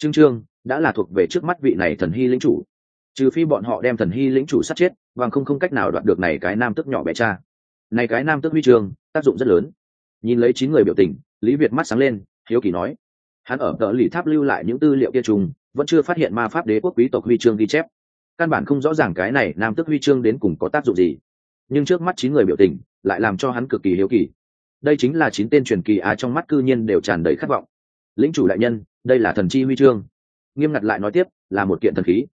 trương trương đã là thuộc về trước mắt vị này thần hy lĩnh chủ. Trừ phi bọn họ đem thần hy lĩnh chủ sát chết và không không cách nào đoạt được này cái nam tức nhỏ bé cha. Này cái nam tức huy trường, tác dụng rất lớn. Nhìn lấy chín người biểu tình, lý việt mắt sáng lên, hiếu kỳ nói. Hắn ở tờ lì tháp lưu lại những tư liệu kia trùng, vẫn chưa phát hiện ma pháp đế quốc quý tộc huy chương ghi chép. Căn bản không rõ ràng cái này nam tức huy chương đến cùng có tác dụng gì. Nhưng trước mắt chín người biểu tình, lại làm cho hắn cực kỳ hiếu kỳ. Đây chính là chín tên truyền kỳ á trong mắt cư nhiên đều tràn đầy khát vọng. Lĩnh chủ đại nhân đây là thần chi huy chương. Nghiêm ngặt lại nói tiếp, là một kiện thần khí.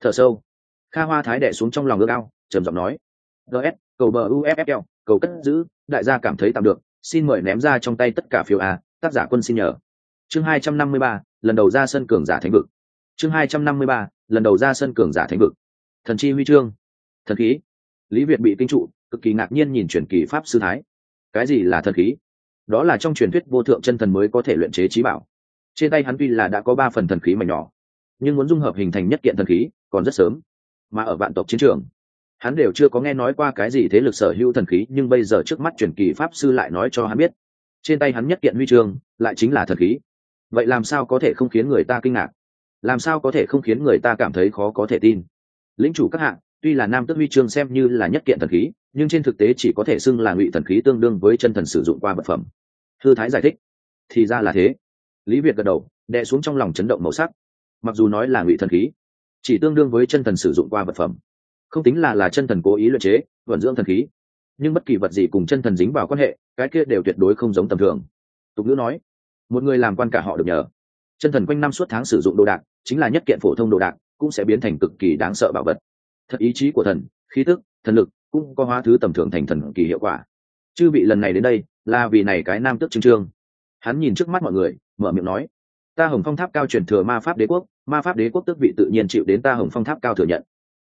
Thở sâu. Kha hoa thái đẻ xuống trong lòng ước ao, trầm giọng nói. Gs cầu bờ uffl cầu cất giữ, đại gia cảm thấy tạm được, xin mời ném ra trong tay tất cả phiếu a, tác giả quân xin nhờ. Chương hai trăm năm mươi ba, lần đầu ra sân cường giả thánh vực. Chương hai trăm năm mươi ba, lần đầu ra sân cường giả thánh vực. Thần chi huy chương. Thần khí. Lý việt bị kinh trụ, cực kỳ ngạc nhiên nhìn truyền kỳ pháp sư thái. Cái gì là thần khí? Đó là trong truyền thuyết vô thượng chân thần mới có thể luyện chế trí bảo trên tay hắn tuy là đã có ba phần thần khí mà nhỏ, nhưng muốn dung hợp hình thành nhất kiện thần khí còn rất sớm, mà ở vạn tộc chiến trường, hắn đều chưa có nghe nói qua cái gì thế lực sở hữu thần khí, nhưng bây giờ trước mắt truyền kỳ pháp sư lại nói cho hắn biết, trên tay hắn nhất kiện huy chương lại chính là thần khí. Vậy làm sao có thể không khiến người ta kinh ngạc? Làm sao có thể không khiến người ta cảm thấy khó có thể tin? Lính chủ các hạng tuy là nam tước huy chương xem như là nhất kiện thần khí, nhưng trên thực tế chỉ có thể xưng là ngụy thần khí tương đương với chân thần sử dụng qua vật phẩm. Thư thái giải thích. Thì ra là thế lý việt gật đầu, đè xuống trong lòng chấn động màu sắc. Mặc dù nói là ngụy thần khí, chỉ tương đương với chân thần sử dụng qua vật phẩm. Không tính là là chân thần cố ý luyện chế, vận dưỡng thần khí. Nhưng bất kỳ vật gì cùng chân thần dính vào quan hệ, cái kia đều tuyệt đối không giống tầm thường. Tục ngữ nói, một người làm quan cả họ được nhờ. Chân thần quanh năm suốt tháng sử dụng đồ đạc, chính là nhất kiện phổ thông đồ đạc, cũng sẽ biến thành cực kỳ đáng sợ bảo vật. Thật ý chí của thần, khí tức, thần lực, cũng có hóa thứ tầm thường thành thần kỳ hiệu quả. Chư vị lần này đến đây, là vì này cái nam tức trương trương. Hắn nhìn trước mắt mọi người mở miệng nói, ta hồng phong tháp cao truyền thừa ma pháp đế quốc, ma pháp đế quốc tước vị tự nhiên chịu đến ta hồng phong tháp cao thừa nhận.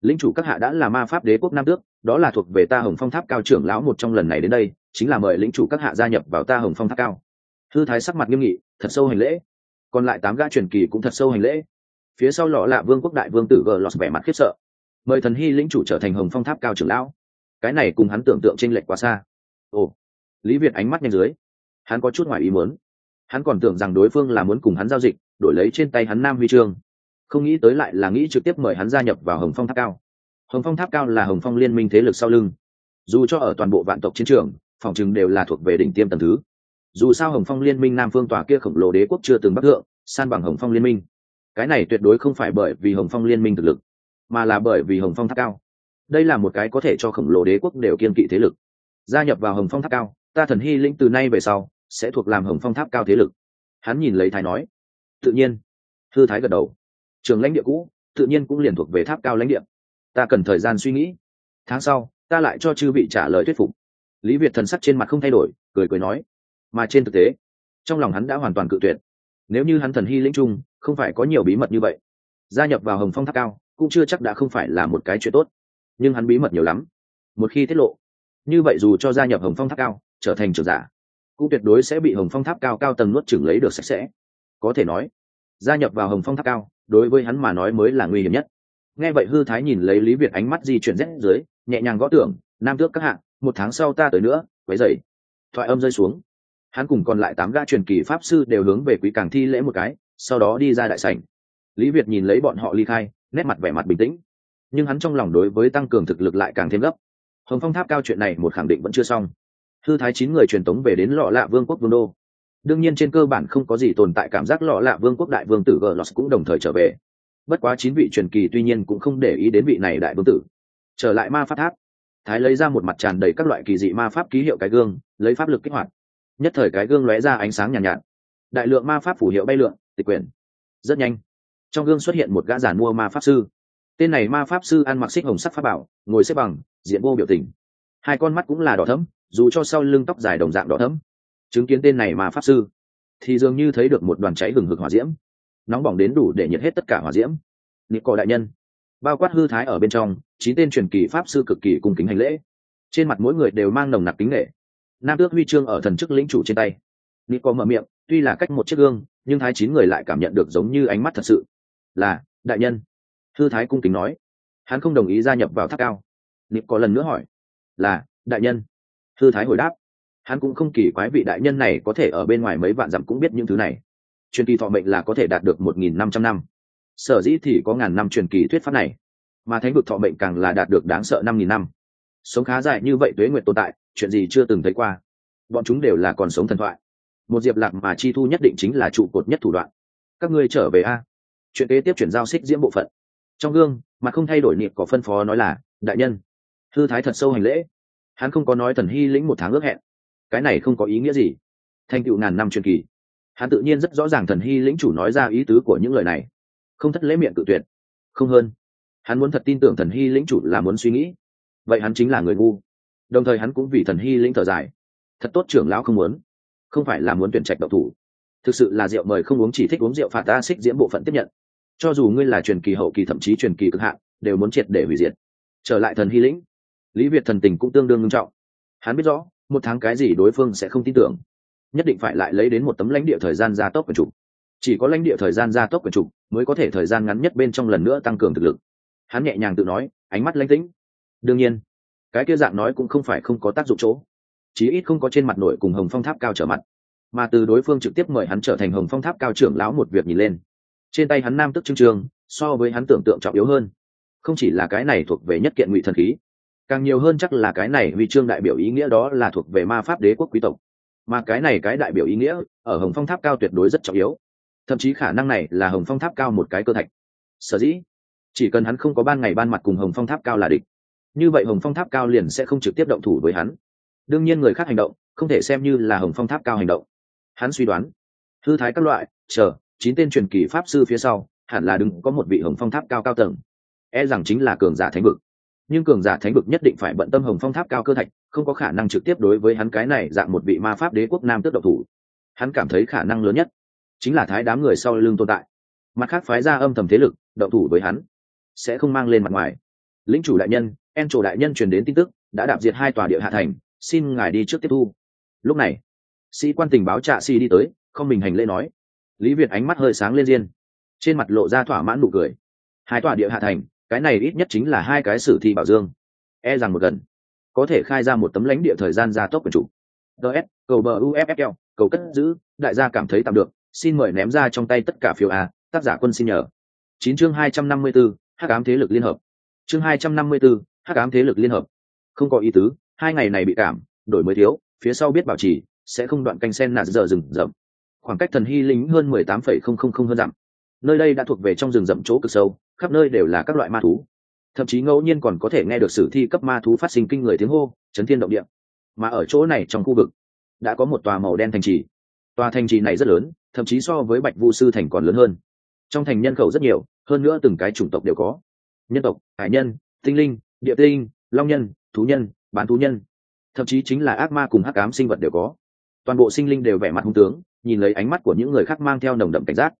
Lính chủ các hạ đã là ma pháp đế quốc nam tước, đó là thuộc về ta hồng phong tháp cao trưởng lão một trong lần này đến đây, chính là mời lính chủ các hạ gia nhập vào ta hồng phong tháp cao. Thư thái sắc mặt nghiêm nghị, thật sâu hành lễ. Còn lại tám gã truyền kỳ cũng thật sâu hành lễ. Phía sau lọ là vương quốc đại vương tử gờ lọt vẻ mặt khiếp sợ. Mời thần hy lĩnh chủ trở thành hồng phong tháp cao trưởng lão. Cái này cùng hắn tưởng tượng t r ê n lệch quá xa. Ồ, lý việt ánh mắt nhanh dưới. Hắn có chút ngoài ý muốn hắn còn tưởng rằng đối phương là muốn cùng hắn giao dịch, đổi lấy trên tay hắn nam huy chương không nghĩ tới lại là nghĩ trực tiếp mời hắn gia nhập vào hồng phong tháp cao. Hồng phong tháp cao là hồng phong liên minh thế lực sau lưng. Dù cho ở toàn bộ vạn tộc chiến trường, phòng chừng đều là thuộc về đỉnh tiêm tầm thứ. Dù sao hồng phong liên minh nam phương tòa kia khổng lồ đế quốc chưa từng bắc thượng, san bằng hồng phong liên minh. Cái này tuyệt đối không phải bởi vì hồng phong liên minh thực lực, mà là bởi vì hồng phong tháp cao. Đây là một cái có thể cho khổng lồ đế quốc đều kiên kỵ thế lực. Gia nhập vào hồng phong tháp cao, ta thần hy lĩnh từ nay về sau sẽ thuộc làm hồng phong tháp cao thế lực. Hắn nhìn lấy thái nói, tự nhiên. Thư thái gật đầu. Trường lãnh địa cũ, tự nhiên cũng liền thuộc về tháp cao lãnh địa. Ta cần thời gian suy nghĩ. Tháng sau, ta lại cho chư vị trả lời thuyết phục. Lý việt thần sắc trên mặt không thay đổi, cười cười nói, mà trên thực tế, trong lòng hắn đã hoàn toàn cự tuyệt. Nếu như hắn thần hy lĩnh trung, không phải có nhiều bí mật như vậy, gia nhập vào hồng phong tháp cao cũng chưa chắc đã không phải là một cái chuyện tốt. Nhưng hắn bí mật nhiều lắm. Một khi tiết lộ, như vậy dù cho gia nhập hồng phong tháp cao, trở thành trưởng giả cũng tuyệt đối sẽ bị hồng phong tháp cao cao tầng nuốt chửng lấy được sạch sẽ. Có thể nói, gia nhập vào hồng phong tháp cao, đối với hắn mà nói mới là nguy hiểm nhất. Nghe vậy hư thái nhìn lấy lý việt ánh mắt di chuyển rét dưới, nhẹ nhàng gõ tưởng nam tước các hạng một tháng sau ta tới nữa, quấy dậy thoại âm rơi xuống. Hắn cùng còn lại tám gã truyền kỳ pháp sư đều hướng về quý càng thi lễ một cái, sau đó đi ra đại sảnh. Lý việt nhìn lấy bọn họ ly khai, nét mặt vẻ mặt bình tĩnh. Nhưng hắn trong lòng đối với tăng cường thực lực lại càng thêm gấp. Hồng phong tháp cao chuyện này một khẳng định vẫn chưa xong thư thái chín người truyền tống về đến lọ lạ vương quốc vương đô. Đương nhiên trên cơ bản không có gì tồn tại cảm giác lọ lạ vương quốc đại vương tử gờ lọt cũng đồng thời trở về. Bất quá chín vị truyền kỳ tuy nhiên cũng không để ý đến vị này đại vương tử. Trở lại ma pháp tháp thái lấy ra một mặt tràn đầy các loại kỳ dị ma pháp ký hiệu cái gương lấy pháp lực kích hoạt. Nhất thời cái gương lóe ra ánh sáng nhàn nhạt, nhạt. Đại lượng ma pháp phủ hiệu bay lượn tịch quyển. Rất nhanh trong gương xuất hiện một gã giản mua ma pháp sư. Tên này ma pháp sư ăn mặc xích hồng sắc pháp bảo ngồi xếp bằng diện vô biểu tình hai con mắt cũng là đỏ thấm dù cho sau lưng tóc dài đồng dạng đỏ thấm chứng kiến tên này mà pháp sư, thì dường như thấy được một đoàn cháy gừng hực hỏa diễm. Nóng bỏng đến đủ để nhiệt hết tất cả hỏa diễm. Nịp cò đại nhân, bao quát hư thái ở bên trong, chín tên truyền kỳ pháp sư cực kỳ cung kính hành lễ. Trên mặt mỗi người đều mang nồng nặc kính nghệ nam tước huy chương ở thần chức lĩnh chủ trên tay. Nico mở miệng, tuy là cách một chiếc gương, nhưng thái chín người lại cảm nhận được giống như ánh mắt thật sự. Là, đại nhân, hư thái cung kính nói. Hắn không đồng ý gia nhập vào tháp cao. Nico lần nữa hỏi là, đại nhân. Thư thái hồi đáp. Hắn cũng không kỳ quái vị đại nhân này có thể ở bên ngoài mấy vạn dặm cũng biết những thứ này. Truyền kỳ thọ mệnh là có thể đạt được một nghìn năm trăm năm. Sở dĩ thì có ngàn năm truyền kỳ thuyết pháp này. Mà thánh vực thọ mệnh càng là đạt được đáng sợ năm nghìn năm. Sống khá dài như vậy tuế nguyện tồn tại, chuyện gì chưa từng thấy qua. Bọn chúng đều là còn sống thần thoại. Một diệp lạc mà chi thu nhất định chính là trụ cột nhất thủ đoạn. Các ngươi trở về a. Chuyện kế tiếp chuyển giao xích diễm bộ phận. Trong gương mà không thay đổi niệm có phân phó nói là, đại nhân thư thái thật sâu hành lễ. Hắn không có nói thần hy lĩnh một tháng ước hẹn. Cái này không có ý nghĩa gì. Thành tựu ngàn năm truyền kỳ. Hắn tự nhiên rất rõ ràng thần hy lĩnh chủ nói ra ý tứ của những lời này. Không thất lễ miệng tự tuyệt. Không hơn. Hắn muốn thật tin tưởng thần hy lĩnh chủ là muốn suy nghĩ. Vậy hắn chính là người ngu. Đồng thời hắn cũng vì thần hy lĩnh thở dài. Thật tốt trưởng lão không muốn. Không phải là muốn tuyển trạch độc thủ. Thực sự là rượu mời không uống chỉ thích uống rượu phạt ta xích diễm bộ phận tiếp nhận. Cho dù ngươi là truyền kỳ hậu kỳ thậm chí truyền kỳ cực hạn, đều muốn triệt để hủy diệt. Trở lại thần hy lĩnh lý việt thần tình cũng tương đương nghiêm trọng. Hắn biết rõ, một tháng cái gì đối phương sẽ không tin tưởng. Nhất định phải lại lấy đến một tấm lãnh địa thời gian gia tốc quyền trục chỉ có lãnh địa thời gian gia tốc quyền trục mới có thể thời gian ngắn nhất bên trong lần nữa tăng cường thực lực. Hắn nhẹ nhàng tự nói, ánh mắt lãnh tĩnh. Đương nhiên, cái kia dạng nói cũng không phải không có tác dụng chỗ. Chí ít không có trên mặt nội cùng hồng phong tháp cao trở mặt. Mà từ đối phương trực tiếp mời hắn trở thành hồng phong tháp cao trưởng lão một việc nhìn lên. Trên tay hắn nam tức trưng trường, so với hắn tưởng tượng trọng yếu hơn. Không chỉ là cái này thuộc về nhất kiện ngụy thần khí càng nhiều hơn chắc là cái này vì trương đại biểu ý nghĩa đó là thuộc về ma pháp đế quốc quý tộc. Mà cái này cái đại biểu ý nghĩa ở hồng phong tháp cao tuyệt đối rất trọng yếu. Thậm chí khả năng này là hồng phong tháp cao một cái cơ thạch. Sở dĩ, chỉ cần hắn không có ban ngày ban mặt cùng hồng phong tháp cao là địch, như vậy hồng phong tháp cao liền sẽ không trực tiếp động thủ với hắn. Đương nhiên người khác hành động, không thể xem như là hồng phong tháp cao hành động. Hắn suy đoán, thư thái các loại, chờ, chín tên truyền kỳ pháp sư phía sau, hẳn là đứng có một vị hồng phong tháp cao cao tầng. E rằng chính là cường giả thánh vực nhưng cường giả thánh vực nhất định phải bận tâm hồng phong tháp cao cơ thạch, không có khả năng trực tiếp đối với hắn cái này dạng một vị ma pháp đế quốc nam tước độc thủ. Hắn cảm thấy khả năng lớn nhất chính là thái đám người sau lưng tồn tại. Mặt khác phái ra âm thầm thế lực đậu thủ với hắn sẽ không mang lên mặt ngoài. Lính chủ đại nhân, en chủ đại nhân truyền đến tin tức, đã đạp diệt hai tòa địa hạ thành, xin ngài đi trước tiếp thu. Lúc này, sĩ quan tình báo trạ si đi tới, không mình hành lễ nói. Lý việt ánh mắt hơi sáng lên riêng. Trên mặt lộ ra thỏa mãn nụ cười. Hai tòa địa hạ thành cái này ít nhất chính là hai cái sử thi bảo dương. E rằng một lần có thể khai ra một tấm lãnh địa thời gian gia tốc của chủ. Ts cầu bờ uffl cầu cất giữ, đại gia cảm thấy tạm được, xin mời ném ra trong tay tất cả phiếu a, tác giả quân xin nhờ. Chín chương hai trăm năm mươi bốn hắc ám thế lực liên hợp. Chương hai trăm năm mươi bốn hắc ám thế lực liên hợp. Không có ý tứ, hai ngày này bị cảm, đổi mới thiếu, phía sau biết bảo trì, sẽ không đoạn canh sen nạt giờ rừng rậm. Khoảng cách thần hy lính hơn mười tám phẩy không không không hơn dặm. Nơi đây đã thuộc về trong rừng rậm chỗ cực sâu khắp nơi đều là các loại ma thú. Thậm chí ngẫu nhiên còn có thể nghe được sử thi cấp ma thú phát sinh kinh người tiếng hô, chấn thiên động địa. Mà ở chỗ này trong khu vực, đã có một tòa màu đen thành trì. Tòa thành trì này rất lớn, thậm chí so với bạch vu sư thành còn lớn hơn. Trong thành nhân khẩu rất nhiều, hơn nữa từng cái chủng tộc đều có. Nhân tộc, hải nhân, tinh linh, địa tinh, long nhân, thú nhân, bán thú nhân. Thậm chí chính là ác ma cùng hắc ám sinh vật đều có. Toàn bộ sinh linh đều vẻ mặt hung tướng, nhìn lấy ánh mắt của những người khác mang theo nồng đậm cảnh giác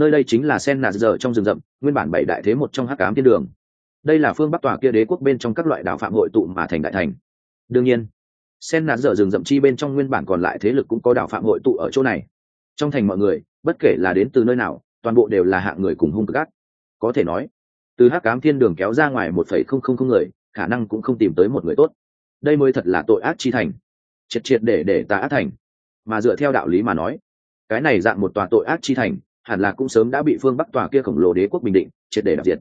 nơi đây chính là sen nạt giờ trong rừng rậm, nguyên bản bảy đại thế một trong hắc cám thiên đường. Đây là phương bắc tòa kia đế quốc bên trong các loại đạo phạm hội tụ mà thành đại thành. Đương nhiên, sen nạt giờ rừng rậm chi bên trong nguyên bản còn lại thế lực cũng có đạo phạm hội tụ ở chỗ này. Trong thành mọi người, bất kể là đến từ nơi nào, toàn bộ đều là hạng người cùng hung cực ác. Có thể nói, từ hắc cám thiên đường kéo ra ngoài một phẩy không không không người, khả năng cũng không tìm tới một người tốt. Đây mới thật là tội ác chi thành. Triệt triệt để để ta ác thành. Mà dựa theo đạo lý mà nói, cái này dạng một tòa tội ác chi thành hẳn là cũng sớm đã bị phương bắc tòa kia khổng lồ đế quốc bình định triệt để đặc diệt.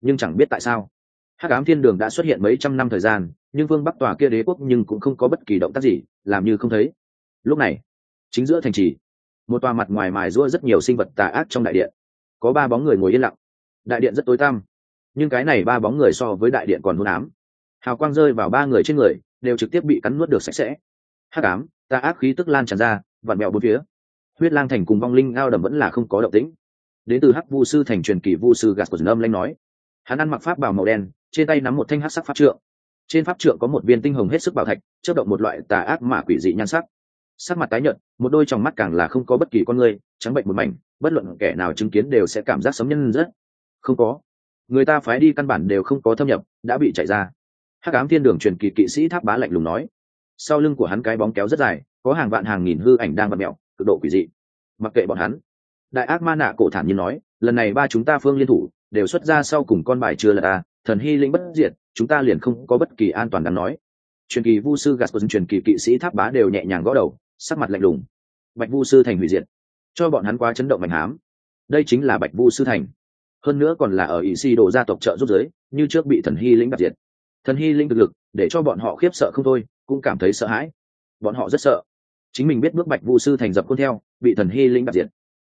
Nhưng chẳng biết tại sao, hắc ám thiên đường đã xuất hiện mấy trăm năm thời gian, nhưng vương bắc tòa kia đế quốc nhưng cũng không có bất kỳ động tác gì, làm như không thấy. Lúc này, chính giữa thành trì, một tòa mặt ngoài mài rua rất nhiều sinh vật tà ác trong đại điện. Có ba bóng người ngồi yên lặng. Đại điện rất tối tăm, nhưng cái này ba bóng người so với đại điện còn hôn ám. Hào quang rơi vào ba người trên người, đều trực tiếp bị cắn nuốt được sạch sẽ. Hắc ám, tà ác khí tức lan tràn ra, vặn mẹo bốn phía huyết lang thành cùng vong linh ao đầm vẫn là không có động tĩnh. Đến từ hắc vu sư thành truyền kỳ vu sư gạt của âm lanh nói, hắn ăn mặc pháp bào màu đen, trên tay nắm một thanh hát sắc pháp trượng. Trên pháp trượng có một viên tinh hồng hết sức bảo thạch chất động một loại tà ác mà quỷ dị nhan sắc. Sắc mặt tái nhợt, một đôi trong mắt càng là không có bất kỳ con người, trắng bệnh một mảnh, bất luận kẻ nào chứng kiến đều sẽ cảm giác sống nhân rất. Không có. Người ta phái đi căn bản đều không có thâm nhập, đã bị chạy ra. Hắc ám thiên đường truyền kỳ kỵ sĩ tháp bá lạnh lùng nói, sau lưng của hắn cái bóng kéo rất dài, có hàng vạn hàng nghìn hư ảnh đang bật mẹo cực độ quỷ dị. Mặc kệ bọn hắn. Đại ác ma nạ cổ thản nhiên nói, lần này ba chúng ta phương liên thủ, đều xuất ra sau cùng con bài chưa là ta, thần hy linh bất diệt, chúng ta liền không có bất kỳ an toàn đáng nói. Truyền kỳ vu sư gạt truyền kỳ kỵ sĩ tháp bá đều nhẹ nhàng gõ đầu, sắc mặt lạnh lùng. Bạch vu sư thành hủy diệt. Cho bọn hắn quá chấn động mạnh hám. Đây chính là bạch vu sư thành. Hơn nữa còn là ở ỷ si đồ gia tộc trợ giúp giới, như trước bị thần hy lĩnh đặc diệt. Thần hy lĩnh thực lực, để cho bọn họ khiếp sợ không thôi, cũng cảm thấy sợ hãi. Bọn họ rất sợ chính mình biết bước bạch vu sư thành dập khuôn theo, bị thần hy lĩnh đặc diệt.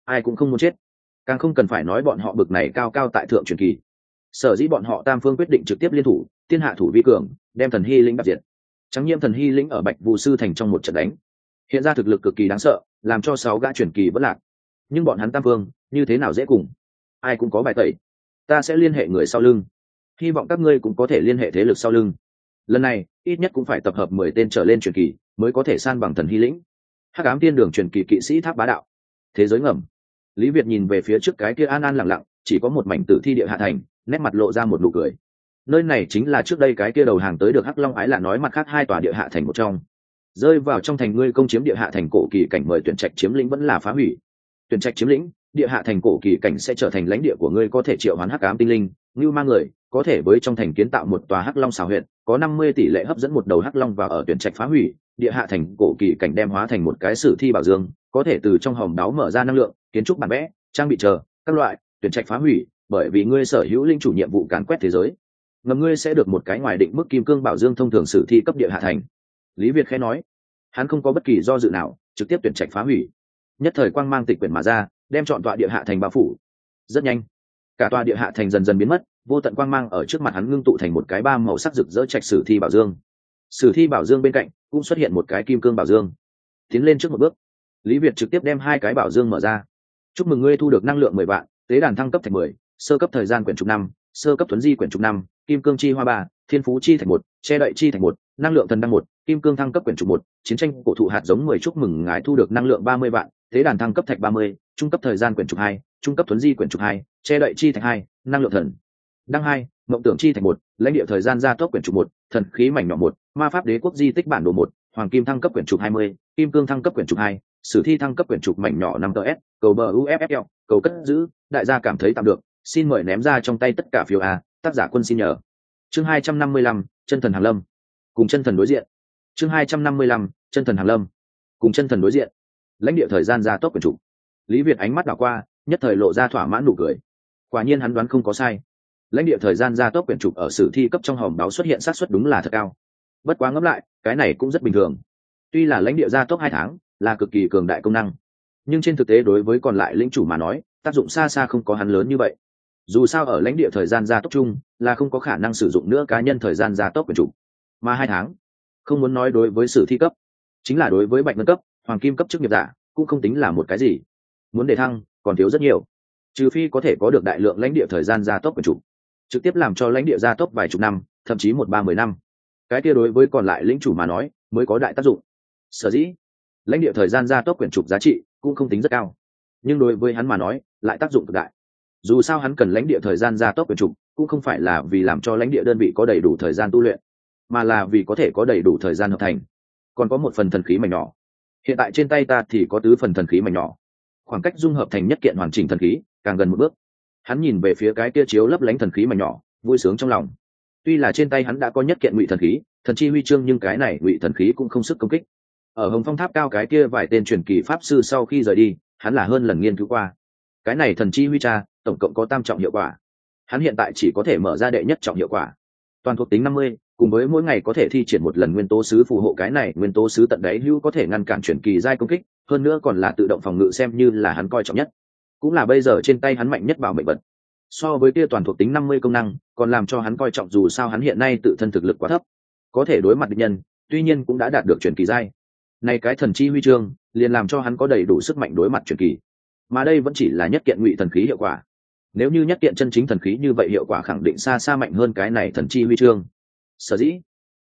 Ai cũng không muốn chết. Càng không cần phải nói bọn họ bực này cao cao tại thượng truyền kỳ. Sở dĩ bọn họ tam phương quyết định trực tiếp liên thủ tiên hạ thủ vi cường, đem thần hy lĩnh đặc diệt. Trắng nhiễm thần hy lĩnh ở bạch vu sư thành trong một trận đánh. Hiện ra thực lực cực kỳ đáng sợ, làm cho sáu gã truyền kỳ bất lạc. Nhưng bọn hắn tam phương, như thế nào dễ cùng? Ai cũng có bài tẩy. Ta sẽ liên hệ người sau lưng. Hy vọng các ngươi cũng có thể liên hệ thế lực sau lưng. Lần này, ít nhất cũng phải tập hợp mười tên trở lên truyền kỳ, mới có thể san bằng thần hy lĩnh hắc ám tiên đường truyền kỳ kỵ sĩ tháp bá đạo. Thế giới ngầm. Lý việt nhìn về phía trước cái kia an an lặng lặng, chỉ có một mảnh tử thi địa hạ thành, nét mặt lộ ra một nụ cười. Nơi này chính là trước đây cái kia đầu hàng tới được hắc long ái là nói mặt khác hai tòa địa hạ thành một trong. Rơi vào trong thành ngươi công chiếm địa hạ thành cổ kỳ cảnh mời tuyển trạch chiếm lĩnh vẫn là phá hủy. Tuyển trạch chiếm lĩnh, địa hạ thành cổ kỳ cảnh sẽ trở thành lãnh địa của ngươi có thể triệu hoán hắc ám tinh linh, ngưu mang người, có thể với trong thành kiến tạo một tòa hắc long xào huyện có năm mươi tỷ lệ hấp dẫn một đầu hắc long vào ở tuyển trạch phá hủy địa hạ thành cổ kỳ cảnh đem hóa thành một cái sử thi bảo dương, có thể từ trong hòm đáo mở ra năng lượng, kiến trúc bản vẽ, trang bị chờ, các loại, tuyển trạch phá hủy, bởi vì ngươi sở hữu linh chủ nhiệm vụ càn quét thế giới. Ngầm ngươi sẽ được một cái ngoài định mức kim cương bảo dương thông thường sử thi cấp địa hạ thành. Lý việt khẽ nói. Hắn không có bất kỳ do dự nào, trực tiếp tuyển trạch phá hủy. Nhất thời quang mang tịch quyển mà ra, đem chọn tọa địa hạ thành bao phủ. Rất nhanh, cả tòa địa hạ thành dần dần biến mất, vô tận quang mang ở trước mặt hắn ngưng tụ thành một cái ba màu sắc rực rỡ trạch sử thi bảo dương sử thi bảo dương bên cạnh cũng xuất hiện một cái kim cương bảo dương. Tiến lên trước một bước. Lý việt trực tiếp đem hai cái bảo dương mở ra. Chúc mừng ngươi thu được năng lượng mười vạn, tế đàn thăng cấp thành mười, sơ cấp thời gian quyển chục năm, sơ cấp thuấn di quyển chục năm, kim cương chi hoa ba, thiên phú chi thành một, che đậy chi thành một, năng lượng thần đăng một, kim cương thăng cấp quyển chục một, chiến tranh cổ thụ hạt giống mười chúc mừng ngài thu được năng lượng ba mươi vạn thế đàn thăng cấp thạch ba mươi, trung cấp thời gian quyển chục hai, trung cấp thuấn di quyển chục hai, che đậy chi thạch hai, năng lượng thần đăng hai mộng tưởng chi thành một, lãnh địa thời gian gia tốc quyển trục một, thần khí mảnh nhỏ một, ma pháp đế quốc di tích bản đồ một, hoàng kim thăng cấp quyển trục hai mươi, kim cương thăng cấp quyển trục hai, sử thi thăng cấp quyển trục mảnh nhỏ năm ts cầu bờ uffl cầu cất giữ, đại gia cảm thấy tạm được, xin mời ném ra trong tay tất cả phiếu a, tác giả quân xin nhờ. Chương hai trăm năm mươi lăm, chân thần hàn lâm. Cùng chân thần đối diện. Chương hai trăm năm mươi lăm, chân thần hàn lâm. Cùng chân thần đối diện. Lãnh địa thời gian gia tốc quyển trục. Lý việt ánh mắt đảo qua, nhất thời lộ ra thỏa mãn nụ cười. Quả nhiên hắn đoán không có sai lãnh địa thời gian ra tốc quyền trục ở sử thi cấp trong hòm báo xuất hiện sát xuất đúng là thật cao. Bất quá ngẫm lại, cái này cũng rất bình thường. Tuy là lãnh địa gia tốc hai tháng, là cực kỳ cường đại công năng, nhưng trên thực tế đối với còn lại lĩnh chủ mà nói, tác dụng xa xa không có hắn lớn như vậy. Dù sao ở lãnh địa thời gian gia tốc chung, là không có khả năng sử dụng nữa cá nhân thời gian gia tốc quyền chủ mà hai tháng, không muốn nói đối với sử thi cấp, chính là đối với bạch ngân cấp, hoàng kim cấp chức nghiệp giả, cũng không tính là một cái gì. Muốn để thăng, còn thiếu rất nhiều. Trừ phi có thể có được đại lượng lãnh địa thời gian gia tốc quyền chủ trực tiếp làm cho lãnh địa gia tốc vài chục năm, thậm chí một ba mười năm. Cái kia đối với còn lại lĩnh chủ mà nói, mới có đại tác dụng. Sở dĩ, lãnh địa thời gian gia tốc quyển trục giá trị cũng không tính rất cao. Nhưng đối với hắn mà nói, lại tác dụng cực đại. Dù sao hắn cần lãnh địa thời gian gia tốc quyển trục, cũng không phải là vì làm cho lãnh địa đơn vị có đầy đủ thời gian tu luyện, mà là vì có thể có đầy đủ thời gian hợp thành. Còn có một phần thần khí mảnh nhỏ. Hiện tại trên tay ta thì có tứ phần thần khí mảnh nhỏ. Khoảng cách dung hợp thành nhất kiện hoàn chỉnh thần khí, càng gần một bước hắn nhìn về phía cái kia chiếu lấp lánh thần khí mà nhỏ, vui sướng trong lòng. Tuy là trên tay hắn đã có nhất kiện ngụy thần khí, thần chi huy chương nhưng cái này ngụy thần khí cũng không sức công kích. Ở hồng phong tháp cao cái kia vài tên truyền kỳ pháp sư sau khi rời đi, hắn là hơn lần nghiên cứu qua. Cái này thần chi huy cha, tổng cộng có tam trọng hiệu quả. Hắn hiện tại chỉ có thể mở ra đệ nhất trọng hiệu quả. Toàn thuộc tính năm mươi, cùng với mỗi ngày có thể thi triển một lần nguyên tố sứ phù hộ cái này, nguyên tố sứ tận đáy hữu có thể ngăn cản chuyển kỳ giai công kích, hơn nữa còn là tự động phòng ngự xem như là hắn coi trọng nhất cũng là bây giờ trên tay hắn mạnh nhất bảo mệnh vật. So với kia toàn thuộc tính năm mươi công năng, còn làm cho hắn coi trọng dù sao hắn hiện nay tự thân thực lực quá thấp. Có thể đối mặt địch nhân, tuy nhiên cũng đã đạt được truyền kỳ giai. Nay cái thần chi huy chương, liền làm cho hắn có đầy đủ sức mạnh đối mặt truyền kỳ. Mà đây vẫn chỉ là nhất kiện ngụy thần khí hiệu quả. Nếu như nhất kiện chân chính thần khí như vậy hiệu quả khẳng định xa xa mạnh hơn cái này thần chi huy chương. Sở dĩ,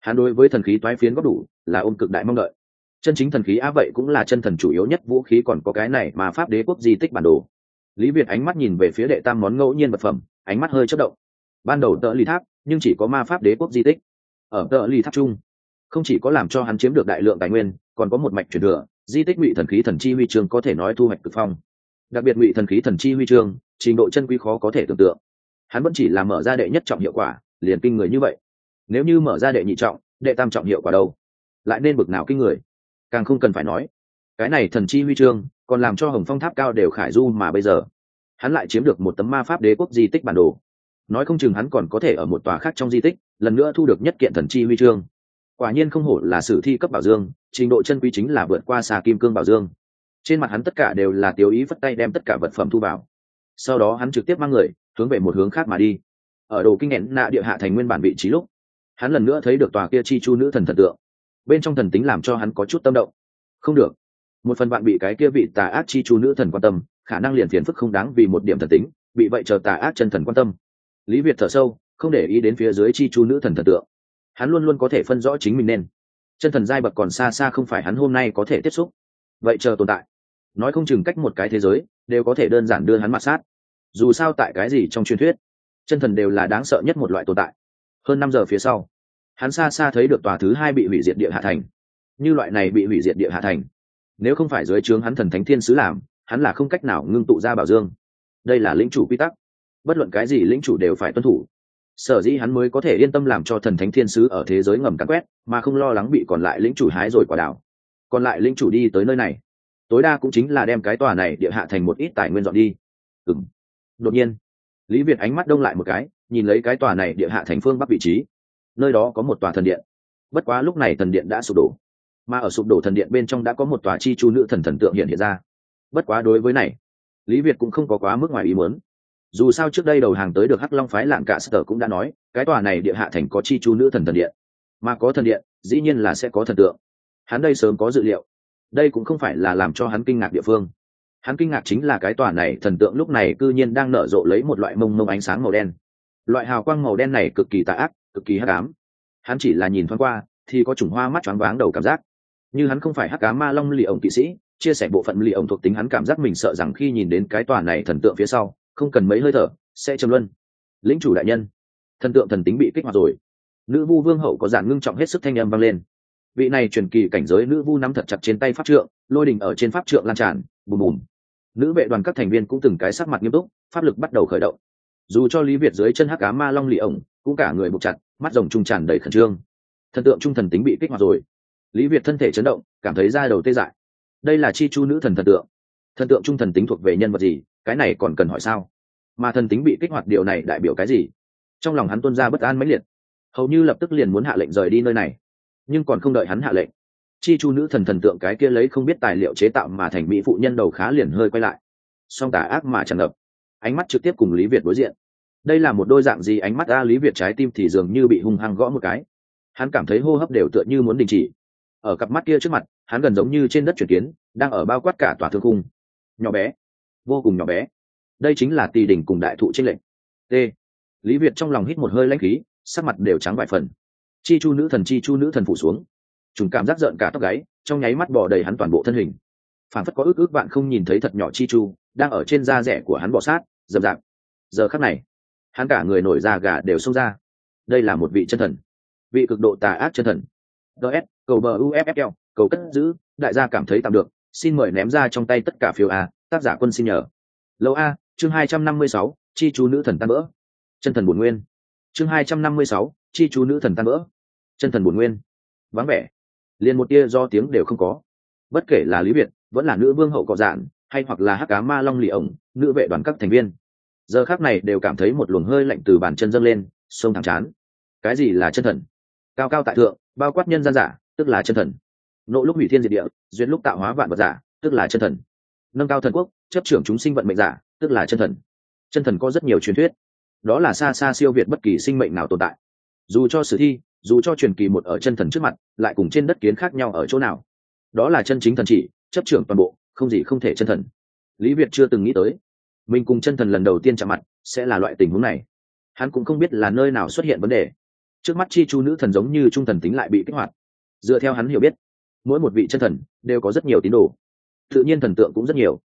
hắn đối với thần khí toái phiến có đủ, là ôm cực đại mong đợi. Chân chính thần khí á vậy cũng là chân thần chủ yếu nhất vũ khí còn có cái này mà pháp đế quốc di tích bản đồ lý việt ánh mắt nhìn về phía đệ tam món ngẫu nhiên vật phẩm, ánh mắt hơi chất động. Ban đầu tợ ly tháp, nhưng chỉ có ma pháp đế quốc di tích. Ở tợ ly tháp chung, không chỉ có làm cho hắn chiếm được đại lượng tài nguyên, còn có một mạch truyền thừa, di tích ngụy thần khí thần chi huy chương có thể nói thu hoạch cực phong. Đặc biệt ngụy thần khí thần chi huy chương, trình độ chân quý khó có thể tưởng tượng. Hắn vẫn chỉ là mở ra đệ nhất trọng hiệu quả, liền kinh người như vậy. Nếu như mở ra đệ nhị trọng, đệ tam trọng hiệu quả đâu? Lại nên bực nào kinh người? Càng không cần phải nói. Cái này thần chi huy chương còn làm cho hồng phong tháp cao đều khải du mà bây giờ. Hắn lại chiếm được một tấm ma pháp đế quốc di tích bản đồ. Nói không chừng hắn còn có thể ở một tòa khác trong di tích, lần nữa thu được nhất kiện thần chi huy chương. Quả nhiên không hổ là sử thi cấp bảo dương, trình độ chân quý chính là vượt qua xà kim cương bảo dương. Trên mặt hắn tất cả đều là tiêu ý phất tay đem tất cả vật phẩm thu vào. Sau đó hắn trực tiếp mang người, hướng về một hướng khác mà đi. Ở đồ kinh nghẹn nạ địa hạ thành nguyên bản vị trí lúc, hắn lần nữa thấy được tòa kia chi chu nữ thần thần tượng. Bên trong thần tính làm cho hắn có chút tâm động. Không được một phần bạn bị cái kia vị tà ác chi chu nữ thần quan tâm, khả năng liền phiền phức không đáng vì một điểm thần tính bị vậy chờ tà ác chân thần quan tâm. Lý việt thở sâu, không để ý đến phía dưới chi chu nữ thần thần tượng. Hắn luôn luôn có thể phân rõ chính mình nên. Chân thần giai bậc còn xa xa không phải hắn hôm nay có thể tiếp xúc. Vậy chờ tồn tại. Nói không chừng cách một cái thế giới, đều có thể đơn giản đưa hắn mặt sát. Dù sao tại cái gì trong truyền thuyết, chân thần đều là đáng sợ nhất một loại tồn tại. Hơn năm giờ phía sau, hắn xa xa thấy được tòa thứ hai bị hủy diệt địa hạ thành. Như loại này bị hủy diệt địa hạ thành nếu không phải dưới trướng hắn thần thánh thiên sứ làm, hắn là không cách nào ngưng tụ ra bảo dương. Đây là lĩnh chủ quy tắc. Bất luận cái gì lĩnh chủ đều phải tuân thủ. Sở dĩ hắn mới có thể yên tâm làm cho thần thánh thiên sứ ở thế giới ngầm cắn quét, mà không lo lắng bị còn lại lĩnh chủ hái rồi quả đảo. Còn lại lĩnh chủ đi tới nơi này. Tối đa cũng chính là đem cái tòa này địa hạ thành một ít tài nguyên dọn đi. Ừng đột nhiên, lý việt ánh mắt đông lại một cái, nhìn lấy cái tòa này địa hạ thành phương bắc vị trí. Nơi đó có một tòa thần điện. Bất quá lúc này thần điện đã sụp đổ mà ở sụp đổ thần điện bên trong đã có một tòa chi chu nữ thần thần tượng hiện hiện ra. Bất quá đối với này, lý việt cũng không có quá mức ngoài ý muốn. Dù sao trước đây đầu hàng tới được hắc long phái lạng cả sở cũng đã nói, cái tòa này địa hạ thành có chi chu nữ thần thần điện. Mà có thần điện, dĩ nhiên là sẽ có thần tượng. Hắn đây sớm có dự liệu. Đây cũng không phải là làm cho hắn kinh ngạc địa phương. Hắn kinh ngạc chính là cái tòa này thần tượng lúc này cư nhiên đang nở rộ lấy một loại mông mông ánh sáng màu đen. Loại hào quang màu đen này cực kỳ tà ác, cực kỳ hắc ám. Hắn chỉ là nhìn thoáng qua, thì có chủng hoa mắt choáng váng đầu cảm giác như hắn không phải hắc cá ma long lì ổng kỵ sĩ, chia sẻ bộ phận lì ổng thuộc tính hắn cảm giác mình sợ rằng khi nhìn đến cái tòa này thần tượng phía sau, không cần mấy hơi thở, sẽ châm luân. Lĩnh chủ đại nhân, thần tượng thần tính bị kích hoạt rồi. Nữ vu vương hậu có giản ngưng trọng hết sức thanh âm vang lên. Vị này truyền kỳ cảnh giới nữ vu nắm thật chặt trên tay pháp trượng, lôi đình ở trên pháp trượng lan tràn, bùm bùm. Nữ vệ đoàn các thành viên cũng từng cái sắc mặt nghiêm túc, pháp lực bắt đầu khởi động. Dù cho lý việt dưới chân hắc cá ma long lì ổng, cũng cả người buộc chặt, mắt rồng trung tràn đầy khẩn trương. Thần tượng trung thần tính bị kích hoạt rồi lý việt thân thể chấn động, cảm thấy da đầu tê dại. Đây là chi chu nữ thần thần tượng. Thần tượng trung thần tính thuộc về nhân vật gì? Cái này còn cần hỏi sao? Mà thần tính bị kích hoạt điều này đại biểu cái gì? Trong lòng hắn tuân ra bất an mãnh liệt. Hầu như lập tức liền muốn hạ lệnh rời đi nơi này. Nhưng còn không đợi hắn hạ lệnh, chi chu nữ thần thần tượng cái kia lấy không biết tài liệu chế tạo mà thành mỹ phụ nhân đầu khá liền hơi quay lại. Song tả ác mà tràn ngập. Ánh mắt trực tiếp cùng lý việt đối diện. Đây là một đôi dạng gì ánh mắt? A, lý việt trái tim thì dường như bị hung hăng gõ một cái. Hắn cảm thấy hô hấp đều tựa như muốn đình chỉ ở cặp mắt kia trước mặt, hắn gần giống như trên đất chuyển kiến, đang ở bao quát cả tòa thương cung nhỏ bé, vô cùng nhỏ bé. Đây chính là tỳ đỉnh cùng đại thụ trên lệnh t. Lý việt trong lòng hít một hơi lãnh khí, sắc mặt đều trắng vài phần. Chi chu nữ thần, chi chu nữ thần phủ xuống. Chúng cảm giác rợn cả tóc gáy, trong nháy mắt bỏ đầy hắn toàn bộ thân hình. Phản phất có ước ước bạn không nhìn thấy thật nhỏ chi chu, đang ở trên da rẻ của hắn bọ sát, dầm rạp giờ khắc này, hắn cả người nổi da gà đều xông ra. Đây là một vị chân thần. Vị cực độ tà ác chân thần. Ts cầu bờ uffl cầu cất giữ, đại gia cảm thấy tạm được, xin mời ném ra trong tay tất cả phiếu a, tác giả quân xin nhờ. Lâu a, chương hai trăm năm mươi sáu, chi chú nữ thần tan vỡ. Chân thần bổn nguyên. Chương hai trăm năm mươi sáu, chi chú nữ thần tan vỡ. Chân thần bổn nguyên. Vắng vẻ. Liền một tia do tiếng đều không có. Bất kể là lý việt, vẫn là nữ vương hậu cọ dạn, hay hoặc là hắc cá ma long lì ổng, nữ vệ đoàn các thành viên. Giờ khác này đều cảm thấy một luồng hơi lạnh từ bàn chân dâng lên, sông thẳng chán. Cái gì là chân thần? Cao cao tại thượng, bao quát nhân gian giả tức là chân thần. Nộ lúc hủy thiên diệt địa, duyên lúc tạo hóa vạn vật giả, tức là chân thần. Nâng cao thần quốc, chấp trưởng chúng sinh vận mệnh giả, tức là chân thần. Chân thần có rất nhiều truyền thuyết. Đó là xa xa siêu việt bất kỳ sinh mệnh nào tồn tại. Dù cho sử thi, dù cho truyền kỳ một ở chân thần trước mặt, lại cùng trên đất kiến khác nhau ở chỗ nào. Đó là chân chính thần chỉ, chấp trưởng toàn bộ, không gì không thể chân thần. Lý việt chưa từng nghĩ tới. Mình cùng chân thần lần đầu tiên chạm mặt, sẽ là loại tình huống này. Hắn cũng không biết là nơi nào xuất hiện vấn đề. Trước mắt chi chu nữ thần giống như trung thần tính lại bị kích hoạt dựa theo hắn hiểu biết, mỗi một vị chân thần đều có rất nhiều tín đồ. Tự nhiên thần tượng cũng rất nhiều.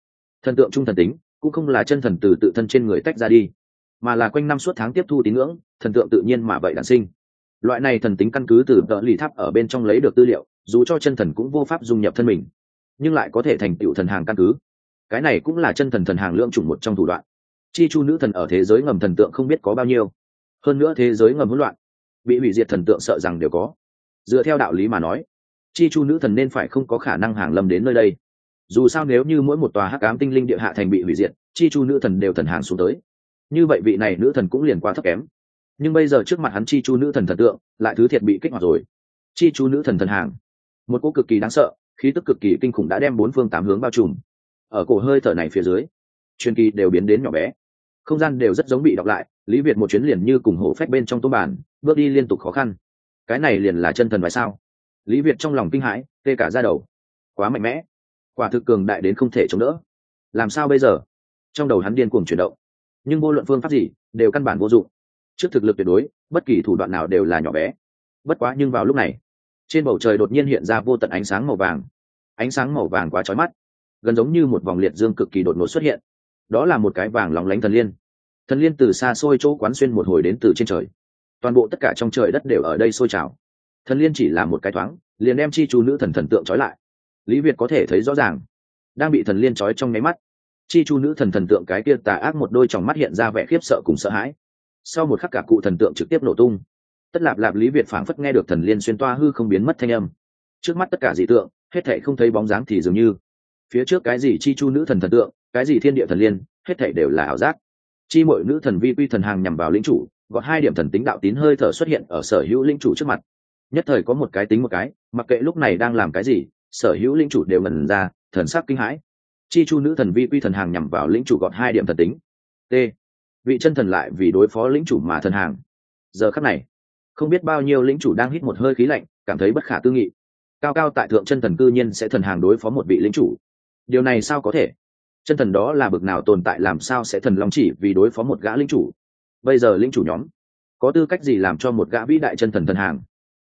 Thần tượng trung thần tính cũng không là chân thần từ tự thân trên người tách ra đi, mà là quanh năm suốt tháng tiếp thu tín ngưỡng, thần tượng tự nhiên mà vậy đản sinh. Loại này thần tính căn cứ từ tợ lì tháp ở bên trong lấy được tư liệu, dù cho chân thần cũng vô pháp dung nhập thân mình, nhưng lại có thể thành tựu thần hàng căn cứ. Cái này cũng là chân thần thần hàng lượng chủng một trong thủ đoạn. Chi chu nữ thần ở thế giới ngầm thần tượng không biết có bao nhiêu. Hơn nữa thế giới ngầm hỗn loạn, bị hủy diệt thần tượng sợ rằng đều có dựa theo đạo lý mà nói, chi chu nữ thần nên phải không có khả năng hàng lâm đến nơi đây. Dù sao nếu như mỗi một tòa hắc ám tinh linh địa hạ thành bị hủy diệt, chi chu nữ thần đều thần hàng xuống tới. Như vậy vị này nữ thần cũng liền quá thấp kém. Nhưng bây giờ trước mặt hắn chi chu nữ thần thần tượng, lại thứ thiệt bị kích hoạt rồi. Chi chu nữ thần thần hàng. Một cô cực kỳ đáng sợ, khí tức cực kỳ kinh khủng đã đem bốn phương tám hướng bao trùm. Ở cổ hơi thở này phía dưới, truyền kỳ đều biến đến nhỏ bé. Không gian đều rất giống bị đọc lại, lý việt một chuyến liền như cùng hổ phách bên trong tôm bản, bước đi liên tục khó khăn cái này liền là chân thần vậy sao? Lý việt trong lòng kinh hãi, tê cả ra đầu. Quá mạnh mẽ. Quả thực cường đại đến không thể chống đỡ. Làm sao bây giờ? Trong đầu hắn điên cuồng chuyển động. Nhưng vô luận phương pháp gì, đều căn bản vô dụng. Trước thực lực tuyệt đối, bất kỳ thủ đoạn nào đều là nhỏ bé. Bất quá nhưng vào lúc này, trên bầu trời đột nhiên hiện ra vô tận ánh sáng màu vàng. Ánh sáng màu vàng quá trói mắt. Gần giống như một vòng liệt dương cực kỳ đột ngột xuất hiện. Đó là một cái vàng lóng lánh thần liên. Thần liên từ xa xôi chỗ quán xuyên một hồi đến từ trên trời toàn bộ tất cả trong trời đất đều ở đây sôi trào. Thần liên chỉ là một cái thoáng, liền đem chi chú nữ thần thần tượng trói lại. Lý việt có thể thấy rõ ràng, đang bị thần liên trói trong nháy mắt. Chi chu nữ thần thần tượng cái kia tà ác một đôi tròng mắt hiện ra vẻ khiếp sợ cùng sợ hãi. Sau một khắc cả cụ thần tượng trực tiếp nổ tung. Tất lạp lạp lý việt phảng phất nghe được thần liên xuyên toa hư không biến mất thanh âm. Trước mắt tất cả dị tượng, hết thảy không thấy bóng dáng thì dường như. Phía trước cái gì chi chu nữ thần thần tượng, cái gì thiên địa thần liên, hết thảy đều là ảo giác. Chi mọi nữ thần vi quy thần hàng nhằm vào lĩnh chủ gọt hai điểm thần tính đạo tín hơi thở xuất hiện ở sở hữu linh chủ trước mặt. Nhất thời có một cái tính một cái, mặc kệ lúc này đang làm cái gì, sở hữu linh chủ đều ngần ra, thần sắc kinh hãi. Chi chu nữ thần vi quy thần hàng nhằm vào lĩnh chủ gọt hai điểm thần tính. T. Vị chân thần lại vì đối phó lĩnh chủ mà thần hàng. Giờ khắc này, không biết bao nhiêu lĩnh chủ đang hít một hơi khí lạnh, cảm thấy bất khả tư nghị. Cao cao tại thượng chân thần cư nhiên sẽ thần hàng đối phó một vị lĩnh chủ. Điều này sao có thể? Chân thần đó là bực nào tồn tại làm sao sẽ thần long chỉ vì đối phó một gã lĩnh chủ? Bây giờ lĩnh chủ nhóm, có tư cách gì làm cho một gã vĩ đại chân thần thần hàng?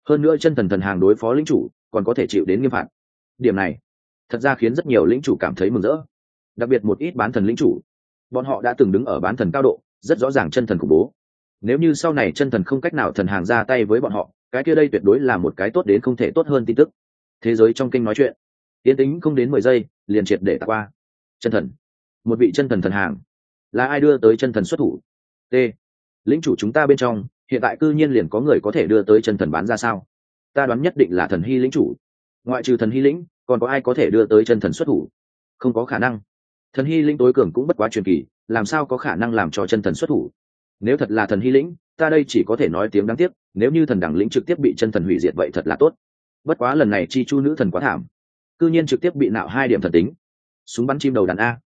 Hơn nữa chân thần thần hàng đối phó lĩnh chủ, còn có thể chịu đến nghiêm phạt. Điểm này, thật ra khiến rất nhiều lĩnh chủ cảm thấy mừng rỡ. Đặc biệt một ít bán thần lĩnh chủ, bọn họ đã từng đứng ở bán thần cao độ, rất rõ ràng chân thần khủng bố. Nếu như sau này chân thần không cách nào thần hàng ra tay với bọn họ, cái kia đây tuyệt đối là một cái tốt đến không thể tốt hơn tin tức. Thế giới trong kinh nói chuyện tiến tính không đến mười giây, liền triệt để tạ qua. Chân thần, một vị chân thần thần hàng, là ai đưa tới chân thần xuất thủ? T lĩnh chủ chúng ta bên trong, hiện tại cư nhiên liền có người có thể đưa tới chân thần bán ra sao? Ta đoán nhất định là thần hy lĩnh chủ. Ngoại trừ thần hy lĩnh, còn có ai có thể đưa tới chân thần xuất thủ? Không có khả năng. Thần hy lĩnh tối cường cũng bất quá truyền kỳ, làm sao có khả năng làm cho chân thần xuất thủ? Nếu thật là thần hy lĩnh, ta đây chỉ có thể nói tiếng đáng tiếc, nếu như thần đẳng lĩnh trực tiếp bị chân thần hủy diệt vậy thật là tốt. Bất quá lần này chi chu nữ thần quá thảm. Cư nhiên trực tiếp bị nạo hai điểm thần tính. Súng bắn chim đầu đàn a.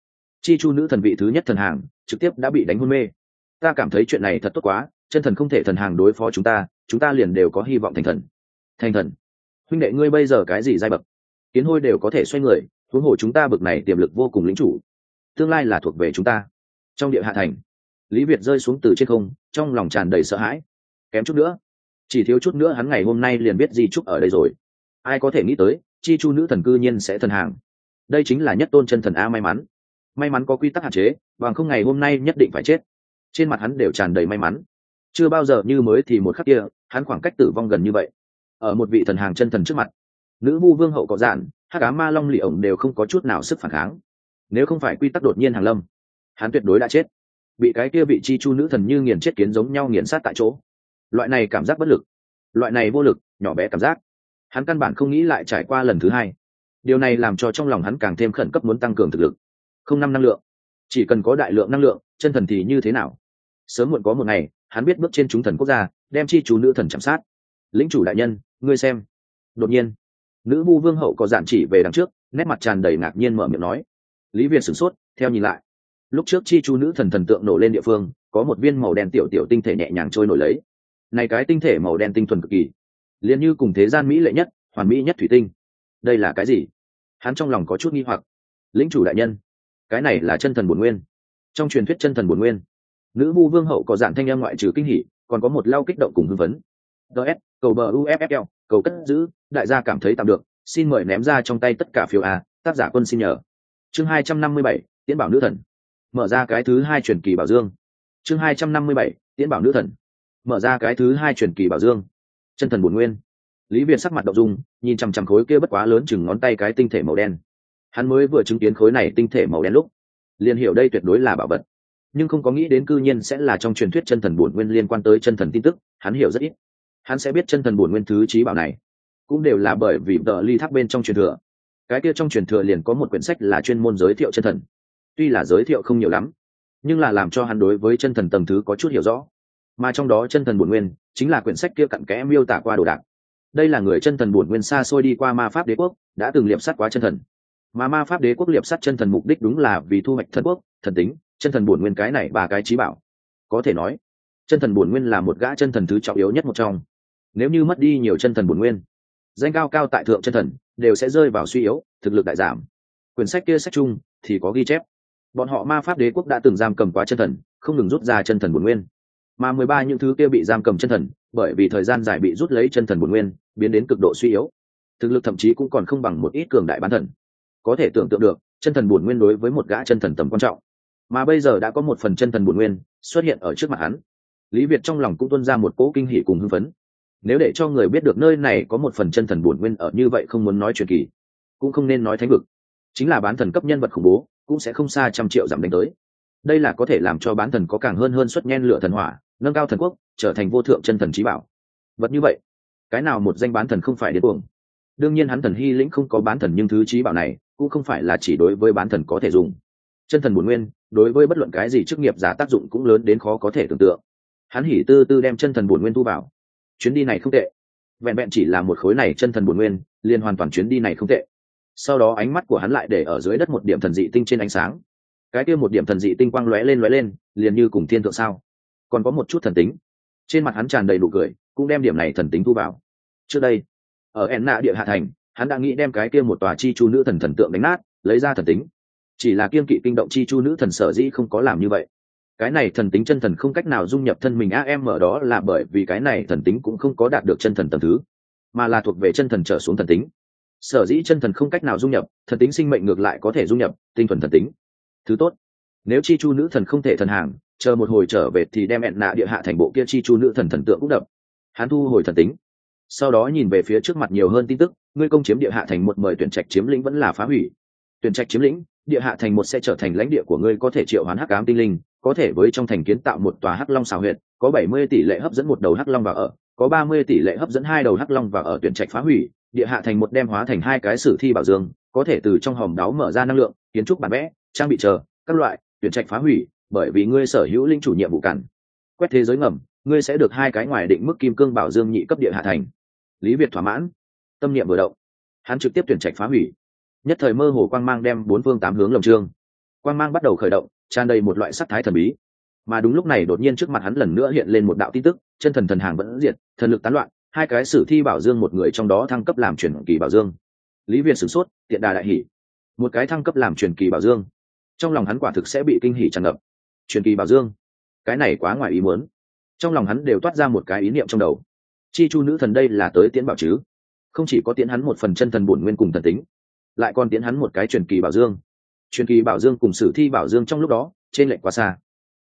Chi chu nữ thần vị thứ nhất thần hàng, trực tiếp đã bị đánh hôn mê ta cảm thấy chuyện này thật tốt quá, chân thần không thể thần hàng đối phó chúng ta chúng ta liền đều có hy vọng thành thần. Thành thần? Huynh đệ ngươi bây giờ cái gì giai bậc? Kiến hôi đều có thể xoay người, huống hồ chúng ta bậc này tiềm lực vô cùng lính chủ. Tương lai là thuộc về chúng ta. Trong địa hạ thành, lý việt rơi xuống từ trên không, trong lòng tràn đầy sợ hãi. Kém chút nữa. Chỉ thiếu chút nữa hắn ngày hôm nay liền biết di trúc ở đây rồi. Ai có thể nghĩ tới, chi chu nữ thần cư nhiên sẽ thần hàng. Đây chính là nhất tôn chân thần a may mắn. May mắn có quy tắc hạn chế, bằng không ngày hôm nay nhất định phải chết trên mặt hắn đều tràn đầy may mắn. Chưa bao giờ như mới thì một khắc kia, hắn khoảng cách tử vong gần như vậy. Ở một vị thần hàng chân thần trước mặt, nữ vu vương hậu có giản hát cá ma long lì ổng đều không có chút nào sức phản kháng. Nếu không phải quy tắc đột nhiên hàng lâm, hắn tuyệt đối đã chết. Bị cái kia vị chi chu nữ thần như nghiền chết kiến giống nhau nghiền sát tại chỗ. Loại này cảm giác bất lực, loại này vô lực, nhỏ bé cảm giác, hắn căn bản không nghĩ lại trải qua lần thứ hai. Điều này làm cho trong lòng hắn càng thêm khẩn cấp muốn tăng cường thực lực. Không năm năng lượng, chỉ cần có đại lượng năng lượng, chân thần thì như thế nào? Sớm muộn có một ngày, hắn biết bước trên chúng thần quốc gia, đem chi chú nữ thần chạm sát. Lính chủ đại nhân, ngươi xem. Đột nhiên, nữ vu vương hậu có giản chỉ về đằng trước, nét mặt tràn đầy ngạc nhiên mở miệng nói. Lý việt sửng sốt, theo nhìn lại. Lúc trước chi chú nữ thần thần tượng nổ lên địa phương, có một viên màu đen tiểu tiểu tinh thể nhẹ nhàng trôi nổi lấy. Này cái tinh thể màu đen tinh thuần cực kỳ, liền như cùng thế gian mỹ lệ nhất, hoàn mỹ nhất thủy tinh. Đây là cái gì? Hắn trong lòng có chút nghi hoặc. Lĩnh chủ đại nhân, cái này là chân thần bổn nguyên. Trong truyền thuyết chân thần bổn nguyên nữ vu vương hậu có dạng thanh em ngoại trừ kinh hỉ, còn có một lao kích động cùng hưng vấn ts cầu bờ uffl cầu cất giữ, đại gia cảm thấy tạm được, xin mời ném ra trong tay tất cả phiếu a, tác giả quân xin nhờ. Chương hai trăm năm mươi bảy, tiễn bảo nữ thần. Mở ra cái thứ hai truyền kỳ bảo dương. Chương hai trăm năm mươi bảy, tiễn bảo nữ thần. Mở ra cái thứ hai truyền kỳ bảo dương. Chân thần bổn nguyên. Lý việt sắc mặt đậu dung, nhìn chằm chằm khối kia bất quá lớn chừng ngón tay cái tinh thể màu đen. Hắn mới vừa chứng kiến khối này tinh thể màu đen lúc, liền hiểu đây tuyệt đối là bảo vật nhưng không có nghĩ đến cư nhiên sẽ là trong truyền thuyết chân thần bổn nguyên liên quan tới chân thần tin tức, hắn hiểu rất ít. Hắn sẽ biết chân thần bổn nguyên thứ trí bảo này, cũng đều là bởi vì tờ ly thác bên trong truyền thừa. Cái kia trong truyền thừa liền có một quyển sách là chuyên môn giới thiệu chân thần. Tuy là giới thiệu không nhiều lắm, nhưng là làm cho hắn đối với chân thần tầng thứ có chút hiểu rõ. Mà trong đó chân thần bổn nguyên chính là quyển sách kia cặn kẽ miêu tả qua đồ đạc. Đây là người chân thần bổn nguyên xa xôi đi qua ma pháp đế quốc, đã từng liệp sát quá chân thần. Mà ma pháp đế quốc liệp sát chân thần mục đích đúng là vì thu hoạch thần quốc, thần tính chân thần bổn nguyên cái này ba cái trí bảo. Có thể nói, chân thần bổn nguyên là một gã chân thần thứ trọng yếu nhất một trong. Nếu như mất đi nhiều chân thần bổn nguyên, danh cao cao tại thượng chân thần đều sẽ rơi vào suy yếu, thực lực đại giảm. Quyển sách kia sách chung thì có ghi chép, bọn họ ma pháp đế quốc đã từng giam cầm quá chân thần, không ngừng rút ra chân thần bổn nguyên. Mà mười ba những thứ kia bị giam cầm chân thần, bởi vì thời gian dài bị rút lấy chân thần bổn nguyên, biến đến cực độ suy yếu. Thực lực thậm chí cũng còn không bằng một ít cường đại bán thần. Có thể tưởng tượng được, chân thần bổn nguyên đối với một gã chân thần tầm quan trọng mà bây giờ đã có một phần chân thần bổn nguyên xuất hiện ở trước mặt hắn. Lý việt trong lòng cũng tuân ra một cỗ kinh hỉ cùng hưng phấn. Nếu để cho người biết được nơi này có một phần chân thần bổn nguyên ở như vậy không muốn nói chuyện kỳ, cũng không nên nói thánh vực. Chính là bán thần cấp nhân vật khủng bố, cũng sẽ không xa trăm triệu giảm đánh tới. Đây là có thể làm cho bán thần có càng hơn hơn xuất nhen lửa thần hỏa, nâng cao thần quốc, trở thành vô thượng chân thần trí bảo. Vật như vậy, cái nào một danh bán thần không phải đến cuồng? Đương nhiên hắn thần hy lĩnh không có bán thần nhưng thứ trí bảo này, cũng không phải là chỉ đối với bán thần có thể dùng. Chân thần bổn nguyên đối với bất luận cái gì chức nghiệp giá tác dụng cũng lớn đến khó có thể tưởng tượng. Hắn hỉ tư tư đem chân thần bổn nguyên thu vào. Chuyến đi này không tệ. Vẹn vẹn chỉ là một khối này chân thần bổn nguyên, liền hoàn toàn chuyến đi này không tệ. Sau đó ánh mắt của hắn lại để ở dưới đất một điểm thần dị tinh trên ánh sáng. Cái kia một điểm thần dị tinh quang lóe lên lóe lên, liền như cùng thiên thượng sao. Còn có một chút thần tính. Trên mặt hắn tràn đầy nụ cười, cũng đem điểm này thần tính thu vào. Trước đây, ở ẻn nạ địa hạ thành, hắn đã nghĩ đem cái kia một tòa chi chu nữ thần thần tượng đánh nát, lấy ra thần tính chỉ là kiên kỵ kinh động chi chu nữ thần sở dĩ không có làm như vậy. Cái này thần tính chân thần không cách nào dung nhập thân mình a em ở đó là bởi vì cái này thần tính cũng không có đạt được chân thần tầm thứ, mà là thuộc về chân thần trở xuống thần tính. Sở dĩ chân thần không cách nào dung nhập, thần tính sinh mệnh ngược lại có thể dung nhập, tinh thuần thần tính. Thứ tốt, nếu chi chu nữ thần không thể thần hàng, chờ một hồi trở về thì đem ẹn nạ địa hạ thành bộ kia chi chu nữ thần thần tượng cũng đập. Hắn thu hồi thần tính. Sau đó nhìn về phía trước mặt nhiều hơn tin tức, ngươi công chiếm địa hạ thành một mời tuyển trạch chiếm lĩnh vẫn là phá hủy. Tuyển trạch chiếm lĩnh địa hạ thành một sẽ trở thành lãnh địa của ngươi, có thể triệu hoán hắc ám tinh linh, có thể với trong thành kiến tạo một tòa hắc long xào huyện có bảy mươi tỷ lệ hấp dẫn một đầu hắc long vào ở, có ba mươi tỷ lệ hấp dẫn hai đầu hắc long vào ở tuyển trạch phá hủy. Địa hạ thành một đem hóa thành hai cái sử thi bảo dương, có thể từ trong hòm đáo mở ra năng lượng, kiến trúc bản vẽ, trang bị chờ, các loại, tuyển trạch phá hủy, bởi vì ngươi sở hữu linh chủ nhiệm vụ cản. Quét thế giới ngầm, ngươi sẽ được hai cái ngoài định mức kim cương bảo dương nhị cấp địa hạ thành. Lý việt thỏa mãn. Tâm niệm vừa động. Hắn trực tiếp tuyển trạch phá hủy nhất thời mơ hồ quang mang đem bốn phương tám hướng lồng trương. Quang mang bắt đầu khởi động, tràn đầy một loại sắc thái thần bí. Mà đúng lúc này đột nhiên trước mặt hắn lần nữa hiện lên một đạo tin tức, chân thần thần hàng vẫn diệt, thần lực tán loạn, hai cái sử thi bảo dương một người trong đó thăng cấp làm truyền kỳ bảo dương. Lý việt sửng sốt, tiện đà đại hỷ một cái thăng cấp làm truyền kỳ bảo dương. Trong lòng hắn quả thực sẽ bị kinh hỉ tràn ngập. Truyền kỳ bảo dương? Cái này quá ngoài ý muốn. Trong lòng hắn đều toát ra một cái ý niệm trong đầu. Chi chu nữ thần đây là tới tiễn bảo chứ? Không chỉ có tiễn hắn một phần chân thần bổn nguyên cùng thần tính lại còn tiến hắn một cái truyền kỳ bảo dương. Truyền kỳ bảo dương cùng sử thi bảo dương trong lúc đó, trên lệnh quá xa.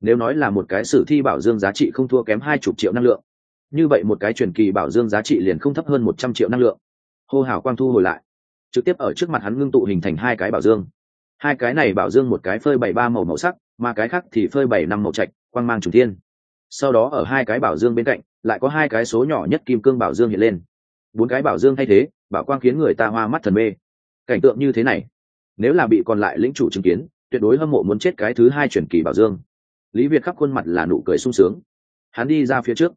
Nếu nói là một cái sử thi bảo dương giá trị không thua kém hai chục triệu năng lượng, như vậy một cái truyền kỳ bảo dương giá trị liền không thấp hơn một trăm triệu năng lượng. Hô hào quang thu hồi lại, trực tiếp ở trước mặt hắn ngưng tụ hình thành hai cái bảo dương. Hai cái này bảo dương một cái phơi bảy ba màu màu sắc, mà cái khác thì phơi bảy năm màu trạch, quang mang trùng thiên. Sau đó ở hai cái bảo dương bên cạnh, lại có hai cái số nhỏ nhất kim cương bảo dương hiện lên. Bốn cái bảo dương thay thế, bảo quang khiến người ta hoa mắt thần mê cảnh tượng như thế này, nếu là bị còn lại lĩnh chủ chứng kiến, tuyệt đối hâm mộ muốn chết cái thứ hai chuyển kỳ bảo dương. Lý việt khắp khuôn mặt là nụ cười sung sướng. Hắn đi ra phía trước,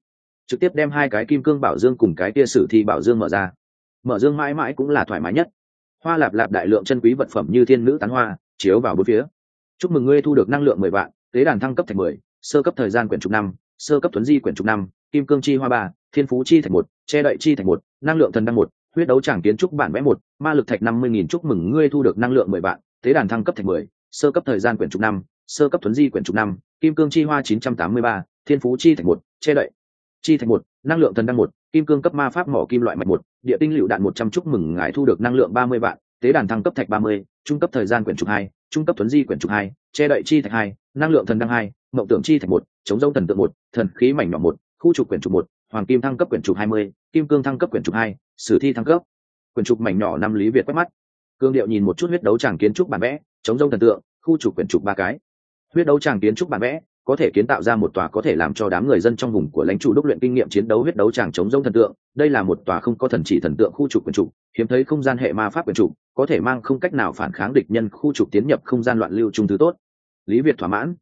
trực tiếp đem hai cái kim cương bảo dương cùng cái tia sử thi bảo dương mở ra. Mở dương mãi mãi cũng là thoải mái nhất. Hoa lạp lạp đại lượng chân quý vật phẩm như thiên nữ tán hoa, chiếu vào bốn phía. Chúc mừng ngươi thu được năng lượng mười vạn, tế đàn thăng cấp thành mười, sơ cấp thời gian quyển chục năm, sơ cấp thuấn di quyển chục năm, kim cương chi hoa ba, thiên phú chi thành một, che đậy chi thành một, năng lượng thần đăng một huyết đấu chẳng kiến trúc bản vẽ một, ma lực thạch năm mươi nghìn, chúc mừng ngươi thu được năng lượng mười vạn, tế đàn thăng cấp thạch mười, sơ cấp thời gian quyển trục năm, sơ cấp thuấn di quyển trục năm, kim cương chi hoa chín trăm tám mươi ba, thiên phú chi thạch một, che đậy. Chi thạch một, năng lượng thần đăng một, kim cương cấp ma pháp mỏ kim loại mạch một, địa tinh lựu đạn một trăm, chúc mừng ngài thu được năng lượng ba mươi vạn, tế đàn thăng cấp thạch ba mươi, trung cấp thời gian quyển trục hai, trung cấp thuấn di quyển trục hai, che đậy chi thạch hai, năng lượng thần đăng hai, mộng tưởng chi thạch một, chống dâu thần tượng một, thần khí mảnh nhỏ một, khu trục quyển trục một hoàng kim thăng cấp quyển trục hai mươi, kim cương thăng cấp quyển trục hai, sử thi thăng cấp. Quyển trục mảnh nhỏ năm lý việt quét mắt. Cương điệu nhìn một chút huyết đấu tràng kiến trúc bản vẽ, chống rông thần tượng, khu trục quyển trục ba cái. Huyết đấu tràng kiến trúc bản vẽ, có thể kiến tạo ra một tòa có thể làm cho đám người dân trong vùng của lãnh chủ đúc luyện kinh nghiệm chiến đấu huyết đấu tràng chống rông thần tượng. Đây là một tòa không có thần chỉ thần tượng khu trục quyền trục, hiếm thấy không gian hệ ma pháp quyền trục, có thể mang không cách nào phản kháng địch nhân khu trục tiến nhập không gian loạn lưu trung thứ tốt. Lý việt thỏa mãn.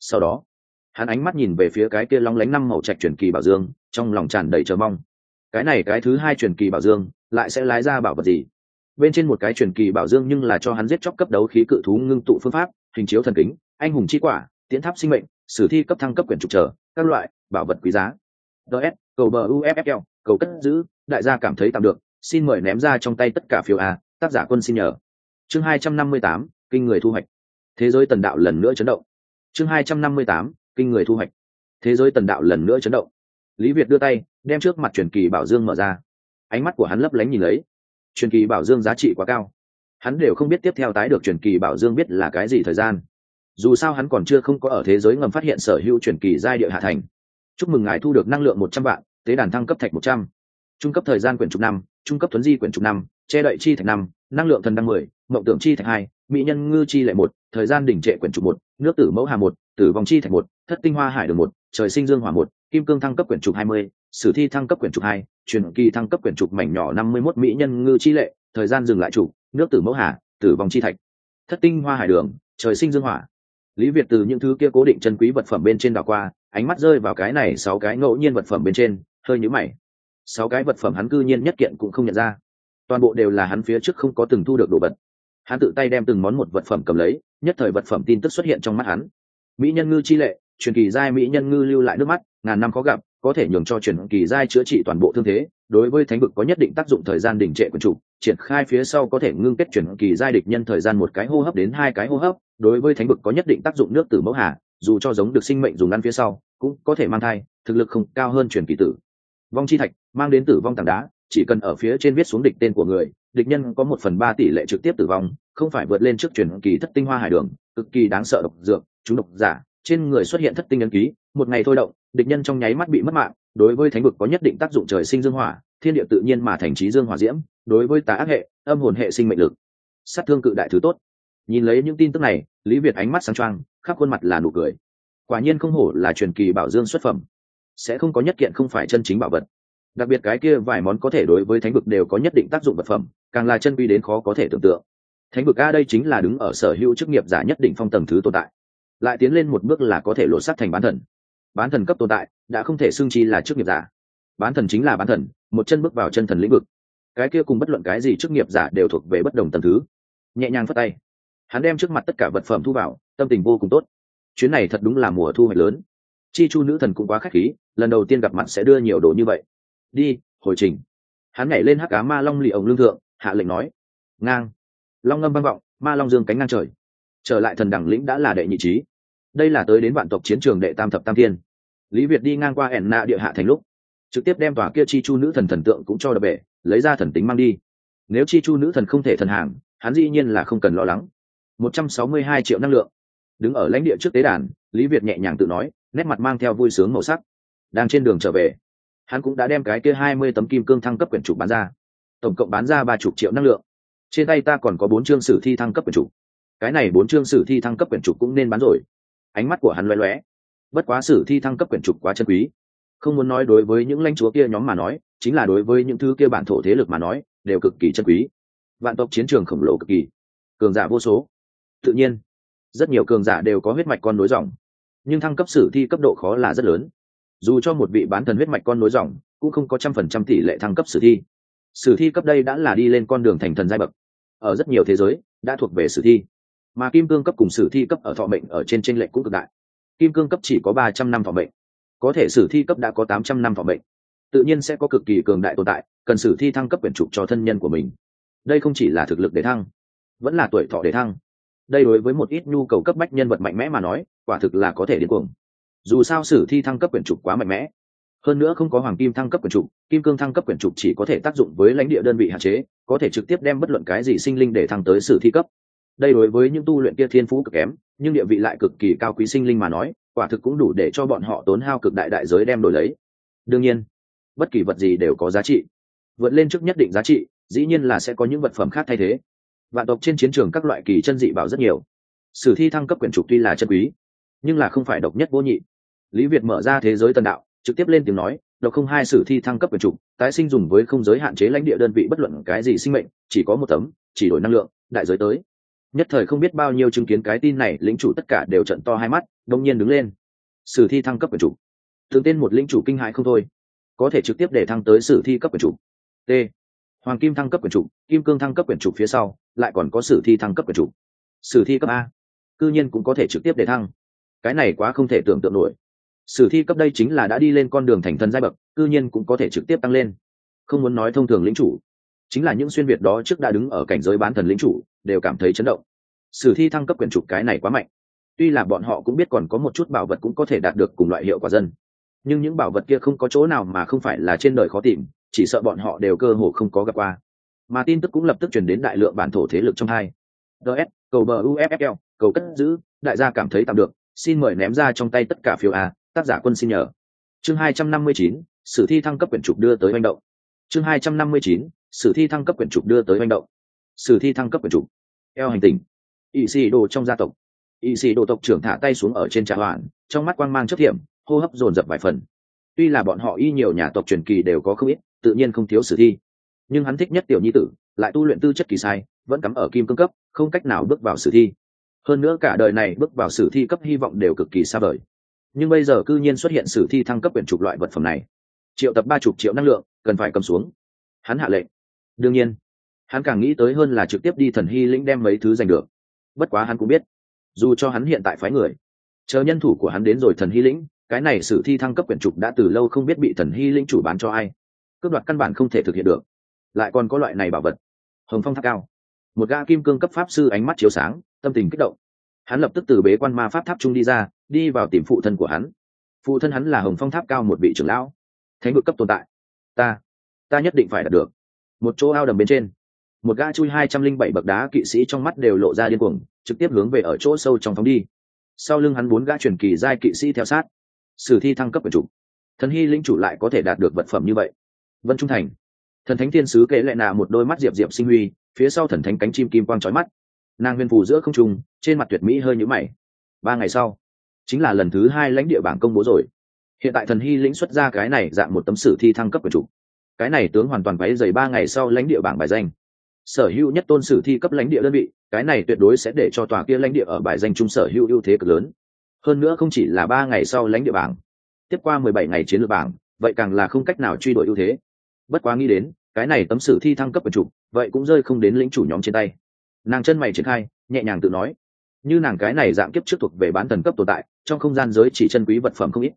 Sau đó hắn ánh mắt nhìn về phía cái kia long lánh năm màu trạch truyền kỳ bảo dương, trong lòng tràn đầy chờ mong. Cái này cái thứ hai truyền kỳ bảo dương, lại sẽ lái ra bảo vật gì? Bên trên một cái truyền kỳ bảo dương nhưng là cho hắn giết chóc cấp đấu khí cự thú ngưng tụ phương pháp, hình chiếu thần kính, anh hùng chi quả, tiến tháp sinh mệnh, sử thi cấp thăng cấp quyển trục trở, các loại, bảo vật quý giá. Ts cầu bờ uffl cầu cất giữ, đại gia cảm thấy tạm được, xin mời ném ra trong tay tất cả phiếu a, tác giả quân xin nhờ. Chương hai trăm năm mươi tám, kinh người thu hoạch. Thế giới tần đạo lần nữa chấn động. Chương hai trăm năm mươi tám kinh người thu hoạch. Thế giới tần đạo lần nữa chấn động. Lý việt đưa tay, đem trước mặt truyền kỳ bảo dương mở ra. Ánh mắt của hắn lấp lánh nhìn lấy. Truyền kỳ bảo dương giá trị quá cao. Hắn đều không biết tiếp theo tái được truyền kỳ bảo dương biết là cái gì thời gian. Dù sao hắn còn chưa không có ở thế giới ngầm phát hiện sở hữu truyền kỳ giai địa hạ thành. Chúc mừng ngài thu được năng lượng một trăm vạn, tế đàn thăng cấp thạch một trăm. Trung cấp thời gian quyển trục năm, trung cấp thuấn di quyển trục năm, che đậy chi thạch năm, năng lượng thần đăng mười, mộng tưởng chi thạch hai, mỹ nhân ngư chi lệ một, thời gian đỉnh trệ quyển trục một, nước tử mẫu hà một, tử vong chi thạch một thất tinh hoa hải đường một, trời sinh dương hỏa một, kim cương thăng cấp quyển trục hai mươi, sử thi thăng cấp quyển trục hai, truyền kỳ thăng cấp quyển trục mảnh nhỏ năm mươi mốt mỹ nhân ngư chi lệ, thời gian dừng lại trục nước tử mẫu hà, tử vong chi thạch. Thất tinh hoa hải đường, trời sinh dương hỏa. Lý việt từ những thứ kia cố định chân quý vật phẩm bên trên đảo qua, ánh mắt rơi vào cái này sáu cái ngẫu nhiên vật phẩm bên trên, hơi nhũ mày. Sáu cái vật phẩm hắn cư nhiên nhất kiện cũng không nhận ra. Toàn bộ đều là hắn phía trước không có từng thu được đồ vật. Hắn tự tay đem từng món một vật phẩm cầm lấy, nhất thời vật phẩm tin tức xuất hiện trong mắt hắn. Mỹ nhân ngư chi lệ truyền kỳ giai mỹ nhân ngư lưu lại nước mắt, ngàn năm khó gặp, có thể nhường cho truyền kỳ giai chữa trị toàn bộ thương thế, đối với thánh vực có nhất định tác dụng thời gian đình trệ quần chủ, triển khai phía sau có thể ngưng kết truyền kỳ giai địch nhân thời gian một cái hô hấp đến hai cái hô hấp, đối với thánh vực có nhất định tác dụng nước tử mẫu hà, dù cho giống được sinh mệnh dùng ăn phía sau, cũng có thể mang thai, thực lực không cao hơn truyền kỳ tử. Vong chi thạch, mang đến tử vong tảng đá, chỉ cần ở phía trên viết xuống địch tên của người, địch nhân có một phần ba tỷ lệ trực tiếp tử vong, không phải vượt lên trước truyền kỳ thất tinh hoa hải đường, cực kỳ đáng sợ độc dược, chúng độc giả trên người xuất hiện thất tinh ấn ký, một ngày thôi động, địch nhân trong nháy mắt bị mất mạng, đối với thánh vực có nhất định tác dụng trời sinh dương hỏa, thiên địa tự nhiên mà thành trí dương hỏa diễm, đối với tà ác hệ, âm hồn hệ sinh mệnh lực. Sát thương cự đại thứ tốt. Nhìn lấy những tin tức này, lý việt ánh mắt sáng trăng khắp khuôn mặt là nụ cười. Quả nhiên không hổ là truyền kỳ bảo dương xuất phẩm. Sẽ không có nhất kiện không phải chân chính bảo vật. Đặc biệt cái kia vài món có thể đối với thánh vực đều có nhất định tác dụng vật phẩm, càng là chân quy đến khó có thể tưởng tượng. Thánh vực a đây chính là đứng ở sở hữu chức nghiệp giả nhất định phong tầng thứ tồn tại lại tiến lên một bước là có thể lột sắt thành bán thần. Bán thần cấp tồn tại, đã không thể xưng chi là chức nghiệp giả. Bán thần chính là bán thần, một chân bước vào chân thần lĩnh vực. Cái kia cùng bất luận cái gì chức nghiệp giả đều thuộc về bất đồng tầm thứ. Nhẹ nhàng phất tay. Hắn đem trước mặt tất cả vật phẩm thu vào, tâm tình vô cùng tốt. Chuyến này thật đúng là mùa thu hoạch lớn. Chi chu nữ thần cũng quá k h á c h khí, lần đầu tiên gặp mặt sẽ đưa nhiều đồ như vậy. Đi, hồi trình. Hắn nhảy lên hắc cá ma long lì ổng lương thượng, hạ lệnh nói. Ngang. Long ngâm vang vọng, ma long dương cánh ngang trời. Trở lại thần đẳng lĩnh đã là đệ nhị trí đây là tới đến vạn tộc chiến trường đệ tam thập tam thiên. Lý việt đi ngang qua ẻn nạ địa hạ thành lúc, trực tiếp đem tòa kia chi chu nữ thần thần tượng cũng cho đập bể, lấy ra thần tính mang đi. Nếu chi chu nữ thần không thể thần hàng, hắn dĩ nhiên là không cần lo lắng. Một trăm sáu mươi hai triệu năng lượng. Đứng ở lãnh địa trước tế đàn, lý việt nhẹ nhàng tự nói, nét mặt mang theo vui sướng màu sắc. Đang trên đường trở về, hắn cũng đã đem cái kia hai mươi tấm kim cương thăng cấp quyển trục bán ra. Tổng cộng bán ra ba chục triệu năng lượng. Trên tay ta còn có bốn chương sử thi thăng cấp quyển trục. Cái này bốn chương sử thi thăng cấp quyển trục cũng nên bán rồi ánh mắt của hắn loé loé. Bất quá sử thi thăng cấp quyển trục quá chân quý. Không muốn nói đối với những lãnh chúa kia nhóm mà nói, chính là đối với những thứ kia bản thổ thế lực mà nói, đều cực kỳ chân quý. Vạn tộc chiến trường khổng lồ cực kỳ. Cường giả vô số. Tự nhiên, rất nhiều cường giả đều có huyết mạch con nối dòng. Nhưng thăng cấp sử thi cấp độ khó là rất lớn. Dù cho một vị bán thần huyết mạch con nối dòng, cũng không có trăm phần trăm tỷ lệ thăng cấp sử thi. Sử thi cấp đây đã là đi lên con đường thành thần giai bậc. Ở rất nhiều thế giới, đã thuộc về sử thi mà kim cương cấp cùng sử thi cấp ở thọ mệnh ở trên tranh lệch cũng cực đại. Kim cương cấp chỉ có ba trăm năm thọ mệnh. Có thể sử thi cấp đã có tám trăm năm thọ mệnh. Tự nhiên sẽ có cực kỳ cường đại tồn tại, cần sử thi thăng cấp quyển trục cho thân nhân của mình. Đây không chỉ là thực lực để thăng, vẫn là tuổi thọ để thăng. Đây đối với một ít nhu cầu cấp bách nhân vật mạnh mẽ mà nói, quả thực là có thể điên cuồng. Dù sao sử thi thăng cấp quyển trục quá mạnh mẽ. Hơn nữa không có hoàng kim thăng cấp quyển trục, kim cương thăng cấp quyển trục chỉ có thể tác dụng với lãnh địa đơn vị hạn chế, có thể trực tiếp đem bất luận cái gì sinh linh để thăng tới sử thi cấp đây đối với những tu luyện kia thiên phú cực kém, nhưng địa vị lại cực kỳ cao quý sinh linh mà nói, quả thực cũng đủ để cho bọn họ tốn hao cực đại đại giới đem đổi lấy. Đương nhiên, bất kỳ vật gì đều có giá trị. Vượt lên trước nhất định giá trị, dĩ nhiên là sẽ có những vật phẩm khác thay thế. Vạn tộc trên chiến trường các loại kỳ chân dị bảo rất nhiều. Sử thi thăng cấp quyển trục tuy là chân quý, nhưng là không phải độc nhất vô nhị. Lý việt mở ra thế giới tần đạo, trực tiếp lên tiếng nói, độc không hai sử thi thăng cấp quyền trục, tái sinh dùng với không giới hạn chế lãnh địa đơn vị bất luận cái gì sinh mệnh, chỉ có một tấm, chỉ đổi năng lượng, đại giới tới nhất thời không biết bao nhiêu chứng kiến cái tin này lĩnh chủ tất cả đều trận to hai mắt đông nhiên đứng lên. Sử thi thăng cấp quyền chủ, thường tên một lĩnh chủ kinh hại không thôi. Có thể trực tiếp để thăng tới sử thi cấp quyền chủ. t. Hoàng kim thăng cấp quyền chủ, kim cương thăng cấp quyền chủ phía sau lại còn có sử thi thăng cấp quyền chủ, sử thi cấp a. Cư nhiên cũng có thể trực tiếp để thăng. Cái này quá không thể tưởng tượng nổi. Sử thi cấp đây chính là đã đi lên con đường thành thân giai bậc cư nhiên cũng có thể trực tiếp tăng lên. Không muốn nói thông thường lĩnh chủ chính là những xuyên việt đó trước đã đứng ở cảnh giới bán thần lính chủ đều cảm thấy chấn động. Sử thi thăng cấp quyền trục cái này quá mạnh. Tuy là bọn họ cũng biết còn có một chút bảo vật cũng có thể đạt được cùng loại hiệu quả dân. Nhưng những bảo vật kia không có chỗ nào mà không phải là trên đời khó tìm chỉ sợ bọn họ đều cơ hồ không có gặp qua. Mà tin tức cũng lập tức chuyển đến đại lượng bản thổ thế lực trong hai. Ds cầu bờ uffl cầu cất giữ đại gia cảm thấy tạm được xin mời ném ra trong tay tất cả phiếu a tác giả quân xin nhờ. Chương 259, sử thi thăng cấp quyển trục đưa tới manh động. Chương 259, sử thi thăng cấp quyển trục đưa tới manh động. Sử thi thăng cấp quyển trục. Eo hành tình ỵ sĩ đồ trong gia tộc. Ỵ sĩ đồ tộc trưởng thả tay xuống ở trên trà hoạn, trong mắt quang mang chất hiểm hô hấp dồn dập vài phần. Tuy là bọn họ y nhiều nhà tộc truyền kỳ đều có không ít tự nhiên không thiếu sử thi. Nhưng hắn thích nhất tiểu nhi tử lại tu luyện tư chất kỳ sai vẫn cắm ở kim cương cấp không cách nào bước vào sử thi. Hơn nữa cả đời này bước vào sử thi cấp hy vọng đều cực kỳ xa vời. Nhưng bây giờ cư nhiên xuất hiện sử thi thăng cấp quyển chụp loại vật phẩm này. Triệu tập ba chục triệu năng lượng cần phải cầm xuống. Hắn hạ lệnh đương nhiên, hắn càng nghĩ tới hơn là trực tiếp đi thần hy lĩnh đem mấy thứ giành được. Bất quá hắn cũng biết, dù cho hắn hiện tại phái người, chờ nhân thủ của hắn đến rồi thần hy lĩnh, cái này sử thi thăng cấp quyển trục đã từ lâu không biết bị thần hy lĩnh chủ bán cho ai. Cướp đoạt căn bản không thể thực hiện được. Lại còn có loại này bảo vật. Hồng phong tháp cao. Một gã kim cương cấp pháp sư ánh mắt chiếu sáng, tâm tình kích động. Hắn lập tức từ bế quan ma pháp tháp trung đi ra, đi vào tìm phụ thân của hắn. Phụ thân hắn là hồng phong tháp cao một vị trưởng lão. Thánh vực cấp tồn tại. Ta ta nhất định phải đạt được một chỗ ao đầm bên trên. Một gã chui hai trăm linh bảy bậc đá kỵ sĩ trong mắt đều lộ ra điên cuồng, trực tiếp hướng về ở chỗ sâu trong phóng đi. Sau lưng hắn bốn gã truyền kỳ giai kỵ sĩ theo sát. Sử thi thăng cấp của chủ. Thần hy linh chủ lại có thể đạt được vật phẩm như vậy. Vân trung thành. Thần thánh thiên sứ kể lại nạ một đôi mắt diệp diệp sinh huy, phía sau thần thánh cánh chim kim quang trói mắt. Nàng huyền phù giữa không trung, trên mặt tuyệt mỹ hơi nhũ mày. Ba ngày sau, chính là lần thứ hai lãnh địa bảng công bố rồi. Hiện tại thần hy lĩnh xuất ra cái này dạng một tấm sử thi thăng cấp của chủ cái này tướng hoàn toàn váy dày ba ngày sau lãnh địa bảng bài danh. Sở hữu nhất tôn sử thi cấp lãnh địa đơn vị, cái này tuyệt đối sẽ để cho tòa kia lãnh địa ở bài danh trung sở hữu ưu thế cực lớn. Hơn nữa không chỉ là ba ngày sau lãnh địa bảng, tiếp qua mười bảy ngày chiến lược bảng, vậy càng là không cách nào truy đuổi ưu thế. Bất quá nghĩ đến, cái này tấm sử thi thăng cấp của chủ, vậy cũng rơi không đến lĩnh chủ nhóm trên tay. Nàng chân mày triển khai, nhẹ nhàng tự nói, như nàng cái này dạng kiếp trước thuộc về bán thần cấp tồn tại, trong không gian giới chỉ chân quý vật phẩm không ít.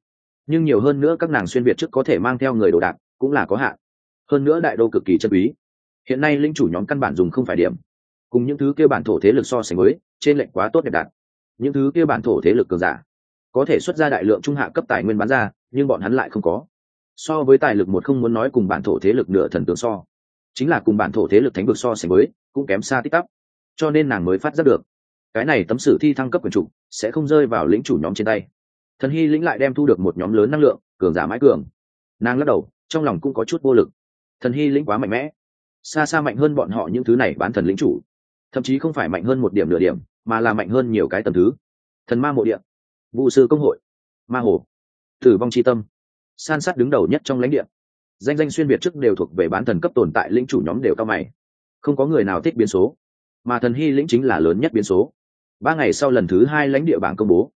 Nhưng nhiều hơn nữa các nàng xuyên việt trước có thể mang theo người đồ đạc, cũng là có hạn hơn nữa đại đô cực kỳ chân quý. Hiện nay linh chủ nhóm căn bản dùng không phải điểm. Cùng những thứ kia bản thổ thế lực so sánh mới trên lệnh quá tốt đẹp đạt những thứ kia bản thổ thế lực cường giả, có thể xuất ra đại lượng trung hạ cấp tài nguyên bán ra, nhưng bọn hắn lại không có. So với tài lực một không muốn nói cùng bản thổ thế lực nửa thần tướng so. Chính là cùng bản thổ thế lực thánh vực so sánh mới cũng kém xa tích tắp cho nên nàng mới phát giác được, cái này tấm sử thi thăng cấp quyền chủ sẽ không rơi vào lĩnh chủ nhóm trên tay. Thần hy lĩnh lại đem thu được một nhóm lớn năng lượng, cường giả mãi cường. Nàng lắc đầu, trong lòng cũng có chút vô lực thần hy lĩnh quá mạnh mẽ. Xa xa mạnh hơn bọn họ những thứ này bán thần lĩnh chủ. Thậm chí không phải mạnh hơn một điểm nửa điểm, mà là mạnh hơn nhiều cái tầm thứ. Thần ma mộ điện vụ sư công hội. Ma hồ. Tử vong c h i tâm. San sát đứng đầu nhất trong lãnh địa. Danh danh xuyên việt trước đều thuộc về bán thần cấp tồn tại lĩnh chủ nhóm đều cao mày. Không có người nào thích biến số. Mà thần hy lĩnh chính là lớn nhất biến số. Ba ngày sau lần thứ hai lãnh địa bảng công bố.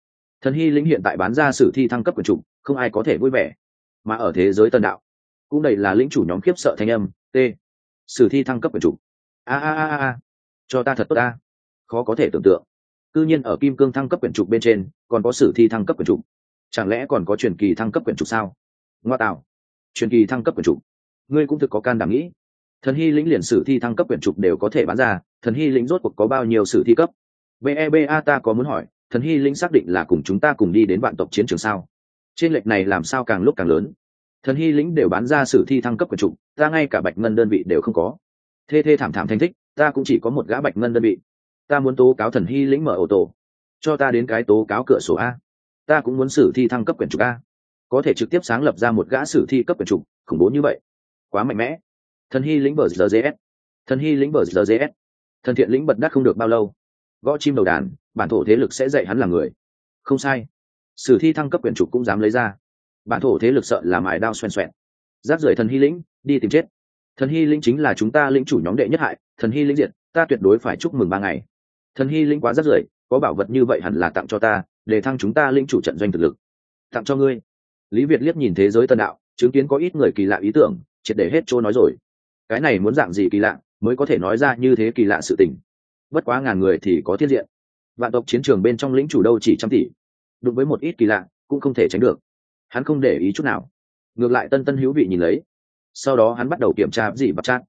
Thần hy lĩnh hiện tại bán ra sử thi thăng cấp quần trục không ai có thể vui vẻ. Mà ở thế giới tân đạo cũng đầy là lĩnh chủ nhóm khiếp sợ thanh âm, t, sử thi thăng cấp quyền chủ. A a a a cho ta thật tốt ta. Khó có thể tưởng tượng. Cư nhiên ở kim cương thăng cấp quyển trục bên trên, còn có sử thi thăng cấp quyển trục chẳng lẽ còn có truyền kỳ thăng cấp quyển trục sao? Ngoa tạo, truyền kỳ thăng cấp quyển trục ngươi cũng thực có can đảm nghĩ. Thần hy lĩnh liền sử thi thăng cấp quyển trục đều có thể bán ra, thần hy lĩnh rốt cuộc có bao nhiêu sử thi cấp? Veba ta có muốn hỏi, thần hy lĩnh xác định là cùng chúng ta cùng đi đến vạn tộc chiến trường sao? Trên lệch này làm sao càng lúc càng lớn? Thần hy lĩnh đều bán ra sử thi thăng cấp quyền trục, ta ngay cả bạch ngân đơn vị đều không có. Thê thê thảm thảm thanh thích, ta cũng chỉ có một gã bạch ngân đơn vị. Ta muốn tố cáo thần hy lĩnh mở ô tô cho ta đến cái tố cáo cửa sổ a. Ta cũng muốn sử thi thăng cấp quyền trục a. Có thể trực tiếp sáng lập ra một gã sử thi cấp quyền trục, khủng bố như vậy. Quá mạnh mẽ. Thần hy lĩnh bờ rgs thần hy lĩnh bờ rgs thần thiện lĩnh bật đắc không được bao lâu. Gõ chim đầu đàn, bản thổ thế lực sẽ dạy hắn là người. Không sai. Sử thi thăng cấp quyền trục cũng dám lấy ra bản thổ thế lực sợ là mài đao xoen xoẹn. Giáp rời thần hy lĩnh, đi tìm chết. Thần hy lĩnh chính là chúng ta lĩnh chủ nhóm đệ nhất hại, thần hy lĩnh diệt, ta tuyệt đối phải chúc mừng ba ngày. Thần hy lĩnh quá giáp rưởi, có bảo vật như vậy hẳn là tặng cho ta, để thăng chúng ta lĩnh chủ trận doanh thực lực. Tặng cho ngươi. Lý việt liếc nhìn thế giới tân đạo, chứng kiến có ít người kỳ lạ ý tưởng, triệt để hết chỗ nói rồi. Cái này muốn dạng gì kỳ lạ, mới có thể nói ra như thế kỳ lạ sự tình. Bất quá ngàn người thì có thiết diện. Vạn tộc chiến trường bên trong lĩnh chủ đâu chỉ trăm tỷ. Đụng với một ít kỳ lạ, cũng không thể tránh được hắn không để ý chút nào. Ngược lại tân tân hữu vị nhìn lấy. Sau đó hắn bắt đầu kiểm tra gì bắt chat.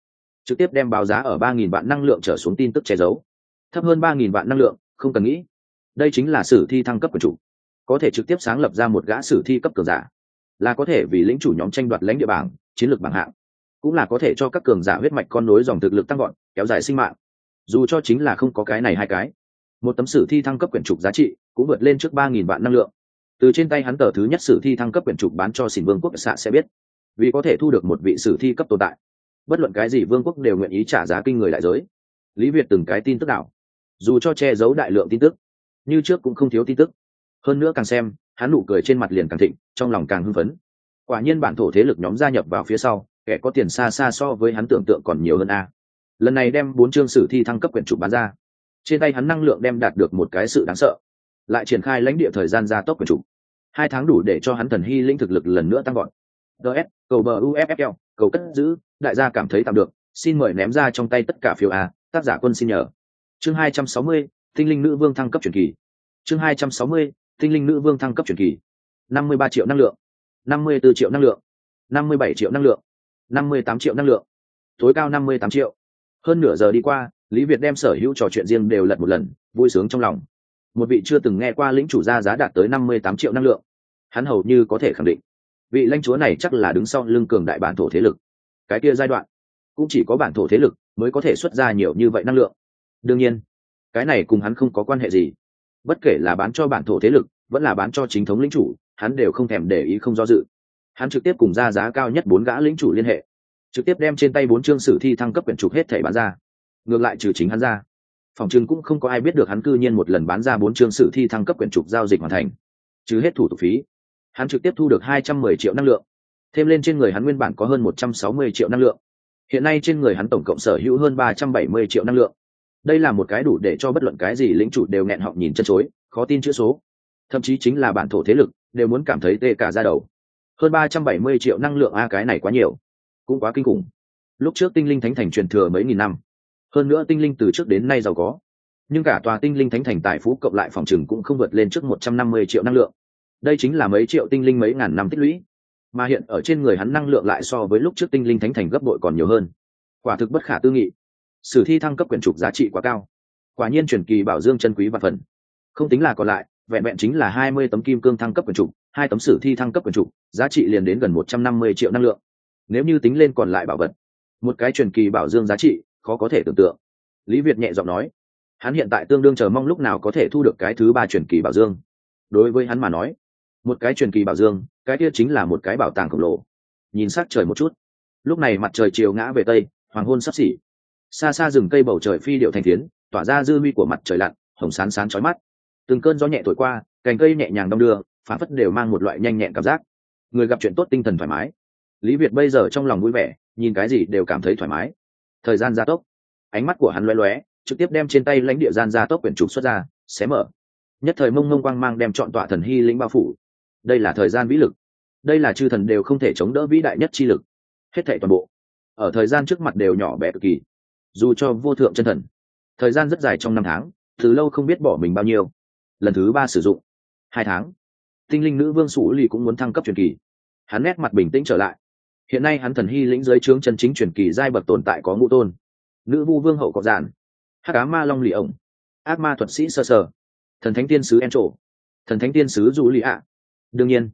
Trực tiếp đem báo giá ở ba nghìn vạn năng lượng trở xuống tin tức che giấu. Thấp hơn ba nghìn vạn năng lượng, không cần nghĩ. Đây chính là sử thi thăng cấp của chủ. Có thể trực tiếp sáng lập ra một gã sử thi cấp cường giả. Là có thể vì lĩnh chủ nhóm tranh đoạt lãnh địa bảng, chiến lược bảng hạng. Cũng là có thể cho các cường giả huyết mạch con nối dòng thực lực tăng gọn kéo dài sinh mạng. Dù cho chính là không có cái này hai cái, một tấm sử thi thăng cấp quyển trục giá trị cũng vượt lên trước ba nghìn vạn năng lượng từ trên tay hắn tờ thứ nhất sử thi thăng cấp quyển trục bán cho xỉn vương quốc xạ sẽ biết, vì có thể thu được một vị sử thi cấp tồn tại. Bất luận cái gì vương quốc đều nguyện ý trả giá kinh người đại giới. Lý việt từng cái tin tức nào dù cho che giấu đại lượng tin tức, như trước cũng không thiếu tin tức. Hơn nữa càng xem, hắn nụ cười trên mặt liền càng thịnh, trong lòng càng hưng phấn. Quả nhiên bản thổ thế lực nhóm gia nhập vào phía sau, kẻ có tiền xa xa so với hắn tưởng tượng còn nhiều hơn a. Lần này đem bốn chương sử thi thăng cấp quyển trục bán ra. Trên tay hắn năng lượng đem đạt được một cái sự đáng sợ lại triển khai lãnh địa thời gian gia tốc của chủ. Hai tháng đủ để cho hắn thần hy linh thực lực lần nữa tăng gọn DS, cầu bờ uffl cầu cất giữ đại gia cảm thấy tạm được xin mời ném ra trong tay tất cả phiếu a tác giả quân xin nhờ. Chương hai trăm sáu mươi tinh linh nữ vương thăng cấp truyền kỳ. Chương hai trăm sáu mươi tinh linh nữ vương thăng cấp truyền kỳ. năm mươi ba triệu năng lượng. năm mươi b ố triệu năng lượng. năm mươi bảy triệu năng lượng. năm mươi tám triệu năng lượng. Tối cao năm mươi tám triệu. Hơn nửa giờ đi qua lý việt đem sở hữu trò chuyện riêng đều lật một lần vui sướng trong lòng một vị chưa từng nghe qua lĩnh chủ gia giá đạt tới năm mươi tám triệu năng lượng. Hắn hầu như có thể khẳng định, vị lãnh chúa này chắc là đứng sau lưng cường đại bản thổ thế lực. Cái kia giai đoạn, cũng chỉ có bản thổ thế lực mới có thể xuất ra nhiều như vậy năng lượng. Đương nhiên, cái này cùng hắn không có quan hệ gì. Bất kể là bán cho bản thổ thế lực, vẫn là bán cho chính thống lĩnh chủ, hắn đều không thèm để ý không do dự. Hắn trực tiếp cùng ra giá cao nhất bốn gã lĩnh chủ liên hệ, trực tiếp đem trên tay bốn chương sử thi thăng cấp quyển trục hết thể bán ra. Ngược lại trừ chính hắn ra phòng trưng cũng không có ai biết được hắn cư nhiên một lần bán ra bốn chương sử thi thăng cấp quyển trục giao dịch hoàn thành. Chứ hết thủ tục phí. Hắn trực tiếp thu được hai trăm mười triệu năng lượng. Thêm lên trên người hắn nguyên bản có hơn một trăm sáu mươi triệu năng lượng. Hiện nay trên người hắn tổng cộng sở hữu hơn ba trăm bảy mươi triệu năng lượng. Đây là một cái đủ để cho bất luận cái gì lĩnh chủ đều nghẹn họng nhìn chân chối, khó tin chữ số. Thậm chí chính là bản thổ thế lực đều muốn cảm thấy tê cả ra đầu. Hơn ba trăm bảy mươi triệu năng lượng a, cái này quá nhiều. Cũng quá kinh khủng. Lúc trước tinh linh thánh thành truyền thừa mấy nghìn năm hơn nữa tinh linh từ trước đến nay giàu có. Nhưng cả tòa tinh linh thánh thành tài phú cộng lại phòng chừng cũng không vượt lên trước một trăm năm mươi triệu năng lượng. Đây chính là mấy triệu tinh linh mấy ngàn năm tích lũy. Mà hiện ở trên người hắn năng lượng lại so với lúc trước tinh linh thánh thành gấp bội còn nhiều hơn. Quả thực bất khả tư nghị. Sử thi thăng cấp quyển trục giá trị quá cao. Quả nhiên truyền kỳ bảo dương chân quý và phần. Không tính là còn lại, vẹn vẹn chính là hai mươi tấm kim cương thăng cấp quyển trục, hai tấm sử thi thăng cấp quyển trục, giá trị liền đến gần một trăm năm mươi triệu năng lượng. Nếu như tính lên còn lại bảo vật, một cái truyền kỳ bảo dương giá trị khó có thể tưởng tượng. Lý việt nhẹ giọng nói, hắn hiện tại tương đương chờ mong lúc nào có thể thu được cái thứ ba truyền kỳ bảo dương. Đối với hắn mà nói, một cái truyền kỳ bảo dương, cái kia chính là một cái bảo tàng khổng lồ. Nhìn sát trời một chút. Lúc này mặt trời chiều ngã về tây, hoàng hôn sắp xỉ. Xa xa rừng cây bầu trời phi điệu thành tiến tỏa ra dư huy của mặt trời lặn, hồng sán sán chói mắt. Từng cơn gió nhẹ thổi qua, cành cây nhẹ nhàng đong đưa phản phất đều mang một loại nhanh nhẹn cảm giác. Người gặp chuyện tốt tinh thần thoải mái. Lý việt bây giờ trong lòng vui vẻ, nhìn cái gì đều cảm thấy thoải mái thời gian gia tốc. Ánh mắt của hắn loé loé trực tiếp đem trên tay lãnh địa gian gia tốc quyển trục xuất ra, xé mở. Nhất thời mông mông quang mang đem chọn tọa thần hy lĩnh bao phủ. Đây là thời gian vĩ lực. Đây là chư thần đều không thể chống đỡ vĩ đại nhất chi lực. Hết thệ toàn bộ, ở thời gian trước mặt đều nhỏ bé cực kỳ. Dù cho vô thượng chân thần, thời gian rất dài trong năm tháng, từ lâu không biết bỏ mình bao nhiêu. Lần thứ ba sử dụng, hai tháng. Tinh linh nữ vương sủ lì cũng muốn thăng cấp truyền kỳ. Hắn nét mặt bình tĩnh trở lại hiện nay hắn thần hy lĩnh giới trướng chân chính truyền kỳ giai bậc tồn tại có ngũ tôn. Nữ vu vương hậu cọc giản hát cá ma long lì ổng, ác ma thuật sĩ sơ sơ, thần thánh tiên sứ en trổ thần thánh tiên sứ dù lì ạ. Đương nhiên,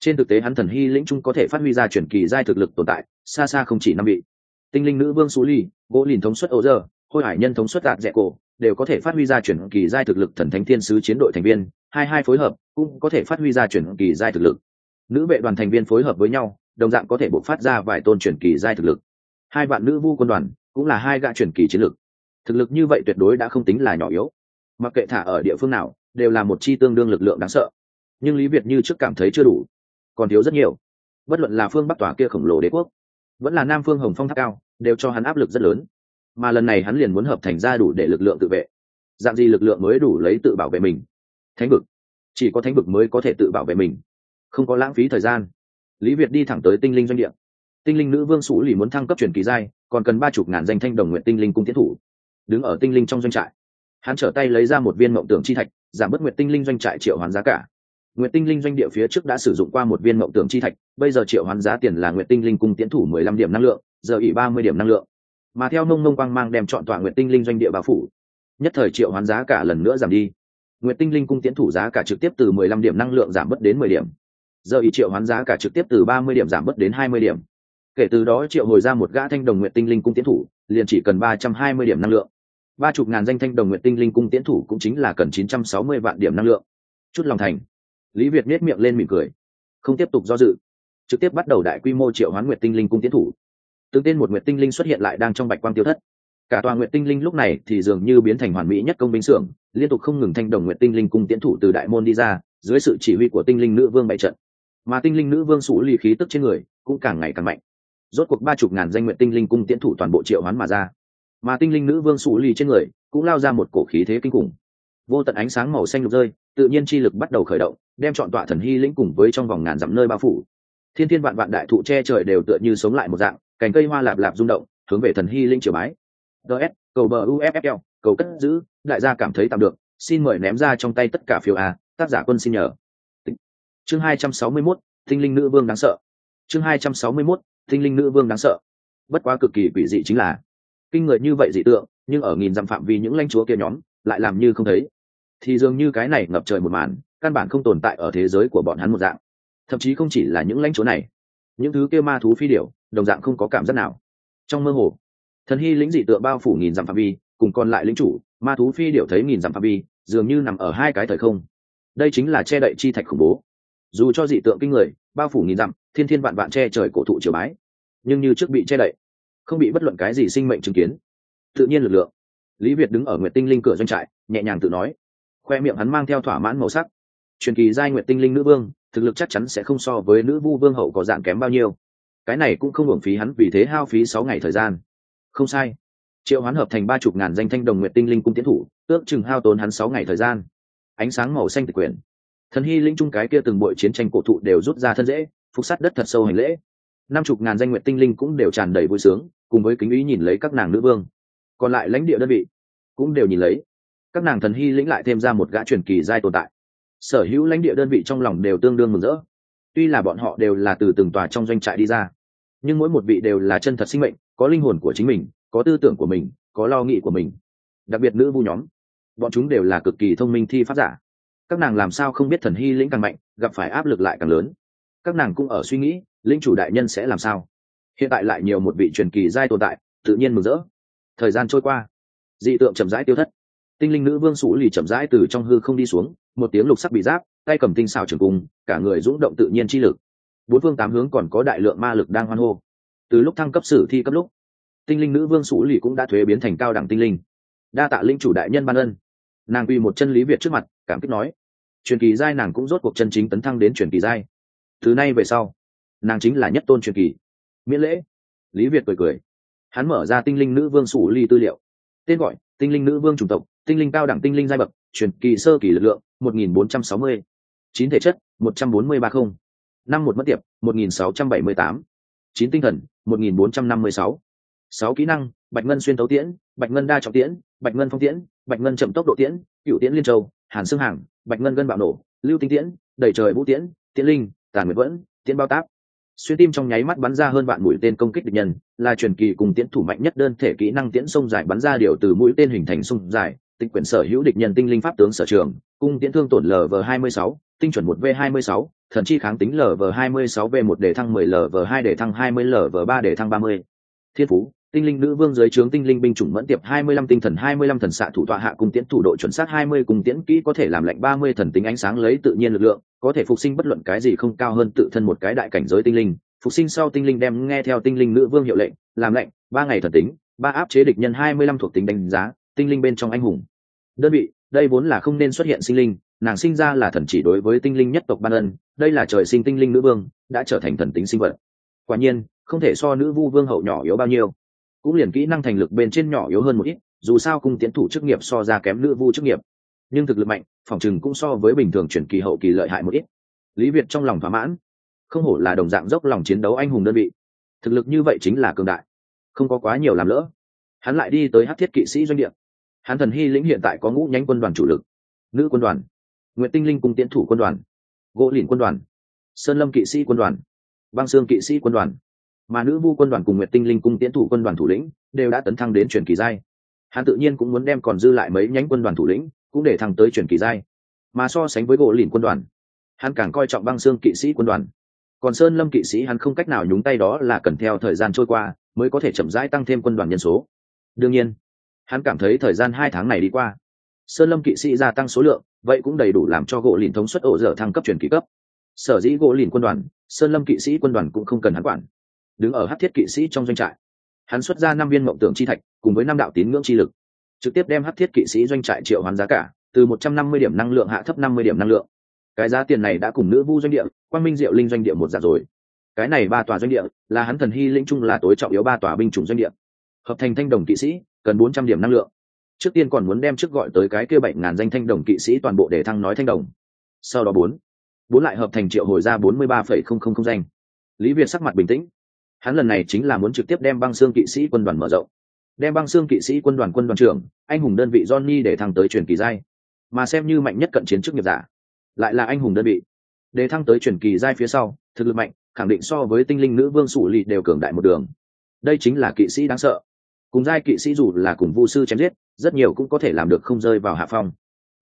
trên thực tế hắn thần hy lĩnh trung có thể phát huy ra truyền kỳ giai thực lực tồn tại, xa xa không chỉ năm vị. Tinh linh nữ vương xú ly gỗ lìn thống suất ấu giờ hôi hải nhân thống suất đạt dẹ cổ, đều có thể phát huy ra chuyển kỳ giai thực lực thần thánh thiên sứ chiến đội thành viên, hai hai phối hợp, cũng có thể phát huy ra chuyển kỳ giai thực lực. Nữ vệ đoàn thành viên phối hợp với nhau đồng dạng có thể bộc phát ra vài tôn chuyển kỳ giai thực lực. Hai bạn nữ vu quân đoàn cũng là hai gã chuyển kỳ chiến lực thực lực như vậy tuyệt đối đã không tính là nhỏ yếu. Mặc kệ thả ở địa phương nào, đều là một chi tương đương lực lượng đáng sợ. Nhưng lý việt như trước cảm thấy chưa đủ. Còn thiếu rất nhiều. Bất luận là phương bắc tòa kia khổng lồ đế quốc, vẫn là nam phương hồng phong tháp cao, đều cho hắn áp lực rất lớn. Mà lần này hắn liền muốn hợp thành ra đủ để lực lượng tự vệ. Dạng gì lực lượng mới đủ lấy tự bảo vệ mình? Thánh vực. Chỉ có thánh vực mới có thể tự bảo vệ mình. Không có lãng phí thời gian lý việt đi thẳng tới tinh linh doanh địa. Tinh linh nữ vương sủ lì muốn thăng cấp truyền kỳ giai, còn cần ba chục ngàn danh thanh đồng nguyện tinh linh cung tiến thủ. Đứng ở tinh linh trong doanh trại, hắn trở tay lấy ra một viên mộng tưởng chi thạch, giảm bớt nguyện tinh linh doanh trại triệu hoán giá cả. Nguyện tinh linh doanh địa phía trước đã sử dụng qua một viên mộng tưởng chi thạch, bây giờ triệu hoán giá tiền là nguyện tinh linh cung tiến thủ mười lăm điểm năng lượng, giờ ỉ ba mươi điểm năng lượng. Mà theo nông nông quang mang đem chọn tọa nguyện tinh linh doanh địa bao phủ, nhất thời triệu hoán giá cả lần nữa giảm đi. Nguyện tinh linh cung tiến thủ giá cả trực tiếp từ mười lăm điểm năng lượng giảm bớt đến mười điểm giờ ý triệu hoán giá cả trực tiếp từ ba mươi điểm giảm bớt đến hai mươi điểm. Kể từ đó triệu hồi ra một gã thanh đồng nguyện tinh linh cung tiến thủ, liền chỉ cần ba trăm hai mươi điểm năng lượng. Ba chục ngàn danh thanh đồng nguyện tinh linh cung tiến thủ cũng chính là cần chín trăm sáu mươi vạn điểm năng lượng. Chút lòng thành. Lý việt nết miệng lên mỉm cười. Không tiếp tục do dự. Trực tiếp bắt đầu đại quy mô triệu hoán nguyệt tinh linh cung tiến thủ. Tương tên một nguyệt tinh linh xuất hiện lại đang trong bạch quang tiêu thất. Cả tòa nguyệt tinh linh lúc này thì dường như biến thành hoàn mỹ nhất công binh xưởng, liên tục không ngừng thanh đồng nguyệt tinh linh cung tiến thủ từ đại môn đi ra, dưới sự chỉ huy của tinh linh nữ vương bày trận mà tinh linh nữ vương sủ lì khí tức trên người cũng càng ngày càng mạnh. Rốt cuộc ba chục ngàn danh nguyện tinh linh cung tiễn thủ toàn bộ triệu hoán mà ra. Mà tinh linh nữ vương sủ lì trên người cũng lao ra một cổ khí thế kinh khủng. Vô tận ánh sáng màu xanh lục rơi, tự nhiên chi lực bắt đầu khởi động, đem chọn tọa thần hy lĩnh cùng với trong vòng ngàn dặm nơi bao phủ. Thiên thiên vạn vạn đại thụ che trời đều tựa như sống lại một dạng, cành cây hoa lạp lạp rung động, hướng về thần hy linh triều bái. Ts cầu bờ uffl cầu cất giữ, đại gia cảm thấy tạm được, xin mời ném ra trong tay tất cả phiếu a, tác giả quân xin nhờ chương hai trăm sáu mươi 261, tinh linh nữ vương đáng sợ. Chương hai trăm sáu mươi 261, tinh linh nữ vương đáng sợ. Bất quá cực kỳ quỷ dị chính là kinh người như vậy dị tượng nhưng ở nghìn dặm phạm vi những lãnh chúa kia nhóm lại làm như không thấy. Thì dường như cái này ngập trời một màn căn bản không tồn tại ở thế giới của bọn hắn một dạng. Thậm chí không chỉ là những lãnh chúa này những thứ kia ma thú phi điểu đồng dạng không có cảm giác nào. Trong mơ hồ thần hy lĩnh dị tượng bao phủ nghìn dặm phạm vi cùng còn lại lính chủ ma thú phi điểu thấy nghìn dặm phạm vi dường như nằm ở hai cái thời không. Đây chính là che đậy chi thạch khủng bố dù cho dị tượng kinh người, bao phủ nghìn dặm, thiên thiên vạn vạn che trời cổ thụ chiều bái, nhưng như trước bị che đậy, không bị bất luận cái gì sinh mệnh chứng kiến. Tự nhiên lực lượng. Lý việt đứng ở nguyệt tinh linh cửa doanh trại, nhẹ nhàng tự nói. Khoe miệng hắn mang theo thỏa mãn màu sắc. Truyền kỳ giai nguyệt tinh linh nữ vương, thực lực chắc chắn sẽ không so với nữ vu vương hậu có dạng kém bao nhiêu. Cái này cũng không hưởng phí hắn vì thế hao phí sáu ngày thời gian. Không sai. Triệu hoán hợp thành ba chục ngàn danh thanh đồng nguyệt tinh linh cung tiến thủ, ước chừng hao tốn hắn sáu ngày thời gian. Ánh sáng màu xanh tịch quyển thần hy linh trung cái kia từng bội chiến tranh cổ thụ đều rút ra thân dễ, phục sát đất thật sâu hành lễ. Năm chục ngàn danh nguyệt tinh linh cũng đều tràn đầy vui sướng, cùng với kính ý nhìn lấy các nàng nữ vương. Còn lại lãnh địa đơn vị cũng đều nhìn lấy. Các nàng thần hy lĩnh lại thêm ra một gã truyền kỳ giai tồn tại. Sở hữu lãnh địa đơn vị trong lòng đều tương đương mừng rỡ. Tuy là bọn họ đều là từ từng tòa trong doanh trại đi ra, nhưng mỗi một vị đều là chân thật sinh mệnh, có linh hồn của chính mình, có tư tưởng của mình, có lo nghĩ của mình. Đặc biệt nữ vu nhóm, bọn chúng đều là cực kỳ thông minh thi pháp giả các nàng làm sao không biết thần hy lĩnh càng mạnh, gặp phải áp lực lại càng lớn. Các nàng cũng ở suy nghĩ linh chủ đại nhân sẽ làm sao? Hiện tại lại nhiều một vị truyền kỳ giai tồn tại, tự nhiên mừng rỡ. Thời gian trôi qua. Dị tượng chậm rãi tiêu thất. Tinh linh nữ vương sủ lì chậm rãi từ trong hư không đi xuống, một tiếng lục sắc bị giáp, tay cầm tinh xảo trường cung, cả người rung động tự nhiên chi lực. Bốn phương tám hướng còn có đại lượng ma lực đang hoan hô. Từ lúc thăng cấp sử thi cấp lúc, tinh linh nữ vương sủ lì cũng đã thuế biến thành cao đẳng tinh linh. Đa tạ linh chủ đại nhân ban ân. Nàng quy một chân lý việt trước mặt cảm kích nói truyền kỳ giai nàng cũng rốt cuộc chân chính tấn thăng đến truyền kỳ giai thứ nay về sau, nàng chính là nhất tôn truyền kỳ miễn lễ lý việt cười cười hắn mở ra tinh linh nữ vương sủ ly tư liệu tên gọi, tinh linh nữ vương chủng tộc, tinh linh cao đẳng tinh linh giai bậc, truyền kỳ sơ kỳ lực lượng 1460. chín thể chất 1430. năm một mất tiệp 1678. chín tinh thần 1456. sáu kỹ năng, bạch ngân xuyên tấu tiễn, bạch ngân đa trọng tiễn, bạch ngân phong tiễn, bạch ngân chậm tốc độ tiễn cựu tiễn liên châu hàn xương hàng, bạch ngân gân bạo nổ, lưu tinh tiễn, đầy trời vũ tiễn tiễn linh, tàn nguyệt vẫn, tiễn bao táp. Xuyên tim trong nháy mắt bắn ra hơn vạn mũi tên công kích địch nhân, là truyền kỳ cùng tiễn thủ mạnh nhất đơn thể kỹ năng tiễn sông dài bắn ra điều từ mũi tên hình thành sông dài, tịch quyển sở hữu địch nhân tinh linh pháp tướng sở trường, cung tiễn thương tổn lv 26 tinh chuẩn một v 26 thần chi kháng tính lv 26 v một để thăng 10 lv 2 để thăng 20 lv 3 để thăng 30 thiên phú tinh linh nữ vương dưới trướng tinh linh binh chủng mẫn tiệp 25 tinh thần 25 thần xạ thủ tọa hạ cung tiễn thủ độ chuẩn xác 20 cung tiễn kỹ có thể làm lệnh 30 thần tính ánh sáng lấy tự nhiên lực lượng, có thể phục sinh bất luận cái gì không cao hơn tự thân một cái đại cảnh giới tinh linh. Phục sinh sau tinh linh đem nghe theo tinh linh nữ vương hiệu lệnh, làm lệnh ba ngày thần tính, ba áp chế địch nhân 25 thuộc tính đánh giá, tinh linh bên trong anh hùng. Đơn vị, đây vốn là không nên xuất hiện sinh linh, nàng sinh ra là thần chỉ đối với tinh linh nhất tộc ban ân, đây là trời sinh tinh linh nữ vương, đã trở thành thần tính sinh vật. Quả nhiên, không thể so nữ vu vương hậu nhỏ yếu bao nhiêu cũng liền kỹ năng thành lực bên trên nhỏ yếu hơn một ít, dù sao cung tiến thủ chức nghiệp so ra kém nữ vu chức nghiệp. Nhưng thực lực mạnh, phòng chừng cũng so với bình thường chuyển kỳ hậu kỳ lợi hại một ít. Lý việt trong lòng thỏa mãn. Không hổ là đồng dạng dốc lòng chiến đấu anh hùng đơn vị. Thực lực như vậy chính là cường đại. Không có quá nhiều làm lỡ. Hắn lại đi tới hát thiết kỵ sĩ doanh địa. Hắn thần hy lĩnh hiện tại có ngũ nhánh quân đoàn chủ lực. Nữ quân đoàn nguyễn tinh linh cung tiến thủ quân đoàn, gỗ lìn quân đoàn, sơn lâm kỵ sĩ quân đoàn, băng sương kỵ sĩ quân đoàn mà nữ vu quân đoàn cùng nguyệt tinh linh cung tiến thủ quân đoàn thủ lĩnh đều đã tấn thăng đến truyền kỳ giai. Hắn tự nhiên cũng muốn đem còn dư lại mấy nhánh quân đoàn thủ lĩnh cũng để thăng tới truyền kỳ giai, mà so sánh với gỗ lìn quân đoàn, hắn càng coi trọng băng xương kỵ sĩ quân đoàn. Còn sơn lâm kỵ sĩ hắn không cách nào nhúng tay đó là cần theo thời gian trôi qua mới có thể chậm rãi tăng thêm quân đoàn nhân số. Đương nhiên, hắn cảm thấy thời gian hai tháng này đi qua, sơn lâm kỵ sĩ gia tăng số lượng, vậy cũng đầy đủ làm cho gỗ lìn thống suất ổ dở thăng cấp truyền kỳ cấp. Sở dĩ gỗ lìn quân đoàn, sơn lâm kỵ sĩ quân đoàn cũng không cần hắn quản đứng ở hát thiết kỵ sĩ trong doanh trại. Hắn xuất ra năm viên mộng tưởng chi thạch, cùng với năm đạo tín ngưỡng chi lực. Trực tiếp đem hát thiết kỵ sĩ doanh trại triệu hoán giá cả, từ một trăm năm mươi điểm năng lượng hạ thấp năm mươi điểm năng lượng. Cái giá tiền này đã cùng nữ vu doanh địa quan minh diệu linh doanh địa một giả rồi. Cái này ba tòa doanh địa, là hắn thần hy linh trung là tối trọng yếu ba tòa binh chủng doanh địa. Hợp thành thanh đồng kỵ sĩ, cần bốn trăm điểm năng lượng. Trước tiên còn muốn đem trước gọi tới cái kia bảy ngàn danh thanh đồng kỵ sĩ toàn bộ để thăng nói thanh đồng. Sau đó bốn bốn lại hợp thành triệu hồi ra bốn mươi ba phẩy không không không danh. Lý việt sắc mặt bình tĩnh hắn lần này chính là muốn trực tiếp đem băng xương kỵ sĩ quân đoàn mở rộng. Đem băng xương kỵ sĩ quân đoàn quân đoàn trưởng, anh hùng đơn vị johnny để thăng tới truyền kỳ giai. Mà xem như mạnh nhất cận chiến chức nghiệp giả, lại là anh hùng đơn vị. Để thăng tới truyền kỳ giai phía sau, thực lực mạnh, khẳng định so với tinh linh nữ vương sủ lì đều cường đại một đường. Đây chính là kỵ sĩ đáng sợ. Cùng giai kỵ sĩ dù là cùng vu sư chém giết, rất nhiều cũng có thể làm được không rơi vào hạ phong.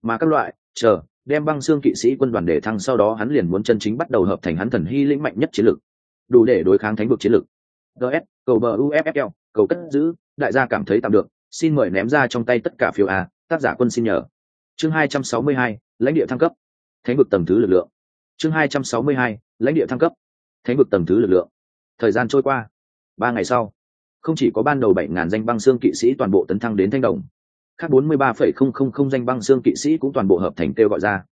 Mà các loại, chờ, đem băng xương kỵ sĩ quân đoàn để thăng sau đó hắn liền muốn chân chính bắt đầu hợp thành hắn thần hy lĩnh mạnh nhất chiến lực đủ để đối kháng thánh vực chiến lược. Gs cầu bờ uffl cầu cất giữ đại gia cảm thấy tạm được xin mời ném ra trong tay tất cả phiếu a tác giả quân xin nhờ. Chương 262, lãnh địa thăng cấp. Thánh vực tầng thứ lực lượng. Chương 262, lãnh địa thăng cấp. Thánh vực tầng thứ lực lượng. Thời gian trôi qua. Ba ngày sau không chỉ có ban đầu bảy ngàn danh băng xương kỵ sĩ toàn bộ tấn thăng đến thanh đồng khác bốn mươi ba phẩy không không không danh băng xương kỵ sĩ cũng toàn bộ hợp thành kêu gọi ra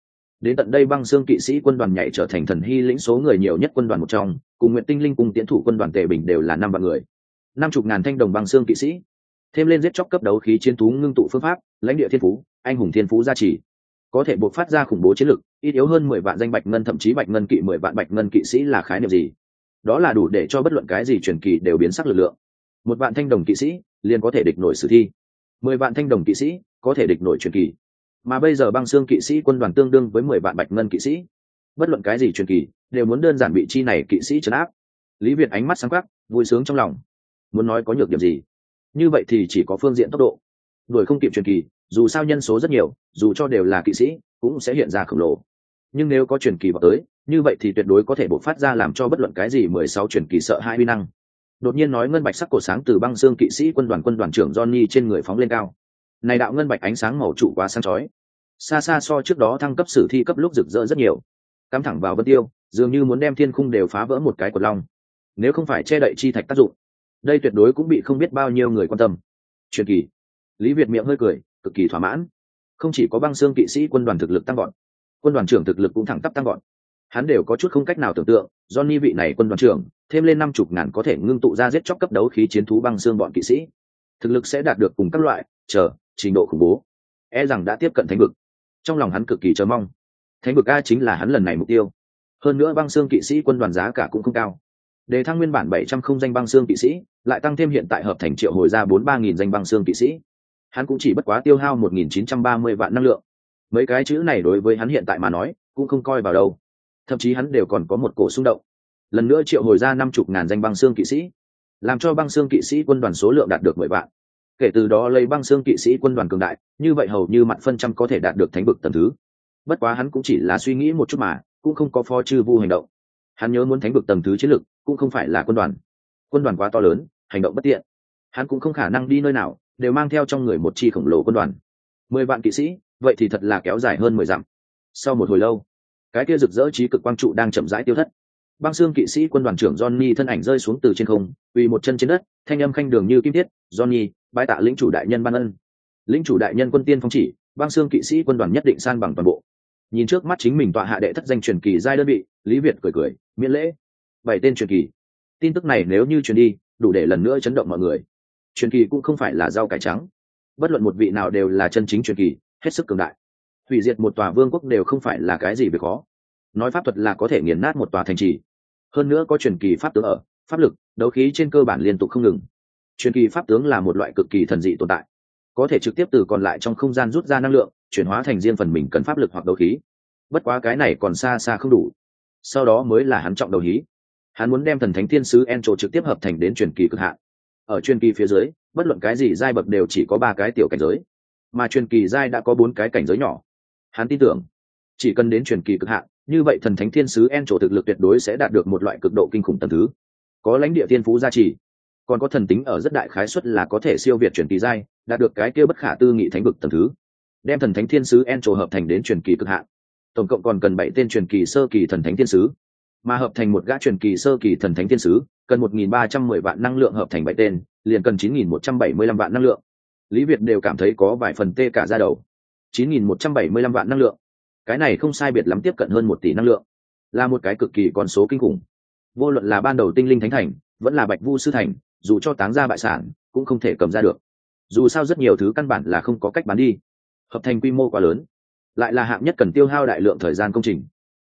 đến tận đây băng xương kỵ sĩ quân đoàn nhảy trở thành thần hy lĩnh số người nhiều nhất quân đoàn một trong, cùng nguyện tinh linh cùng tiến thủ quân đoàn tề bình đều là năm vạn người. Năm chục ngàn thanh đồng băng xương kỵ sĩ. Thêm lên giết chóc cấp đấu khí chiến thú ngưng tụ phương pháp, lãnh địa thiên phú, anh hùng thiên phú gia trì. Có thể buộc phát ra khủng bố chiến lực, ít yếu hơn mười vạn danh bạch ngân, thậm chí bạch ngân kỵ mười vạn bạch ngân kỵ sĩ là khái niệm gì? Đó là đủ để cho bất luận cái gì truyền kỳ đều biến sắc lực lượng. Một vạn thanh đồng kỵ sĩ liền có thể địch nổi sử thi. Mười vạn thanh đồng kỵ sĩ có thể địch nổi truyền kỳ mà bây giờ băng xương kỵ sĩ quân đoàn tương đương với mười vạn bạch ngân kỵ sĩ. Bất luận cái gì truyền kỳ, đều muốn đơn giản bị chi này kỵ sĩ trấn áp. Lý việt ánh mắt sáng khắc vui sướng trong lòng. Muốn nói có nhược điểm gì? Như vậy thì chỉ có phương diện tốc độ. Đuổi không kịp truyền kỳ, dù sao nhân số rất nhiều, dù cho đều là kỵ sĩ, cũng sẽ hiện ra khổng lồ. Nhưng nếu có truyền kỳ vào tới, như vậy thì tuyệt đối có thể bộc phát ra làm cho bất luận cái gì mười sáu truyền kỳ sợ hai uy năng. Đột nhiên nói ngân bạch sắc cổ sáng từ băng xương kỵ sĩ quân đoàn quân đoàn trưởng johnny trên người phóng lên cao. Này đạo ngân bạch ánh sáng màu trụ quá sáng chói xa xa so trước đó thăng cấp sử thi cấp lúc rực rỡ rất nhiều. Cắm thẳng vào vân tiêu, dường như muốn đem thiên khung đều phá vỡ một cái của long. Nếu không phải che đậy chi thạch tác dụng, đây tuyệt đối cũng bị không biết bao nhiêu người quan tâm. Truyền kỳ. Lý việt miệng hơi cười, cực kỳ thỏa mãn. Không chỉ có băng xương kỵ sĩ quân đoàn thực lực tăng gọn quân đoàn trưởng thực lực cũng thẳng tắp tăng gọn hắn đều có chút không cách nào tưởng tượng, johnny vị này quân đoàn trưởng, thêm lên năm chục ngàn có thể ngưng tụ ra giết chóc cấp đấu khí chiến thú băng xương bọn kỵ sĩ. Thực lực sẽ đạt được cùng các loại, chờ, trình độ khủng bố. E rằng đã tiếp cận thánh vực trong lòng hắn cực kỳ chờ mong. Thánh vực a chính là hắn lần này mục tiêu. Hơn nữa băng xương kỵ sĩ quân đoàn giá cả cũng không cao. Đề thăng nguyên bản bảy trăm không danh băng xương kỵ sĩ, lại tăng thêm hiện tại hợp thành triệu hồi ra bốn ba nghìn danh băng xương kỵ sĩ. Hắn cũng chỉ bất quá tiêu hao một nghìn chín trăm ba mươi vạn năng lượng. Mấy cái chữ này đối với hắn hiện tại mà nói, cũng không coi vào đâu. Thậm chí hắn đều còn có một cổ xung động. Lần nữa triệu hồi ra năm chục ngàn danh băng xương kỵ sĩ. Làm cho băng xương kỵ sĩ quân đoàn số lượng đạt được mười vạn kể từ đó lấy băng xương kỵ sĩ quân đoàn cường đại, như vậy hầu như mặt phân trăm có thể đạt được thánh vực tầm thứ. Bất quá hắn cũng chỉ là suy nghĩ một chút mà, cũng không có phó chư vu hành động. Hắn nhớ muốn thánh vực tầm thứ chiến lực cũng không phải là quân đoàn. Quân đoàn quá to lớn, hành động bất tiện. Hắn cũng không khả năng đi nơi nào, đều mang theo trong người một chi khổng lồ quân đoàn. Mười vạn kỵ sĩ, vậy thì thật là kéo dài hơn mười dặm. Sau một hồi lâu, cái kia rực rỡ trí cực quang trụ đang chậm rãi tiêu thất băng xương kỵ sĩ quân đoàn trưởng johnny thân ảnh rơi xuống từ trên không vì một chân trên đất, thanh âm khanh đường như kim thiết, johnny, bái tạ lĩnh chủ đại nhân ban ân. Lĩnh chủ đại nhân quân tiên phong chỉ, băng xương kỵ sĩ quân đoàn nhất định san bằng toàn bộ. Nhìn trước mắt chính mình tọa hạ đệ thất danh truyền kỳ giai đơn vị, lý việt cười cười, miễn lễ. Bảy tên truyền kỳ. Tin tức này nếu như truyền đi, đủ để lần nữa chấn động mọi người. Truyền kỳ cũng không phải là rau cải trắng. Bất luận một vị nào đều là chân chính truyền kỳ, hết sức cường đại. Hủy diệt một tòa vương quốc đều không phải là cái gì việc khó. Nói pháp thuật là có thể nghiền nát một tòa thành trì hơn nữa có truyền kỳ pháp tướng ở, pháp lực, đấu khí trên cơ bản liên tục không ngừng. Truyền kỳ pháp tướng là một loại cực kỳ thần dị tồn tại. Có thể trực tiếp từ còn lại trong không gian rút ra năng lượng, chuyển hóa thành riêng phần mình cần pháp lực hoặc đấu khí. Bất quá cái này còn xa xa không đủ. Sau đó mới là hắn trọng đầu hí. Hắn muốn đem thần thánh thiên sứ en trộ trực tiếp hợp thành đến truyền kỳ cực hạn. Ở truyền kỳ phía dưới, bất luận cái gì giai bậc đều chỉ có ba cái tiểu cảnh giới. Mà truyền kỳ giai đã có bốn cái cảnh giới nhỏ. Hắn tin tưởng, chỉ cần đến truyền kỳ cực hạn như vậy thần thánh thiên sứ en trổ thực lực tuyệt đối sẽ đạt được một loại cực độ kinh khủng tầm thứ. Có lãnh địa thiên phú gia trì, còn có thần tính ở rất đại khái suất là có thể siêu việt truyền kỳ giai, đạt được cái kia bất khả tư nghị thánh vực tầm thứ. Đem thần thánh thiên sứ en trổ hợp thành đến truyền kỳ cực hạn, tổng cộng còn cần bảy tên truyền kỳ sơ kỳ thần thánh thiên sứ. Mà hợp thành một gã truyền kỳ sơ kỳ thần thánh thiên sứ, cần một nghìn ba trăm mười vạn năng lượng hợp thành bảy tên, liền cần chín nghìn một trăm bảy mươi lăm vạn năng lượng. Lý việt đều cảm thấy có vài phần tê cả ra đầu. chín nghìn một trăm bảy mươi lăm vạn năng lượng cái này không sai biệt lắm tiếp cận hơn một tỷ năng lượng. Là một cái cực kỳ con số kinh khủng. Vô luận là ban đầu tinh linh thánh thành, vẫn là bạch vu sư thành, dù cho táng ra bại sản, cũng không thể cầm ra được. Dù sao rất nhiều thứ căn bản là không có cách bán đi. Hợp thành quy mô quá lớn. Lại là hạng nhất cần tiêu hao đại lượng thời gian công trình.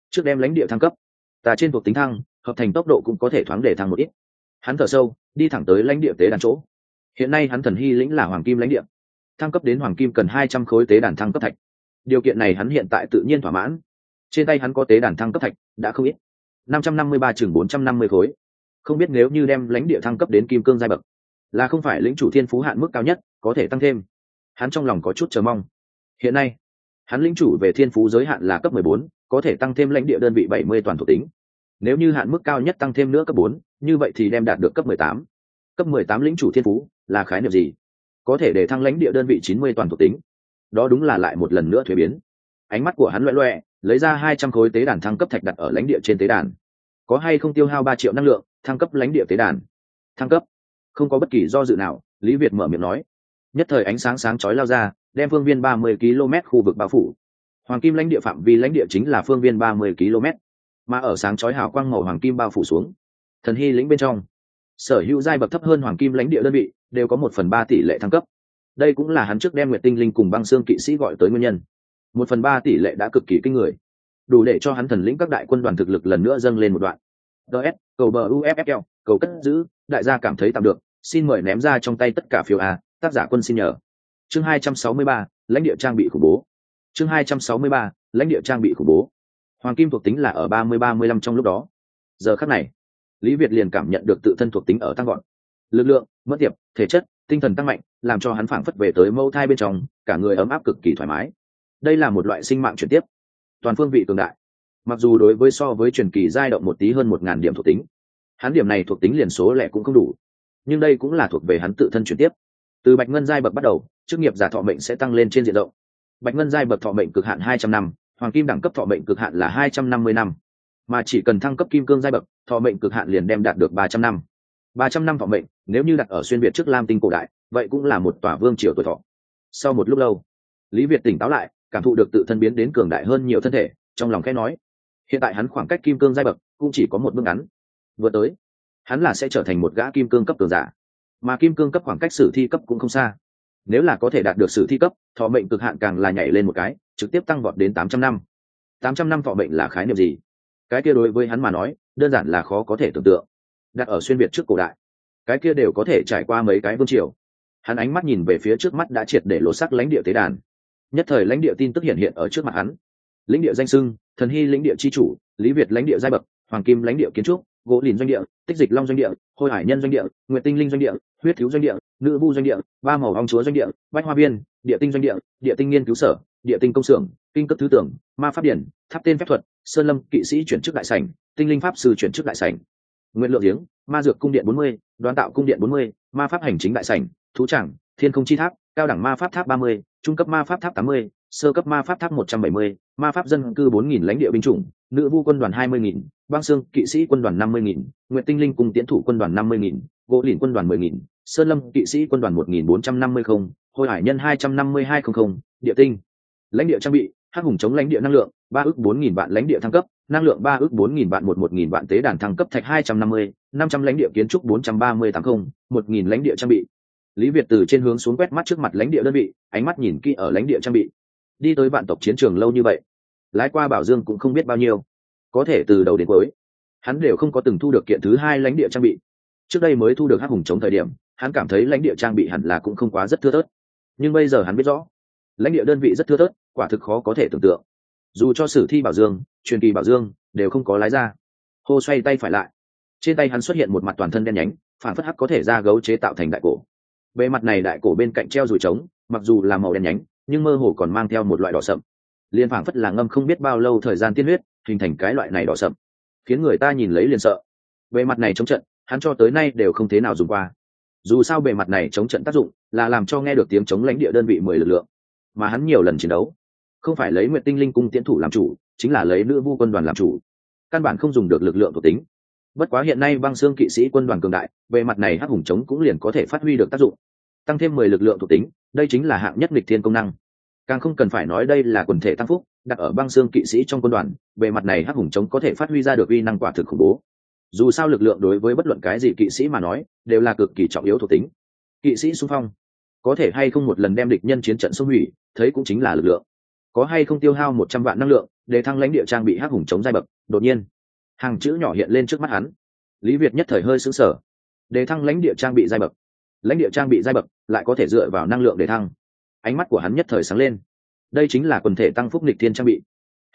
Trước đem lãnh địa thăng cấp, ta trên thuộc tính thăng, hợp thành tốc độ cũng có thể thoáng để thăng một ít. Hắn thở sâu, đi thẳng tới lãnh địa tế đàn chỗ. Hiện nay hắn thần hy lĩnh là hoàng kim lãnh địa. Thăng cấp đến hoàng kim cần hai trăm khối tế đàn thăng cấp thạch điều kiện này hắn hiện tại tự nhiên thỏa mãn. Trên tay hắn có tế đàn thăng cấp thạch, đã không ít. Năm trăm năm mươi ba chừng bốn trăm năm mươi khối. Không biết nếu như đem lãnh địa thăng cấp đến kim cương giai bậc, là không phải lĩnh chủ thiên phú hạn mức cao nhất, có thể tăng thêm. Hắn trong lòng có chút chờ mong. Hiện nay, hắn lĩnh chủ về thiên phú giới hạn là cấp mười bốn, có thể tăng thêm lãnh địa đơn vị bảy mươi toàn thuộc tính. Nếu như hạn mức cao nhất tăng thêm nữa cấp bốn, như vậy thì đem đạt được cấp mười tám. Cấp mười tám lĩnh chủ thiên phú là khái niệm gì? Có thể để thăng lãnh địa đơn vị chín mươi toàn thuộc tính đó đúng là lại một lần nữa thuế biến. Ánh mắt của hắn loẹ loẹ lấy ra hai trăm khối tế đàn thăng cấp thạch đặt ở lãnh địa trên tế đàn. Có hay không tiêu hao ba triệu năng lượng, thăng cấp lãnh địa tế đàn? Thăng cấp? Không có bất kỳ do dự nào, lý việt mở miệng nói. Nhất thời ánh sáng sáng chói lao ra, đem phương viên ba mươi km khu vực bao phủ. Hoàng kim lãnh địa phạm vi lãnh địa chính là phương viên ba mươi km, mà ở sáng chói hào quang màu hoàng kim bao phủ xuống. Thần hy lĩnh bên trong. Sở hữu giai bậc thấp hơn hoàng kim lãnh địa đơn vị, đều có một phần ba tỷ lệ thăng cấp đây cũng là hắn trước đem nguyệt tinh linh cùng băng xương kỵ sĩ gọi tới nguyên nhân. Một phần ba tỷ lệ đã cực kỳ kinh người. Đủ để cho hắn thần lĩnh các đại quân đoàn thực lực lần nữa dâng lên một đoạn. Ts cầu bờ uffl cầu cất giữ, đại gia cảm thấy tạm được, xin mời ném ra trong tay tất cả phiếu a, tác giả quân xin nhờ. Chương hai trăm sáu mươi ba, lãnh địa trang bị khủng bố. Chương hai trăm sáu mươi ba, lãnh địa trang bị khủng bố. Hoàng kim thuộc tính là ở ba mươi ba mươi lăm trong lúc đó. Giờ khắc này, lý việt liền cảm nhận được tự thân thuộc tính ở tăng gọn lực lượng mất tiệp, thể chất, tinh thần tăng mạnh làm cho hắn phảng phất về tới mâu thai bên trong, cả người ấm áp cực kỳ thoải mái. Đây là một loại sinh mạng chuyển tiếp. Toàn phương vị cường đại. Mặc dù đối với so với truyền kỳ giai động một tí hơn một ngàn điểm thuộc tính, hắn điểm này thuộc tính liền số lẻ cũng không đủ. Nhưng đây cũng là thuộc về hắn tự thân chuyển tiếp. Từ bạch ngân giai bậc bắt đầu, chức nghiệp giả thọ mệnh sẽ tăng lên trên diện rộng. Bạch ngân giai bậc thọ mệnh cực hạn hai trăm năm, hoàng kim đẳng cấp thọ mệnh cực hạn là hai trăm năm mươi năm. Mà chỉ cần thăng cấp kim cương giai bậc, thọ mệnh cực hạn liền đem đạt được ba trăm năm. Ba trăm năm thọ mệnh, nếu như đặt ở xuyên việt trước lam tinh cổ đại vậy cũng là một tòa vương triều tuổi thọ. Sau một lúc lâu, lý việt tỉnh táo lại, cảm thụ được tự thân biến đến cường đại hơn nhiều thân thể, trong lòng khẽ nói, hiện tại hắn khoảng cách kim cương giai bậc cũng chỉ có một bước ngắn. Vừa tới, hắn là sẽ trở thành một gã kim cương cấp cường giả, mà kim cương cấp khoảng cách sử thi cấp cũng không xa. Nếu là có thể đạt được sử thi cấp, thọ mệnh cực hạn càng là nhảy lên một cái, trực tiếp tăng vọt đến tám trăm năm. Tám trăm năm thọ mệnh là khái niệm gì? Cái kia đối với hắn mà nói, đơn giản là khó có thể tưởng tượng. Đặt ở xuyên việt trước cổ đại, cái kia đều có thể trải qua mấy cái vương triều hắn ánh mắt nhìn về phía trước mắt đã triệt để lột sắc lãnh địa tế đàn. Nhất thời lãnh địa tin tức hiện hiện ở trước mặt hắn. Lãnh địa danh sưng, thần hy lãnh địa c h i chủ, lý việt lãnh địa giai bậc, hoàng kim lãnh địa kiến trúc, gỗ lìn doanh địa, tích dịch long doanh địa, hôi hải nhân doanh địa nguyện tinh linh doanh địa, huyết thiếu doanh địa, nữ vu doanh địa, ba màu ong chúa doanh địa, bách hoa viên, địa tinh doanh địa địa tinh nghiên cứu sở, địa tinh công xưởng, kinh cấp thứ tưởng, ma pháp điển, tháp tên phép thuật, sơn lâm kỵ sĩ chuyển chức đại sảnh, tinh linh pháp sư chuyển chức đại sảnh. Nguyện lượng giếng, ma dược cung điện bốn mươi, đoán tạo cung điện bốn mươi, ma pháp hành chính đại sảnh thú chẳng, thiên không chi tháp, cao đẳng ma pháp tháp ba mươi, trung cấp ma pháp tháp tám mươi, sơ cấp ma pháp tháp một trăm bảy mươi, ma pháp dân cư bốn nghìn lãnh địa binh chủng, nữ vu quân đoàn hai mươi nghìn, băng sương kỵ sĩ quân đoàn năm mươi nghìn nguyện tinh linh cùng tiến thủ quân đoàn năm mươi nghìn, gỗ lìn quân đoàn mười nghìn, sơn lâm kỵ sĩ quân đoàn một nghìn bốn trăm năm mươi không hồi hải nhân hai trăm năm mươi hai không không, địa tinh. Lãnh địa trang bị, hắc hùng chống lãnh địa năng lượng, ba ước bốn nghìn vạn lãnh địa thăng cấp, năng lượng ba ước bốn nghìn vạn một một nghìn vạn tế đàn thăng cấp thạch hai trăm năm mươi, năm trăm lãnh địa kiến trúc bốn trăm ba mươi tám không, một nghìn lãnh địa trang bị lý việt từ trên hướng xuống quét mắt trước mặt lãnh địa đơn vị, ánh mắt nhìn kỹ ở lãnh địa trang bị. Đi tới vạn tộc chiến trường lâu như vậy, lái qua bảo dương cũng không biết bao nhiêu. Có thể từ đầu đến cuối, hắn đều không có từng thu được kiện thứ hai lãnh địa trang bị. Trước đây mới thu được hắc hùng chống thời điểm, hắn cảm thấy lãnh địa trang bị hẳn là cũng không quá rất thưa thớt. Nhưng bây giờ hắn biết rõ, lãnh địa đơn vị rất thưa thớt, quả thực khó có thể tưởng tượng. Dù cho sử thi bảo dương, truyền kỳ bảo dương, đều không có lái ra. Hô xoay tay phải lại. Trên tay hắn xuất hiện một mặt toàn thân đen nhánh, phản phất hắc có thể ra gấu chế tạo thành đại cổ bề mặt này đại cổ bên cạnh treo rủi trống, mặc dù là màu đen nhánh, nhưng mơ hồ còn mang theo một loại đỏ sậm. Liên phảng phất là ngâm không biết bao lâu thời gian tiên huyết, hình thành cái loại này đỏ sậm. Khiến người ta nhìn lấy liền sợ. Bề mặt này chống trận, hắn cho tới nay đều không thế nào dùng qua. Dù sao bề mặt này chống trận tác dụng là làm cho nghe được tiếng chống lãnh địa đơn vị mười lực lượng. Mà hắn nhiều lần chiến đấu, không phải lấy nguyện tinh linh cung tiến thủ làm chủ, chính là lấy nữ vu quân đoàn làm chủ. Căn bản không dùng được lực lượng thuộc tính bất quá hiện nay băng xương kỵ sĩ quân đoàn cường đại, về mặt này hắc hùng chống cũng liền có thể phát huy được tác dụng. Tăng thêm mười lực lượng thuộc tính, đây chính là hạng nhất lịch thiên công năng. Càng không cần phải nói đây là quần thể tăng phúc, đặt ở băng xương kỵ sĩ trong quân đoàn, về mặt này hắc hùng chống có thể phát huy ra được uy năng quả thực khủng bố. Dù sao lực lượng đối với bất luận cái gì kỵ sĩ mà nói, đều là cực kỳ trọng yếu thuộc tính. Kỵ sĩ xung phong, có thể hay không một lần đem địch nhân chiến trận xung hủy, thấy cũng chính là lực lượng. Có hay không tiêu hao một trăm vạn năng lượng, để thăng lãnh địa trang bị hắc hùng chống giai bậc, đột nhiên hàng chữ nhỏ hiện lên trước mắt hắn. Lý việt nhất thời hơi xứng sở để thăng lãnh địa trang bị giai bậc. Lãnh địa trang bị giai bậc lại có thể dựa vào năng lượng để thăng. Ánh mắt của hắn nhất thời sáng lên. Đây chính là quần thể tăng phúc lịch thiên trang bị.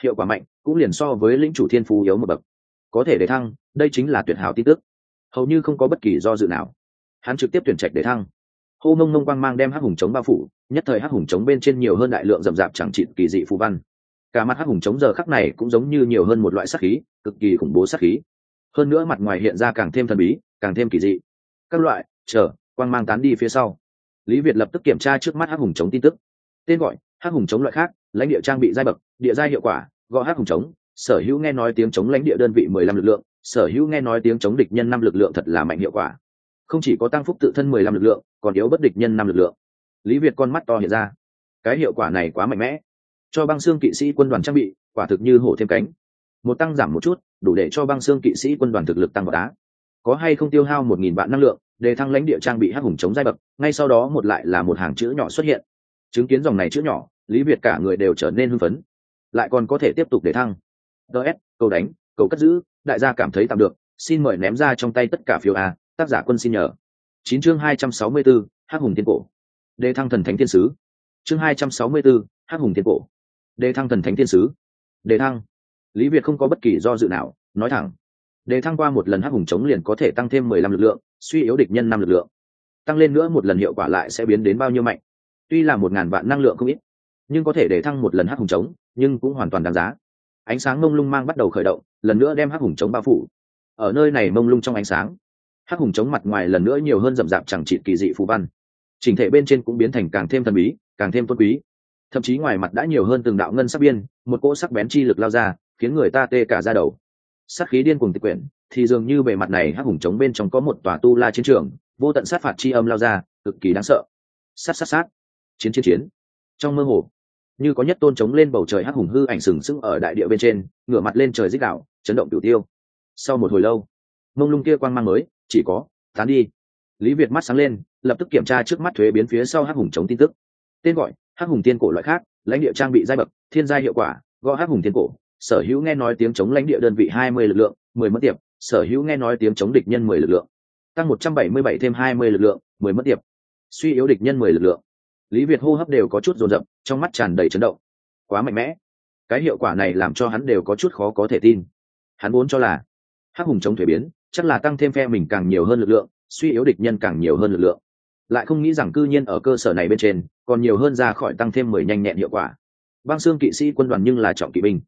Hiệu quả mạnh, cũng liền so với lĩnh chủ thiên phú yếu một bậc. Có thể để thăng, đây chính là tuyệt hảo tin tức. Hầu như không có bất kỳ do dự nào. Hắn trực tiếp tuyển trạch để thăng. Hô mông mông quang mang đem hắc hùng chống bao phủ, nhất thời hắc hùng chống bên trên nhiều hơn đại lượng rậm rạp chẳng trịn kỳ dị phù văn cả mặt hắc hùng chống giờ khắc này cũng giống như nhiều hơn một loại sắc khí, cực kỳ khủng bố sắc khí. Hơn nữa mặt ngoài hiện ra càng thêm thần bí, càng thêm kỳ dị. Các loại, chờ, quang mang tán đi phía sau. Lý việt lập tức kiểm tra trước mắt hắc hùng chống tin tức. Tên gọi, hắc hùng chống loại khác, lãnh địa trang bị giai bậc, địa giai hiệu quả, gọi hắc hùng chống, sở hữu nghe nói tiếng chống lãnh địa đơn vị mười lăm lực lượng, sở hữu nghe nói tiếng chống địch nhân năm lực lượng thật là mạnh hiệu quả. Không chỉ có tăng phúc tự thân mười lăm lực lượng, còn yếu bất địch nhân năm lực lượng. Lý việt con mắt to hiện ra. Cái hiệu quả này quá mạnh mẽ cho băng xương kỵ sĩ quân đoàn trang bị, quả thực như hổ thêm cánh. Một tăng giảm một chút, đủ để cho băng xương kỵ sĩ quân đoàn thực lực tăng vào đá. Có hay không tiêu hao một nghìn vạn năng lượng, để thăng lãnh địa trang bị hắc hùng chống giai bậc, ngay sau đó một lại là một hàng chữ nhỏ xuất hiện. Chứng kiến dòng này chữ nhỏ, lý việt cả người đều trở nên hưng phấn. Lại còn có thể tiếp tục để thăng. Ts cầu đánh, cầu cất giữ, đại gia cảm thấy tạm được, xin mời ném ra trong tay tất cả phiếu a, tác giả quân xin nhờ. Chín chương hai trăm sáu mươi bốn hắc hùng thiên cổ. Đề thăng thần thánh thiên sứ. Chương hai trăm sáu mươi bốn hắc hùng thiên cổ đề thăng thần thánh thiên sứ. Đề thăng. Lý việt không có bất kỳ do dự nào, nói thẳng. Đề thăng qua một lần hắc hùng chống liền có thể tăng thêm mười lăm lực lượng, suy yếu địch nhân năm lực lượng. Tăng lên nữa một lần hiệu quả lại sẽ biến đến bao nhiêu mạnh? Tuy là một ngàn vạn năng lượng không ít, nhưng có thể để thăng một lần hắc hùng chống, nhưng cũng hoàn toàn đáng giá. Ánh sáng mông lung mang bắt đầu khởi động, lần nữa đem hắc hùng chống bao phủ. Ở nơi này mông lung trong ánh sáng, hắc hùng chống mặt ngoài lần nữa nhiều hơn rậm rạp chẳng trị kỳ dị phù văn. Chỉnh thể bên trên cũng biến thành càng thêm thần bí, càng thêm tôn quý thậm chí ngoài mặt đã nhiều hơn từng đạo ngân sắc biên, một cỗ sắc bén chi lực lao ra, khiến người ta tê cả ra đầu. Sắc khí điên cuồng tịch quyển, thì dường như bề mặt này hắc hùng chống bên trong có một tòa tu la chiến trường, vô tận sát phạt chi âm lao ra, cực kỳ đáng sợ. Sát sát sát. Chiến chiến chiến. Trong mơ hồ, như có nhất tôn chống lên bầu trời hắc hùng hư ảnh sừng sững ở đại địa bên trên, ngửa mặt lên trời dích đạo, chấn động tiểu tiêu. Sau một hồi lâu, mông lung kia quang mang mới, chỉ có, tán đi. Lý việt mắt sáng lên, lập tức kiểm tra trước mắt thuế biến phía sau hắc hùng chống tin tức tên gọi, hắc hùng tiên cổ loại khác, lãnh địa trang bị giai bậc, thiên gia hiệu quả, gõ hắc hùng tiên cổ, sở hữu nghe nói tiếng chống lãnh địa đơn vị hai mươi lực lượng, mười mất tiệp, sở hữu nghe nói tiếng chống địch nhân mười lực lượng, tăng một trăm bảy mươi bảy thêm hai mươi lực lượng, mười mất tiệp, suy yếu địch nhân mười lực lượng. Lý việt hô hấp đều có chút rồn rập trong mắt tràn đầy chấn động. Quá mạnh mẽ. Cái hiệu quả này làm cho hắn đều có chút khó có thể tin. Hắn vốn cho là hắc hùng chống thuế biến, chắc là tăng thêm phe mình càng nhiều hơn lực lượng, suy yếu địch nhân càng nhiều hơn lực lượng lại không nghĩ rằng cư nhiên ở cơ sở này bên trên, còn nhiều hơn ra khỏi tăng thêm mười nhanh nhẹn hiệu quả. Băng xương kỵ sĩ quân đoàn nhưng là trọng kỵ binh.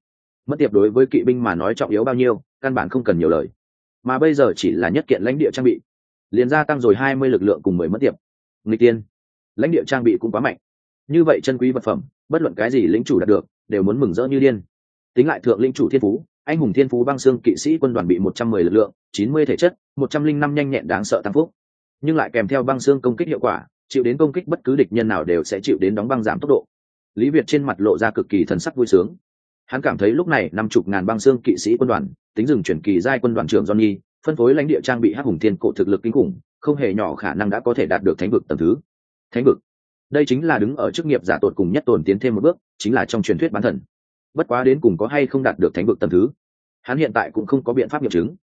Mất tiệp đối với kỵ binh mà nói trọng yếu bao nhiêu, căn bản không cần nhiều lời. Mà bây giờ chỉ là nhất kiện lãnh địa trang bị. Liền gia tăng rồi hai mươi lực lượng cùng mười mất tiệp. Nghịch tiên. Lãnh địa trang bị cũng quá mạnh. Như vậy chân quý vật phẩm, bất luận cái gì lĩnh chủ đạt được, đều muốn mừng rỡ như điên. Tính lại thượng lĩnh chủ thiên phú, anh hùng thiên phú băng xương kỵ sĩ quân đoàn bị một trăm mười lực lượng, chín mươi thể chất, một trăm linh năm nhanh nhẹn đáng sợ tăng phúc nhưng lại kèm theo băng xương công kích hiệu quả, chịu đến công kích bất cứ địch nhân nào đều sẽ chịu đến đóng băng giảm tốc độ. Lý việt trên mặt lộ ra cực kỳ thần sắc vui sướng. Hắn cảm thấy lúc này năm chục ngàn băng xương kỵ sĩ quân đoàn, tính dừng chuyển kỳ giai quân đoàn trưởng johnny, phân phối lãnh địa trang bị hắc hùng thiên cổ thực lực kinh khủng, không hề nhỏ khả năng đã có thể đạt được thánh vực tầm thứ. Thánh vực? Đây chính là đứng ở chức nghiệp giả tột cùng nhất tồn tiến thêm một bước, chính là trong truyền thuyết bán thần. Bất quá đến cùng có hay không đạt được thánh vực tầm thứ? Hắn hiện tại cũng không có biện pháp nghiệm chứng.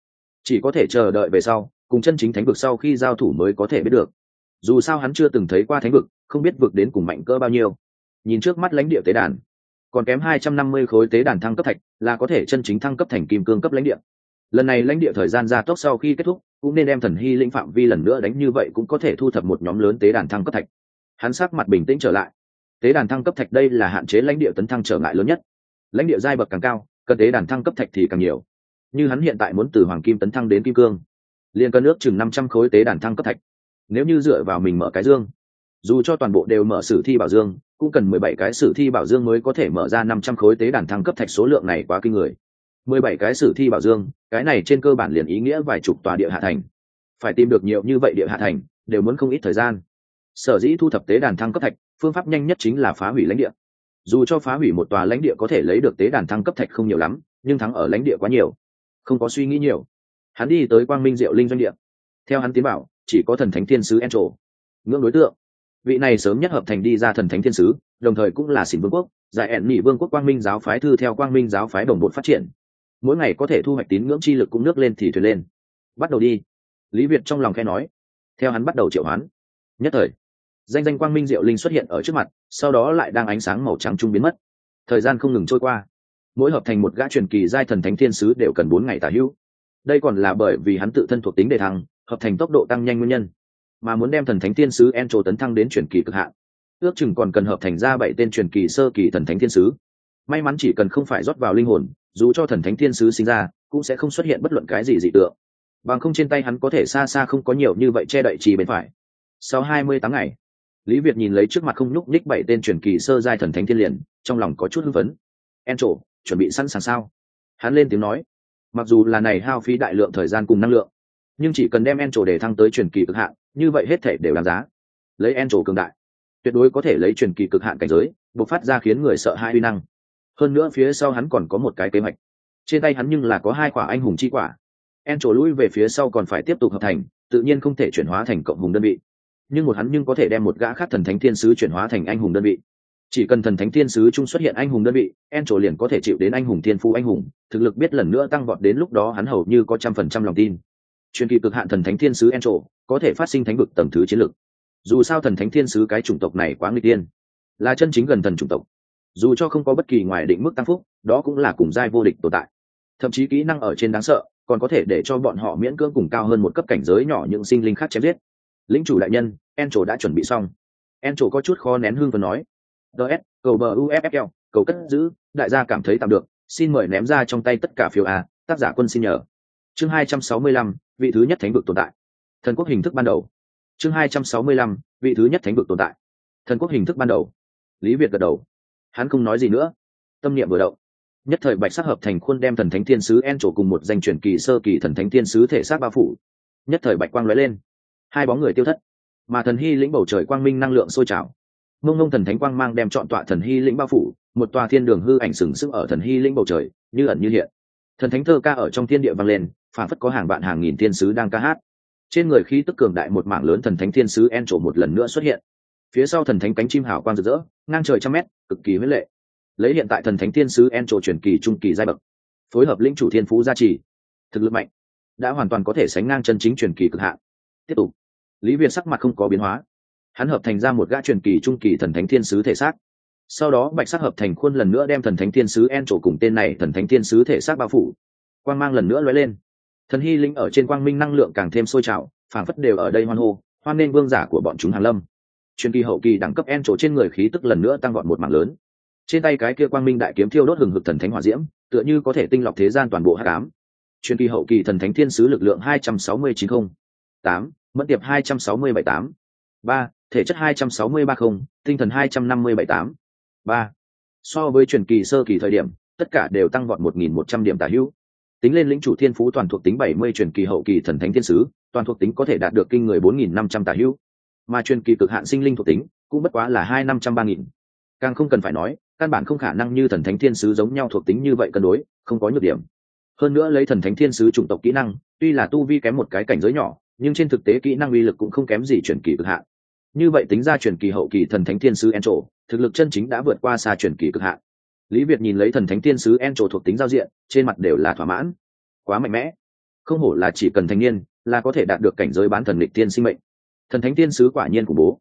Chỉ có thể chờ đợi về sau cùng chân chính thánh vực sau khi giao thủ mới có thể biết được. Dù sao hắn chưa từng thấy qua thánh vực, không biết vực đến cùng mạnh cỡ bao nhiêu. Nhìn trước mắt lãnh địa tế đàn, còn kém hai trăm năm mươi khối tế đàn thăng cấp thạch là có thể chân chính thăng cấp thành kim cương cấp lãnh địa. Lần này lãnh địa thời gian gia tốc sau khi kết thúc, cũng nên đem thần hy lĩnh phạm vi lần nữa đánh như vậy cũng có thể thu thập một nhóm lớn tế đàn thăng cấp thạch. Hắn sắc mặt bình tĩnh trở lại. Tế đàn thăng cấp thạch đây là hạn chế lãnh địa tấn thăng trở ngại lớn nhất. Lãnh địa giai bậc càng cao, cần tế đàn thăng cấp thạch thì càng nhiều. Như hắn hiện tại muốn từ hoàng kim tấn thăng đến kim cương liền cân ước chừng năm trăm khối tế đàn thăng cấp thạch. Nếu như dựa vào mình mở cái dương, dù cho toàn bộ đều mở sử thi bảo dương, cũng cần mười bảy cái sử thi bảo dương mới có thể mở ra năm trăm khối tế đàn thăng cấp thạch số lượng này quá kinh người. mười bảy cái sử thi bảo dương, cái này trên cơ bản liền ý nghĩa vài chục tòa địa hạ thành. Phải tìm được nhiều như vậy địa hạ thành, đều muốn không ít thời gian. Sở dĩ thu thập tế đàn thăng cấp thạch, phương pháp nhanh nhất chính là phá hủy lãnh địa. Dù cho phá hủy một tòa lãnh địa có thể lấy được tế đàn thăng cấp thạch không nhiều lắm, nhưng thắng ở lãnh địa quá nhiều. Không có suy nghĩ nhiều hắn đi tới quang minh diệu linh doanh địa. Theo hắn tiến bảo, chỉ có thần thánh thiên sứ en trổ ngưỡng đối tượng. Vị này sớm nhất hợp thành đi ra thần thánh thiên sứ, đồng thời cũng là xỉn vương quốc, giải ẹn mỹ vương quốc quang minh giáo phái thư theo quang minh giáo phái đồng bột phát triển. Mỗi ngày có thể thu hoạch tín ngưỡng chi lực cũng nước lên thì thuyền lên. Bắt đầu đi. Lý việt trong lòng khe nói. Theo hắn bắt đầu triệu hoán. Nhất thời, danh danh quang minh diệu linh xuất hiện ở trước mặt, sau đó lại đang ánh sáng màu trắng trung biến mất. Thời gian không ngừng trôi qua. Mỗi hợp thành một gã truyền kỳ giai thần thánh thiên sứ đều cần bốn ngày tả hữu đây còn là bởi vì hắn tự thân thuộc tính đề thăng, hợp thành tốc độ tăng nhanh nguyên nhân, mà muốn đem thần thánh thiên sứ en trổ tấn thăng đến truyền kỳ cực hạn. Ước chừng còn cần hợp thành ra bảy tên truyền kỳ sơ kỳ thần thánh thiên sứ. May mắn chỉ cần không phải rót vào linh hồn, dù cho thần thánh thiên sứ sinh ra, cũng sẽ không xuất hiện bất luận cái gì dị tượng. Bằng không trên tay hắn có thể xa xa không có nhiều như vậy che đậy trì bên phải. Sau hai mươi tám ngày, lý việt nhìn lấy trước mặt không nhúc nhích bảy tên truyền kỳ sơ giai thần thánh thiên liền, trong lòng có chút hưng phấn. En trổ chuẩn bị sẵn sàng sao? Hắn lên tiếng nói mặc dù là này hao phí đại lượng thời gian cùng năng lượng, nhưng chỉ cần đem en trổ để thăng tới truyền kỳ cực hạn, như vậy hết thể đều đáng giá. Lấy en trổ cường đại, tuyệt đối có thể lấy truyền kỳ cực hạn cảnh giới, bộc phát ra khiến người sợ hai uy năng. Hơn nữa phía sau hắn còn có một cái kế hoạch. Trên tay hắn nhưng là có hai quả anh hùng chi quả. En trổ lui về phía sau còn phải tiếp tục hợp thành, tự nhiên không thể chuyển hóa thành cộng hùng đơn vị. Nhưng một hắn nhưng có thể đem một gã khác thần thánh thiên sứ chuyển hóa thành anh hùng đơn vị chỉ cần thần thánh thiên sứ chung xuất hiện anh hùng đơn vị en trổ liền có thể chịu đến anh hùng thiên phu anh hùng, thực lực biết lần nữa tăng vọt đến lúc đó hắn hầu như có trăm phần trăm lòng tin. Truyền kỳ cực hạn thần thánh thiên sứ en trổ có thể phát sinh thánh vực tầng thứ chiến lược. Dù sao thần thánh thiên sứ cái chủng tộc này quá nguy tiên, là chân chính gần thần chủng tộc. Dù cho không có bất kỳ ngoài định mức tăng phúc, đó cũng là cùng giai vô địch tồn tại. Thậm chí kỹ năng ở trên đáng sợ, còn có thể để cho bọn họ miễn cưỡng cùng cao hơn một cấp cảnh giới nhỏ những sinh linh khác chém giết. Lính chủ đại nhân en trổ đã chuẩn bị xong. En trổ có chút khó nén hương và nói ds cầu bờ uffl cầu cất giữ, đại gia cảm thấy tạm được, xin mời ném ra trong tay tất cả phiếu a, tác giả quân xin nhờ. Chương hai trăm sáu mươi lăm, vị thứ nhất thánh vực tồn tại. Thần quốc hình thức ban đầu. Chương hai trăm sáu mươi lăm, vị thứ nhất thánh vực tồn tại. Thần quốc hình thức ban đầu. Lý việt gật đầu. Hắn không nói gì nữa. Tâm niệm vừa động. Nhất thời bạch sắc hợp thành khuôn đem thần thánh thiên sứ en trổ cùng một danh truyền kỳ sơ kỳ thần thánh thiên sứ thể xác bao phủ. Nhất thời bạch quang lóe lên. Hai bóng người tiêu thất. Mà thần hy lĩnh bầu trời quang minh năng lượng sôi trào mông mông thần thánh quang mang đem chọn tọa thần hy lĩnh bao phủ, một tòa thiên đường hư ảnh sừng sững ở thần hy lĩnh bầu trời, như ẩn như hiện. Thần thánh thơ ca ở trong thiên địa vang lên phản phất có hàng vạn hàng nghìn thiên sứ đang ca hát. Trên người khí tức cường đại một mảng lớn thần thánh thiên sứ en trổ một lần nữa xuất hiện. Phía sau thần thánh cánh chim hào quang rực rỡ, ngang trời trăm mét, cực kỳ huyết lệ. Lấy hiện tại thần thánh thiên sứ en trổ truyền kỳ, trung kỳ giai bậc, phối hợp lĩnh chủ thiên phú gia trì. Thực lực mạnh, đã hoàn toàn có thể sánh ngang chân chính truyền kỳ cực hạn. Tiếp tục. Lý việt sắc mặt không có biến hóa hắn hợp thành ra một gã truyền kỳ trung kỳ thần thánh thiên sứ thể xác. Sau đó, bạch sắc hợp thành khuôn lần nữa đem thần thánh thiên sứ en trổ cùng tên này thần thánh thiên sứ thể xác bao phủ. Quang mang lần nữa lóe lên. Thần hy linh ở trên quang minh năng lượng càng thêm sôi trào, phảng phất đều ở đây hoan hô, hoan nên vương giả của bọn chúng hàn lâm. Truyền kỳ hậu kỳ đẳng cấp en trổ trên người khí tức lần nữa tăng gọn một mảng lớn. Trên tay cái kia quang minh đại kiếm thiêu đốt hừng hực thần thánh hỏa diễm, tựa như có thể tinh lọc thế gian toàn bộ hắc ám. Truyền kỳ hậu kỳ thần thánh thiên sứ lực lượng hai trăm sáu mươi chín không tám, mẫn tiệp hai trăm sáu mươi bảy tám, ba thể chất hai trăm sáu mươi ba không, tinh thần hai trăm năm mươi bảy tám. Ba. So với truyền kỳ sơ kỳ thời điểm, tất cả đều tăng vọt một nghìn một trăm điểm tả hữu. Tính lên lĩnh chủ thiên phú toàn thuộc tính bảy mươi truyền kỳ hậu kỳ thần thánh thiên sứ, toàn thuộc tính có thể đạt được kinh người bốn nghìn năm trăm tả hữu. Mà truyền kỳ cực hạn sinh linh thuộc tính cũng bất quá là hai năm trăm ba nghìn. Càng không cần phải nói, căn bản không khả năng như thần thánh thiên sứ giống nhau thuộc tính như vậy cân đối, không có nhược điểm. Hơn nữa lấy thần thánh thiên sứ chủng tộc kỹ năng, tuy là tu vi kém một cái cảnh giới nhỏ, nhưng trên thực tế kỹ năng uy lực cũng không kém gì truyền kỳ cực hạn như vậy tính ra truyền kỳ hậu kỳ thần thánh thiên sứ en trổ thực lực chân chính đã vượt qua xa truyền kỳ cực hạn. Lý việt nhìn lấy thần thánh thiên sứ en trổ thuộc tính giao diện, trên mặt đều là thỏa mãn. Quá mạnh mẽ. Không hổ là chỉ cần thanh niên, là có thể đạt được cảnh giới bán thần lịch tiên sinh mệnh. Thần thánh thiên sứ quả nhiên của bố.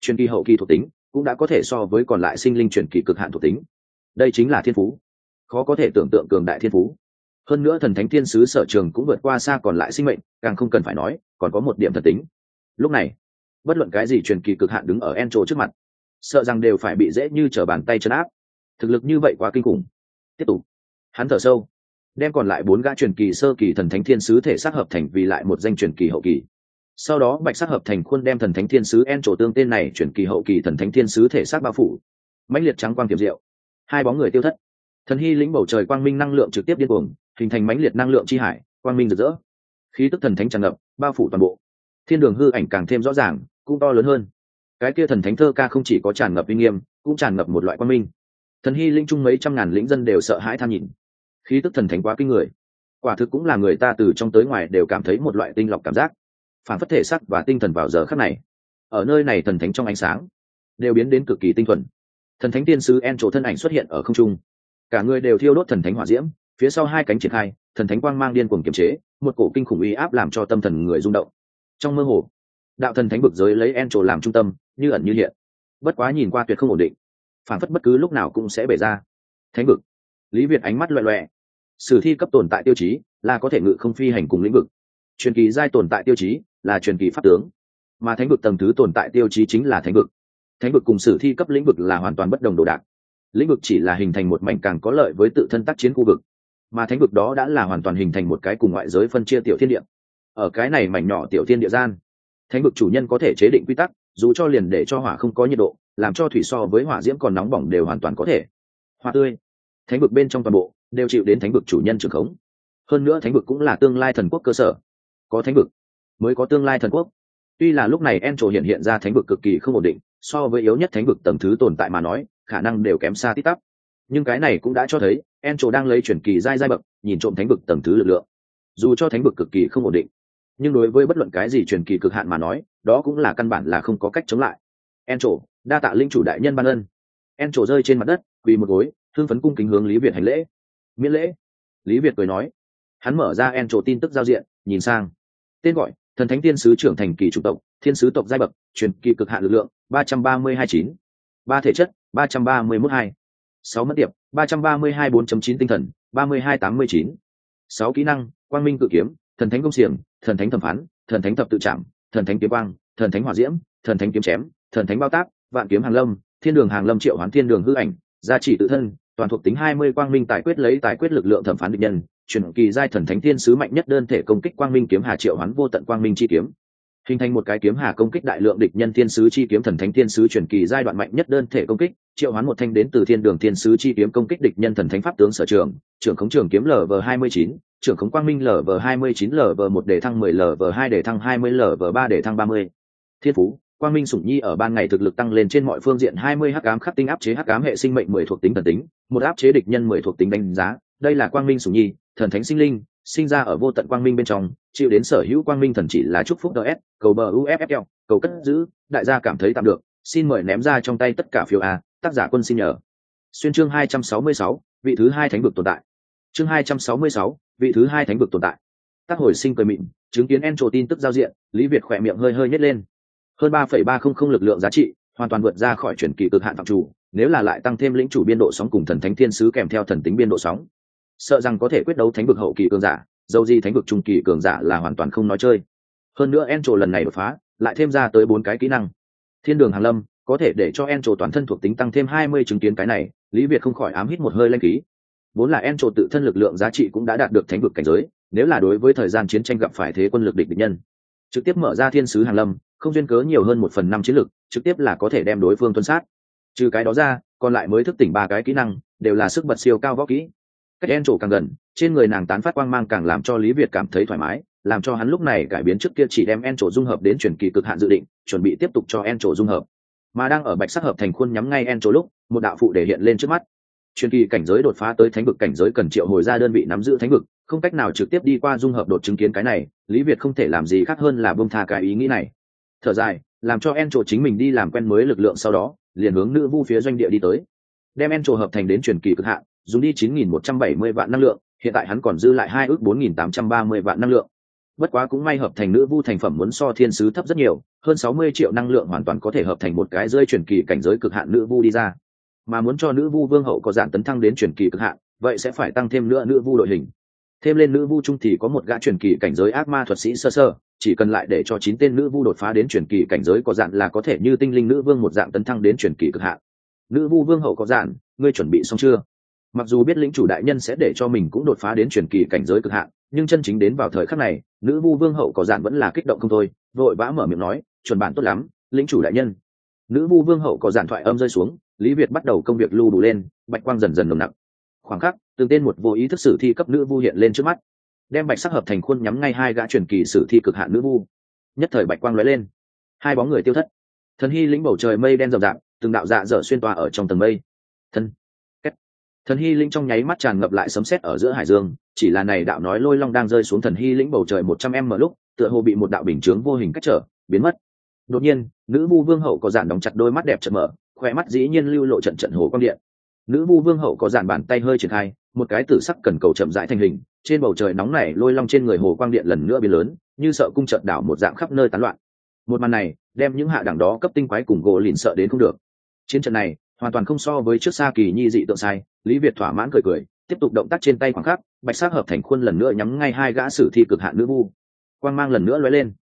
Truyền kỳ hậu kỳ thuộc tính cũng đã có thể so với còn lại sinh linh truyền kỳ cực hạn thuộc tính. Đây chính là thiên phú. Khó có thể tưởng tượng cường đại thiên phú. Hơn nữa thần thánh thiên sứ sở trường cũng vượt qua xa còn lại sinh mệnh, càng không cần phải nói, còn có một điểm thần tính. Lúc này bất luận cái gì truyền kỳ cực hạn đứng ở en trước mặt, sợ rằng đều phải bị dễ như t r ở bàn tay chân áp. Thực lực như vậy quá kinh khủng. Tiếp tục. Hắn thở sâu. Đem còn lại bốn gã truyền kỳ sơ kỳ thần thánh thiên sứ thể xác hợp thành vì lại một danh truyền kỳ hậu kỳ. Sau đó, bạch sắc hợp thành khuôn đem thần thánh thiên sứ en trổ tương tên này truyền kỳ hậu kỳ thần thánh thiên sứ thể xác bao phủ. Mãnh liệt trắng quang tiềm diệu. Hai bóng người tiêu thất. Thần hy lĩnh bầu trời quang minh năng lượng trực tiếp điên cuồng, hình thành mãnh liệt năng lượng chi hải, quang minh rực rỡ. Khí tức thần thánh tràn ngập, bao phủ toàn bộ. Thiên đường hư ảnh càng thêm rõ ràng cũng to lớn hơn. Cái kia thần thánh thơ ca không chỉ có tràn ngập uy nghiêm, cũng tràn ngập một loại quan minh. Thần hy linh trung mấy trăm ngàn lĩnh dân đều sợ hãi tham nhìn khí tức thần thánh quá kinh người. Quả thực cũng là người ta từ trong tới ngoài đều cảm thấy một loại tinh lọc cảm giác. Phản phất thể sắc và tinh thần vào giờ khắc này. Ở nơi này thần thánh trong ánh sáng, đều biến đến cực kỳ tinh thuần. Thần thánh tiên sứ en trổ thân ảnh xuất hiện ở không trung. Cả người đều thiêu đốt thần thánh hỏa diễm, phía sau hai cánh triển khai, thần thánh quang mang điên cuồng kiềm chế, một cổ kinh khủng uy áp làm cho tâm thần người rung động. Trong mơ hồ đạo thần thánh bực giới lấy en trổ làm trung tâm, như ẩn như hiện. Bất quá nhìn qua tuyệt không ổn định, phản phất bất cứ lúc nào cũng sẽ bể ra. Thánh vực. Lý việt ánh mắt loẹ loẹ. Sử thi cấp tồn tại tiêu chí là có thể ngự không phi hành cùng lĩnh vực. Truyền kỳ giai tồn tại tiêu chí là truyền kỳ pháp tướng. Mà thánh vực tầng thứ tồn tại tiêu chí chính là thánh vực. Thánh vực cùng sử thi cấp lĩnh vực là hoàn toàn bất đồng đồ đạc. Lĩnh vực chỉ là hình thành một mảnh càng có lợi với tự thân tác chiến khu vực. Mà thánh vực đó đã là hoàn toàn hình thành một cái cùng ngoại giới phân chia tiểu thiên địa. Ở cái này mảnh nhỏ tiểu thiên địa gian thánh vực chủ nhân có thể chế định quy tắc, dù cho liền để cho hỏa không có nhiệt độ, làm cho thủy so với hỏa diễm còn nóng bỏng đều hoàn toàn có thể. Hoa tươi. Thánh vực bên trong toàn bộ đều chịu đến thánh vực chủ nhân trưởng khống. Hơn nữa thánh vực cũng là tương lai thần quốc cơ sở. Có thánh vực mới có tương lai thần quốc. Tuy là lúc này en trổ hiện hiện ra thánh vực cực kỳ không ổn định, so với yếu nhất thánh vực tầng thứ tồn tại mà nói, khả năng đều kém xa tít tắp. Nhưng cái này cũng đã cho thấy en trổ đang lấy chuyển kỳ dai dai bậc, nhìn trộm thánh vực tầng thứ lực lượng. Dù cho thánh vực cực kỳ không ổn định nhưng đối với bất luận cái gì truyền kỳ cực hạn mà nói, đó cũng là căn bản là không có cách chống lại. En trổ đa tạ linh chủ đại nhân ban ân. En trổ rơi trên mặt đất, quỳ một gối thương phấn cung kính hướng lý việt hành lễ. Miễn lễ. Lý việt cười nói. Hắn mở ra en trổ tin tức giao diện, nhìn sang. Tên gọi, thần thánh tiên sứ trưởng thành kỳ chủ tộc, thiên sứ tộc giai bậc, truyền kỳ cực hạn lực lượng, ba trăm ba mươi hai chín. Ba thể chất, ba trăm ba mươi mốt hai. Sáu mất tiệp ba trăm ba mươi hai bốn chín tinh thần, ba mươi hai tám mươi chín. Sáu kỹ năng, quang minh cự kiếm thần thánh công xiềng, thần thánh thẩm phán, thần thánh thập tự trạm thần thánh kiếm quang, thần thánh hỏa diễm, thần thánh kiếm chém, thần thánh bao tác, vạn kiếm hàng lâm, thiên đường hàng lâm triệu hoán thiên đường hư ảnh, gia trị tự thân, toàn thuộc tính hai mươi quang minh tài quyết lấy tài quyết lực lượng thẩm phán địch nhân, chuyển kỳ giai thần thánh thiên sứ mạnh nhất đơn thể công kích quang minh kiếm hà triệu hoán vô tận quang minh chi kiếm hình thành một cái kiếm hà công kích đại lượng địch nhân thiên sứ chi kiếm thần thánh thiên sứ chuyển kỳ giai đoạn mạnh nhất đơn thể công kích, triệu hoán một thanh đến từ thiên đường thiên sứ chi kiếm công kích địch nhân thần thánh pháp tướng sở trường, trưởng khống trường kiếm lv hai mươi chín, trưởng khống quang minh lv hai mươi chín lv một để thăng mười lv hai để thăng hai mươi lv ba để thăng ba mươi. Thiên phú, quang minh sủng nhi ở ban ngày thực lực tăng lên trên mọi phương diện hai mươi hắc ám khắc tinh áp chế hắc ám hệ sinh mệnh mười thuộc tính thần tính, một áp chế địch nhân mười thuộc tính đánh giá, đây là quang minh sủng nhi, thần thánh sinh linh, sinh ra ở vô tận quang minh bên trong chịu đến sở hữu quang minh thần chỉ là chúc phúc ds cầu bờ uffl cầu cất giữ, đại gia cảm thấy tạm được. Xin mời ném ra trong tay tất cả phiếu a, tác giả quân xin nhờ. Xuyên chương hai trăm sáu mươi sáu, vị thứ hai thánh vực tồn tại. Chương hai trăm sáu mươi sáu, vị thứ hai thánh vực tồn tại. Tác hồi sinh cười mịn, chứng kiến en trộ tin tức giao diện, lý việt khỏe miệng hơi hơi nhét lên. Hơn ba phẩy ba không không lực lượng giá trị, hoàn toàn vượt ra khỏi chuyển kỳ cực hạn phạm chủ, nếu là lại tăng thêm lĩnh chủ biên độ sóng cùng thần thánh thiên sứ kèm theo thần tính biên độ sóng. Sợ rằng có thể quyết đấu thánh vực hậu kỳ cường giả dầu gì thánh vực trung kỳ cường giả là hoàn toàn không nói chơi. Hơn nữa en lần này đột phá, lại thêm ra tới bốn cái kỹ năng. Thiên đường hàn lâm, có thể để cho en toàn thân thuộc tính tăng thêm hai mươi chứng kiến cái này, lý việt không khỏi ám hít một hơi lanh khí. Vốn là en tự thân lực lượng giá trị cũng đã đạt được thánh vực cảnh giới, nếu là đối với thời gian chiến tranh gặp phải thế quân lực địch địch nhân. Trực tiếp mở ra thiên sứ hàn lâm, không duyên cớ nhiều hơn một phần năm chiến lực, trực tiếp là có thể đem đối phương tuân sát. Trừ cái đó ra, còn lại mới thức tỉnh ba cái kỹ năng, đều là sức bật siêu cao võ kỹ cách en trổ càng gần, trên người nàng tán phát quang mang càng làm cho lý việt cảm thấy thoải mái, làm cho hắn lúc này cải biến trước kia chỉ đem en trổ dung hợp đến chuyển kỳ cực hạn dự định, chuẩn bị tiếp tục cho en trổ dung hợp. Mà đang ở bạch sắc hợp thành khuôn nhắm ngay en trổ lúc, một đạo phụ để hiện lên trước mắt. Truyền kỳ cảnh giới đột phá tới thánh vực cảnh giới cần triệu hồi ra đơn vị nắm giữ thánh vực, không cách nào trực tiếp đi qua dung hợp đột chứng kiến cái này, lý việt không thể làm gì khác hơn là bông tha cái ý nghĩ này. Thở dài, làm cho en trổ chính mình đi làm quen mới lực lượng sau đó, liền hướng nữ vu phía doanh địa đi tới. Đem en trổ hợp thành đến truyền kỳ cực hạn dùng đi chín nghìn một trăm bảy mươi vạn năng lượng, hiện tại hắn còn dư lại hai ước bốn nghìn tám trăm ba mươi vạn năng lượng. Bất quá cũng may hợp thành nữ vu thành phẩm muốn so thiên sứ thấp rất nhiều, hơn sáu mươi triệu năng lượng hoàn toàn có thể hợp thành một cái rơi truyền kỳ cảnh giới cực hạn nữ vu đi ra. Mà muốn cho nữ vu vương hậu có dạng tấn thăng đến truyền kỳ cực hạn, vậy sẽ phải tăng thêm nữa nữ vu đội hình. Thêm lên nữ vu trung thì có một gã truyền kỳ cảnh giới ác ma thuật sĩ sơ sơ, chỉ cần lại để cho chín tên nữ vu đột phá đến truyền kỳ cảnh giới có dạng là có thể như tinh linh nữ vương một dạng tấn thăng đến truyền kỳ cực hạn. Nữ vu vương hậu có dạng, ngươi chuẩn bị xong chưa? Mặc dù biết lĩnh chủ đại nhân sẽ để cho mình cũng đột phá đến truyền kỳ cảnh giới cực hạn, nhưng chân chính đến vào thời khắc này, nữ vu vương hậu có dạng vẫn là kích động không thôi, vội vã mở miệng nói, chuẩn bản tốt lắm, lĩnh chủ đại nhân. Nữ vu vương hậu có giản thoại âm rơi xuống, lý việt bắt đầu công việc lưu đủ lên, bạch quang dần dần nồng nặc. Khoảng khắc, từng tên một vô ý thức sử thi cấp nữ vu hiện lên trước mắt. Đem bạch sắc hợp thành khuôn nhắm ngay hai gã truyền kỳ sử thi cực hạn nữ vu. Nhất thời bạch quang lóe lên. Hai bóng người tiêu thất. Thần hy lĩnh bầu trời mây đen rậm rạp, từng đạo dạ dở xuyên toa ở trong tầng mây. Thân thần hy lĩnh trong nháy mắt tràn ngập lại sấm sét ở giữa hải dương, chỉ là này đạo nói lôi long đang rơi xuống thần hy lĩnh bầu trời một trăm em mở lúc, tựa hồ bị một đạo bình chướng vô hình cách trở, biến mất. Đột nhiên, nữ vu vương hậu có giản đóng chặt đôi mắt đẹp chợt mở khoe mắt dĩ nhiên lưu lộ trận trận hồ quang điện. Nữ vu vương hậu có giản bàn tay hơi triển khai, một cái tử sắc cần cầu chậm rãi thành hình, trên bầu trời nóng này lôi long trên người hồ quang điện lần nữa biến lớn, như sợ cung trận đảo một dạng khắp nơi tán loạn. Một màn này, đem những hạ đẳng đó cấp tinh quái cùng gỗ lìn sợ đến không được. Chiến trận này hoàn toàn không so với trước xa kỳ nhi dị tượng sai, lý việt thỏa mãn cười cười, tiếp tục động tác trên tay khoảng khắc, bạch sắc hợp thành khuôn lần nữa nhắm ngay hai gã sử thi cực hạn nữ vu. Quang mang lần nữa lóe lên.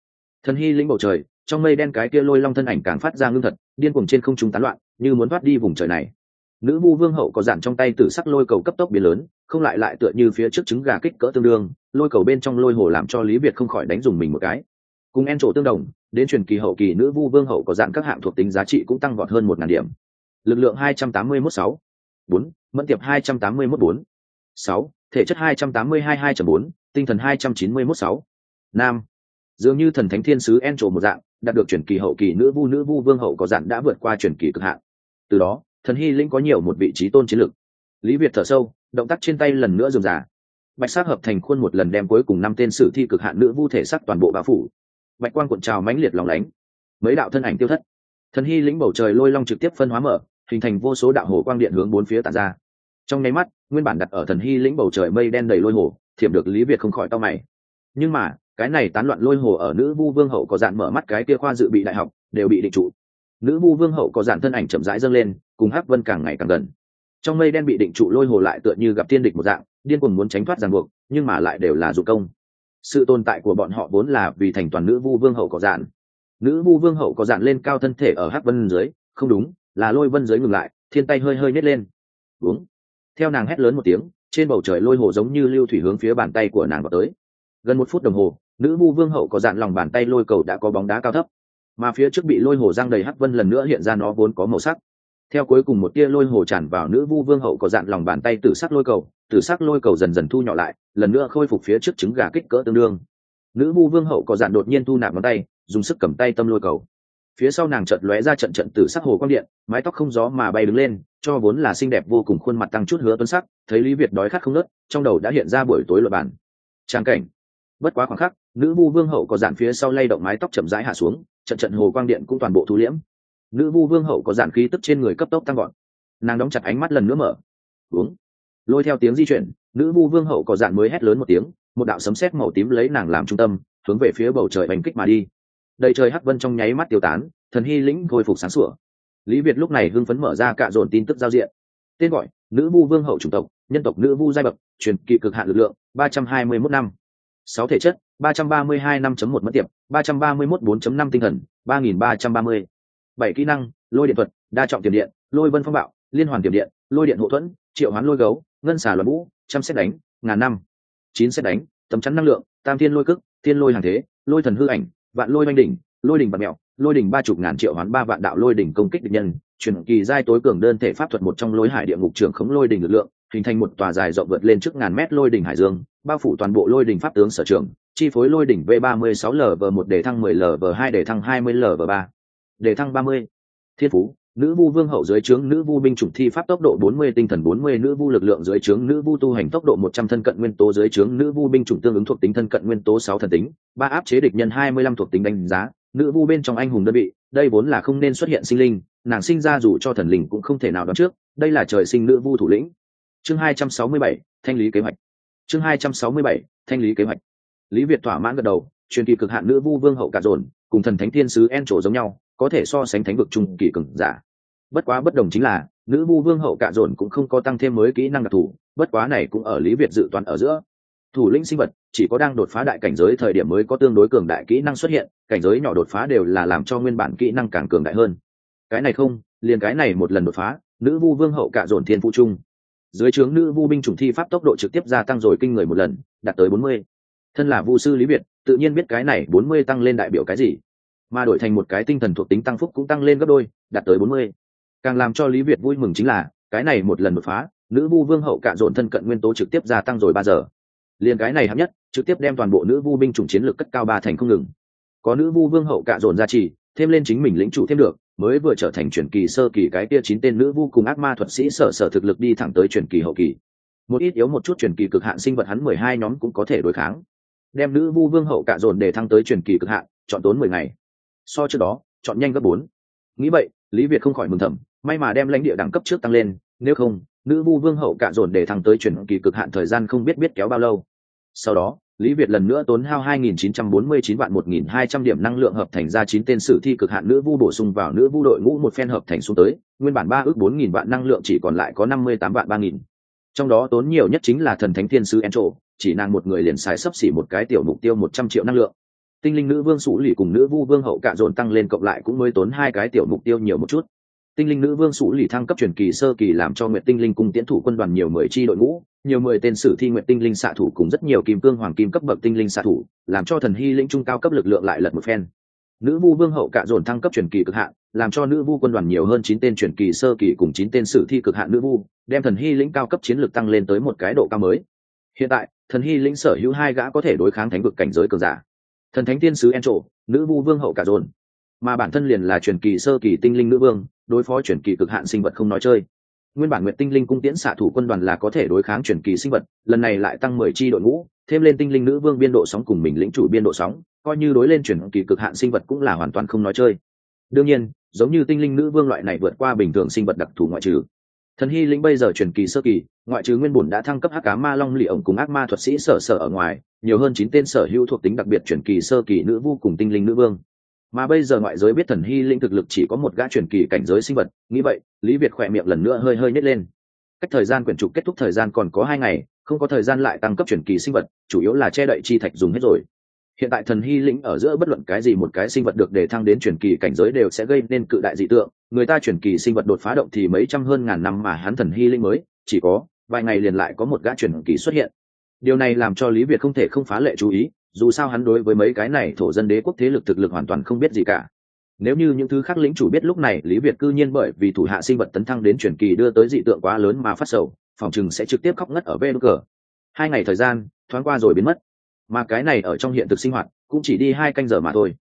Thần hy lĩnh bầu trời, trong mây đen cái kia lôi long thân ảnh càng phát ra ngưng thật, điên cuồng trên không trung tán loạn, như muốn thoát đi vùng trời này. Nữ vu vương hậu có giản trong tay tử sắc lôi cầu cấp tốc biến lớn, không lại lại tựa như phía trước trứng gà kích cỡ tương đương, lôi cầu bên trong lôi hồ làm cho lý việt không khỏi đánh dùng mình một cái. Cùng en trổ tương đồng, đến truyền kỳ hậu kỳ nữ vu vương hậu có dạng các hạng thuộc tính giá trị cũng tăng vọt hơn một ngàn điểm lực lượng hai trăm tám mươi mốt sáu. Bốn. Mẫn tiệp hai trăm tám mươi mốt bốn. Sáu. Thể chất hai trăm tám mươi hai hai bốn. Tinh thần hai trăm chín mươi mốt sáu. Nam. Dường như thần thánh thiên sứ en trổ một dạng, đạt được truyền kỳ hậu kỳ nữ vu nữ vu vương hậu có dạng đã vượt qua truyền kỳ cực hạn. Từ đó, thần hy linh có nhiều một vị trí tôn chiến lược. Lý việt thở sâu, động tác trên tay lần nữa dườm giả bạch sắc hợp thành khuôn một lần đem cuối cùng năm tên sử thi cực hạn nữ vu thể sắc toàn bộ bao phủ. Bạch quang cuộn trào mãnh liệt lòng lánh. Mấy đạo thân ảnh tiêu thất. Thần hy lĩnh bầu trời lôi long trực tiếp phân hóa mở hình thành vô số đạo hồ quang điện hướng bốn phía tản ra. Trong nháy mắt, nguyên bản đặt ở thần hy lĩnh bầu trời mây đen đầy lôi hồ, thiểm được lý việt không khỏi to mày. Nhưng mà, cái này tán loạn lôi hồ ở nữ vu vương hậu có dạn mở mắt cái kia khoa dự bị đại học, đều bị định trụ. Nữ vu vương hậu có dạn thân ảnh chậm rãi dâng lên, cùng hắc vân càng ngày càng gần. Trong mây đen bị định trụ lôi hồ lại tựa như gặp tiên địch một dạng, điên cuồng muốn tránh thoát ràng buộc, nhưng mà lại đều là dụng công. Sự tồn tại của bọn họ vốn là vì thành toàn nữ vu vương hậu có dạn. Nữ vu vương hậu có dạn lên cao thân thể ở hắc vân dưới, không đúng là lôi vân dưới ngừng lại, thiên tay hơi hơi nhét lên. Uống theo nàng hét lớn một tiếng, trên bầu trời lôi hồ giống như lưu thủy hướng phía bàn tay của nàng vào tới. Gần một phút đồng hồ, nữ vu vương hậu có dạn lòng bàn tay lôi cầu đã có bóng đá cao thấp. Mà phía trước bị lôi hồ giang đầy hắc vân lần nữa hiện ra nó vốn có màu sắc. Theo cuối cùng một tia lôi hồ tràn vào nữ vu vương hậu có dạn lòng bàn tay tử sắc lôi cầu, tử sắc lôi cầu dần dần thu nhỏ lại, lần nữa khôi phục phía trước trứng gà kích cỡ tương đương. Nữ vu vương hậu có dạn đột nhiên thu nạp ngón tay, dùng sức cầm tay tâm lôi cầu phía sau nàng chợt lóe ra trận trận tử sắc hồ quang điện, mái tóc không gió mà bay đứng lên, cho vốn là xinh đẹp vô cùng khuôn mặt tăng chút hứa tuấn sắc, thấy lý việt đói khát không nớt, trong đầu đã hiện ra buổi tối luật bản trang cảnh. Bất quá khoảng khắc, nữ vu vương hậu có giản phía sau lay động mái tóc chậm rãi hạ xuống, trận trận hồ quang điện cũng toàn bộ thu liễm. Nữ vu vương hậu có giản khí tức trên người cấp tốc tăng gọn nàng đóng chặt ánh mắt lần nữa mở. Uống. Lôi theo tiếng di chuyển, nữ vu vương hậu có giản mới hét lớn một tiếng, một đạo sấm sét màu tím lấy nàng làm trung tâm, hướng về phía bầu trời bành kích mà đi đầy trời hắc vân trong nháy mắt tiêu tán, thần hy lĩnh khôi phục sáng sủa. Lý việt lúc này hưng phấn mở ra cạ dồn tin tức giao diện. Tên gọi, nữ vu vương hậu chủng tộc, nhân tộc nữ vu giai bậc, truyền kỵ cực hạn lực lượng, ba trăm hai mươi mốt năm. Sáu thể chất, ba trăm ba mươi hai năm một mất tiệp, ba trăm ba mươi mốt bốn năm tinh thần, ba nghìn ba trăm ba mươi. Bảy kỹ năng, lôi điện thuật, đa trọng tiềm điện, lôi vân phong bạo, liên hoàn tiềm điện, lôi điện hậu thuẫn, triệu hoán lôi gấu, ngân xà luật vũ, trăm xét đánh, ngàn năm. Chín xét đánh, tấm chắn năng lượng, tam thiên lôi cức thiên lôi hàng thế, lôi thần hư ảnh vạn lôi oanh đỉnh, lôi đỉnh bạt mẹo, lôi đỉnh ba chục ngàn triệu hoán ba vạn đạo lôi đỉnh công kích địch nhân, truyền kỳ giai tối cường đơn thể pháp thuật một trong lối hải địa ngục trưởng khống lôi đỉnh lực lượng, hình thành một tòa dài rộng vượt lên trước ngàn mét lôi đỉnh hải dương, bao phủ toàn bộ lôi đỉnh pháp tướng sở trường, chi phối lôi đỉnh v ba mươi sáu lv một để thăng mười lv hai để thăng hai mươi lv ba, để thăng ba mươi. Thiên phú nữ vu vương hậu dưới trướng nữ vu binh chủng thi pháp tốc độ 40 tinh thần 40 nữ vu lực lượng dưới trướng nữ vu tu hành tốc độ 100 thân cận nguyên tố dưới trướng nữ vu binh chủng tương ứng thuộc tính thân cận nguyên tố 6 thần tính, ba áp chế địch nhân 25 thuộc tính đánh giá, nữ vu bên trong anh hùng đơn vị, đây vốn là không nên xuất hiện sinh linh, nàng sinh ra dù cho thần linh cũng không thể nào đoán trước, đây là trời sinh nữ vu thủ lĩnh. Chương 267, thanh lý kế hoạch. Chương 267, thanh lý kế hoạch. Lý Việt thỏa mãn gật đầu, truyền kỳ cực hạn nữ vu vương hậu cả dồn, cùng thần thánh thiên sứ En trổ giống nhau, có thể so sánh thánh vực trung kỳ cường giả. Bất quá bất đồng chính là, nữ vu vương hậu cạ dồn cũng không có tăng thêm mới kỹ năng đặc thù, bất quá này cũng ở lý việt dự toán ở giữa. Thủ lĩnh sinh vật, chỉ có đang đột phá đại cảnh giới thời điểm mới có tương đối cường đại kỹ năng xuất hiện, cảnh giới nhỏ đột phá đều là làm cho nguyên bản kỹ năng càng cường đại hơn. Cái này không, liền cái này một lần đột phá, nữ vu vương hậu cạ dồn thiên phụ trung dưới trướng nữ vu binh chủng thi pháp tốc độ trực tiếp gia tăng rồi kinh người một lần, đạt tới bốn mươi. Thân là vu sư lý việt, tự nhiên biết cái này bốn mươi tăng lên đại biểu cái gì mà đổi thành một cái tinh thần thuộc tính tăng phúc cũng tăng lên gấp đôi, đạt tới bốn mươi. Càng làm cho lý việt vui mừng chính là, cái này một lần một phá, nữ vu vương hậu cạ dồn thân cận nguyên tố trực tiếp gia tăng rồi ba giờ. Liền cái này hấp nhất, trực tiếp đem toàn bộ nữ vu binh chủng chiến lược cất cao ba thành không ngừng. Có nữ vu vương hậu cạ dồn gia trì, thêm lên chính mình lĩnh chủ thêm được, mới vừa trở thành truyền kỳ sơ kỳ cái kia chín tên nữ vu cùng ác ma thuật sĩ sở sở thực lực đi thẳng tới truyền kỳ hậu kỳ. Một ít yếu một chút truyền kỳ cực hạn sinh vật hắn mười hai nhóm cũng có thể đối kháng. Đem nữ vu vương hậu cạ dồn để thăng tới truyền kỳ cực hạn, chọn tốn mười ngày so trước đó, chọn nhanh gấp bốn. Nghĩ vậy, lý việt không khỏi mừng thầm, may mà đem lãnh địa đẳng cấp trước tăng lên, nếu không, nữ vu vương hậu cạ dồn để thăng tới chuyển kỳ cực hạn thời gian không biết biết kéo bao lâu. Sau đó, lý việt lần nữa tốn hao 2.949 vạn 1.200 điểm năng lượng hợp thành ra chín tên sử thi cực hạn nữ vu bổ sung vào nữ vu đội ngũ một phen hợp thành xuống tới, nguyên bản ba ước 4.000 vạn năng lượng chỉ còn lại có 58 vạn 3.000. trong đó tốn nhiều nhất chính là thần thánh thiên sứ encho, chỉ nàng một người liền xài sấp xỉ một cái tiểu mục tiêu 100 triệu năng lượng tinh linh nữ vương sủ lì cùng nữ vu vương hậu cạ dồn tăng lên cộng lại cũng mới tốn hai cái tiểu mục tiêu nhiều một chút. Tinh linh nữ vương sủ lì thăng cấp truyền kỳ sơ kỳ làm cho nguyện tinh linh cùng tiến thủ quân đoàn nhiều mười chi đội ngũ, nhiều mười tên sử thi nguyện tinh linh xạ thủ cùng rất nhiều kim cương hoàng kim cấp bậc tinh linh xạ thủ, làm cho thần hy lĩnh trung cao cấp lực lượng lại lật một phen. Nữ vu vương hậu cạ dồn thăng cấp truyền kỳ cực hạn, làm cho nữ vu quân đoàn nhiều hơn chín tên truyền kỳ sơ kỳ cùng chín tên sử thi cực hạn nữ vu, đem thần hy lĩnh cao cấp chiến lược tăng lên tới một cái độ cao mới. Hiện tại, thần hy lĩnh sở hữu hai gã có thể đối kháng thánh vực cảnh giới cường giả thần thánh tiên sứ en trộ nữ vu vương hậu cả dồn. Mà bản thân liền là truyền kỳ sơ kỳ tinh linh nữ vương, đối phó truyền kỳ cực hạn sinh vật không nói chơi. Nguyên bản nguyện tinh linh cung tiễn xạ thủ quân đoàn là có thể đối kháng truyền kỳ sinh vật, lần này lại tăng mười chi đội ngũ, thêm lên tinh linh nữ vương biên độ sóng cùng mình lĩnh chủ biên độ sóng, coi như đối lên truyền kỳ cực hạn sinh vật cũng là hoàn toàn không nói chơi. Đương nhiên, giống như tinh linh nữ vương loại này vượt qua bình thường sinh vật đặc thù ngoại trừ thần hy lĩnh bây giờ truyền kỳ sơ kỳ, ngoại trừ nguyên bùn đã thăng cấp hắc cá ma long lì ổng cùng ác ma thuật sĩ sở sở ở ngoài, nhiều hơn chín tên sở hữu thuộc tính đặc biệt truyền kỳ sơ kỳ nữ vu cùng tinh linh nữ vương. Mà bây giờ ngoại giới biết thần hy linh thực lực chỉ có một gã truyền kỳ cảnh giới sinh vật, nghĩ vậy, lý việt khỏe miệng lần nữa hơi hơi nhét lên. Cách thời gian quyển trục kết thúc thời gian còn có hai ngày, không có thời gian lại tăng cấp truyền kỳ sinh vật, chủ yếu là che đậy chi thạch dùng hết rồi hiện tại thần hy lĩnh ở giữa bất luận cái gì một cái sinh vật được đề thăng đến truyền kỳ cảnh giới đều sẽ gây nên cự đại dị tượng. Người ta truyền kỳ sinh vật đột phá động thì mấy trăm hơn ngàn năm mà hắn thần hy lĩnh mới, chỉ có vài ngày liền lại có một gã truyền kỳ xuất hiện. Điều này làm cho lý việt không thể không phá lệ chú ý, dù sao hắn đối với mấy cái này thổ dân đế quốc thế lực thực lực hoàn toàn không biết gì cả. Nếu như những thứ khác lĩnh chủ biết lúc này, lý việt cư nhiên bởi vì thủ hạ sinh vật tấn thăng đến truyền kỳ đưa tới dị tượng quá lớn mà phát sầu, phòng chừng sẽ trực tiếp khóc ngất ở vê cờ. Hai ngày thời gian, thoáng qua rồi biến mất mà cái này ở trong hiện thực sinh hoạt cũng chỉ đi hai canh giờ mà thôi.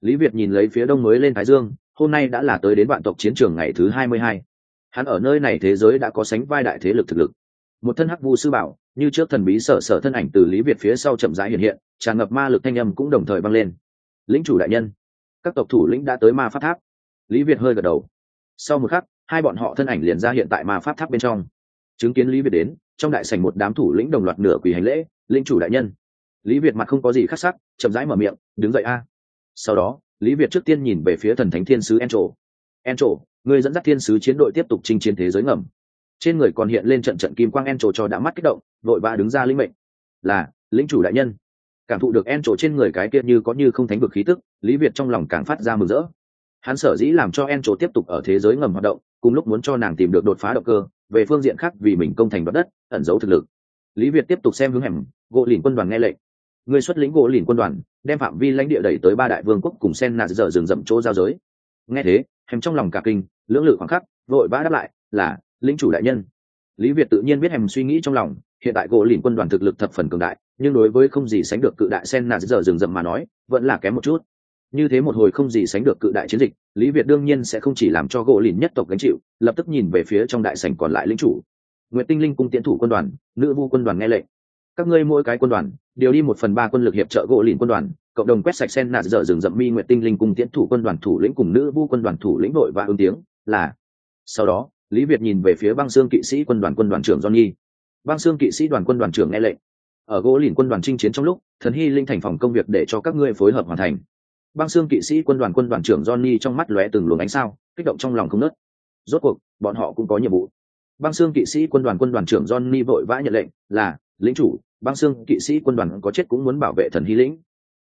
Lý việt nhìn lấy phía đông mới lên thái dương, hôm nay đã là tới đến vạn tộc chiến trường ngày thứ hai mươi hai. Hắn ở nơi này thế giới đã có sánh vai đại thế lực thực lực. Một thân hắc vu sư bảo, như trước thần bí sở sở thân ảnh từ lý việt phía sau chậm rãi hiện hiện, tràn ngập ma lực thanh âm cũng đồng thời băng lên. Lĩnh chủ đại nhân, các tộc thủ lĩnh đã tới ma pháp tháp. Lý việt hơi gật đầu. Sau một khắc, hai bọn họ thân ảnh liền ra hiện tại ma pháp tháp bên trong. Chứng kiến lý việt đến, trong đại sảnh một đám thủ lĩnh đồng loạt nửa quỳ hành lễ linh chủ đại nhân lý việt mặt không có gì khác sắc, chậm rãi mở miệng, đứng dậy a. Sau đó, lý việt trước tiên nhìn về phía thần thánh thiên sứ en trổ en trổ người dẫn dắt thiên sứ chiến đội tiếp tục chinh chiến thế giới ngầm. Trên người còn hiện lên trận trận kim quang en trổ cho đã mắt kích động, vội vã đứng ra linh mệnh. Là lính chủ đại nhân. Cảm thụ được en trổ trên người cái kia như có như không thánh vực khí tức, lý việt trong lòng càng phát ra mừng rỡ. Hắn sở dĩ làm cho en trổ tiếp tục ở thế giới ngầm hoạt động, cùng lúc muốn cho nàng tìm được đột phá động cơ, về phương diện khác vì mình công thành đoạt đất, ẩn giấu thực lực. Lý việt tiếp tục xem hướng hẻm, gỗ lìn quân đoàn nghe lệnh người xuất lĩnh gỗ lìn quân đoàn, đem phạm vi lãnh địa đẩy tới ba đại vương quốc cùng sen nạt giờ rừng rậm chỗ giao giới. Nghe thế, hèm trong lòng cả kinh, lưỡng lự khoảng khắc, vội vã đáp lại, là, lĩnh chủ đại nhân. Lý việt tự nhiên biết hèm suy nghĩ trong lòng, hiện tại gỗ lìn quân đoàn thực lực thập phần cường đại, nhưng đối với không gì sánh được cự đại sen nạt giờ rừng rậm mà nói, vẫn là kém một chút. Như thế một hồi không gì sánh được cự đại chiến dịch, lý việt đương nhiên sẽ không chỉ làm cho gỗ lìn nhất tộc gánh chịu, lập tức nhìn về phía trong đại sảnh còn lại lính chủ. Nguyện tinh linh cung tiến thủ quân đoàn, nữ vu quân đoàn nghe lệnh. Các ngươi mỗi cái quân đoàn điều đi một phần ba quân lực hiệp trợ gỗ lìn quân đoàn cộng đồng quét sạch sen nạt dở rừng rậm mi nguyện tinh linh cùng tiến thủ quân đoàn thủ lĩnh cùng nữ vu quân đoàn thủ lĩnh đội và ứng tiếng là sau đó lý việt nhìn về phía băng xương kỵ sĩ quân đoàn quân đoàn trưởng johnny băng xương kỵ sĩ đoàn quân đoàn trưởng nghe lệnh ở gỗ lìn quân đoàn chinh chiến trong lúc thần hy linh thành phòng công việc để cho các ngươi phối hợp hoàn thành băng xương kỵ sĩ quân đoàn quân đoàn trưởng johnny trong mắt lóe từng luồng ánh sao kích động trong lòng không nớt rốt cuộc bọn họ cũng có nhiệm vụ băng xương kỵ sĩ quân đoàn quân đoàn trưởng johnny vội vã nhận lệnh là lính chủ băng xương kỵ sĩ quân đoàn có chết cũng muốn bảo vệ thần hy lĩnh.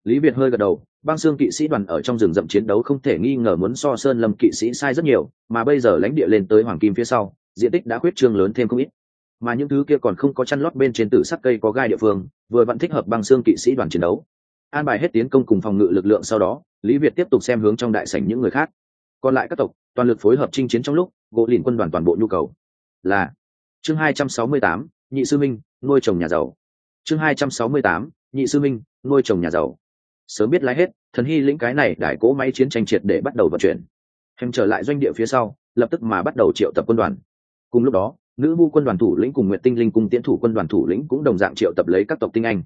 Lý việt hơi gật đầu băng xương kỵ sĩ đoàn ở trong rừng rậm chiến đấu không thể nghi ngờ muốn so sơn lâm kỵ sĩ sai rất nhiều mà bây giờ lãnh địa lên tới hoàng kim phía sau diện tích đã khuyết trương lớn thêm không ít. Mà những thứ kia còn không có chăn lót bên trên tử sắc cây có gai địa phương vừa vẫn thích hợp băng xương kỵ sĩ đoàn chiến đấu. An bài hết tiến công cùng phòng ngự lực lượng sau đó lý việt tiếp tục xem hướng trong đại sảnh những người khác. Còn lại các tộc toàn lực phối hợp chinh chiến trong lúc gỗ lìn quân đoàn toàn bộ nhu cầu. Là chương 268, nhị sư minh nuôi trồng nhà giàu chương 268, nhị sư minh nuôi trồng nhà giàu. Sớm biết lái hết thần hy lĩnh cái này đại cỗ máy chiến tranh triệt để bắt đầu vận chuyển. Hèm trở lại doanh địa phía sau lập tức mà bắt đầu triệu tập quân đoàn. Cùng lúc đó nữ vu quân đoàn thủ lĩnh cùng nguyện tinh linh cùng tiến thủ quân đoàn thủ lĩnh cũng đồng dạng triệu tập lấy các tộc tinh anh.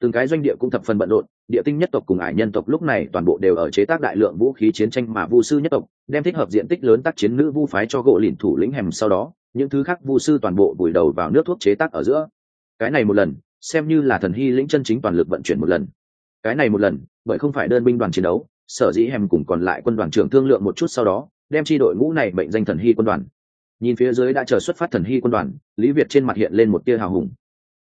Từng cái doanh địa cũng thập phần bận rộn địa tinh nhất tộc cùng ải nhân tộc lúc này toàn bộ đều ở chế tác đại lượng vũ khí chiến tranh mà vu sư nhất tộc đem thích hợp diện tích lớn tác chiến nữ vu phái cho gỗ lìn thủ lĩnh hèm sau đó những thứ khác vu sư toàn bộ vùi đầu vào nước thuốc chế tác ở giữa. Cái này một lần xem như là thần hy lĩnh chân chính toàn lực vận chuyển một lần. Cái này một lần, bởi không phải đơn binh đoàn chiến đấu, sở dĩ hèm cùng còn lại quân đoàn trưởng thương lượng một chút sau đó, đem chi đội ngũ này mệnh danh thần hy quân đoàn. Nhìn phía dưới đã chờ xuất phát thần hy quân đoàn, lý việt trên mặt hiện lên một tia hào hùng.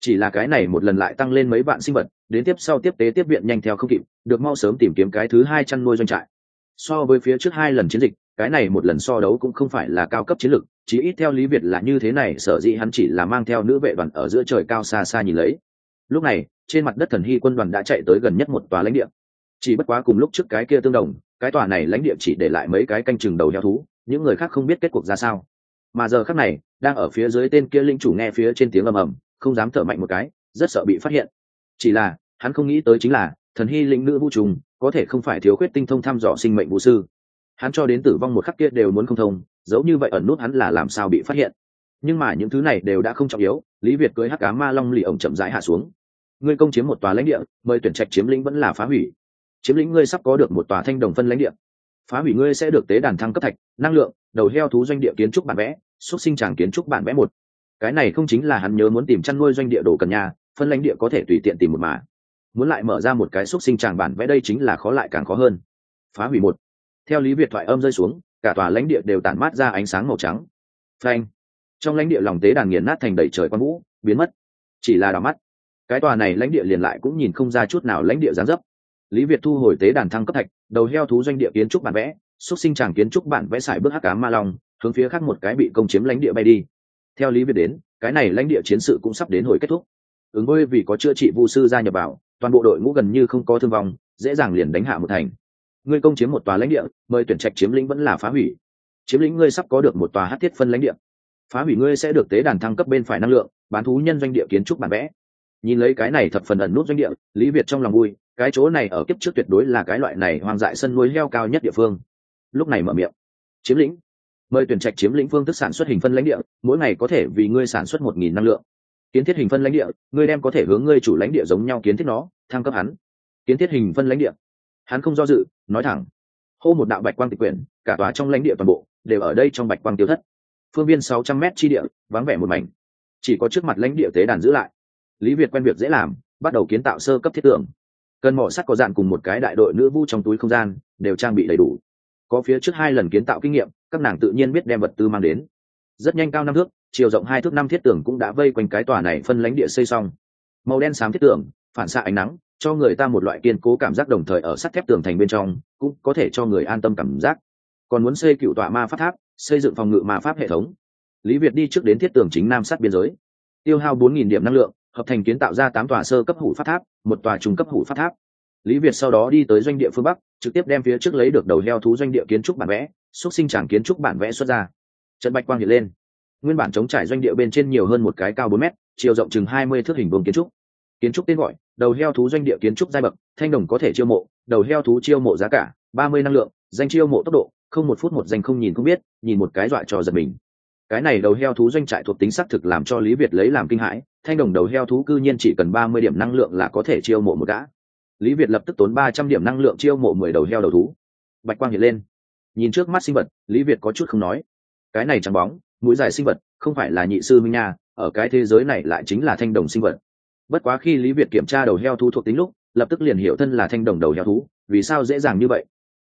Chỉ là cái này một lần lại tăng lên mấy vạn sinh vật, đến tiếp sau tiếp tế tiếp viện nhanh theo không kịp, được mau sớm tìm kiếm cái thứ hai chăn nuôi doanh trại. So với phía trước hai lần chiến dịch, cái này một lần so đấu cũng không phải là cao cấp chiến lược chỉ ít theo lý việt là như thế này, sở dĩ hắn chỉ là mang theo nữ vệ đoàn ở giữa trời cao xa xa nhìn lấy lúc này, trên mặt đất thần hy quân đoàn đã chạy tới gần nhất một tòa lãnh địa. Chỉ bất quá cùng lúc trước cái kia tương đồng, cái tòa này lãnh địa chỉ để lại mấy cái canh chừng đầu heo thú, những người khác không biết kết cuộc ra sao. Mà giờ khác này, đang ở phía dưới tên kia linh chủ nghe phía trên tiếng ầm ầm, không dám thở mạnh một cái, rất sợ bị phát hiện. Chỉ là, hắn không nghĩ tới chính là, thần hy linh nữ vũ trùng, có thể không phải thiếu khuyết tinh thông thăm dò sinh mệnh vũ sư. Hắn cho đến tử vong một khắc kia đều muốn không thông, giấu như vậy ẩn nút hắn là làm sao bị phát hiện. Nhưng mà những thứ này đều đã không trọng yếu, lý việt cưới hắc cá ma long lì ổng chậm rãi hạ xuống ngươi công chiếm một tòa lãnh địa, mời tuyển trạch chiếm lĩnh vẫn là phá hủy. Chiếm lĩnh ngươi sắp có được một tòa thanh đồng phân lãnh địa. Phá hủy ngươi sẽ được tế đàn thăng cấp thạch, năng lượng, đầu heo thú doanh địa kiến trúc bản vẽ, xuất sinh tràng kiến trúc bản vẽ một. Cái này không chính là hắn nhớ muốn tìm chăn nuôi doanh địa đồ cần nhà, phân lãnh địa có thể tùy tiện tìm một mà. Muốn lại mở ra một cái xuất sinh tràng bản vẽ đây chính là khó lại càng khó hơn. Phá hủy một. Theo lý việt thoại âm rơi xuống, cả tòa lãnh địa đều tản mát ra ánh sáng màu trắng. Phanh. Trong lãnh địa lòng tế đàn nghiền nát thành đầy trời quang vũ, biến mất. Chỉ là đỏ mắt cái tòa này lãnh địa liền lại cũng nhìn không ra chút nào lãnh địa gián dấp. Lý việt thu hồi tế đàn thăng cấp thạch, đầu heo thú doanh địa kiến trúc bản vẽ, xúc sinh tràng kiến trúc bản vẽ xài bước hắc cá ma long, hướng phía khác một cái bị công chiếm lãnh địa bay đi. Theo lý việt đến, cái này lãnh địa chiến sự cũng sắp đến hồi kết thúc. Ứng với vì có chữa trị vu sư gia nhập vào, toàn bộ đội ngũ gần như không có thương vong, dễ dàng liền đánh hạ một thành. Ngươi công chiếm một tòa lãnh địa, mời tuyển trạch chiếm lĩnh vẫn là phá hủy. Chiếm lĩnh ngươi sắp có được một tòa hát thiết phân lãnh địa. Phá hủy ngươi sẽ được tế đàn thăng cấp bên phải năng lượng, bán thú nhân doanh địa kiến trúc bản vẽ nhìn lấy cái này thập phần ẩn nút doanh địa, lý việt trong lòng vui, cái chỗ này ở kiếp trước tuyệt đối là cái loại này hoang dại sân nuôi heo cao nhất địa phương. Lúc này mở miệng, chiếm lĩnh, mời tuyển trạch chiếm lĩnh phương thức sản xuất hình phân lãnh địa, mỗi ngày có thể vì ngươi sản xuất một nghìn năng lượng. Kiến thiết hình phân lãnh địa, ngươi đem có thể hướng ngươi chủ lãnh địa giống nhau kiến thiết nó, thăng cấp hắn. Kiến thiết hình phân lãnh địa. Hắn không do dự, nói thẳng, hô một đạo bạch quang tịch quyển, cả tòa trong lãnh địa toàn bộ đều ở đây trong bạch quang tiêu thất. Phương viên sáu trăm m chi địa, vắng vẻ một mảnh. Chỉ có trước mặt lãnh địa tế đàn giữ lại lý việt quen việc dễ làm, bắt đầu kiến tạo sơ cấp thiết tưởng. Cần mỏ sắt có dạn cùng một cái đại đội nữ vu trong túi không gian, đều trang bị đầy đủ. Có phía trước hai lần kiến tạo kinh nghiệm, các nàng tự nhiên biết đem vật tư mang đến. Rất nhanh cao năm thước, chiều rộng hai thước năm thiết tưởng cũng đã vây quanh cái tòa này phân lãnh địa xây xong. Màu đen xám thiết tưởng, phản xạ ánh nắng, cho người ta một loại kiên cố cảm giác đồng thời ở sắt thép tường thành bên trong, cũng có thể cho người an tâm cảm giác. Còn muốn xây cựu tọa ma pháp tháp, xây dựng phòng ngự ma pháp hệ thống. Lý việt đi trước đến thiết tường chính nam sát biên giới. Tiêu hao bốn nghìn điểm năng lượng hợp thành kiến tạo ra tám tòa sơ cấp hủ pháp tháp, một tòa trung cấp hủ pháp tháp. Lý việt sau đó đi tới doanh địa phương bắc, trực tiếp đem phía trước lấy được đầu heo thú doanh địa kiến trúc bản vẽ xúc sinh tràng kiến trúc bản vẽ xuất ra. Trận bạch quang hiện lên. Nguyên bản chống trải doanh địa bên trên nhiều hơn một cái cao bốn mét, chiều rộng chừng hai mươi thước hình vuông kiến trúc. Kiến trúc tên gọi, đầu heo thú doanh địa kiến trúc giai bậc, thanh đồng có thể chiêu mộ, đầu heo thú chiêu mộ giá cả ba mươi năng lượng, danh chiêu mộ tốc độ, không một phút một danh không nhìn không biết, nhìn một cái dọa cho giật mình cái này đầu heo thú doanh trại thuộc tính xác thực làm cho lý việt lấy làm kinh hãi, thanh đồng đầu heo thú cư nhiên chỉ cần ba mươi điểm năng lượng là có thể chiêu mộ một gã. Lý việt lập tức tốn ba trăm điểm năng lượng chiêu mộ mười đầu heo đầu thú. Bạch quang hiện lên. Nhìn trước mắt sinh vật, lý việt có chút không nói. Cái này trắng bóng, mũi dài sinh vật, không phải là nhị sư minh nha, ở cái thế giới này lại chính là thanh đồng sinh vật. Bất quá khi lý việt kiểm tra đầu heo thú thuộc tính lúc, lập tức liền hiểu thân là thanh đồng đầu heo thú, vì sao dễ dàng như vậy.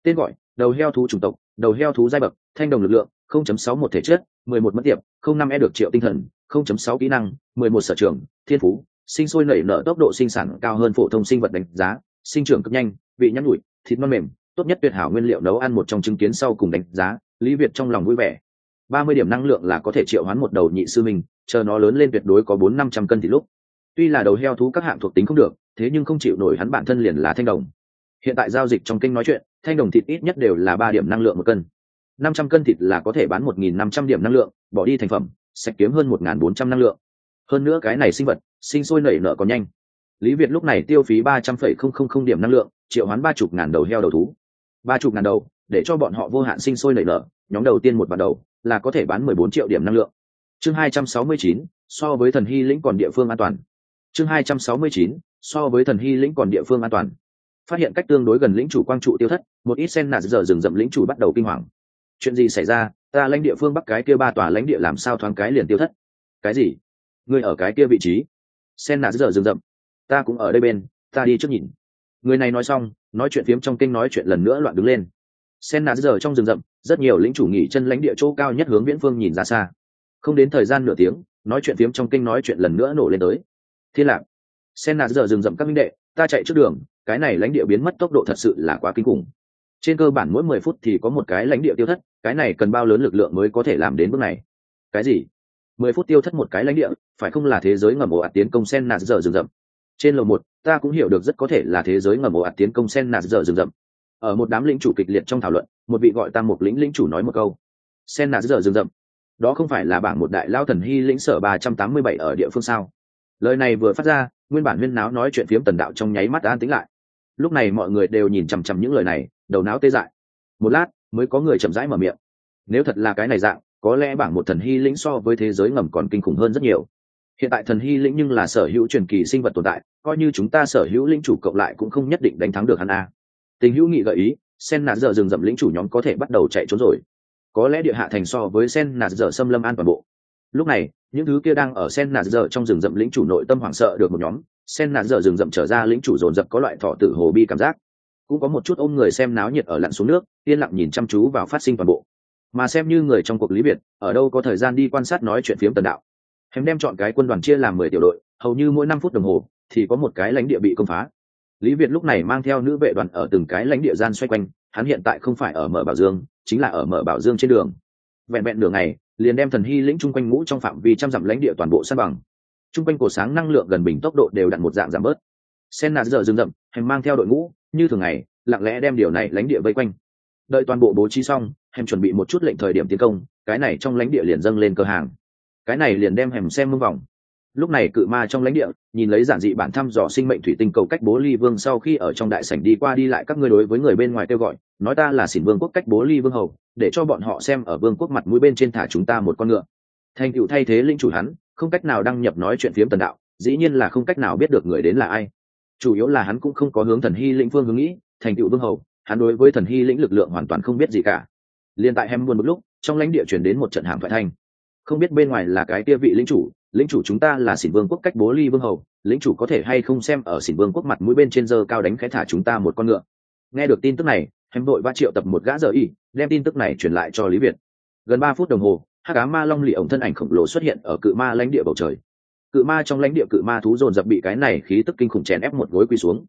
Tên gọi, đầu heo thú chủng tộc, đầu heo thú giai bậc, thanh đồng lực lượng 0.61 thể chất 11 mất tiệp 05 e được triệu tinh thần 0.6 kỹ năng 11 sở trường, thiên phú, sinh sôi nảy nở tốc độ sinh sản cao hơn phổ thông sinh vật đánh giá, sinh trưởng cực nhanh, vị nhắn nhủi, thịt non mềm, tốt nhất tuyệt hảo nguyên liệu nấu ăn một trong chứng kiến sau cùng đánh giá, lý việt trong lòng vui vẻ. ba mươi điểm năng lượng là có thể triệu hoán một đầu nhị sư mình, chờ nó lớn lên tuyệt đối có bốn năm trăm cân thì lúc. Tuy là đầu heo thú các hạng thuộc tính không được, thế nhưng không chịu nổi hắn bản thân liền là thanh đồng. Hiện tại giao dịch trong kinh nói chuyện, thanh đồng thịt ít nhất đều là ba điểm năng lượng một cân năm trăm cân thịt là có thể bán một nghìn năm trăm điểm năng lượng, bỏ đi thành phẩm sạch kiếm hơn một nghìn bốn trăm năng lượng. Hơn nữa cái này sinh vật, sinh sôi nảy nở còn nhanh. Lý việt lúc này tiêu phí ba trăm phẩy không không không điểm năng lượng, triệu hoán ba chục ngàn đầu heo đầu thú. Ba chục ngàn đầu, để cho bọn họ vô hạn sinh sôi nảy nở, nhóm đầu tiên một bản đầu, là có thể bán mười bốn triệu điểm năng lượng. Chương hai trăm sáu mươi chín, so với thần hy lĩnh còn địa phương an toàn. Chương hai trăm sáu mươi chín, so với thần hy lĩnh còn địa phương an toàn. Phát hiện cách tương đối gần lĩnh chủ quang trụ tiêu thất, một ít sen nạt giờ rừng rậm lĩnh chủ bắt đầu kinh hoàng chuyện gì xảy ra, ta lãnh địa phương bắc cái kia ba tòa lãnh địa làm sao thoáng cái liền tiêu thất? Cái gì? Ngươi ở cái kia vị trí? Sen nạt giờ rừng rậm ta cũng ở đây bên, ta đi trước nhìn. Người này nói xong, nói chuyện phiếm trong kinh nói chuyện lần nữa loạn đứng lên. Sen nạt giờ trong rừng rậm rất nhiều lính chủ nghỉ chân lãnh địa chỗ cao nhất hướng viễn phương nhìn ra xa. Không đến thời gian nửa tiếng, nói chuyện phiếm trong kinh nói chuyện lần nữa nổ lên tới. Thiên lạc, sen nạt giờ rừng rậm các minh đệ, ta chạy trước đường, cái này lãnh địa biến mất tốc độ thật sự là quá kinh khủng. Trên cơ bản mỗi mười phút thì có một cái lãnh địa tiêu thất cái này cần bao lớn lực lượng mới có thể làm đến bước này? Cái gì? Mười phút tiêu thất một cái lãnh địa, phải không là thế giới ngầm ồ ạt tiến công sen nạt dở rừng rậm? Trên lầu một, ta cũng hiểu được rất có thể là thế giới ngầm ồ ạt tiến công sen nạt dở rừng rậm. Ở một đám lĩnh chủ kịch liệt trong thảo luận, một vị gọi tam một lĩnh lĩnh chủ nói một câu. Sen nạt dở rừng rậm? Đó không phải là bảng một đại lao thần hy lĩnh sở ba trăm tám mươi bảy ở địa phương sao? Lời này vừa phát ra, nguyên bản huyên náo nói chuyện phiếm tần đạo trong nháy mắt an tính lại. Lúc này mọi người đều nhìn chằm chằm những lời này, đầu não tê dại. Một lát mới có người chậm rãi mở miệng. Nếu thật là cái này dạng, có lẽ bảng một thần hy lĩnh so với thế giới ngầm còn kinh khủng hơn rất nhiều. Hiện tại thần hy lĩnh nhưng là sở hữu truyền kỳ sinh vật tồn tại, coi như chúng ta sở hữu lĩnh chủ cộng lại cũng không nhất định đánh thắng được hắn a. Tình hữu nghị gợi ý, sen nạt dở rừng rậm lĩnh chủ nhóm có thể bắt đầu chạy trốn rồi. Có lẽ địa hạ thành so với sen nạt dở xâm lâm an toàn bộ. Lúc này, những thứ kia đang ở sen nạt dở trong rừng rậm lĩnh chủ nội tâm hoảng sợ được một nhóm. Sen nạt dở rừng rậm trở ra lĩnh chủ dồn dập có loại thọ tử hồ bi cảm giác cũng có một chút ôm người xem náo nhiệt ở lặn xuống nước, yên lặng nhìn chăm chú vào phát sinh toàn bộ. Mà xem như người trong cuộc lý việt ở đâu có thời gian đi quan sát nói chuyện phiếm tần đạo. Hem đem chọn cái quân đoàn chia làm mười tiểu đội, hầu như mỗi năm phút đồng hồ, thì có một cái lãnh địa bị công phá. Lý việt lúc này mang theo nữ vệ đoàn ở từng cái lãnh địa gian xoay quanh, hắn hiện tại không phải ở mở bảo dương, chính là ở mở bảo dương trên đường. Vẹn vẹn đường này liền đem thần hy lĩnh chung quanh ngũ trong phạm vi trăm dặm lãnh địa toàn bộ san bằng. Chung quanh cổ sáng năng lượng gần bình tốc độ đều đặn một dạng giảm bớt. Sen nạt giờ rừng rậm hành mang theo đội ngũ như thường ngày, lặng lẽ đem điều này lãnh địa vây quanh. Đợi toàn bộ bố trí xong, hèm chuẩn bị một chút lệnh thời điểm tiến công, cái này trong lãnh địa liền dâng lên cơ hàng. Cái này liền đem hèm xem mưng vòng. Lúc này cự ma trong lãnh địa, nhìn lấy giản dị bản thăm dò sinh mệnh thủy tinh cầu cách bố ly vương sau khi ở trong đại sảnh đi qua đi lại các ngươi đối với người bên ngoài kêu gọi, nói ta là xỉn vương quốc cách bố ly vương hầu, để cho bọn họ xem ở vương quốc mặt mũi bên trên thả chúng ta một con ngựa. Thành cựu thay thế linh chủ hắn, không cách nào đăng nhập nói chuyện phiếm tần đạo, dĩ nhiên là không cách nào biết được người đến là ai chủ yếu là hắn cũng không có hướng thần hy lĩnh phương hướng nghĩ, thành tựu vương hầu, hắn đối với thần hy lĩnh lực lượng hoàn toàn không biết gì cả. Liền tại hem buồn một lúc, trong lãnh địa chuyển đến một trận hàm thoại thanh. Không biết bên ngoài là cái kia vị lĩnh chủ lĩnh chủ chúng ta là xỉn vương quốc cách bố ly vương hầu, lĩnh chủ có thể hay không xem ở xỉn vương quốc mặt mũi bên trên giờ cao đánh khẽ thả chúng ta một con ngựa. Nghe được tin tức này hem đội ba triệu tập một gã giờ y, đem tin tức này truyền lại cho lý việt. Gần ba phút đồng hồ hát cá ma long lì ổng thân ảnh khổng lồ xuất hiện ở cự ma lãnh địa bầu trời cự ma trong lãnh địa cự ma thú dồn dập bị cái này khí tức kinh khủng chèn ép một gối quỳ xuống.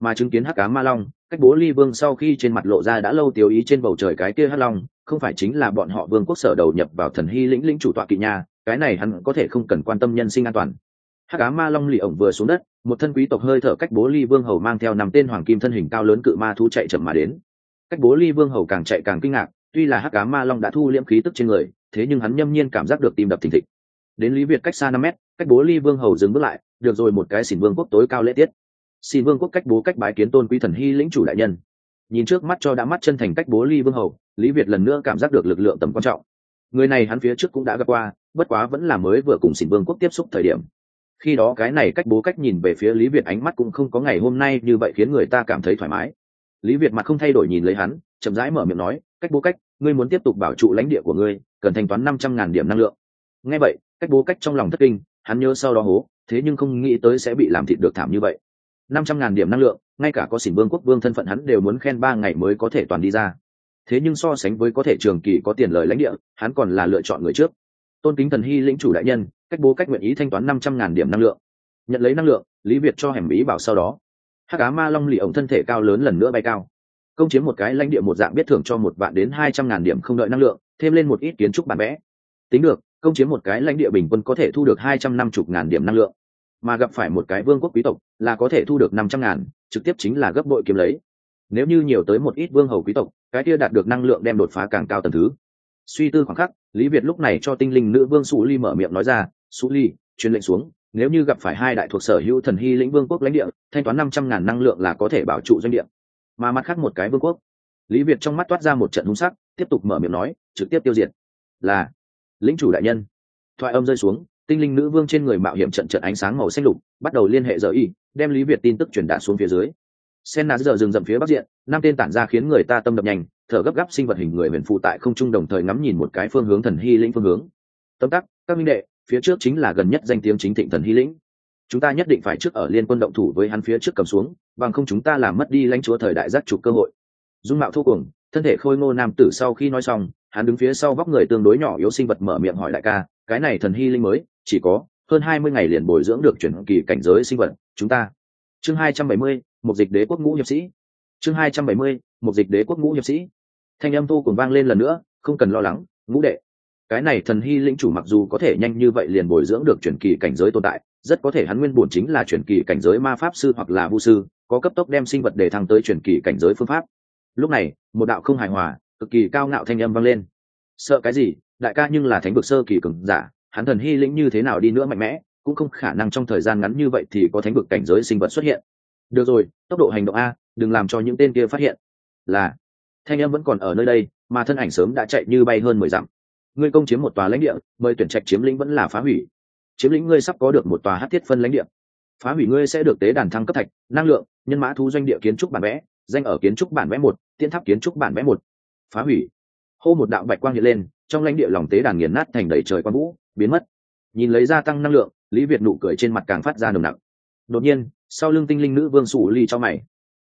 Mà chứng kiến hắc cá ma long, cách bố ly vương sau khi trên mặt lộ ra đã lâu tiêu ý trên bầu trời cái kia hắc long, không phải chính là bọn họ vương quốc sở đầu nhập vào thần hy lĩnh lĩnh chủ tọa kỵ nha, cái này hắn có thể không cần quan tâm nhân sinh an toàn. Hắc cá ma long lì ổng vừa xuống đất, một thân quý tộc hơi thở cách bố ly vương hầu mang theo nằm tên hoàng kim thân hình cao lớn cự ma thú chạy chậm mà đến. Cách bố ly vương hầu càng chạy càng kinh ngạc, tuy là hắc cá ma long đã thu liễm khí tức trên người, thế nhưng hắn nhâm nhiên cảm giác được tim đập thình thịch. Đến lý việt cách xa năm mét cách bố ly vương hầu dừng bước lại, được rồi, một cái xin vương quốc tối cao lễ tiết. Xin vương quốc cách bố cách bái kiến tôn quý thần hy lĩnh chủ đại nhân. Nhìn trước mắt cho đã mắt chân thành cách bố ly vương hầu, lý việt lần nữa cảm giác được lực lượng tầm quan trọng. Người này hắn phía trước cũng đã gặp qua, bất quá vẫn là mới vừa cùng xin vương quốc tiếp xúc thời điểm. Khi đó cái này cách bố cách nhìn về phía lý việt ánh mắt cũng không có ngày hôm nay như vậy khiến người ta cảm thấy thoải mái. Lý việt mặt không thay đổi nhìn lấy hắn, chậm rãi mở miệng nói, cách bố cách, ngươi muốn tiếp tục bảo trụ lãnh địa của ngươi, cần thanh toán năm trăm ngàn điểm năng lượng. Nghe vậy, cách bố cách trong lòng thất kinh hắn nhớ sau đó hố, thế nhưng không nghĩ tới sẽ bị làm thịt được thảm như vậy. Năm trăm ngàn điểm năng lượng, ngay cả có xỉn vương quốc vương thân phận hắn đều muốn khen ba ngày mới có thể toàn đi ra. Thế nhưng so sánh với có thể trường kỳ có tiền lời lãnh địa, hắn còn là lựa chọn người trước. Tôn kính thần hy lĩnh chủ đại nhân, cách bố cách nguyện ý thanh toán năm trăm ngàn điểm năng lượng. Nhận lấy năng lượng, lý việt cho hẻm ý bảo sau đó. Hắc á ma long lì ổng thân thể cao lớn lần nữa bay cao. Công chiếm một cái lãnh địa một dạng biết thưởng cho một vạn đến hai trăm ngàn điểm không đợi năng lượng, thêm lên một ít kiến trúc bản vẽ. Tính được công chiếm một cái lãnh địa bình quân có thể thu được hai trăm năm mươi ngàn điểm năng lượng. Mà gặp phải một cái vương quốc quý tộc, là có thể thu được năm trăm ngàn, trực tiếp chính là gấp bội kiếm lấy. Nếu như nhiều tới một ít vương hầu quý tộc, cái kia đạt được năng lượng đem đột phá càng cao tầm thứ. Suy tư khoảng khắc, lý việt lúc này cho tinh linh nữ vương su ly mở miệng nói ra su ly, truyền lệnh xuống, nếu như gặp phải hai đại thuộc sở hữu thần hy lĩnh vương quốc lãnh địa, thanh toán năm trăm ngàn năng lượng là có thể bảo trụ doanh địa. Mà mặt khác một cái vương quốc, lý việt trong mắt toát ra một trận hung sắc, tiếp tục mở miệng nói, trực tiếp tiêu diệt. Là lĩnh chủ đại nhân. Thoại âm rơi xuống, tinh linh nữ vương trên người mạo hiểm trận trận ánh sáng màu xanh lục, bắt đầu liên hệ giờ y, đem lý việt tin tức truyền đạt xuống phía dưới. Sen nà giờ dừng dậm phía bắc diện, năm tên tản ra khiến người ta tâm đập nhanh, thở gấp gáp sinh vật hình người huyền phụ tại không trung đồng thời ngắm nhìn một cái phương hướng thần hy lĩnh phương hướng. Tâm tắc, các minh đệ, phía trước chính là gần nhất danh tiếng chính thịnh thần hy lĩnh. Chúng ta nhất định phải trước ở liên quân động thủ với hắn phía trước cầm xuống, bằng không chúng ta làm mất đi lãnh chúa thời đại giác trục cơ hội. Dung mạo thô cùng thân thể khôi ngô nam tử sau khi nói xong hắn đứng phía sau vóc người tương đối nhỏ yếu sinh vật mở miệng hỏi đại ca, cái này thần hy linh mới, chỉ có hơn hai mươi ngày liền bồi dưỡng được chuyển kỳ cảnh giới sinh vật, chúng ta. Chương hai trăm bảy mươi một dịch đế quốc ngũ hiệp sĩ. Chương hai trăm bảy mươi một dịch đế quốc ngũ hiệp sĩ. Thanh âm tu cùng vang lên lần nữa, không cần lo lắng, ngũ đệ. Cái này thần hy lĩnh chủ mặc dù có thể nhanh như vậy liền bồi dưỡng được chuyển kỳ cảnh giới tồn tại, rất có thể hắn nguyên bổn chính là chuyển kỳ cảnh giới ma pháp sư hoặc là vu sư, có cấp tốc đem sinh vật để thăng tới chuyển kỳ cảnh giới phương pháp. Lúc này, một đạo không hài hòa cực kỳ cao ngạo thanh âm vang lên. Sợ cái gì? Đại ca nhưng là thánh vực sơ kỳ cường giả, hắn thần hy lĩnh như thế nào đi nữa mạnh mẽ, cũng không khả năng trong thời gian ngắn như vậy thì có thánh vực cảnh giới sinh vật xuất hiện. Được rồi, tốc độ hành động a, đừng làm cho những tên kia phát hiện. Là, thanh âm vẫn còn ở nơi đây, mà thân ảnh sớm đã chạy như bay hơn mười dặm. Ngươi công chiếm một tòa lãnh địa, mời tuyển trạch chiếm lĩnh vẫn là phá hủy. Chiếm lĩnh ngươi sắp có được một tòa hát thiết phân lãnh địa. Phá hủy ngươi sẽ được tế đàn thăng cấp thạch, năng lượng, nhân mã thu doanh địa kiến trúc bản vẽ, danh ở kiến trúc bản vẽ một, tiên tháp kiến trúc bản vẽ một phá hủy. Hô một đạo bạch quang hiện lên, trong lãnh địa lòng tế đàn nghiền nát thành đầy trời quang vũ, biến mất. Nhìn lấy gia tăng năng lượng, lý việt nụ cười trên mặt càng phát ra nồng nặc. Đột nhiên, sau lưng tinh linh nữ vương sủ ly cho mày.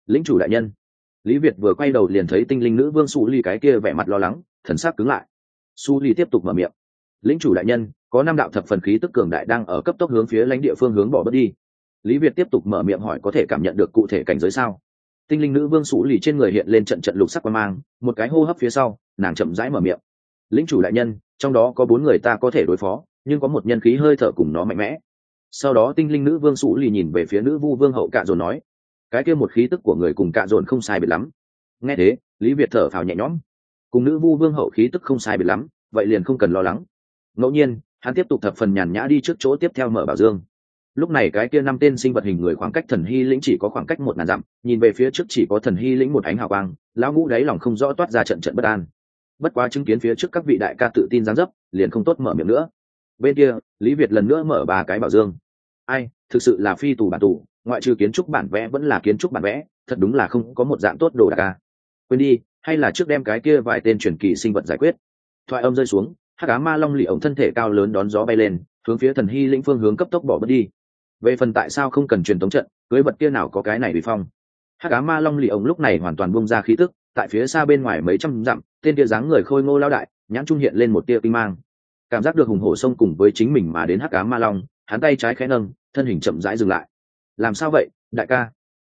Lĩnh chủ đại nhân. Lý việt vừa quay đầu liền thấy tinh linh nữ vương sủ ly cái kia vẻ mặt lo lắng, thần sắc cứng lại. Su ly tiếp tục mở miệng. Lĩnh chủ đại nhân, có năm đạo thập phần khí tức cường đại đang ở cấp tốc hướng phía lãnh địa phương hướng bỏ bớt đi. Lý việt tiếp tục mở miệng hỏi có thể cảm nhận được cụ thể cảnh giới sao? Tinh linh nữ vương sủ lì trên người hiện lên trận trận lục sắc quan mang, một cái hô hấp phía sau, nàng chậm rãi mở miệng. Lính chủ đại nhân, trong đó có bốn người ta có thể đối phó, nhưng có một nhân khí hơi thở cùng nó mạnh mẽ. Sau đó tinh linh nữ vương sủ lì nhìn về phía nữ vu vương hậu cạ dồn nói, cái kia một khí tức của người cùng cạ dồn không sai biệt lắm. Nghe thế, lý việt thở phào nhẹ nhõm. Cùng nữ vu vương hậu khí tức không sai biệt lắm, vậy liền không cần lo lắng. Ngẫu nhiên, hắn tiếp tục thập phần nhàn nhã đi trước chỗ tiếp theo mở bảo dương lúc này cái kia năm tên sinh vật hình người khoảng cách thần hy lĩnh chỉ có khoảng cách một ngàn dặm, nhìn về phía trước chỉ có thần hy lĩnh một ánh hào quang, lão ngũ đáy lòng không rõ toát ra trận trận bất an. Bất quá chứng kiến phía trước các vị đại ca tự tin gián dấp, liền không tốt mở miệng nữa. Bên kia, lý việt lần nữa mở ba cái bảo dương. Ai, thực sự là phi tù bản tù, ngoại trừ kiến trúc bản vẽ vẫn là kiến trúc bản vẽ, thật đúng là không có một dạng tốt đồ đạc ca quên đi, hay là trước đem cái kia vài tên truyền kỳ sinh vật giải quyết. Thoại âm rơi xuống, hắc cá ma long lì ổng thân thể cao lớn đón gió bay lên, hướng phía thần hy lĩnh phương hướng cấp tốc bỏ bớt đi về phần tại sao không cần truyền tống trận, cưới vật kia nào có cái này bị phong. Hắc cá ma long lì ổng lúc này hoàn toàn bung ra khí tức, tại phía xa bên ngoài mấy trăm dặm, tên kia dáng người khôi ngô lao đại, nhãn trung hiện lên một tia kinh mang. Cảm giác được hùng hổ sông cùng với chính mình mà đến hắc cá ma long, hắn tay trái khẽ nâng, thân hình chậm rãi dừng lại. Làm sao vậy, đại ca?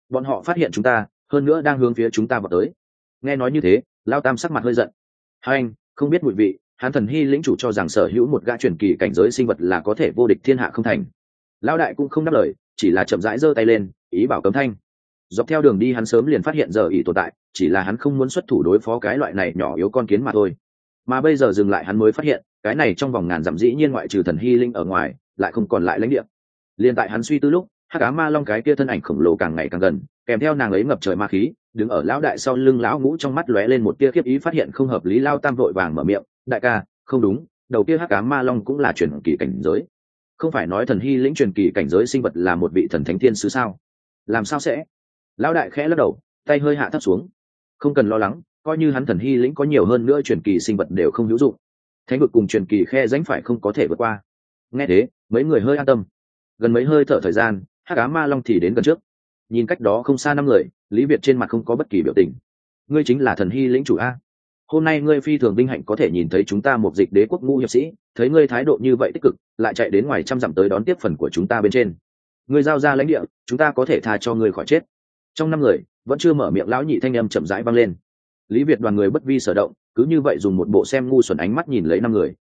Bọn họ phát hiện chúng ta, hơn nữa đang hướng phía chúng ta vào tới. Nghe nói như thế lao tam sắc mặt hơi giận. Hai anh, không biết mùi vị, hắn thần hy lĩnh chủ cho rằng sở hữu một gã truyền kỳ cảnh giới sinh vật là có thể vô địch thiên hạ không thành lao đại cũng không đáp lời, chỉ là chậm rãi giơ tay lên, ý bảo cấm thanh. Dọc theo đường đi hắn sớm liền phát hiện giờ ý tồn tại, chỉ là hắn không muốn xuất thủ đối phó cái loại này nhỏ yếu con kiến mà thôi. Mà bây giờ dừng lại hắn mới phát hiện, cái này trong vòng ngàn dặm dĩ nhiên ngoại trừ thần hy linh ở ngoài, lại không còn lại lãnh địa. Liền tại hắn suy tư lúc, hắc cá ma long cái kia thân ảnh khổng lồ càng ngày càng gần, kèm theo nàng ấy ngập trời ma khí, đứng ở lão đại sau lưng lão ngũ trong mắt lóe lên một tia kiếp ý phát hiện không hợp lý, lao tam vội vàng mở miệng, đại ca, không đúng, đầu kia hắc cá ma long cũng là truyền kỳ cảnh giới không phải nói thần hy lĩnh truyền kỳ cảnh giới sinh vật là một vị thần thánh thiên sứ sao? Làm sao sẽ? Lão đại khẽ lắc đầu, tay hơi hạ thấp xuống. Không cần lo lắng, coi như hắn thần hy lĩnh có nhiều hơn nữa truyền kỳ sinh vật đều không hữu dụng. Thánh vực cùng truyền kỳ khe ránh phải không có thể vượt qua. Nghe thế, mấy người hơi an tâm. Gần mấy hơi thở thời gian, hắc cá ma long thì đến gần trước. Nhìn cách đó không xa năm người, lý việt trên mặt không có bất kỳ biểu tình. Ngươi chính là thần hy lĩnh chủ a hôm nay ngươi phi thường vinh hạnh có thể nhìn thấy chúng ta một dịch đế quốc ngũ hiệp sĩ, thấy ngươi thái độ như vậy tích cực, lại chạy đến ngoài trăm dặm tới đón tiếp phần của chúng ta bên trên. Ngươi giao ra lãnh địa, chúng ta có thể tha cho ngươi khỏi chết. Trong năm người, vẫn chưa mở miệng lão nhị thanh âm chậm rãi vang lên. Lý việt đoàn người bất vi sở động, cứ như vậy dùng một bộ xem ngu xuẩn ánh mắt nhìn lấy năm người.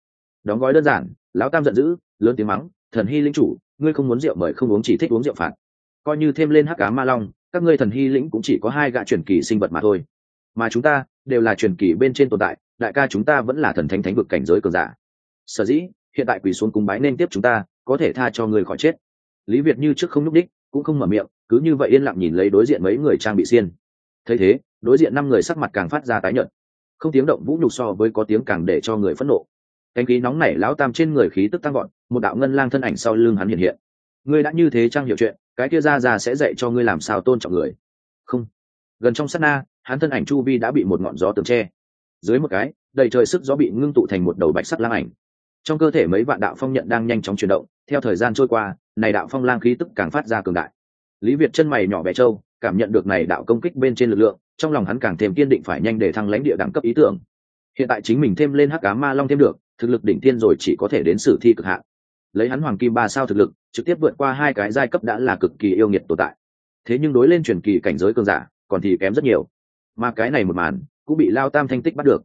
Đóng gói đơn giản, lão tam giận dữ, lớn tiếng mắng, thần hy lĩnh chủ, ngươi không muốn rượu mời không uống chỉ thích uống rượu phạt. Coi như thêm lên hắc cá ma long, các ngươi thần hy lĩnh cũng chỉ có hai gạ truyền kỳ sinh vật mà thôi. Mà chúng ta đều là truyền kỳ bên trên tồn tại, đại ca chúng ta vẫn là thần thánh thánh vực cảnh giới cường giả. Sở dĩ, hiện tại quỳ xuống cung bái nên tiếp chúng ta, có thể tha cho người khỏi chết. Lý việt như trước không nhúc đích cũng không mở miệng, cứ như vậy yên lặng nhìn lấy đối diện mấy người trang bị xiên. Thấy thế, đối diện năm người sắc mặt càng phát ra tái nhợt. Không tiếng động vũ nhục so với có tiếng càng để cho người phẫn nộ. Cánh khí nóng nảy lão tam trên người khí tức tăng gọn một đạo ngân lang thân ảnh sau lưng hắn hiện hiện. Ngươi đã như thế trang hiểu chuyện, cái kia ra ra sẽ dạy cho ngươi làm sao tôn trọng người. Không gần trong sát na, hắn thân ảnh chu vi đã bị một ngọn gió tường tre dưới một cái, đầy trời sức gió bị ngưng tụ thành một đầu bạch sắc lang ảnh. Trong cơ thể mấy vạn đạo phong nhận đang nhanh chóng chuyển động, theo thời gian trôi qua, này đạo phong lang khí tức càng phát ra cường đại. Lý việt chân mày nhỏ bé trâu, cảm nhận được này đạo công kích bên trên lực lượng, trong lòng hắn càng thêm kiên định phải nhanh để thăng lãnh địa đẳng cấp ý tưởng. Hiện tại chính mình thêm lên hắc cá ma long thêm được, thực lực đỉnh tiên rồi chỉ có thể đến sử thi cực hạn. Lấy hắn hoàng kim ba sao thực lực, trực tiếp vượt qua hai cái giai cấp đã là cực kỳ yêu nghiệt tồn tại. Thế nhưng đối lên truyền kỳ cảnh giới cường giả còn thì kém rất nhiều. Mà cái này một màn cũng bị lao tam thanh tích bắt được.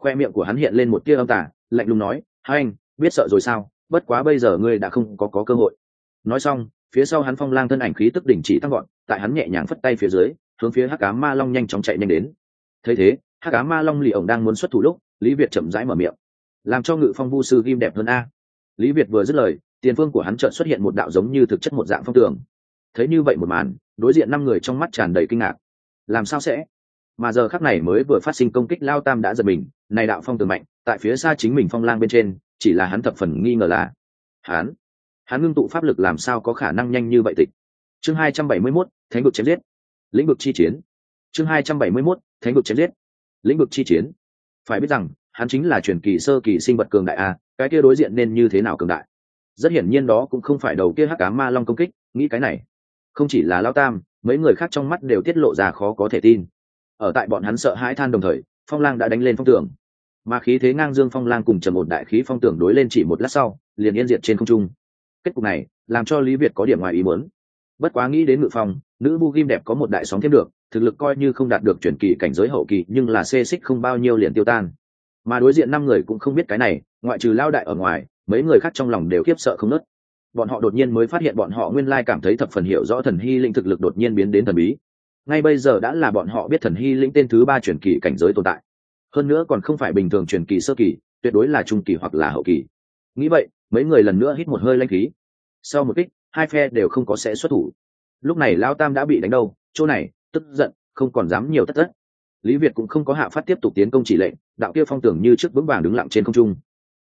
Khoe miệng của hắn hiện lên một tia âm tả lạnh lùng nói hai anh biết sợ rồi sao? Bất quá bây giờ ngươi đã không có, có cơ hội. Nói xong phía sau hắn phong lang thân ảnh khí tức đỉnh chỉ tăng gọn tại hắn nhẹ nhàng phất tay phía dưới hướng phía hắc cá ma long nhanh chóng chạy nhanh đến. Thấy thế hắc cá ma long lì ổng đang muốn xuất thủ lúc lý việt chậm rãi mở miệng. Làm cho ngự phong vu sư ghim đẹp hơn a. Lý việt vừa dứt lời tiền phương của hắn chợt xuất hiện một đạo giống như thực chất một dạng phong tường. Thấy như vậy một màn đối diện năm người trong mắt tràn đầy kinh ngạc làm sao sẽ? Mà giờ khắc này mới vừa phát sinh công kích lao tam đã giật mình này đạo phong tường mạnh tại phía xa chính mình phong lang bên trên chỉ là hắn thập phần nghi ngờ là hắn hắn ngưng tụ pháp lực làm sao có khả năng nhanh như vậy tịch? Chương hai trăm bảy mươi 271, thánh vực chém giết. Lĩnh vực chi chiến. Chương hai trăm bảy mươi 271, thánh vực chém giết. Lĩnh vực chi chiến. Phải biết rằng hắn chính là truyền kỳ sơ kỳ sinh vật cường đại a cái kia đối diện nên như thế nào cường đại? Rất hiển nhiên đó cũng không phải đầu kia hắc cá ma long công kích nghĩ cái này. Không chỉ là lao tam mấy người khác trong mắt đều tiết lộ ra khó có thể tin. Ở tại bọn hắn sợ hãi than đồng thời, phong lang đã đánh lên phong tường. Mà khí thế ngang dương phong lang cùng trầm một đại khí phong tường đối lên chỉ một lát sau, liền yên diệt trên không trung. Kết cục này, làm cho lý việt có điểm ngoài ý muốn. Bất quá nghĩ đến ngự phong, nữ bu ghim đẹp có một đại sóng thêm được, thực lực coi như không đạt được chuyển kỳ cảnh giới hậu kỳ, nhưng là xê xích không bao nhiêu liền tiêu tan. Mà đối diện năm người cũng không biết cái này, ngoại trừ lao đại ở ngoài, mấy người khác trong lòng đều khiếp sợ không nớt bọn họ đột nhiên mới phát hiện bọn họ nguyên lai cảm thấy thập phần hiểu rõ thần hy linh thực lực đột nhiên biến đến thần bí. Ngay bây giờ đã là bọn họ biết thần hy linh tên thứ ba truyền kỳ cảnh giới tồn tại. Hơn nữa còn không phải bình thường truyền kỳ sơ kỳ, tuyệt đối là trung kỳ hoặc là hậu kỳ. Nghĩ vậy, mấy người lần nữa hít một hơi lanh khí. Sau một kích, hai phe đều không có sẽ xuất thủ. Lúc này lao tam đã bị đánh đâu, chỗ này, tức giận, không còn dám nhiều tất tất. Lý việt cũng không có hạ phát tiếp tục tiến công chỉ lệnh, đạo kia phong tưởng như trước vững vàng đứng lặng trên không trung.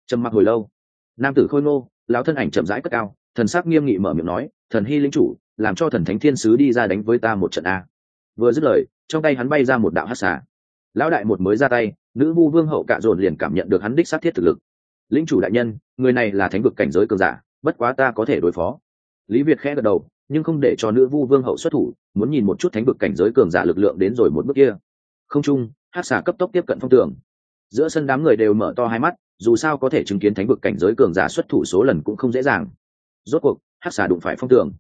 Trầm mặc hồi lâu, nam tử khôi ngô lão thân ảnh chậm rãi cất cao, thần sắc nghiêm nghị mở miệng nói, thần hy lính chủ, làm cho thần thánh thiên sứ đi ra đánh với ta một trận a. Vừa dứt lời, trong tay hắn bay ra một đạo hát xà. Lão đại một mới ra tay, nữ vu vương hậu cạ dồn liền cảm nhận được hắn đích sát thiết thực lực. Lính chủ đại nhân, người này là thánh vực cảnh giới cường giả, bất quá ta có thể đối phó. Lý việt khẽ gật đầu, nhưng không để cho nữ vu vương hậu xuất thủ, muốn nhìn một chút thánh vực cảnh giới cường giả lực lượng đến rồi một bước kia. Không chung hát xà cấp tốc tiếp cận phong tường giữa sân đám người đều mở to hai mắt, dù sao có thể chứng kiến thánh vực cảnh giới cường giả xuất thủ số lần cũng không dễ dàng. Rốt cuộc hát xà đụng phải phong tường.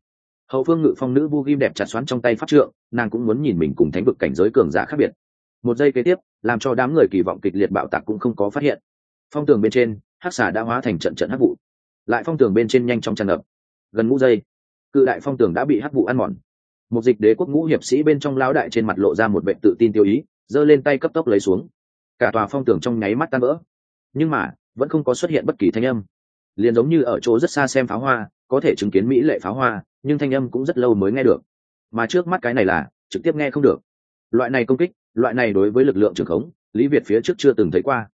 Hậu phương ngự phong nữ vu ghim đẹp chặt xoắn trong tay pháp trượng, nàng cũng muốn nhìn mình cùng thánh vực cảnh giới cường giả khác biệt. Một giây kế tiếp, làm cho đám người kỳ vọng kịch liệt bạo tạc cũng không có phát hiện. Phong tường bên trên hát xà đã hóa thành trận trận hắc vụ. Lại phong tường bên trên nhanh chóng tràn ngập. Gần ngũ giây, cự đại phong tường đã bị hắc vụ ăn mòn. Một dịch đế quốc ngũ hiệp sĩ bên trong lão đại trên mặt lộ ra một vệ tự tin tiêu ý, giơ lên tay cấp tốc lấy xuống cả tòa phong tường trong nháy mắt tan vỡ. Nhưng mà, vẫn không có xuất hiện bất kỳ thanh âm. Liền giống như ở chỗ rất xa xem pháo hoa, có thể chứng kiến mỹ lệ pháo hoa, nhưng thanh âm cũng rất lâu mới nghe được. Mà trước mắt cái này là, trực tiếp nghe không được. Loại này công kích, loại này đối với lực lượng trường khống, lý việt phía trước chưa từng thấy qua.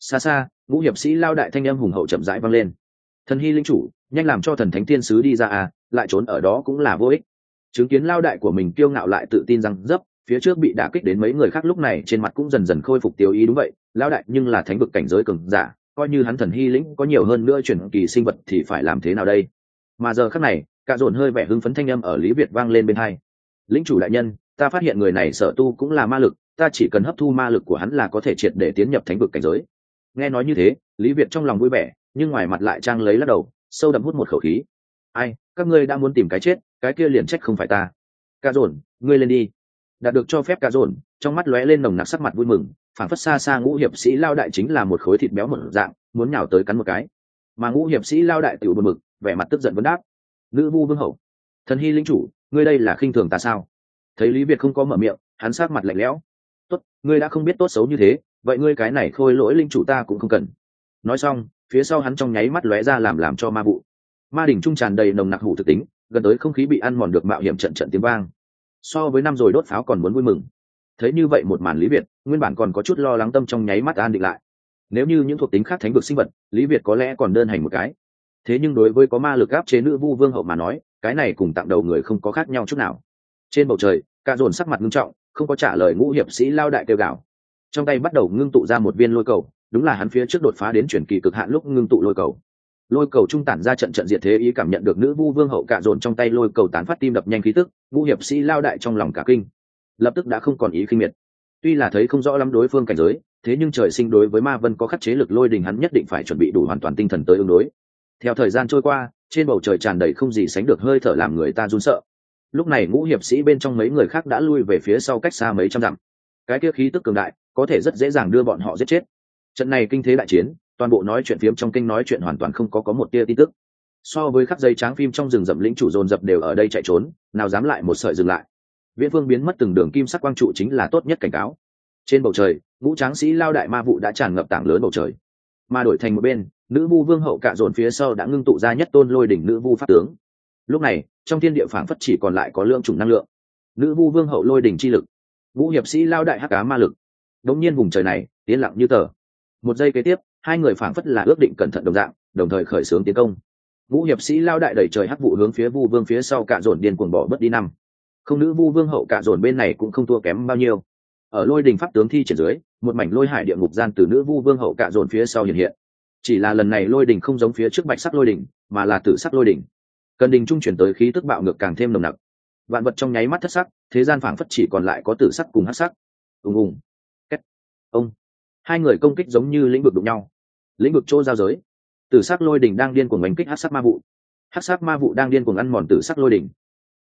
Xa xa, ngũ hiệp sĩ lao đại thanh âm hùng hậu chậm rãi vang lên. Thần hy linh chủ, nhanh làm cho thần thánh tiên sứ đi ra à lại trốn ở đó cũng là vô ích. Chứng kiến lao đại của mình kiêu ngạo lại tự tin rằng dấp phía trước bị đả kích đến mấy người khác lúc này trên mặt cũng dần dần khôi phục tiêu ý đúng vậy, lão đại, nhưng là thánh vực cảnh giới cường giả, coi như hắn thần hy lĩnh có nhiều hơn nữa chuyển kỳ sinh vật thì phải làm thế nào đây? Mà giờ khác này, cả dồn hơi vẻ hưng phấn thanh âm ở lý việt vang lên bên hai. Lĩnh chủ đại nhân, ta phát hiện người này sở tu cũng là ma lực, ta chỉ cần hấp thu ma lực của hắn là có thể triệt để tiến nhập thánh vực cảnh giới. Nghe nói như thế, lý việt trong lòng vui vẻ, nhưng ngoài mặt lại trang lấy lắc đầu, sâu đậm hút một khẩu khí. Ai, các ngươi đã muốn tìm cái chết, cái kia liền trách không phải ta. Ca dồn, ngươi lên đi đạt được cho phép ca dồn trong mắt lóe lên nồng nặc sắc mặt vui mừng phản phất xa xa ngũ hiệp sĩ lao đại chính là một khối thịt béo một dạng, muốn nhào tới cắn một cái. Mà ngũ hiệp sĩ lao đại tiểu buồn mực vẻ mặt tức giận vấn đáp. Nữ vu vương hậu, thần hy linh chủ, ngươi đây là khinh thường ta sao? Thấy lý việt không có mở miệng, hắn sát mặt lạnh lẽo. Tốt, ngươi đã không biết tốt xấu như thế, vậy ngươi cái này khôi lỗi linh chủ ta cũng không cần. Nói xong, phía sau hắn trong nháy mắt lóe ra làm làm cho ma vụ. Ma đỉnh trung tràn đầy nồng nặc hủ thực tính, gần tới không khí bị ăn mòn được mạo hiểm trận trận tiếng vang so với năm rồi đốt pháo còn muốn vui mừng. Thấy như vậy một màn lý việt, nguyên bản còn có chút lo lắng tâm trong nháy mắt an định lại. Nếu như những thuộc tính khác thánh vực sinh vật, lý việt có lẽ còn đơn hành một cái. Thế nhưng đối với có ma lực áp chế nữ vu vương hậu mà nói, cái này cùng tặng đầu người không có khác nhau chút nào. Trên bầu trời ca dồn sắc mặt ngưng trọng, không có trả lời ngũ hiệp sĩ lao đại kêu gào. trong tay bắt đầu ngưng tụ ra một viên lôi cầu, đúng là hắn phía trước đột phá đến chuyển kỳ cực hạn lúc ngưng tụ lôi cầu lôi cầu trung tản ra trận trận diệt thế ý cảm nhận được nữ vu vương hậu cạ dồn trong tay lôi cầu tán phát tim đập nhanh khí tức, ngũ hiệp sĩ lao đại trong lòng cả kinh. Lập tức đã không còn ý khinh miệt. Tuy là thấy không rõ lắm đối phương cảnh giới, thế nhưng trời sinh đối với ma vân có khắc chế lực lôi đình hắn nhất định phải chuẩn bị đủ hoàn toàn tinh thần tới ứng đối. Theo thời gian trôi qua, trên bầu trời tràn đầy không gì sánh được hơi thở làm người ta run sợ. Lúc này ngũ hiệp sĩ bên trong mấy người khác đã lui về phía sau cách xa mấy trăm dặm. Cái kia khí tức cường đại, có thể rất dễ dàng đưa bọn họ giết chết. Trận này kinh thế đại chiến toàn bộ nói chuyện phiếm trong kênh nói chuyện hoàn toàn không có có một tia tin tức. So với khắp dây tráng phim trong rừng rậm, lĩnh chủ dồn dập đều ở đây chạy trốn, nào dám lại một sợi dừng lại. Viễn phương biến mất từng đường kim sắc quang trụ chính là tốt nhất cảnh cáo. Trên bầu trời, ngũ tráng sĩ lao đại ma vụ đã tràn ngập tảng lớn bầu trời. Mà đổi thành một bên, nữ vu vương hậu cạ dồn phía sau đã ngưng tụ ra nhất tôn lôi đỉnh nữ vu pháp tướng. Lúc này, trong thiên địa phảng phất chỉ còn lại có lượng chủng năng lượng. Nữ vu vương hậu lôi đỉnh chi lực vũ hiệp sĩ lao đại hắc cá ma lực. Đống nhiên vùng trời này, yên lặng như tờ. Một giây kế tiếp hai người phảng phất là ước định cẩn thận đồng dạng, đồng thời khởi xướng tiến công. Vũ hiệp sĩ lao đại đẩy trời hắc vụ hướng phía vu vương phía sau cạ dồn điên cuồng bỏ bớt đi năm. Không nữ vu vương hậu cạ dồn bên này cũng không thua kém bao nhiêu. Ở lôi đình pháp tướng thi triển dưới, một mảnh lôi hải địa ngục gian từ nữ vu vương hậu cạ dồn phía sau hiện hiện. Chỉ là lần này lôi đình không giống phía trước bạch sắc lôi đình, mà là tử sắc lôi đình. Cần đình trung chuyển tới khí tức bạo ngược càng thêm nồng nặc. Vạn vật trong nháy mắt thất sắc, thế gian phảng phất chỉ còn lại có tử sắc cùng hắc sắc. Ùng ùng. Két. Ông. Hai người công kích giống như lĩnh vực đụng nhau lĩnh vực chỗ giao giới. Tử sắc lôi đình đang điên cuồng đánh kích hát sắc ma vụ hát sắc ma vụ đang điên cuồng ăn mòn tử sắc lôi đình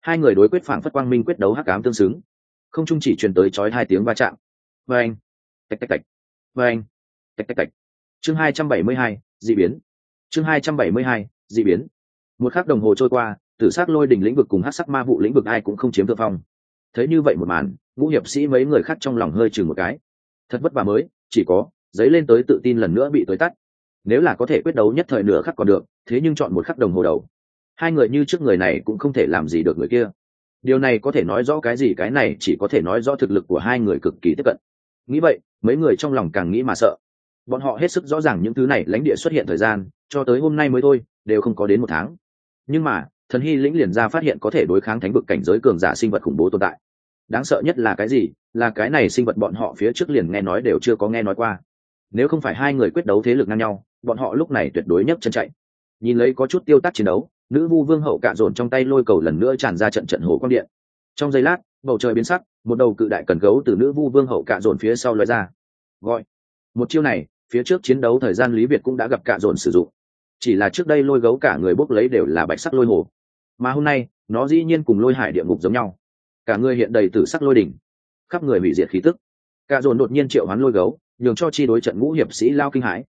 hai người đối quyết phảng phất quang minh quyết đấu hắc ám tương xứng. Không chung chỉ truyền tới chói hai tiếng va chạm. Vê anh tạch tạch tạch. Vê anh tạch tạch tạch. Chương hai trăm bảy mươi hai d ị biến. Chương hai trăm bảy mươi hai d ị biến. Một khắc đồng hồ trôi qua, tử s c lôi đỉnh lĩnh vực cùng hát sắc ma vụ lĩnh vực ai cũng không chiếm thượng phong. Thấy như vậy một màn, ngũ hiệp sĩ mấy người khác trong lòng hơi chừng một cái. Thật vất vả mới, chỉ có, giấy lên tới tự tin lần nữa bị tới tắt nếu là có thể quyết đấu nhất thời nửa khắc còn được, thế nhưng chọn một khắc đồng hồ đầu. Hai người như trước người này cũng không thể làm gì được người kia. Điều này có thể nói rõ cái gì, cái này chỉ có thể nói rõ thực lực của hai người cực kỳ tiếp cận. Nghĩ vậy, mấy người trong lòng càng nghĩ mà sợ. Bọn họ hết sức rõ ràng những thứ này lãnh địa xuất hiện thời gian, cho tới hôm nay mới thôi, đều không có đến một tháng. Nhưng mà, thần hy lĩnh liền ra phát hiện có thể đối kháng thánh vực cảnh giới cường giả sinh vật khủng bố tồn tại. Đáng sợ nhất là cái gì? Là cái này sinh vật bọn họ phía trước liền nghe nói đều chưa có nghe nói qua. Nếu không phải hai người quyết đấu thế lực ngang nhau bọn họ lúc này tuyệt đối nhấc chân chạy. Nhìn lấy có chút tiêu tác chiến đấu, nữ vu vương hậu cạ dồn trong tay lôi cầu lần nữa tràn ra trận trận hồ quang điện. Trong giây lát, bầu trời biến sắc, một đầu cự đại cần gấu từ nữ vu vương hậu cạ dồn phía sau lóe ra. Gọi. Một chiêu này, phía trước chiến đấu thời gian lý việt cũng đã gặp cạ dồn sử dụng. Chỉ là trước đây lôi gấu cả người bốc lấy đều là bạch sắc lôi hồ. Mà hôm nay, nó dĩ nhiên cùng lôi hải địa ngục giống nhau. Cả người hiện đầy tử sắc lôi đỉnh, khắp người hủy diệt khí tức. Cạ dồn đột nhiên triệu hoán lôi gấu, nhường cho chi đối trận ngũ hiệp sĩ lao kinh hãi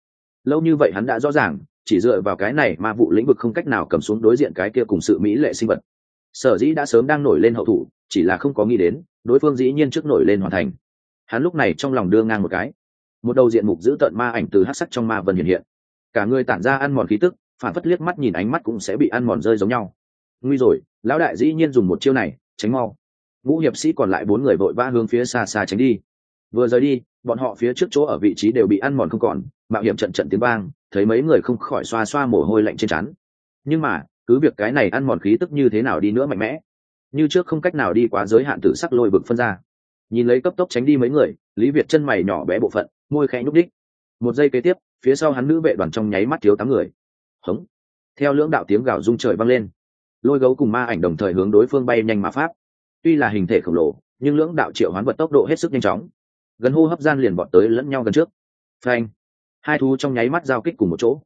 lâu như vậy hắn đã rõ ràng, chỉ dựa vào cái này mà vụ lĩnh vực không cách nào cầm xuống đối diện cái kia cùng sự mỹ lệ sinh vật. Sở dĩ đã sớm đang nổi lên hậu thủ, chỉ là không có nghĩ đến, đối phương dĩ nhiên trước nổi lên hoàn thành. Hắn lúc này trong lòng đưa ngang một cái. Một đầu diện mục giữ tợn ma ảnh từ hát sắc trong ma vân hiện hiện. Cả người tản ra ăn mòn khí tức, phản phất liếc mắt nhìn ánh mắt cũng sẽ bị ăn mòn rơi giống nhau. Nguy rồi, lão đại dĩ nhiên dùng một chiêu này, tránh mau. Ngũ hiệp sĩ còn lại bốn người vội vã hướng phía xa xa tránh đi. Vừa rời đi bọn họ phía trước chỗ ở vị trí đều bị ăn mòn không còn, mạo hiểm trận trận tiếng vang, thấy mấy người không khỏi xoa xoa mồ hôi lạnh trên trán. Nhưng mà, cứ việc cái này ăn mòn khí tức như thế nào đi nữa mạnh mẽ, như trước không cách nào đi quá giới hạn tử sắc lôi bực phân ra. Nhìn lấy cấp tốc tránh đi mấy người, lý việt chân mày nhỏ bé bộ phận, môi khẽ nhúc đích một giây kế tiếp, phía sau hắn nữ vệ đoàn trong nháy mắt thiếu tám người. Hống. Theo lưỡng đạo tiếng gào rung trời vang lên. Lôi gấu cùng ma ảnh đồng thời hướng đối phương bay nhanh mà pháp tuy là hình thể khổng lồ, nhưng lưỡng đạo triệu hoán vật tốc độ hết sức nhanh chóng gần hô hấp gian liền bọn tới lẫn nhau gần trước. Phanh. Hai thú trong nháy mắt giao kích cùng một chỗ.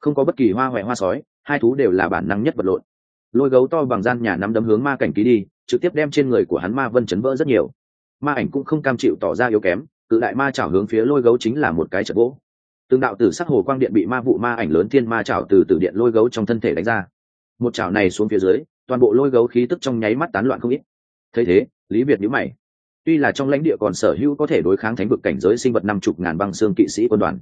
Không có bất kỳ hoa hoẹ hoa sói, hai thú đều là bản năng nhất vật lộn. Lôi gấu to bằng gian nhà nắm đấm hướng ma cảnh ký đi, trực tiếp đem trên người của hắn ma vân chấn vỡ rất nhiều. Ma ảnh cũng không cam chịu tỏ ra yếu kém, cự đại ma chảo hướng phía lôi gấu chính là một cái chật gỗ. Tương đạo tử sắc hồ quang điện bị ma vụ ma ảnh lớn thiên ma chảo từ từ điện lôi gấu trong thân thể đánh ra. Một chảo này xuống phía dưới, toàn bộ lôi gấu khí tức trong nháy mắt tán loạn không ít. Thấy thế, lý việt nhíu mày tuy là trong lãnh địa còn sở hữu có thể đối kháng thánh vực cảnh giới sinh vật năm chục ngàn băng xương kỵ sĩ quân đoàn,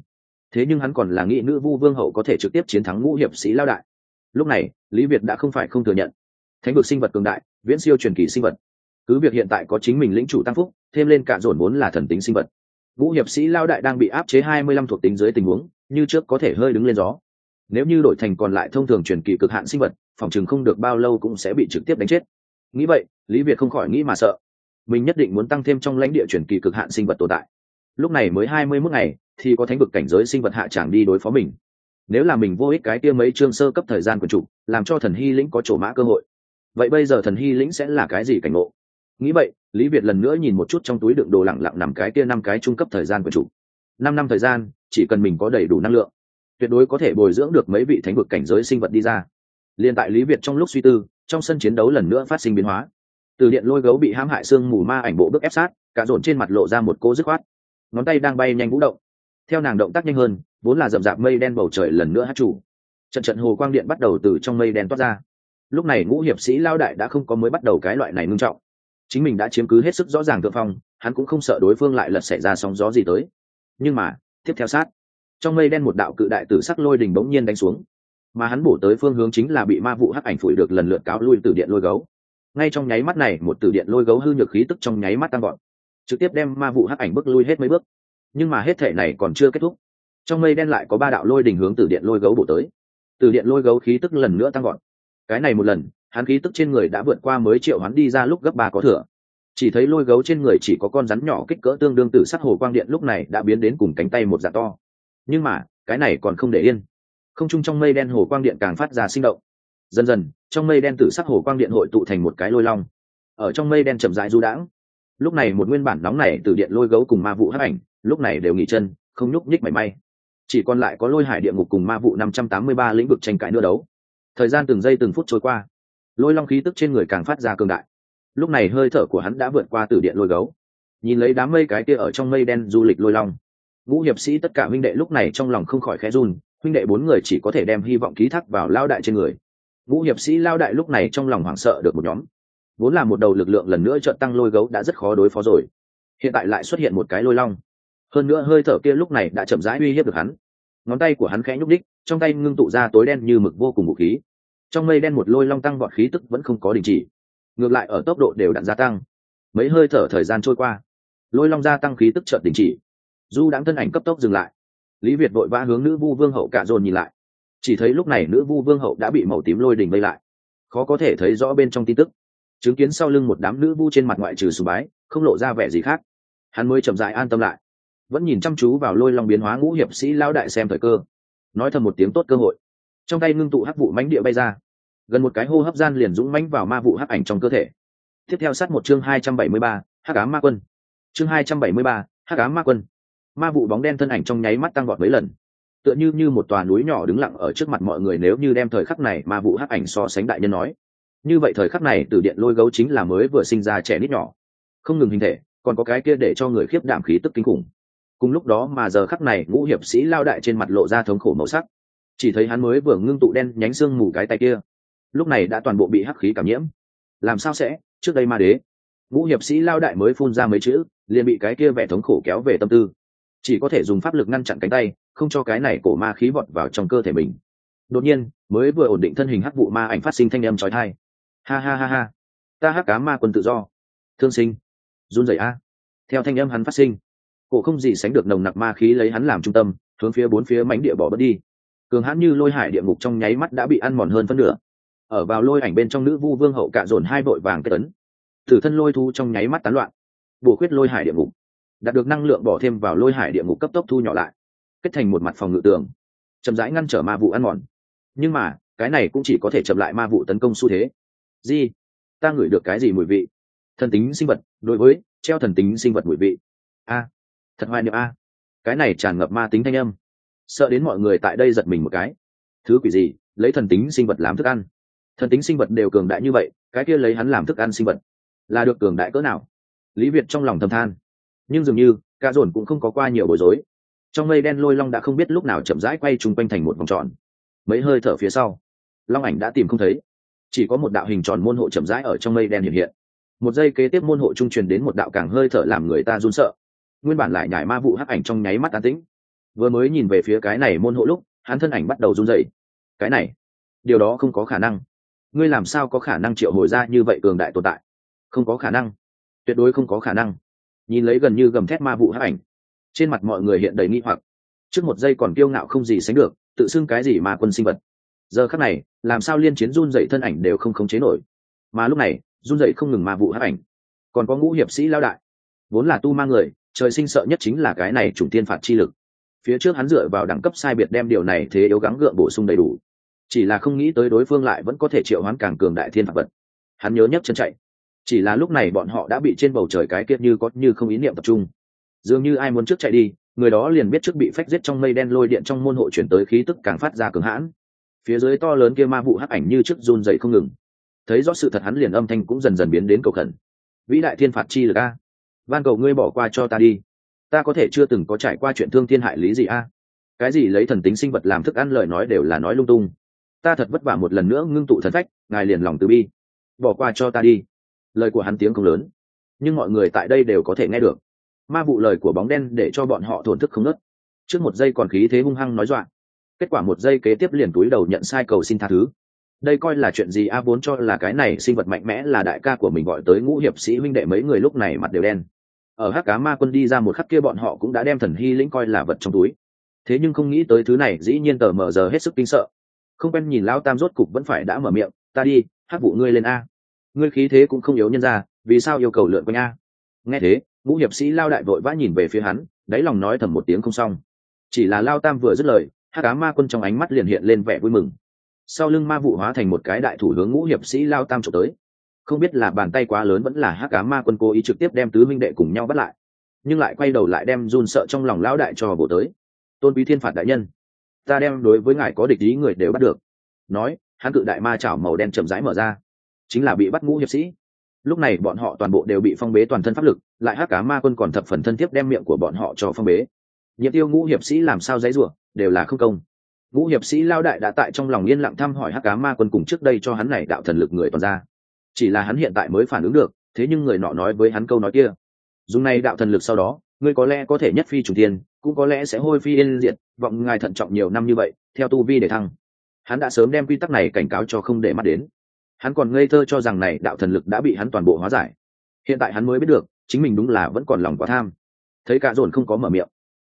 thế nhưng hắn còn là nghĩ nữ vu vương hậu có thể trực tiếp chiến thắng ngũ hiệp sĩ lao đại. Lúc này, lý việt đã không phải không thừa nhận. Thánh vực sinh vật cường đại, viễn siêu truyền kỳ sinh vật. Cứ việc hiện tại có chính mình lĩnh chủ tăng phúc, thêm lên cả dồn vốn là thần tính sinh vật. Ngũ hiệp sĩ lao đại đang bị áp chế hai mươi lăm thuộc tính dưới tình huống, như trước có thể hơi đứng lên gió. Nếu như đổi thành còn lại thông thường truyền kỳ cực hạn sinh vật, phòng chừng không được bao lâu cũng sẽ bị trực tiếp đánh chết. Nghĩ vậy, lý việt không khỏi nghĩ mà sợ mình nhất định muốn tăng thêm trong lãnh địa chuyển kỳ cực hạn sinh vật tồn tại. Lúc này mới hai mươi mốt ngày, thì có thánh vực cảnh giới sinh vật hạ tràng đi đối phó mình. Nếu là mình vô ích cái kia mấy chương sơ cấp thời gian quần chủ, làm cho thần hy lĩnh có chỗ mã cơ hội. Vậy bây giờ thần hy lĩnh sẽ là cái gì cảnh ngộ? Nghĩ vậy, lý việt lần nữa nhìn một chút trong túi đựng đồ lẳng lặng nằm cái kia năm cái trung cấp thời gian quần chủ. Năm năm thời gian, chỉ cần mình có đầy đủ năng lượng, tuyệt đối có thể bồi dưỡng được mấy vị thánh vực cảnh giới sinh vật đi ra. Liền tại lý việt trong lúc suy tư, trong sân chiến đấu lần nữa phát sinh biến hóa từ điện lôi gấu bị hãm hại xương mù ma ảnh bộ bước ép sát, cả rộn trên mặt lộ ra một cô dứt khoát. Ngón tay đang bay nhanh vũ động. Theo nàng động tác nhanh hơn, vốn là rậm rạp mây đen bầu trời lần nữa hát chủ. Trận trận hồ quang điện bắt đầu từ trong mây đen toát ra. Lúc này ngũ hiệp sĩ lao đại đã không có mới bắt đầu cái loại này ngưng trọng. Chính mình đã chiếm cứ hết sức rõ ràng thượng phong, hắn cũng không sợ đối phương lại lật xảy ra sóng gió gì tới. Nhưng mà, tiếp theo sát, trong mây đen một đạo cự đại tử sắc lôi đình bỗng nhiên đánh xuống. Mà hắn bổ tới phương hướng chính là bị ma vụ hắc ảnh phủi được lần lượt cáo lui từ điện lôi gấu ngay trong nháy mắt này, một từ điện lôi gấu hư nhược khí tức trong nháy mắt tăng gọn trực tiếp đem ma vụ hắc ảnh bước lui hết mấy bước. Nhưng mà hết thể này còn chưa kết thúc. Trong mây đen lại có ba đạo lôi đình hướng từ điện lôi gấu bổ tới. Từ điện lôi gấu khí tức lần nữa tăng gọn cái này một lần, hắn khí tức trên người đã vượt qua mới triệu hắn đi ra lúc gấp ba có thừa. Chỉ thấy lôi gấu trên người chỉ có con rắn nhỏ kích cỡ tương đương từ sắc hồ quang điện lúc này đã biến đến cùng cánh tay một dạng to. Nhưng mà, cái này còn không để yên. Không chung trong mây đen hồ quang điện càng phát ra sinh động dần dần, trong mây đen tử sắc hồ quang điện hội tụ thành một cái lôi long. Ở trong mây đen chậm rãi du đãng. Lúc này một nguyên bản nóng này từ điện lôi gấu cùng ma vụ hấp ảnh, lúc này đều nghỉ chân, không nhúc nhích mảy may. Chỉ còn lại có lôi hải địa ngục cùng ma vụ năm trăm tám mươi ba lĩnh vực tranh cãi nữa đấu. Thời gian từng giây từng phút trôi qua. Lôi long khí tức trên người càng phát ra cường đại. Lúc này hơi thở của hắn đã vượt qua từ điện lôi gấu. Nhìn lấy đám mây cái kia ở trong mây đen du lịch lôi long. Ngũ hiệp sĩ tất cả huynh đệ lúc này trong lòng không khỏi khẽ run, huynh đệ bốn người chỉ có thể đem hy vọng ký thác vào lao đại trên người ngũ hiệp sĩ lao đại lúc này trong lòng hoảng sợ được một nhóm. Vốn là một đầu lực lượng lần nữa trợ tăng lôi gấu đã rất khó đối phó rồi. Hiện tại lại xuất hiện một cái lôi long. Hơn nữa hơi thở kia lúc này đã chậm rãi uy hiếp được hắn. Ngón tay của hắn khẽ nhúc đích trong tay ngưng tụ ra tối đen như mực vô cùng vũ khí. Trong mây đen một lôi long tăng vọt khí tức vẫn không có đình chỉ. Ngược lại ở tốc độ đều đặn gia tăng. Mấy hơi thở thời gian trôi qua, lôi long gia tăng khí tức chợt đình chỉ. Du đáng thân ảnh cấp tốc dừng lại. Lý việt vội vã hướng nữ vu vương hậu cả dồn nhìn lại chỉ thấy lúc này nữ vu vương hậu đã bị màu tím lôi đình vây lại. Khó có thể thấy rõ bên trong tin tức. Chứng kiến sau lưng một đám nữ vu trên mặt ngoại trừ sù bái, không lộ ra vẻ gì khác. Hắn mới chậm dại an tâm lại. Vẫn nhìn chăm chú vào lôi long biến hóa ngũ hiệp sĩ lao đại xem thời cơ. Nói thầm một tiếng tốt cơ hội. Trong tay ngưng tụ hắc vụ mánh địa bay ra. Gần một cái hô hấp gian liền dũng mánh vào ma vụ hắc ảnh trong cơ thể. Tiếp theo sát một chương hai trăm bảy mươi ba, hắc ám ma quân. Chương hai trăm bảy mươi ba, hắc ám ma quân. Ma vụ bóng đen thân ảnh trong nháy mắt tăng vọt mấy lần tựa như như một tòa núi nhỏ đứng lặng ở trước mặt mọi người nếu như đem thời khắc này ma vụ hắc ảnh so sánh đại nhân nói. Như vậy thời khắc này từ điện lôi gấu chính là mới vừa sinh ra trẻ nít nhỏ. Không ngừng hình thể, còn có cái kia để cho người khiếp đảm khí tức kinh khủng. Cùng lúc đó mà giờ khắc này, ngũ hiệp sĩ lao đại trên mặt lộ ra thống khổ màu sắc. Chỉ thấy hắn mới vừa ngưng tụ đen nhánh xương mù cái tay kia. Lúc này đã toàn bộ bị hắc khí cảm nhiễm. Làm sao sẽ? Trước đây ma đế. Ngũ hiệp sĩ lao đại mới phun ra mấy chữ, liền bị cái kia vẻ thống khổ kéo về tâm tư. Chỉ có thể dùng pháp lực ngăn chặn cánh tay không cho cái này cổ ma khí vọt vào trong cơ thể mình. Đột nhiên, mới vừa ổn định thân hình hắc vụ ma ảnh phát sinh thanh âm trói thai ha ha ha ha. Ta hắc cá ma quân tự do. Thương sinh. Run rẩy a. Theo thanh âm hắn phát sinh, cổ không gì sánh được nồng nặc ma khí lấy hắn làm trung tâm, hướng phía bốn phía mảnh địa bỏ bớt đi. Cường hãn như lôi hải địa ngục trong nháy mắt đã bị ăn mòn hơn phân nửa. Ở vào lôi ảnh bên trong nữ vu vương hậu cạ dồn hai vội vàng kết tấn thử thân lôi thu trong nháy mắt tán loạn. Bổ khuyết lôi hải địa ngục. Đạt được năng lượng bỏ thêm vào lôi hải địa ngục cấp tốc thu nhỏ lại kết thành một mặt phòng ngự tường, chậm rãi ngăn trở ma vụ ăn mòn. Nhưng mà, cái này cũng chỉ có thể chậm lại ma vụ tấn công xu thế. Di, ta ngửi được cái gì mùi vị? Thần tính sinh vật, đối với, treo thần tính sinh vật mùi vị. A, thật hoài niệm a. Cái này tràn ngập ma tính thanh âm. Sợ đến mọi người tại đây giật mình một cái. Thứ quỷ gì, lấy thần tính sinh vật làm thức ăn? Thần tính sinh vật đều cường đại như vậy, cái kia lấy hắn làm thức ăn sinh vật, là được cường đại cỡ nào? Lý việt trong lòng thầm than. Nhưng dường như ca dồn cũng không có qua nhiều bối rối trong mây đen lôi long đã không biết lúc nào chậm rãi quay chung quanh thành một vòng tròn. Mấy hơi thở phía sau, long ảnh đã tìm không thấy. Chỉ có một đạo hình tròn môn hộ chậm rãi ở trong mây đen hiện hiện. Một giây kế tiếp môn hộ trung truyền đến một đạo càng hơi thở làm người ta run sợ. Nguyên bản lại nhải ma vụ hắc ảnh trong nháy mắt an tĩnh. Vừa mới nhìn về phía cái này môn hộ lúc, hắn thân ảnh bắt đầu run dậy cái này, điều đó không có khả năng. Ngươi làm sao có khả năng triệu hồi ra như vậy cường đại tồn tại? Không có khả năng. Tuyệt đối không có khả năng. Nhìn lấy gần như gầm thét ma vụ hắc ảnh trên mặt mọi người hiện đầy nghi hoặc. Trước một giây còn kiêu ngạo không gì sánh được, tự xưng cái gì mà quân sinh vật. Giờ khắc này, làm sao liên chiến run dậy thân ảnh đều không khống chế nổi. Mà lúc này, run dậy không ngừng mà vụ hát ảnh. Còn có ngũ hiệp sĩ lao đại. Vốn là tu ma người, trời sinh sợ nhất chính là cái này chủng tiên phạt chi lực. Phía trước hắn dựa vào đẳng cấp sai biệt đem điều này thế yếu gắng gượng bổ sung đầy đủ. Chỉ là không nghĩ tới đối phương lại vẫn có thể triệu hoán càng cường đại thiên phạt vật. Hắn nhớ nhất chân chạy. Chỉ là lúc này bọn họ đã bị trên bầu trời cái kiệt như có như không ý niệm tập trung dường như ai muốn trước chạy đi, người đó liền biết trước bị phách giết trong mây đen lôi điện trong môn hộ chuyển tới khí tức càng phát ra cường hãn. Phía dưới to lớn kia ma vụ hắc ảnh như trước run dậy không ngừng. Thấy rõ sự thật hắn liền âm thanh cũng dần dần biến đến cầu khẩn. Vĩ đại thiên phạt chi lực a, van cầu ngươi bỏ qua cho ta đi. Ta có thể chưa từng có trải qua chuyện thương thiên hại lý gì a. Cái gì lấy thần tính sinh vật làm thức ăn lời nói đều là nói lung tung. Ta thật vất vả một lần nữa ngưng tụ thần phách, ngài liền lòng từ bi. Bỏ qua cho ta đi. Lời của hắn tiếng không lớn, nhưng mọi người tại đây đều có thể nghe được ma vụ lời của bóng đen để cho bọn họ thổn thức không nớt. Trước một giây còn khí thế hung hăng nói dọa. Kết quả một giây kế tiếp liền túi đầu nhận sai cầu xin tha thứ. Đây coi là chuyện gì? A vốn cho là cái này sinh vật mạnh mẽ là đại ca của mình gọi tới ngũ hiệp sĩ huynh đệ mấy người lúc này mặt đều đen. Ở hắc cá ma quân đi ra một khắc kia bọn họ cũng đã đem thần hy lĩnh coi là vật trong túi. Thế nhưng không nghĩ tới thứ này, dĩ nhiên tờ mờ giờ hết sức kinh sợ. Không quen nhìn lão tam rốt cục vẫn phải đã mở miệng, ta đi hắc vụ ngươi lên a. Ngươi khí thế cũng không yếu nhân ra, vì sao yêu cầu lượn quanh a? Nghe thế ngũ hiệp sĩ lao đại vội vã nhìn về phía hắn, đáy lòng nói thầm một tiếng không xong. Chỉ là lao tam vừa dứt lời, hắc cá ma quân trong ánh mắt liền hiện lên vẻ vui mừng. Sau lưng ma vụ hóa thành một cái đại thủ hướng ngũ hiệp sĩ lao tam trộm tới. Không biết là bàn tay quá lớn vẫn là hắc cá ma quân cố ý trực tiếp đem tứ minh đệ cùng nhau bắt lại, nhưng lại quay đầu lại đem run sợ trong lòng lão đại cho bộ tới. Tôn quý thiên phạt đại nhân, ta đem đối với ngài có địch ý người đều bắt được. Nói, hắn cự đại ma chảo màu đen chậm rãi mở ra. Chính là bị bắt ngũ hiệp sĩ lúc này bọn họ toàn bộ đều bị phong bế toàn thân pháp lực, lại hắc cá ma quân còn thập phần thân thiết đem miệng của bọn họ cho phong bế. Nhiệt tiêu ngũ hiệp sĩ làm sao dãy rủa, đều là không công. Ngũ hiệp sĩ lao đại đã tại trong lòng yên lặng thăm hỏi hắc cá ma quân cùng trước đây cho hắn này đạo thần lực người toàn ra. Chỉ là hắn hiện tại mới phản ứng được, thế nhưng người nọ nói với hắn câu nói kia. Dùng này đạo thần lực sau đó, ngươi có lẽ có thể nhất phi trùng tiên cũng có lẽ sẽ hôi phi yên diệt, vọng ngài thận trọng nhiều năm như vậy, theo tu vi để thăng. Hắn đã sớm đem quy tắc này cảnh cáo cho không để mắt đến hắn còn ngây thơ cho rằng này đạo thần lực đã bị hắn toàn bộ hóa giải. Hiện tại hắn mới biết được, chính mình đúng là vẫn còn lòng quá tham. Thấy cả dồn không có mở miệng.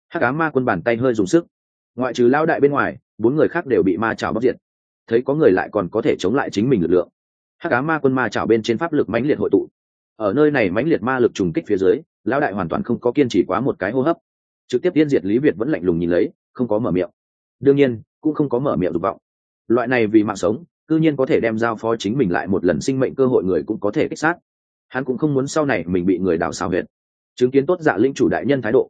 Hắc á ma quân bàn tay hơi dùng sức. Ngoại trừ lao đại bên ngoài, bốn người khác đều bị ma trào bóc diệt. Thấy có người lại còn có thể chống lại chính mình lực lượng. Hắc á ma quân ma trào bên trên pháp lực mãnh liệt hội tụ. Ở nơi này mãnh liệt ma lực trùng kích phía dưới, lão đại hoàn toàn không có kiên trì quá một cái hô hấp. Trực tiếp tiên diệt lý việt vẫn lạnh lùng nhìn lấy, không có mở miệng. Đương nhiên, cũng không có mở miệng dục vọng. Loại này vì mạng sống cư nhiên có thể đem giao phó chính mình lại một lần sinh mệnh cơ hội người cũng có thể kích sát. Hắn cũng không muốn sau này mình bị người đào xào huyệt. Chứng kiến tốt dạ linh chủ đại nhân thái độ.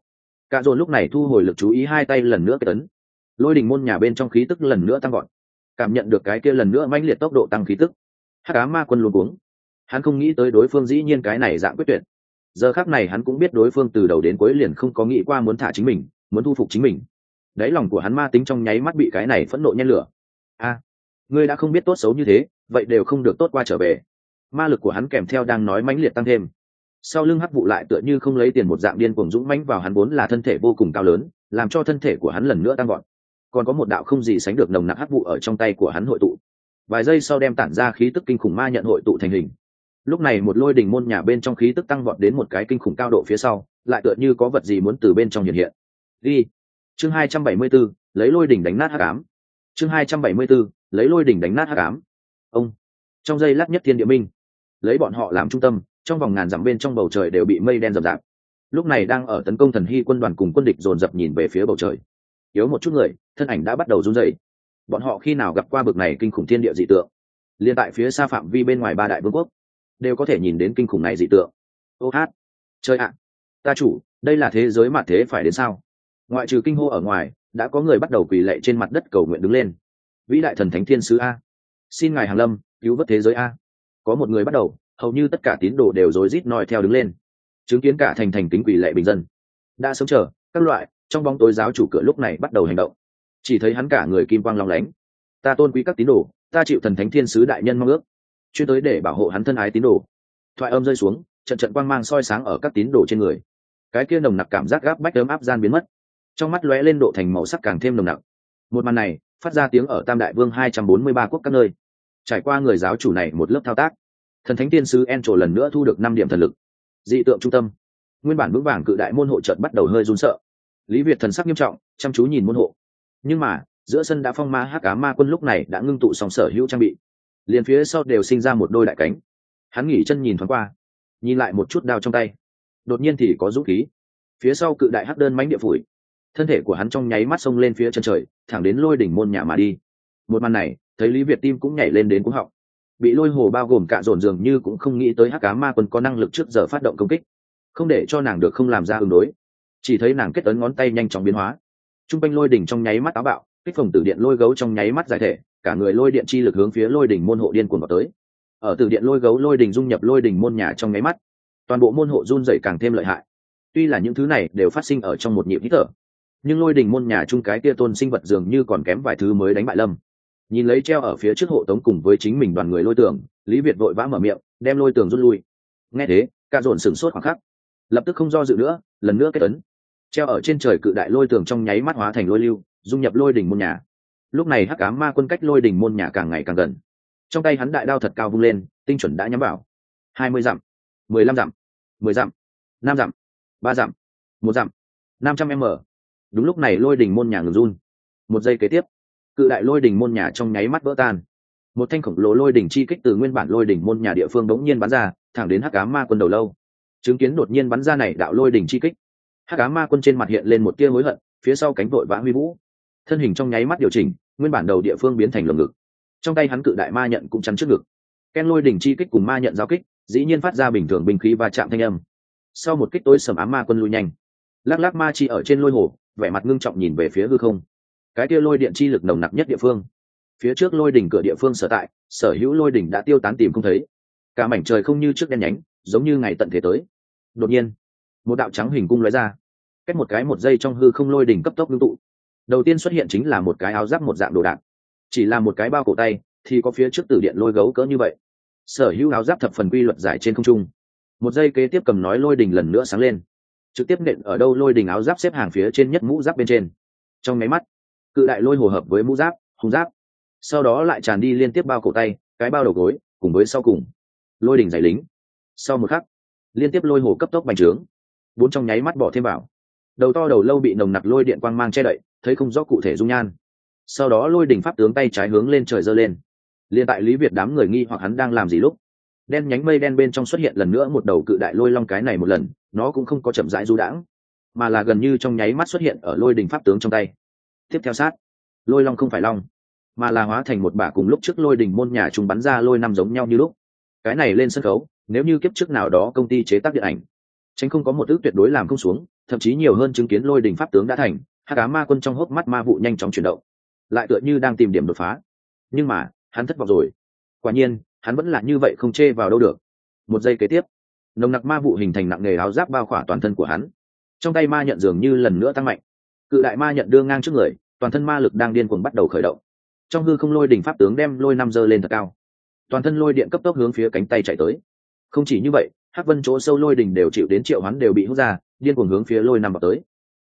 Cả dồn lúc này thu hồi lực chú ý hai tay lần nữa cái tấn lôi đình môn nhà bên trong khí tức lần nữa tăng gọn cảm nhận được cái kia lần nữa mãnh liệt tốc độ tăng khí tức. Hắc cá ma quân luôn uống hắn không nghĩ tới đối phương dĩ nhiên cái này dạng quyết tuyệt. Giờ khác này hắn cũng biết đối phương từ đầu đến cuối liền không có nghĩ qua muốn thả chính mình, muốn thu phục chính mình. Đáy lòng của hắn ma tính trong nháy mắt bị cái này phẫn nộ nhen lửa. A ngươi đã không biết tốt xấu như thế vậy đều không được tốt qua trở về. Ma lực của hắn kèm theo đang nói mãnh liệt tăng thêm. Sau lưng hắc vụ lại tựa như không lấy tiền một dạng điên cuồng dũng mãnh vào hắn vốn là thân thể vô cùng cao lớn làm cho thân thể của hắn lần nữa tăng gọn còn có một đạo không gì sánh được nồng nặc hắc vụ ở trong tay của hắn hội tụ. Vài giây sau đem tản ra khí tức kinh khủng ma nhận hội tụ thành hình. Lúc này một lôi đỉnh môn nhà bên trong khí tức tăng vọt đến một cái kinh khủng cao độ phía sau lại tựa như có vật gì muốn từ bên trong hiện hiện. Ghi. Chương hai trăm bảy mươi 274, lấy lôi đỉnh đánh nát hắc ám. Chương hai trăm bảy mươi 274, lấy lôi đỉnh đánh nát hắc ám. Ông, trong giây lát nhất thiên địa minh, lấy bọn họ làm trung tâm, trong vòng ngàn dặm bên trong bầu trời đều bị mây đen dập dạp. Lúc này đang ở tấn công thần hy quân đoàn cùng quân địch dồn dập nhìn về phía bầu trời. Yếu một chút người, thân ảnh đã bắt đầu run rẩy. Bọn họ khi nào gặp qua bực này kinh khủng thiên địa dị tượng? Liên tại phía xa phạm vi bên ngoài ba đại vương quốc, đều có thể nhìn đến kinh khủng này dị tượng. Ô hát chơi ạ, ta chủ, đây là thế giới mà thế phải đến sao? Ngoại trừ kinh hô ở ngoài, đã có người bắt đầu quỳ lệ trên mặt đất cầu nguyện đứng lên vĩ đại thần thánh thiên sứ a. Xin ngài hàng lâm, cứu vớt thế giới a. Có một người bắt đầu, hầu như tất cả tín đồ đều rối rít nói theo đứng lên. Chứng kiến cả thành thành kính quỷ lệ bình dân. Đã sớm chờ, các loại, trong bóng tối giáo chủ cửa lúc này bắt đầu hành động. Chỉ thấy hắn cả người kim quang long lánh. Ta tôn quý các tín đồ, ta chịu thần thánh thiên sứ đại nhân mong ước. Chuyên tới để bảo hộ hắn thân ái tín đồ. Thoại âm rơi xuống, trận trận quang mang soi sáng ở các tín đồ trên người. Cái kia nồng nặc cảm giác gáp bách ấm áp gian biến mất. Trong mắt lóe lên độ thành màu sắc càng thêm nồng nặc. Một màn này phát ra tiếng ở tam đại vương hai trăm bốn mươi ba quốc các nơi. Trải qua người giáo chủ này một lớp thao tác, thần thánh tiên sứ en trổ lần nữa thu được năm điểm thần lực. Dị tượng trung tâm. Nguyên bản vững vàng cự đại môn hộ chợt bắt đầu hơi run sợ. Lý việt thần sắc nghiêm trọng, chăm chú nhìn môn hộ. Nhưng mà, giữa sân đã phong ma hắc cá ma quân lúc này đã ngưng tụ xong sở hữu trang bị. Liền phía sau đều sinh ra một đôi đại cánh. Hắn nghỉ chân nhìn thoáng qua, nhìn lại một chút đao trong tay. Đột nhiên thì có dũng khí. Phía sau cự đại hắc đơn mánh địa phủi thân thể của hắn trong nháy mắt xông lên phía chân trời, thẳng đến lôi đỉnh môn nhà mà đi. Một màn này, thấy lý việt tim cũng nhảy lên đến cúng họng. Bị lôi hồ bao gồm cả dồn dường như cũng không nghĩ tới hắc cá ma quân có năng lực trước giờ phát động công kích. Không để cho nàng được không làm ra ứng đối. Chỉ thấy nàng kết ấn ngón tay nhanh chóng biến hóa. T r u n g quanh lôi đỉnh trong nháy mắt táo bạo, kích phòng tử điện lôi gấu trong nháy mắt giải thể, cả người lôi điện chi lực hướng phía lôi đỉnh môn hộ điên cuồng vào tới. Ở tử điện lôi gấu lôi đỉnh dung nhập lôi đỉnh môn nhà trong nháy mắt, toàn bộ môn hộ run dày càng thêm lợi hại. Tuy là những thứ này đều phát sinh ở trong một nhịp hít thở nhưng lôi đỉnh môn nhà chung cái kia tôn sinh vật dường như còn kém vài thứ mới đánh bại lâm nhìn lấy treo ở phía trước hộ tống cùng với chính mình đoàn người lôi tường lý việt vội vã mở miệng đem lôi tường rút lui nghe thế ca dồn sửng sốt khoảng khắc lập tức không do dự nữa lần nữa kết ấn treo ở trên trời cự đại lôi tường trong nháy mắt hóa thành lôi lưu dung nhập lôi đỉnh môn nhà lúc này hắc ám ma quân cách lôi đỉnh môn nhà càng ngày càng gần trong tay hắn đại đao thật cao vung lên tinh chuẩn đã nhắm vào hai mươi dặm mười lăm dặm mười dặm năm dặm ba dặm một dặm năm trăm m đúng lúc này lôi đỉnh môn nhà ngừng run. Một giây kế tiếp, cự đại lôi đỉnh môn nhà trong nháy mắt vỡ tan. Một thanh khổng lồ lôi đỉnh chi kích từ nguyên bản lôi đỉnh môn nhà địa phương đống nhiên bắn ra, thẳng đến hắc cá ma quân đầu lâu. Chứng kiến đột nhiên bắn ra này đạo lôi đỉnh chi kích, hắc cá ma quân trên mặt hiện lên một tia hối hận, phía sau cánh vội vã huy vũ. Thân hình trong nháy mắt điều chỉnh, nguyên bản đầu địa phương biến thành lồng ngực. Trong tay hắn cự đại ma nhận cũng chắn trước ngực. Ken lôi đỉnh chi kích cùng ma nhận giao kích, dĩ nhiên phát ra bình thường bình khí và chạm thanh âm. Sau một kích tối sầm ám ma quân lui nhanh. Lắc lắc ma chi ở trên lôi hồ vẻ mặt ngưng trọng nhìn về phía hư không. Cái kia lôi điện chi lực nồng nặc nhất địa phương. Phía trước lôi đỉnh cửa địa phương sở tại, sở hữu lôi đỉnh đã tiêu tán tìm không thấy. Cả mảnh trời không như trước đen nhánh, giống như ngày tận thế tới. Đột nhiên, một đạo trắng hình cung lóe ra. Cách một cái một giây trong hư không lôi đỉnh cấp tốc ngưng tụ. Đầu tiên xuất hiện chính là một cái áo giáp một dạng đồ đạc. Chỉ là một cái bao cổ tay, thì có phía trước tử điện lôi gấu cỡ như vậy. Sở hữu áo giáp thập phần quy luật giải trên không trung. Một giây kế tiếp cầm nói lôi đỉnh lần nữa sáng lên trực tiếp nện ở đâu lôi đỉnh áo giáp xếp hàng phía trên nhất mũ giáp bên trên. Trong máy mắt, cự đại lôi hồ hợp với mũ giáp hùng giáp. Sau đó lại tràn đi liên tiếp bao cổ tay, cái bao đầu gối, cùng với sau cùng. Lôi đỉnh giải lính. Sau một khắc, liên tiếp lôi hồ cấp tốc bành trướng. Bốn trong nháy mắt bỏ thêm vào. Đầu to đầu lâu bị nồng nặc lôi điện quang mang che đậy, thấy không rõ cụ thể dung nhan. Sau đó lôi đỉnh pháp tướng tay trái hướng lên trời giơ lên. Liền tại lý việt đám người nghi hoặc hắn đang làm gì lúc đen nhánh mây đen bên trong xuất hiện lần nữa một đầu cự đại lôi long cái này một lần, nó cũng không có chậm rãi du đãng, mà là gần như trong nháy mắt xuất hiện ở lôi đỉnh pháp tướng trong tay. Tiếp theo sát, lôi long không phải long, mà là hóa thành một bả cùng lúc trước lôi đỉnh môn nhà chúng bắn ra lôi năm giống nhau như lúc. Cái này lên sân khấu, nếu như kiếp trước nào đó công ty chế tác điện ảnh, tránh không có một ước tuyệt đối làm không xuống, thậm chí nhiều hơn chứng kiến lôi đình pháp tướng đã thành, hát cá ma quân trong hốc mắt ma vụ nhanh chóng chuyển động, lại tựa như đang tìm điểm đột phá. Nhưng mà, hắn thất vọng rồi. Quả nhiên hắn vẫn là như vậy không chê vào đâu được. Một giây kế tiếp, nồng nặc ma vụ hình thành nặng nề áo giáp bao khỏa toàn thân của hắn. Trong tay ma nhận dường như lần nữa tăng mạnh. Cự đại ma nhận đưa ngang trước người, toàn thân ma lực đang điên cuồng bắt đầu khởi động. Trong hư không lôi đỉnh pháp tướng đem lôi năm dơ lên thật cao. Toàn thân lôi điện cấp tốc hướng phía cánh tay chạy tới. Không chỉ như vậy, hắc vân chỗ sâu lôi đỉnh đều chịu đến triệu hắn đều bị hút ra, điên cuồng hướng phía lôi năm vào tới.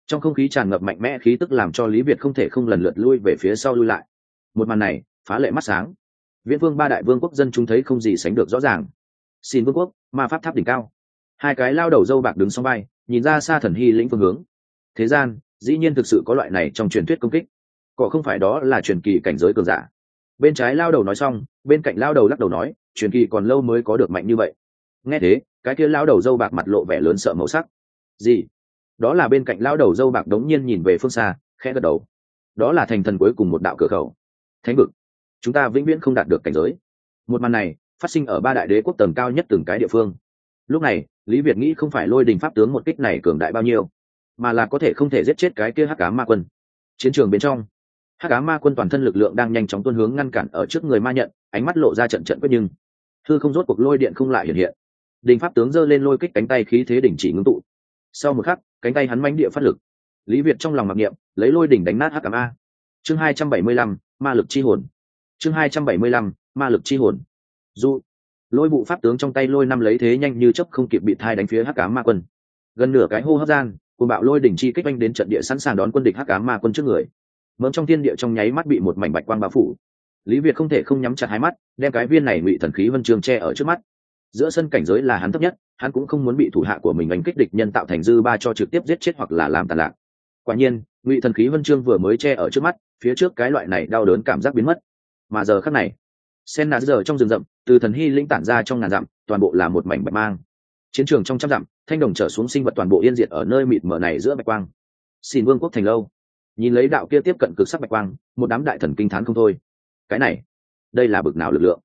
Trong không khí tràn ngập mạnh mẽ khí tức làm cho lý việt không thể không lần lượt lui về phía sau lui lại. Một màn này, phá lệ mắt sáng viễn vương ba đại vương quốc dân chúng thấy không gì sánh được rõ ràng. Xin vương quốc, ma pháp tháp đỉnh cao. Hai cái lao đầu dâu bạc đứng song bay nhìn ra xa thần hy lĩnh phương hướng. Thế gian, dĩ nhiên thực sự có loại này trong truyền thuyết công kích. Cọ không phải đó là truyền kỳ cảnh giới cường giả. Bên trái lao đầu nói xong, bên cạnh lao đầu lắc đầu nói, truyền kỳ còn lâu mới có được mạnh như vậy. Nghe thế, cái kia lao đầu dâu bạc mặt lộ vẻ lớn sợ màu sắc. Gì? Đó là bên cạnh lao đầu dâu bạc đống nhiên nhìn về phương xa, khẽ gật đầu. Đó là thành thần cuối cùng một đạo cửa khẩu. Thánh vực chúng ta vĩnh viễn không đạt được cảnh giới. Một màn này phát sinh ở ba đại đế quốc tầng cao nhất từng cái địa phương. Lúc này, lý việt nghĩ không phải lôi đình pháp tướng một kích này cường đại bao nhiêu, mà là có thể không thể giết chết cái kia hắc cá ma quân. Chiến trường bên trong, hắc cá ma quân toàn thân lực lượng đang nhanh chóng tuân hướng ngăn cản ở trước người ma nhận, ánh mắt lộ ra trận trận quyết nhưng. Thư không rốt cuộc lôi điện không lại hiện hiện. Đình pháp tướng giơ lên lôi kích cánh tay khí thế đỉnh chỉ ngưng tụ. Sau một khắc, cánh tay hắn mánh địa phát lực. Lý việt trong lòng mặc niệm, lấy lôi đỉnh đánh nát hắc cá ma. Chương hai trăm bảy mươi lăm, ma lực chi hồn chương hai trăm bảy mươi lăm, ma lực chi hồn. Du lôi vụ pháp tướng trong tay lôi năm lấy thế nhanh như chấp không kịp bị thai đánh phía hắc cá ma quân. Gần nửa cái hô hấp gian cùng bạo lôi đỉnh chi kích anh đến trận địa sẵn sàng đón quân địch hắc cá ma quân trước người. Mớm trong thiên địa trong nháy mắt bị một mảnh bạch quang bao phủ. Lý việt không thể không nhắm chặt hai mắt, đem cái viên này ngụy thần khí vân trường che ở trước mắt. Giữa sân cảnh giới là hắn thấp nhất, hắn cũng không muốn bị thủ hạ của mình đánh kích địch nhân tạo thành dư ba cho trực tiếp giết chết hoặc là làm tàn lạc. Quả nhiên, ngụy thần khí vân chương vừa mới che ở trước mắt, phía trước cái loại này đau đớn cảm giác biến mất mà giờ khắc này, sen nạt giờ trong rừng rậm, từ thần hy lĩnh tản ra trong ngàn dặm, toàn bộ là một mảnh bạch mang. Chiến trường trong trăm dặm, thanh đồng trở xuống sinh vật toàn bộ yên diệt ở nơi mịt mờ này giữa bạch quang. Xin vương quốc thành lâu. Nhìn lấy đạo kia tiếp cận cực sắc bạch quang, một đám đại thần kinh thán không thôi. Cái này, đây là bực nào lực lượng?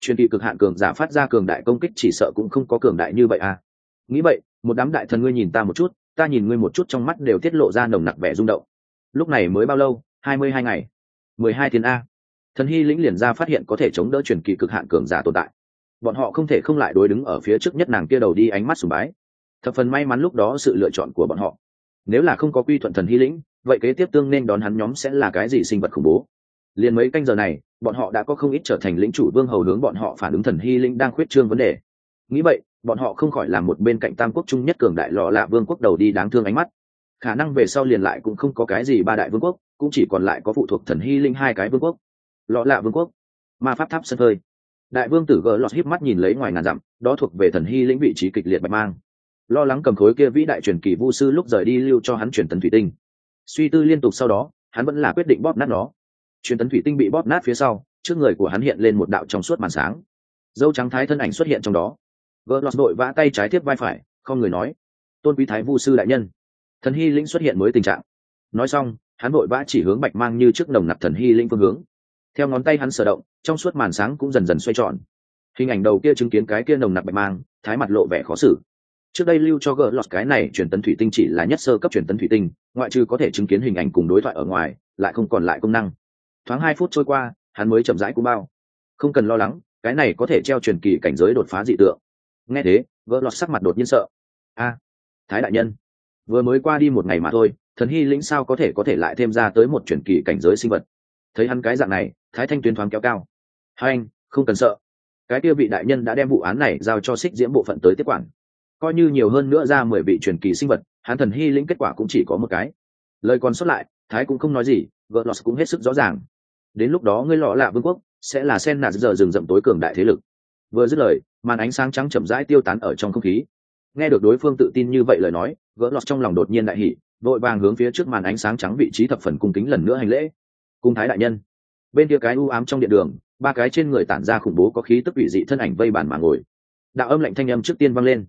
Truyền kỳ cực hạn cường giả phát ra cường đại công kích chỉ sợ cũng không có cường đại như vậy à? Nghĩ vậy, một đám đại thần ngươi nhìn ta một chút, ta nhìn ngươi một chút trong mắt đều tiết lộ ra nồng nặc vẻ rung động. Lúc này mới bao lâu? Hai mươi hai ngày. Mười hai thiên a thần hy lĩnh liền ra phát hiện có thể chống đỡ truyền kỳ cực hạn cường giả tồn tại. Bọn họ không thể không lại đối đứng ở phía trước nhất nàng kia đầu đi ánh mắt sùng bái. Thập phần may mắn lúc đó sự lựa chọn của bọn họ. Nếu là không có quy thuận thần hy lĩnh, vậy kế tiếp tương nên đón hắn nhóm sẽ là cái gì sinh vật khủng bố? Liền mấy canh giờ này, bọn họ đã có không ít trở thành lĩnh chủ vương hầu hướng bọn họ phản ứng thần hy lĩnh đang khuyết trương vấn đề. Nghĩ vậy, bọn họ không khỏi làm một bên cạnh tam quốc trung nhất cường đại lọ lạ vương quốc đầu đi đáng thương ánh mắt. Khả năng về sau liền lại cũng không có cái gì ba đại vương quốc, cũng chỉ còn lại có phụ thuộc thần hy linh hai cái vương quốc lọ lạ vương quốc. Ma pháp tháp sân hơi đại vương tử gờ lọt híp mắt nhìn lấy ngoài ngàn dặm, đó thuộc về thần hy lĩnh vị trí kịch liệt bạch mang. Lo lắng cầm khối kia vĩ đại truyền kỳ vu sư lúc rời đi lưu cho hắn truyền tấn thủy tinh. Suy tư liên tục sau đó, hắn vẫn là quyết định bóp nát nó. Truyền tấn thủy tinh bị bóp nát phía sau, trước người của hắn hiện lên một đạo trong suốt màn sáng. Dâu trắng thái thân ảnh xuất hiện trong đó. Gỡ lọt đội vã tay trái tiếp vai phải, không người nói. Tôn quý thái vu sư đại nhân. Thần hy lĩnh xuất hiện mới tình trạng. Nói xong, hắn vội vã chỉ hướng bạch mang như trước nồng nặc thần hy lĩnh phương hướng theo ngón tay hắn sở động, trong suốt màn sáng cũng dần dần xoay tròn. Hình ảnh đầu kia chứng kiến cái kia nồng nặc bạch mang, thái mặt lộ vẻ khó xử. Trước đây lưu cho gỡ lọt cái này truyền tấn thủy tinh chỉ là nhất sơ cấp truyền tấn thủy tinh, ngoại trừ có thể chứng kiến hình ảnh cùng đối thoại ở ngoài, lại không còn lại công năng. Thoáng hai phút trôi qua, hắn mới chậm rãi cũng bao. Không cần lo lắng, cái này có thể treo truyền kỳ cảnh giới đột phá dị tượng. Nghe thế, gỡ lọt sắc mặt đột nhiên sợ. A, thái đại nhân, vừa mới qua đi một ngày mà thôi, thần hy lĩnh sao có thể có thể lại thêm ra tới một truyền kỳ cảnh giới sinh vật? Thấy hắn cái dạng này, thái thanh tuyến thoáng kéo cao. Hai anh, không cần sợ. Cái kia vị đại nhân đã đem vụ án này giao cho xích diễm bộ phận tới tiếp quản. Coi như nhiều hơn nữa ra mười vị truyền kỳ sinh vật, hắn thần hy lĩnh kết quả cũng chỉ có một cái. Lời còn sót lại, thái cũng không nói gì vợ lọt cũng hết sức rõ ràng. Đến lúc đó ngươi lọ lạ vương quốc sẽ là sen nạt giờ rừng rậm tối cường đại thế lực. Vừa dứt lời, màn ánh sáng trắng chậm rãi tiêu tán ở trong không khí. Nghe được đối phương tự tin như vậy lời nói gỡ lọt trong lòng đột nhiên đại hỉ, vội vàng hướng phía trước màn ánh sáng trắng vị trí thập phần cung kính lần nữa hành lễ cung thái đại nhân. Bên kia cái u ám trong điện đường, ba cái trên người tản ra khủng bố có khí tức ủy dị thân ảnh vây bàn mà ngồi. Đạo âm lạnh thanh âm trước tiên vang lên.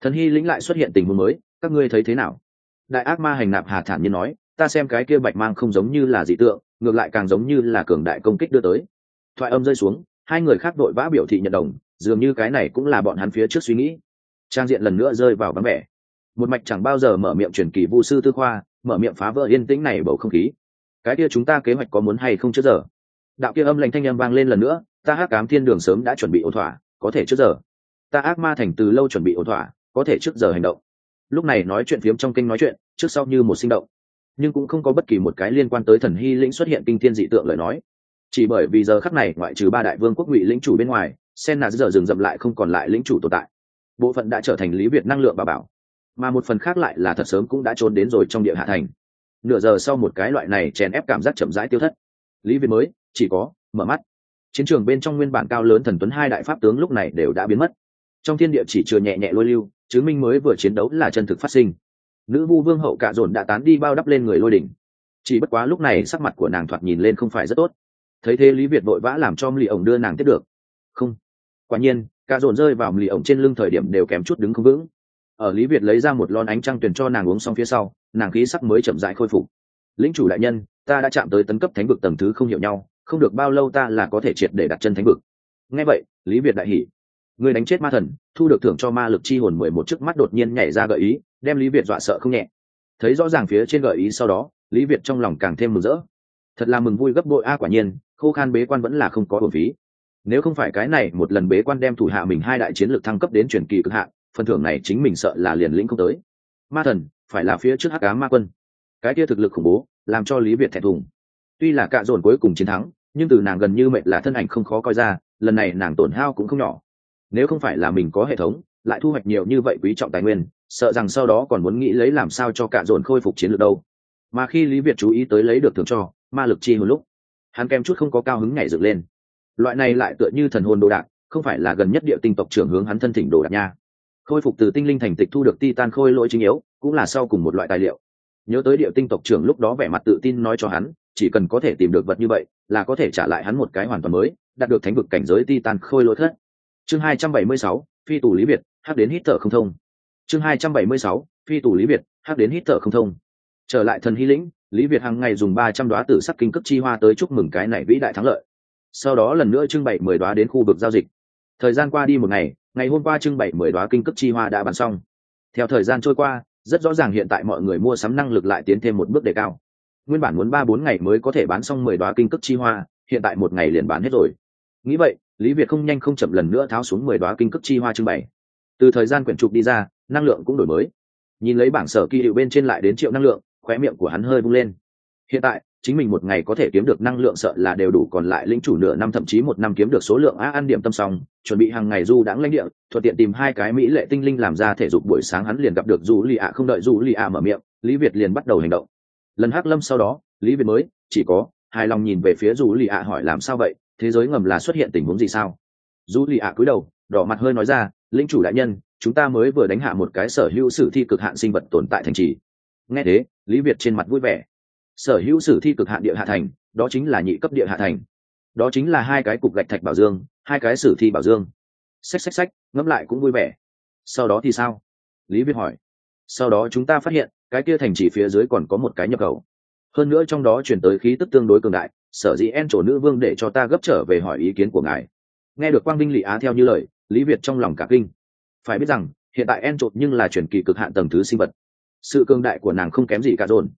Thần hy lĩnh lại xuất hiện tình huống mới, các ngươi thấy thế nào? Đại ác ma hành nạp hà thản nhiên nói, ta xem cái kia bạch mang không giống như là dị tượng, ngược lại càng giống như là cường đại công kích đưa tới. Thoại âm rơi xuống, hai người khác đội vã biểu thị nhận đồng, dường như cái này cũng là bọn hắn phía trước suy nghĩ. Trang diện lần nữa rơi vào vắng vẻ. Một mạch chẳng bao giờ mở miệng truyền kỳ vu sư tư khoa, mở miệng phá vỡ yên tĩnh này bầu không khí cái kia chúng ta kế hoạch có muốn hay không trước giờ? Đạo kia âm lệnh thanh âm vang lên lần nữa, ta hắc cám thiên đường sớm đã chuẩn bị ổn thỏa, có thể trước giờ. Ta ác ma thành từ lâu chuẩn bị ổn thỏa, có thể trước giờ hành động. Lúc này nói chuyện phiếm trong kinh nói chuyện, trước sau như một sinh động. Nhưng cũng không có bất kỳ một cái liên quan tới thần hy lĩnh xuất hiện kinh thiên dị tượng lời nói. Chỉ bởi vì giờ khắc này ngoại trừ ba đại vương quốc ngụy lĩnh chủ bên ngoài, sen nà giờ dừng dậm lại không còn lại lĩnh chủ tồn tại. Bộ phận đã trở thành lý việt năng lượng bà bảo. Mà một phần khác lại là thật sớm cũng đã trốn đến rồi trong địa hạ thành nửa giờ sau một cái loại này chèn ép cảm giác chậm rãi tiêu thất. Lý việt mới, chỉ có, mở mắt. Chiến trường bên trong nguyên bản cao lớn thần tuấn hai đại pháp tướng lúc này đều đã biến mất. Trong thiên địa chỉ chừa nhẹ nhẹ lôi lưu, chứng minh mới vừa chiến đấu là chân thực phát sinh. Nữ vu vương hậu cạ dồn đã tán đi bao đắp lên người lôi đỉnh. Chỉ bất quá lúc này sắc mặt của nàng thoạt nhìn lên không phải rất tốt. Thấy thế lý việt vội vã làm cho lì ổng đưa nàng tiếp được. Không. Quả nhiên, cạ dồn rơi vào lì ổng trên lưng thời điểm đều kém chút đứng không vững. Ở lý việt lấy ra một lon ánh trăng tuyển cho nàng uống xong phía sau nàng khí sắc mới chậm rãi khôi phục. Lĩnh chủ đại nhân, ta đã chạm tới tấn cấp thánh vực tầng thứ không hiểu nhau, không được bao lâu ta là có thể triệt để đặt chân thánh vực. Nghe vậy, lý việt đại hỉ. Người đánh chết ma thần, thu được thưởng cho ma lực chi hồn mười một chiếc mắt đột nhiên nhảy ra gợi ý, đem lý việt dọa sợ không nhẹ. Thấy rõ ràng phía trên gợi ý sau đó, lý việt trong lòng càng thêm mừng rỡ. Thật là mừng vui gấp bội a, quả nhiên, khô khan bế quan vẫn là không có bổn phí. Nếu không phải cái này một lần bế quan đem thủ hạ mình hai đại chiến lược thăng cấp đến truyền kỳ cực hạn, phần thưởng này chính mình sợ là liền lĩnh không tới ma thần, phải là phía trước hắc cá ma quân. Cái kia thực lực khủng bố, làm cho lý việt thẹn thùng. Tuy là cạ dồn cuối cùng chiến thắng, nhưng từ nàng gần như mệt là thân ảnh không khó coi ra, lần này nàng tổn hao cũng không nhỏ. Nếu không phải là mình có hệ thống, lại thu hoạch nhiều như vậy quý trọng tài nguyên, sợ rằng sau đó còn muốn nghĩ lấy làm sao cho cạ dồn khôi phục chiến lược đâu. Mà khi lý việt chú ý tới lấy được thường cho, ma lực chi một lúc, hắn kem chút không có cao hứng nhảy dựng lên. Loại này lại tựa như thần hồn đồ đạc, không phải là gần nhất địa tinh tộc trưởng hướng hắn thân thỉnh đồ đạc nha khôi phục từ tinh linh thành tịch thu được titan khôi lỗi chính yếu cũng là sau cùng một loại tài liệu. Nhớ tới địa tinh tộc trưởng lúc đó vẻ mặt tự tin nói cho hắn chỉ cần có thể tìm được vật như vậy là có thể trả lại hắn một cái hoàn toàn mới đạt được thánh vực cảnh giới titan khôi lỗi thất. Chương 276, phi tù lý biệt hắc đến hít thở không thông. Chương 276, phi tù lý biệt hắc đến hít thở không thông. Trở lại thần hy lĩnh lý việt hàng ngày dùng ba trăm đoá tử sắc kinh cấp chi hoa tới chúc mừng cái này vĩ đại thắng lợi. Sau đó lần nữa trưng bày mười đoá đến khu vực giao dịch thời gian qua đi một ngày ngày hôm qua trưng bày mười đoá kinh cấp chi hoa đã bán xong. Theo thời gian trôi qua, rất rõ ràng hiện tại mọi người mua sắm năng lực lại tiến thêm một bước đề cao. Nguyên bản muốn ba bốn ngày mới có thể bán xong mười đoá kinh cấp chi hoa, hiện tại một ngày liền bán hết rồi. Nghĩ vậy, lý việt không nhanh không chậm lần nữa tháo xuống mười đoá kinh cấp chi hoa trưng bày. Từ thời gian quyển trục đi ra, năng lượng cũng đổi mới. Nhìn lấy bảng sở kỳ hiệu bên trên lại đến triệu năng lượng, khóe miệng của hắn hơi bung lên hiện tại, chính mình một ngày có thể kiếm được năng lượng sợ là đều đủ, còn lại lĩnh chủ nửa năm thậm chí một năm kiếm được số lượng á ăn điểm tâm song chuẩn bị hàng ngày du đãng lãnh địa, thuận tiện tìm hai cái mỹ lệ tinh linh làm ra thể dục buổi sáng hắn liền gặp được du lì ạ, không đợi du lì ạ mở miệng, lý việt liền bắt đầu hành động. Lần hắc lâm sau đó, lý việt mới, chỉ có, hài lòng nhìn về phía du lì ạ hỏi làm sao vậy, thế giới ngầm là xuất hiện tình huống gì sao? Du lì ạ cúi đầu, đỏ mặt hơi nói ra, lĩnh chủ đại nhân, chúng ta mới vừa đánh hạ một cái sở hữu sử thi cực hạn sinh vật tồn tại thành trì. Nghe thế, lý việt trên mặt vui vẻ sở hữu sử thi cực hạn địa hạ thành, đó chính là nhị cấp địa hạ thành. Đó chính là hai cái cục gạch thạch bảo dương, hai cái sử thi bảo dương. Xách xách xách, ngẫm lại cũng vui vẻ. Sau đó thì sao? Lý việt hỏi. Sau đó chúng ta phát hiện, cái kia thành chỉ phía dưới còn có một cái nhập khẩu. Hơn nữa trong đó chuyển tới khí tức tương đối cường đại, sở dĩ en trổ nữ vương để cho ta gấp trở về hỏi ý kiến của ngài. Nghe được quang vinh lị á theo như lời, lý việt trong lòng cả kinh. Phải biết rằng, hiện tại en trộn nhưng là chuyển kỳ cực hạn tầng thứ sinh vật. Sự cường đại của nàng không kém gì cả dồn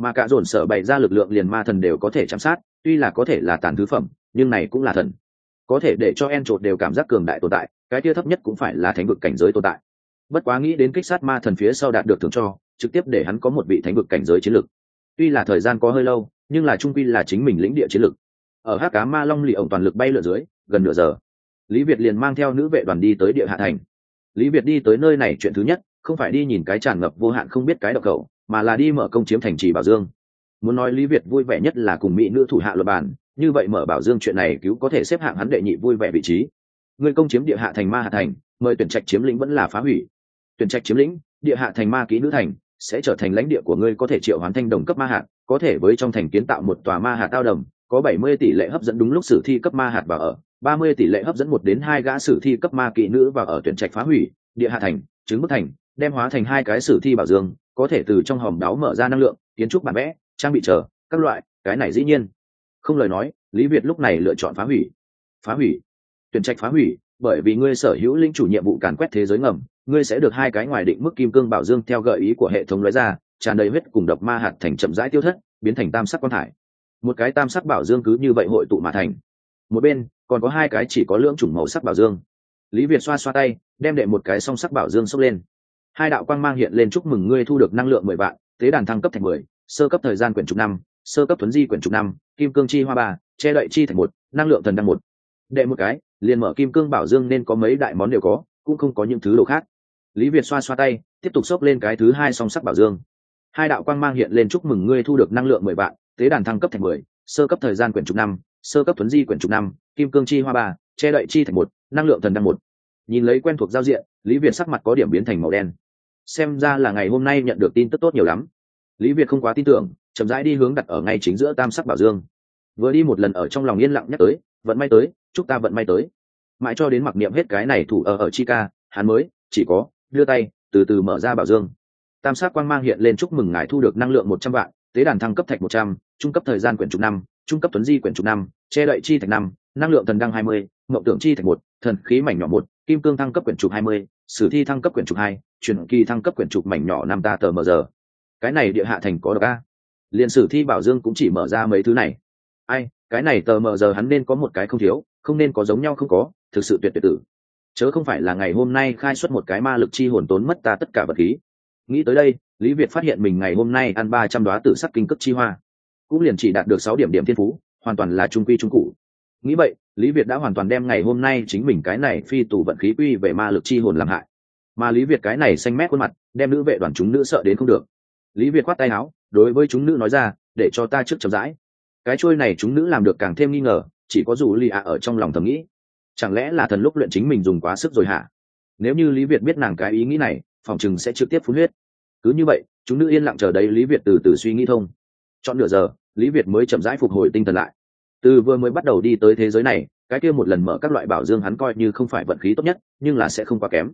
mà cả dồn sở bày ra lực lượng liền ma thần đều có thể chăm sát, tuy là có thể là tàn thứ phẩm, nhưng này cũng là thần. Có thể để cho en trột đều cảm giác cường đại tồn tại, cái tia thấp nhất cũng phải là thánh vực cảnh giới tồn tại. Bất quá nghĩ đến kích sát ma thần phía sau đạt được thưởng cho, trực tiếp để hắn có một vị thánh vực cảnh giới chiến lược. Tuy là thời gian có hơi lâu, nhưng là trung quy là chính mình lĩnh địa chiến lược. Ở hát cá ma long lì ổng toàn lực bay lượn dưới, gần nửa giờ, lý việt liền mang theo nữ vệ đoàn đi tới địa hạ thành. Lý việt đi tới nơi này chuyện thứ nhất, không phải đi nhìn cái tràn ngập vô hạn không biết cái độc cầu mà là đi mở công chiếm thành trì bảo dương. Muốn nói lý việt vui vẻ nhất là cùng mỹ nữ thủ hạ luật bản, như vậy mở bảo dương chuyện này cứu có thể xếp hạng hắn đệ nhị vui vẻ vị trí. Người công chiếm địa hạ thành ma hạ thành mời tuyển trạch chiếm lĩnh vẫn là phá hủy. Tuyển trạch chiếm lĩnh địa hạ thành ma ký nữ thành sẽ trở thành lãnh địa của ngươi có thể triệu hoán thanh đồng cấp ma hạt có thể với trong thành kiến tạo một tòa ma hạt tao đồng có bảy mươi tỷ lệ hấp dẫn đúng lúc sử thi cấp ma hạt vào ở ba mươi tỷ lệ hấp dẫn một đến hai gã sử thi cấp ma kỵ nữ vào ở tuyển trạch phá hủy địa hạ thành trứng bức thành đem hóa thành hai cái sử thi bảo dương có thể từ trong hòm đáo mở ra năng lượng, kiến trúc bản vẽ, trang bị chờ, các loại, cái này dĩ nhiên. Không lời nói, lý việt lúc này lựa chọn phá hủy. Phá hủy? Tuyển trạch phá hủy, bởi vì ngươi sở hữu linh chủ nhiệm vụ càn quét thế giới ngầm, ngươi sẽ được hai cái ngoài định mức kim cương bảo dương theo gợi ý của hệ thống lóe ra, tràn đầy huyết cùng độc ma hạt thành chậm rãi tiêu thất, biến thành tam sắc quan thải. Một cái tam sắc bảo dương cứ như vậy hội tụ mà thành. Một bên, còn có hai cái chỉ có lưỡng chủng màu sắc bảo dương. Lý việt xoa xoa tay, đem đệ một cái song sắc bảo dương xốc lên hai đạo quang mang hiện lên chúc mừng ngươi thu được năng lượng mười vạn, tế đàn thăng cấp thành mười, sơ cấp thời gian quyển chục năm, sơ cấp thuấn di quyển chục năm, kim cương chi hoa ba, che đậy chi thành một, năng lượng thần đăng một. Đệ một cái, liền mở kim cương bảo dương nên có mấy đại món đều có, cũng không có những thứ đồ khác. Lý việt xoa xoa tay, tiếp tục xốc lên cái thứ hai song sắc bảo dương. Hai đạo quang mang hiện lên chúc mừng ngươi thu được năng lượng mười vạn, tế đàn thăng cấp thành mười, sơ cấp thời gian quyển chục năm, sơ cấp thuấn di quyển chục năm, kim cương chi hoa ba, che đậy chi thành một, năng lượng thần đăng một. Nhìn lấy quen thuộc giao diện, lý việt sắc mặt có điểm biến thành màu đen xem ra là ngày hôm nay nhận được tin tức tốt nhiều lắm. Lý việt không quá tin tưởng, chậm rãi đi hướng đặt ở ngay chính giữa tam sắc bảo dương. Vừa đi một lần ở trong lòng yên lặng nhắc tới, vận may tới, chúc ta vận may tới. Mãi cho đến mặc niệm hết cái này thủ ở ở chi ca, hắn mới, chỉ có, đưa tay, từ từ mở ra bảo dương. Tam sát quang mang hiện lên chúc mừng ngài thu được năng lượng một trăm vạn, tế đàn thăng cấp thạch một trăm, trung cấp thời gian quyển trục năm, trung cấp tuấn di quyển trục năm, che đậy chi thạch năm, năng lượng thần đăng hai mươi mậu tưởng chi thạch một, thần khí mảnh nhỏ một, kim cương thăng cấp quyển trục hai mươi, sử thi thăng cấp quyển trục hai chuyển kỳ thăng cấp quyển trục mảnh nhỏ năm ta tờ mờ giờ. Cái này địa hạ thành có được a. Liền sử thi bảo dương cũng chỉ mở ra mấy thứ này. Ai, cái này tờ mờ giờ hắn nên có một cái không thiếu, không nên có giống nhau không có, thực sự tuyệt tuyệt tử. Chớ không phải là ngày hôm nay khai xuất một cái ma lực chi hồn tốn mất ta tất cả vật khí. Nghĩ tới đây, lý việt phát hiện mình ngày hôm nay ăn ba trăm đoá tử sắc kinh cấp chi hoa. Cũng liền chỉ đạt được sáu điểm điểm thiên phú, hoàn toàn là trung quy trung cụ. Nghĩ vậy, lý việt đã hoàn toàn đem ngày hôm nay chính mình cái này phi tù vận khí quy về ma lực chi hồn làm hại mà lý việt cái này xanh mét khuôn mặt, đem nữ vệ đoàn chúng nữ sợ đến không được. Lý việt khoát tay áo, đối với chúng nữ nói ra, để cho ta trước chậm rãi. Cái trôi này chúng nữ làm được càng thêm nghi ngờ, chỉ có dù lì ạ ở trong lòng thầm nghĩ, chẳng lẽ là thần lúc luyện chính mình dùng quá sức rồi hả? Nếu như lý việt biết nàng cái ý nghĩ này, phòng chừng sẽ trực tiếp phun huyết. Cứ như vậy, chúng nữ yên lặng chờ đấy lý việt từ từ suy nghĩ thông. Chọn nửa giờ, lý việt mới chậm rãi phục hồi tinh thần lại. Từ vừa mới bắt đầu đi tới thế giới này, cái kia một lần mở các loại bảo dương hắn coi như không phải vận khí tốt nhất, nhưng là sẽ không quá kém.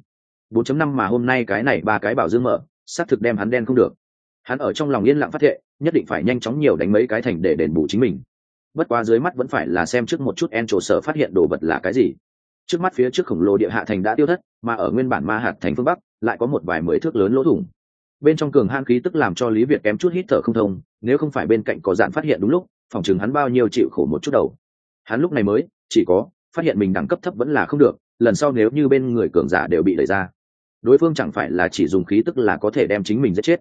4.5 mà hôm nay cái này ba cái bảo dương mở, xác thực đem hắn đen không được. Hắn ở trong lòng yên lặng phát thệ, nhất định phải nhanh chóng nhiều đánh mấy cái thành để đền bù chính mình. Bất quá dưới mắt vẫn phải là xem trước một chút en trổ sở phát hiện đồ vật là cái gì. Trước mắt phía trước khổng lồ địa hạ thành đã tiêu thất, mà ở nguyên bản ma hạt thành phương bắc, lại có một vài mới thước lớn lỗ thủng. Bên trong cường han khí tức làm cho lý việt kém chút hít thở không thông, nếu không phải bên cạnh có dạn phát hiện đúng lúc, phòng chừng hắn bao nhiêu chịu khổ một chút đầu. Hắn lúc này mới, chỉ có, phát hiện mình đẳng cấp thấp vẫn là không được, lần sau nếu như bên người cường giả đều bị đẩy ra đối phương chẳng phải là chỉ dùng khí tức là có thể đem chính mình giết chết.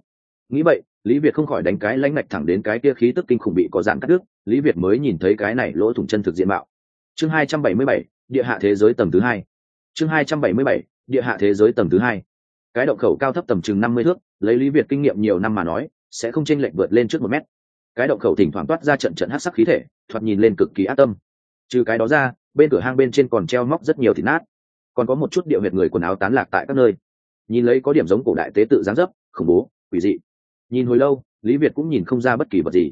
Nghĩ vậy, lý việt không khỏi đánh cái lãnh ngạch thẳng đến cái kia khí tức kinh khủng bị có dạng cắt đứt, lý việt mới nhìn thấy cái này lỗ thủng chân thực diện mạo. Chương hai trăm bảy mươi bảy, địa hạ thế giới tầng thứ hai. Chương hai trăm bảy mươi bảy, địa hạ thế giới tầng thứ hai. Cái động khẩu cao thấp tầm chừng năm mươi thước, lấy lý việt kinh nghiệm nhiều năm mà nói, sẽ không chênh lệch vượt lên trước một mét. Cái động khẩu thỉnh thoảng toát ra trận trận hát sắc khí thể, thoạt nhìn lên cực kỳ ác tâm. Trừ cái đó ra, bên cửa hang bên trên còn treo móc rất nhiều thịt nát. Còn có một chút điệu huyệt người quần áo tán lạc tại các nơi nhìn lấy có điểm giống cổ đại tế tự giáng dấp, khủng bố, quỷ dị. Nhìn hồi lâu, lý việt cũng nhìn không ra bất kỳ vật gì.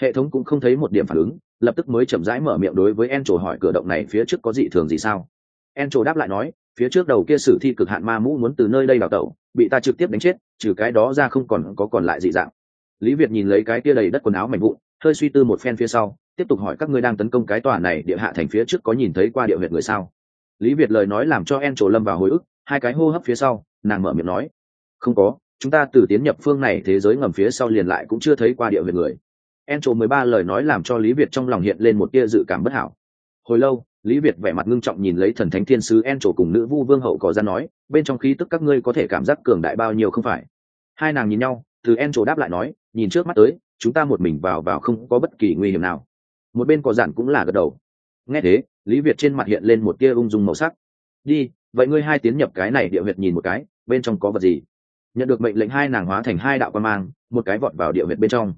Hệ thống cũng không thấy một điểm phản ứng, lập tức mới chậm rãi mở miệng đối với en trổ hỏi cửa động này phía trước có dị thường gì sao. En trổ đáp lại nói, phía trước đầu kia sử thi cực hạn ma mũ muốn từ nơi đây đào tẩu, bị ta trực tiếp đánh chết, trừ cái đó ra không còn có còn lại dị dạng. Lý việt nhìn lấy cái kia đầy đất quần áo mảnh vụn, hơi suy tư một phen phía sau, tiếp tục hỏi các ngươi đang tấn công cái tòa này địa hạ thành phía trước có nhìn thấy qua địa huyệt người sao? Lý việt lời nói làm cho en trổ lâm vào hồi ức hai cái hô hấp phía sau, nàng mở miệng nói, không có, chúng ta từ tiến nhập phương này thế giới ngầm phía sau liền lại cũng chưa thấy qua địa huyệt người. En trổ mười ba lời nói làm cho lý việt trong lòng hiện lên một tia dự cảm bất hảo. Hồi lâu, lý việt vẻ mặt ngưng trọng nhìn lấy thần thánh thiên sứ en trổ cùng nữ vu vương hậu có ra nói, bên trong khí tức các ngươi có thể cảm giác cường đại bao nhiêu không phải? Hai nàng nhìn nhau, từ en trổ đáp lại nói, nhìn trước mắt tới, chúng ta một mình vào vào không có bất kỳ nguy hiểm nào. Một bên có giản cũng là gật đầu. Nghe thế, lý việt trên mặt hiện lên một tia ung dung màu sắc. Đi vậy ngươi hai tiến nhập cái này địa huyệt nhìn một cái, bên trong có vật gì? Nhận được mệnh lệnh hai nàng hóa thành hai đạo quan mang, một cái vọt vào địa huyệt bên trong.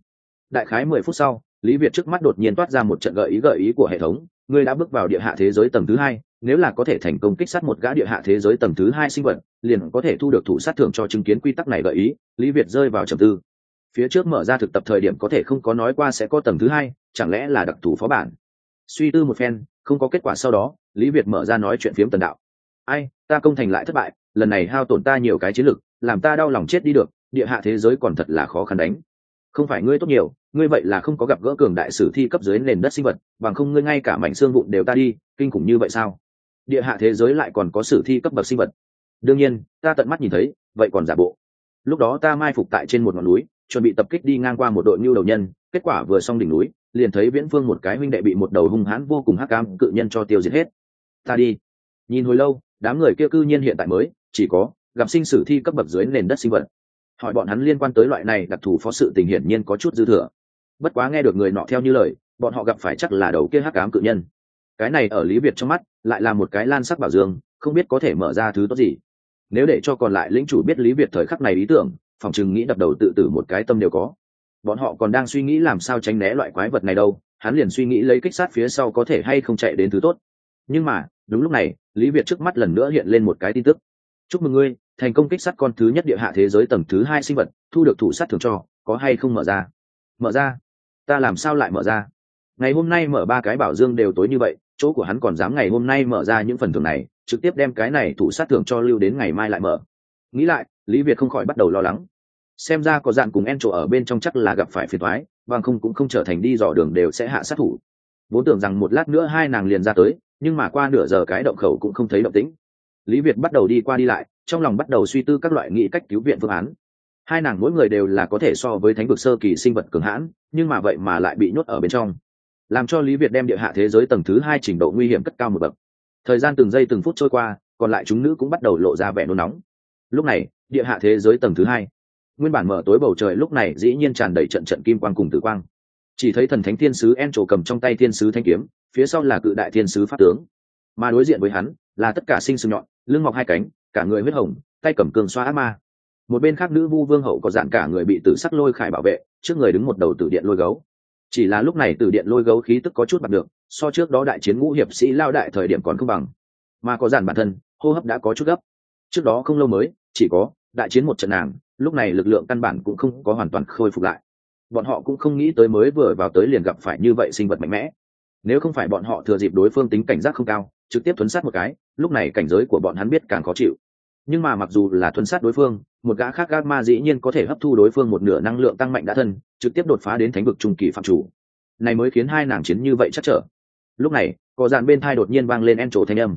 Đại khái mười phút sau, lý việt trước mắt đột nhiên toát ra một trận gợi ý gợi ý của hệ thống, ngươi đã bước vào địa hạ thế giới tầng thứ hai, nếu là có thể thành công kích sát một gã địa hạ thế giới tầng thứ hai sinh vật, liền có thể thu được thủ sát thưởng cho chứng kiến quy tắc này gợi ý, lý việt rơi vào trầm tư. Phía trước mở ra thực tập thời điểm có thể không có nói qua sẽ có tầng thứ hai, chẳng lẽ là đặc thù phó bản? Suy tư một phen, không có kết quả sau đó, lý việt mở ra nói chuyện phiếm tần đạo ai, ta công thành lại thất bại, lần này hao tổn ta nhiều cái chiến lực, làm ta đau lòng chết đi được, địa hạ thế giới còn thật là khó khăn đánh. Không phải ngươi tốt nhiều, ngươi vậy là không có gặp gỡ cường đại sử thi cấp dưới nền đất sinh vật, bằng không ngươi ngay cả mảnh xương vụn đều ta đi, kinh khủng như vậy sao? Địa hạ thế giới lại còn có sử thi cấp bậc sinh vật. Đương nhiên, ta tận mắt nhìn thấy, vậy còn giả bộ. Lúc đó ta mai phục tại trên một ngọn núi, chuẩn bị tập kích đi ngang qua một đội ngưu đầu nhân, kết quả vừa xong đỉnh núi, liền thấy viễn phương một cái huynh đệ bị một đầu hung hãn vô cùng hắc cam cự nhân cho tiêu diệt hết. Ta đi nhìn hồi lâu, đám người kia cư nhiên hiện tại mới, chỉ có gặp sinh sử thi cấp bậc dưới nền đất sinh vật. Hỏi bọn hắn liên quan tới loại này đặc thù phó sự tình hiển nhiên có chút dư thừa. Bất quá nghe được người nọ theo như lời, bọn họ gặp phải chắc là đầu kia hắc ám cự nhân. Cái này ở lý việt trong mắt, lại là một cái lan sắc bảo dương, không biết có thể mở ra thứ tốt gì. Nếu để cho còn lại lĩnh chủ biết lý việt thời khắc này ý tưởng, phòng chừng nghĩ đập đầu tự tử một cái tâm đều có. Bọn họ còn đang suy nghĩ làm sao tránh né loại quái vật này đâu, hắn liền suy nghĩ lấy kích sát phía sau có thể hay không chạy đến thứ tốt nhưng mà, đúng lúc này, lý việt trước mắt lần nữa hiện lên một cái tin tức. Chúc mừng ngươi, thành công kích sát con thứ nhất địa hạ thế giới tầng thứ hai sinh vật, thu được thủ sát thường cho, có hay không mở ra? Mở ra? Ta làm sao lại mở ra? Ngày hôm nay mở ba cái bảo dương đều tối như vậy, chỗ của hắn còn dám ngày hôm nay mở ra những phần thưởng này, trực tiếp đem cái này thủ sát thưởng cho lưu đến ngày mai lại mở. Nghĩ lại, lý việt không khỏi bắt đầu lo lắng. Xem ra có dạng cùng en trổ ở bên trong chắc là gặp phải phiền thoái và không cũng không trở thành đi dò đường đều sẽ hạ sát thủ vốn tưởng rằng một lát nữa hai nàng liền ra tới, nhưng mà qua nửa giờ cái động khẩu cũng không thấy động tĩnh. Lý việt bắt đầu đi qua đi lại, trong lòng bắt đầu suy tư các loại nghĩ cách cứu viện phương án. Hai nàng mỗi người đều là có thể so với thánh vực sơ kỳ sinh vật cường hãn, nhưng mà vậy mà lại bị nhốt ở bên trong. Làm cho lý việt đem địa hạ thế giới tầng thứ hai trình độ nguy hiểm cất cao một bậc. Thời gian từng giây từng phút trôi qua, còn lại chúng nữ cũng bắt đầu lộ ra vẻ nôn nóng. Lúc này, địa hạ thế giới tầng thứ hai. Nguyên bản mở tối bầu trời lúc này dĩ nhiên tràn đầy trận trận kim quang cùng tử quang chỉ thấy thần thánh thiên sứ en trổ cầm trong tay thiên sứ thanh kiếm, phía sau là cự đại thiên sứ pháp tướng. Mà đối diện với hắn là tất cả sinh sừng nhọn, lưng mọc hai cánh, cả người huyết hồng, tay cầm cường xoa ác ma. Một bên khác nữ vu vương hậu có dạng cả người bị tử sắc lôi khải bảo vệ, trước người đứng một đầu tử điện lôi gấu. Chỉ là lúc này tử điện lôi gấu khí tức có chút bằng được, so trước đó đại chiến ngũ hiệp sĩ lao đại thời điểm còn không bằng. Mà có dạng bản thân, hô hấp đã có chút gấp. Trước đó không lâu mới, chỉ có đại chiến một trận nàng, lúc này lực lượng căn bản cũng không có hoàn toàn khôi phục lại bọn họ cũng không nghĩ tới mới vừa vào tới liền gặp phải như vậy sinh vật mạnh mẽ. Nếu không phải bọn họ thừa dịp đối phương tính cảnh giác không cao, trực tiếp thuấn sát một cái, lúc này cảnh giới của bọn hắn biết càng khó chịu. Nhưng mà mặc dù là thuấn sát đối phương, một gã khác gác ma dĩ nhiên có thể hấp thu đối phương một nửa năng lượng tăng mạnh đã thân, trực tiếp đột phá đến thánh vực trung kỳ phạm chủ. Này mới khiến hai nàng chiến như vậy chắc trở. Lúc này có dàn bên thai đột nhiên vang lên en trổ thanh âm.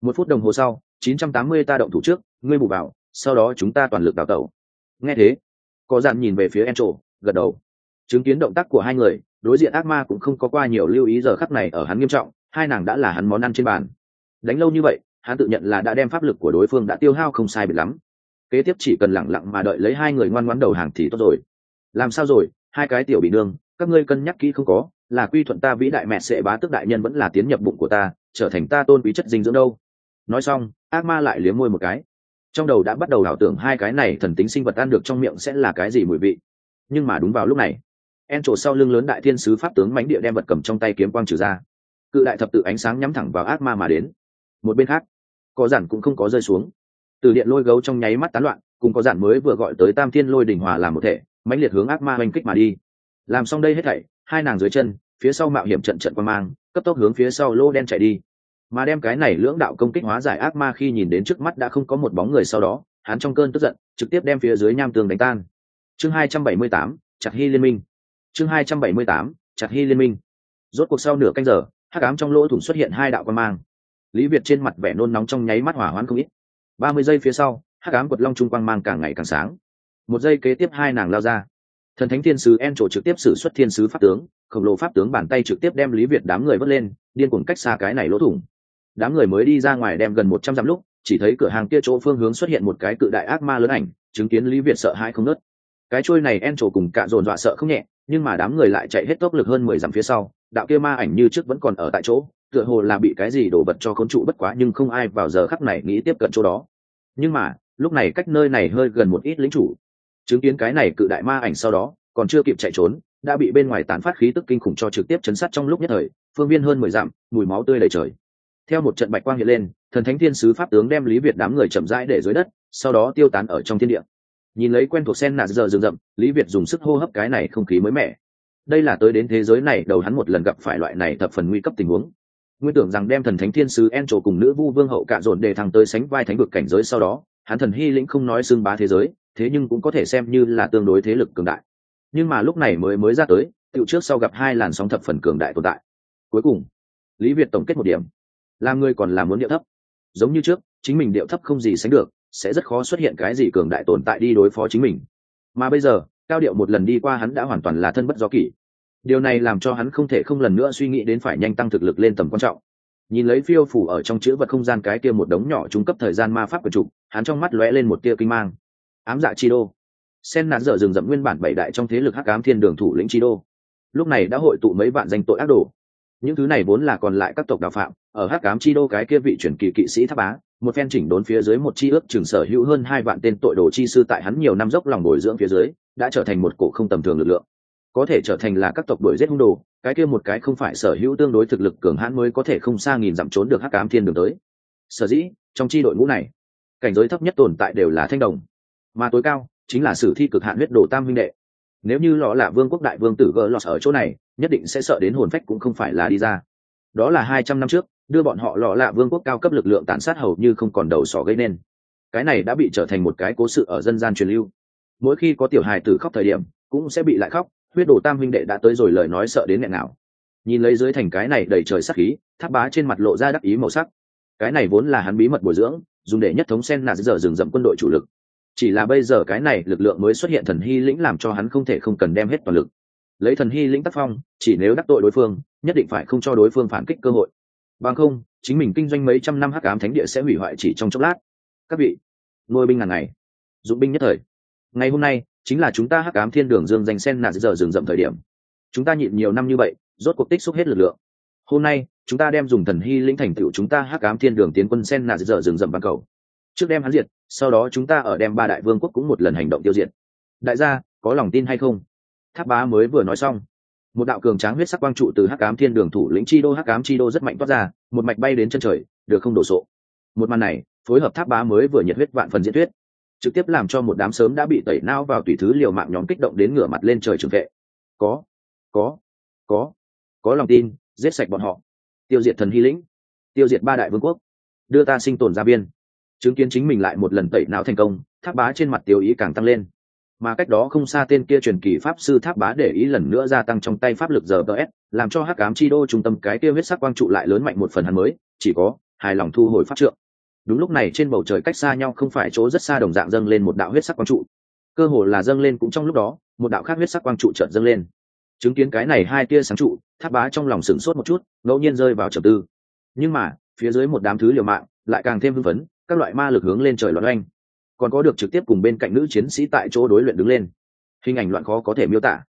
Một phút đồng hồ sau 980 ta động thủ trước, ngươi bù vào, sau đó chúng ta toàn lực đào tẩu. Nghe thế có dàn nhìn về phía en trổ, gật đầu chứng kiến động tác của hai người, đối diện ác ma cũng không có qua nhiều lưu ý giờ khắc này ở hắn nghiêm trọng, hai nàng đã là hắn món ăn trên bàn. Đánh lâu như vậy, hắn tự nhận là đã đem pháp lực của đối phương đã tiêu hao không sai biệt lắm. Kế tiếp chỉ cần lẳng lặng mà đợi lấy hai người ngoan ngoãn đầu hàng thì tốt rồi. Làm sao rồi, hai cái tiểu bị nương, các ngươi cân nhắc kỹ không có, là quy thuận ta vĩ đại mẹ sẽ bá tức đại nhân vẫn là tiến nhập bụng của ta, trở thành ta tôn quý chất dinh dưỡng đâu. Nói xong, ác ma lại liếm môi một cái. Trong đầu đã bắt đầu ảo tưởng hai cái này thần tính sinh vật ăn được trong miệng sẽ là cái gì mùi vị. Nhưng mà đúng vào lúc này en trổ sau lưng lớn đại thiên sứ pháp tướng mánh địa đem vật cầm trong tay kiếm quang trừ ra. Cự đại thập tự ánh sáng nhắm thẳng vào ác ma mà đến. Một bên khác, có giản cũng không có rơi xuống. Từ điện lôi gấu trong nháy mắt tán loạn, cùng có giản mới vừa gọi tới tam thiên lôi đỉnh hòa làm một thể, mãnh liệt hướng ác ma oanh kích mà đi. Làm xong đây hết thảy, hai nàng dưới chân, phía sau mạo hiểm trận trận quan mang, cấp tốc hướng phía sau lô đen chạy đi. Mà đem cái này lưỡng đạo công kích hóa giải ác ma khi nhìn đến trước mắt đã không có một bóng người sau đó, hắn trong cơn tức giận, trực tiếp đem phía dưới nham tường đánh tan. Chương hai trăm bảy mươi tám, chặt hy liên minh chương hai trăm bảy mươi tám chặt hy liên minh. Rốt cuộc sau nửa canh giờ, hắc ám trong lỗ thủng xuất hiện hai đạo quan mang. Lý việt trên mặt vẻ nôn nóng trong nháy mắt hỏa hoãn không ít. Ba mươi giây phía sau, hắc ám quật long trung quang mang càng ngày càng sáng. Một giây kế tiếp hai nàng lao ra. Thần thánh thiên sứ en trổ trực tiếp xử xuất thiên sứ pháp tướng, khổng lồ pháp tướng bàn tay trực tiếp đem lý việt đám người vớt lên, điên cuồng cách xa cái này lỗ thủng. Đám người mới đi ra ngoài đem gần một trăm dặm lúc, chỉ thấy cửa hàng kia chỗ phương hướng xuất hiện một cái cự đại ác ma lớn ảnh, chứng kiến lý việt sợ hãi không nớt cái trôi này en trổ cùng cạ dồn dọa sợ không nhẹ nhưng mà đám người lại chạy hết tốc lực hơn mười dặm phía sau, đạo kia ma ảnh như trước vẫn còn ở tại chỗ, tựa hồ là bị cái gì đổ vật cho khốn trụ bất quá nhưng không ai vào giờ khắc này nghĩ tiếp cận chỗ đó. Nhưng mà, lúc này cách nơi này hơi gần một ít lính chủ. Chứng kiến cái này cự đại ma ảnh sau đó, còn chưa kịp chạy trốn, đã bị bên ngoài tán phát khí tức kinh khủng cho trực tiếp chấn sát trong lúc nhất thời, phương viên hơn mười dặm, mùi máu tươi đầy trời. Theo một trận bạch quang hiện lên, thần thánh thiên sứ pháp tướng đem lý việt đám người chậm rãi để dưới đất, sau đó tiêu tán ở trong thiên địa nhìn lấy quen thuộc sen nạt giờ rừng rậm, lý việt dùng sức hô hấp cái này không khí mới mẻ. Đây là tới đến thế giới này đầu hắn một lần gặp phải loại này thập phần nguy cấp tình huống. Nguyên tưởng rằng đem thần thánh thiên sứ en trổ cùng nữ vu vương hậu cạ dồn để thằng tới sánh vai thánh vực cảnh giới sau đó, hắn thần hy lĩnh không nói xưng bá thế giới, thế nhưng cũng có thể xem như là tương đối thế lực cường đại. Nhưng mà lúc này mới mới ra tới, tựu trước sau gặp hai làn sóng thập phần cường đại tồn tại. Cuối cùng, lý việt tổng kết một điểm. Làm người còn là muốn điệu thấp. Giống như trước, chính mình điệu thấp không gì sánh được sẽ rất khó xuất hiện cái gì cường đại tồn tại đi đối phó chính mình. Mà bây giờ, cao điệu một lần đi qua hắn đã hoàn toàn là thân bất do kỷ. Điều này làm cho hắn không thể không lần nữa suy nghĩ đến phải nhanh tăng thực lực lên tầm quan trọng. Nhìn lấy phiêu phủ ở trong chữ vật không gian cái kia một đống nhỏ trung cấp thời gian ma pháp của trục hắn trong mắt lóe lên một tia kinh mang. Ám dạ chi đô. Sen nạt dở rừng rậm nguyên bản bảy đại trong thế lực hắc ám thiên đường thủ lĩnh chi đô. Lúc này đã hội tụ mấy vạn danh tội ác đồ những thứ này vốn là còn lại các tộc đạo phạm, ở hắc cám chi đô cái kia vị truyền kỳ kỵ sĩ tháp bá, một phen chỉnh đốn phía dưới một chi ước trường sở hữu hơn hai vạn tên tội đồ chi sư tại hắn nhiều năm dốc lòng bồi dưỡng phía dưới, đã trở thành một cổ không tầm thường lực lượng. Có thể trở thành là các tộc đuổi giết hung đồ, cái kia một cái không phải sở hữu tương đối thực lực cường hãn mới có thể không xa nghìn dặm trốn được hắc cám thiên đường tới. Sở dĩ, trong chi đội ngũ này, cảnh giới thấp nhất tồn tại đều là thanh đồng, mà tối cao chính là sử thi cực hạn huyết đồ tam huynh đệ. Nếu như lọ là vương quốc đại vương tử gỡ lọt ở chỗ này nhất định sẽ sợ đến hồn phách cũng không phải là đi ra. Đó là hai trăm năm trước, đưa bọn họ lọ lạ vương quốc cao cấp lực lượng tàn sát hầu như không còn đầu sỏ gây nên. Cái này đã bị trở thành một cái cố sự ở dân gian truyền lưu. Mỗi khi có tiểu hài tử khóc thời điểm, cũng sẽ bị lại khóc, huyết đồ tam huynh đệ đã tới rồi lời nói sợ đến nghẹn nào. Nhìn lấy dưới thành cái này đầy trời sắc khí, tháp bá trên mặt lộ ra đắc ý màu sắc. Cái này vốn là hắn bí mật bồi dưỡng, dùng để nhất thống sen nạt giờ dừng dậm quân đội chủ lực. Chỉ là bây giờ cái này lực lượng mới xuất hiện thần hy lĩnh làm cho hắn không thể không cần đem hết toàn lực lấy thần hy lĩnh tác phong, chỉ nếu đắc tội đối phương, nhất định phải không cho đối phương phản kích cơ hội. Bằng không, chính mình kinh doanh mấy trăm năm hắc ám thánh địa sẽ hủy hoại chỉ trong chốc lát. Các vị, nuôi binh ngàn ngày, dụng binh nhất thời. Ngày hôm nay, chính là chúng ta hắc ám thiên đường dương danh sen nạn giờ rừng dậm thời điểm. Chúng ta nhịn nhiều năm như vậy, rốt cuộc tích xúc hết lực lượng. Hôm nay, chúng ta đem dùng thần hy lĩnh thành tựu chúng ta hắc ám thiên đường tiến quân sen nạn giờ rừng dậm ban cầu. Trước đem hắn diệt, sau đó chúng ta ở đem ba đại vương quốc cũng một lần hành động tiêu diệt. Đại gia, có lòng tin hay không? Tháp bá mới vừa nói xong, một đạo cường tráng huyết sắc quang trụ từ hắc ám thiên đường thủ lĩnh chi đô, hắc ám chi đô rất mạnh toát ra, một mạch bay đến chân trời, được không đổ sộ. Một màn này, phối hợp tháp bá mới vừa nhiệt huyết vạn phần diễn thuyết, trực tiếp làm cho một đám sớm đã bị tẩy nao vào tùy thứ liều mạng nhóm kích động đến ngửa mặt lên trời trường vệ. Có có có có lòng tin, giết sạch bọn họ. Tiêu diệt thần hy lĩnh, tiêu diệt ba đại vương quốc, đưa ta sinh tồn ra biên. Chứng kiến chính mình lại một lần tẩy não thành công tháp bá trên mặt tiêu ý càng tăng lên mà cách đó không xa tên kia truyền kỳ pháp sư tháp bá để ý lần nữa gia tăng trong tay pháp lực giờ ts làm cho hắc ám chi đô trung tâm cái kia huyết sắc quang trụ lại lớn mạnh một phần hắn mới, chỉ có hài lòng thu hồi pháp trượng. Đúng lúc này trên bầu trời cách xa nhau không phải chỗ rất xa đồng dạng dâng lên một đạo huyết sắc quang trụ. Cơ hồ là dâng lên cũng trong lúc đó, một đạo khác huyết sắc quang trụ chợt dâng lên. Chứng kiến cái này hai tia sáng trụ, tháp bá trong lòng sửng sốt một chút, ngẫu nhiên rơi vào trầm tư. Nhưng mà, phía dưới một đám thứ liều mạng, lại càng thêm hưng phấn, các loại ma lực hướng lên trời loạn oanh còn có được trực tiếp cùng bên cạnh nữ chiến sĩ tại chỗ đối luyện đứng lên. Hình ảnh loạn khó có thể miêu tả.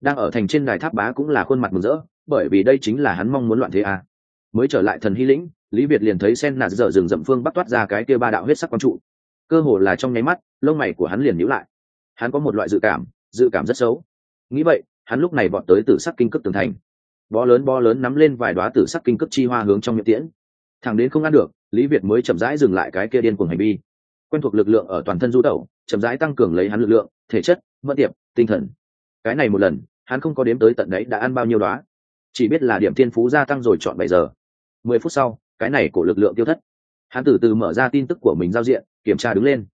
Đang ở thành trên đài tháp bá cũng là khuôn mặt mừng rỡ, bởi vì đây chính là hắn mong muốn loạn thế à. mới trở lại thần hy lĩnh, lý việt liền thấy sen nạt dở rừng rậm phương bắt toát ra cái kia ba đạo huyết sắc quang trụ. Cơ hồ là trong nháy mắt, lông mày của hắn liền nhíu lại. Hắn có một loại dự cảm dự cảm rất xấu. Nghĩ vậy, hắn lúc này bọn tới tử sắc kinh cước tường thành. Bó lớn bó lớn nắm lên vài đoá tử sắc kinh cước chi hoa hướng trong miệng tiễn. Thằng đến không ăn được, lý việt mới chậm rãi dừng lại cái kia điên cuồng hành vi quen thuộc lực lượng ở toàn thân du tẩu, chậm rãi tăng cường lấy hắn lực lượng, thể chất mất tiệp tinh thần. Cái này một lần, hắn không có đếm tới tận đấy đã ăn bao nhiêu đó chỉ biết là điểm thiên phú gia tăng rồi chọn bảy giờ. Mười phút sau, cái này của lực lượng tiêu thất. Hắn từ từ mở ra tin tức của mình giao diện, kiểm tra đứng lên.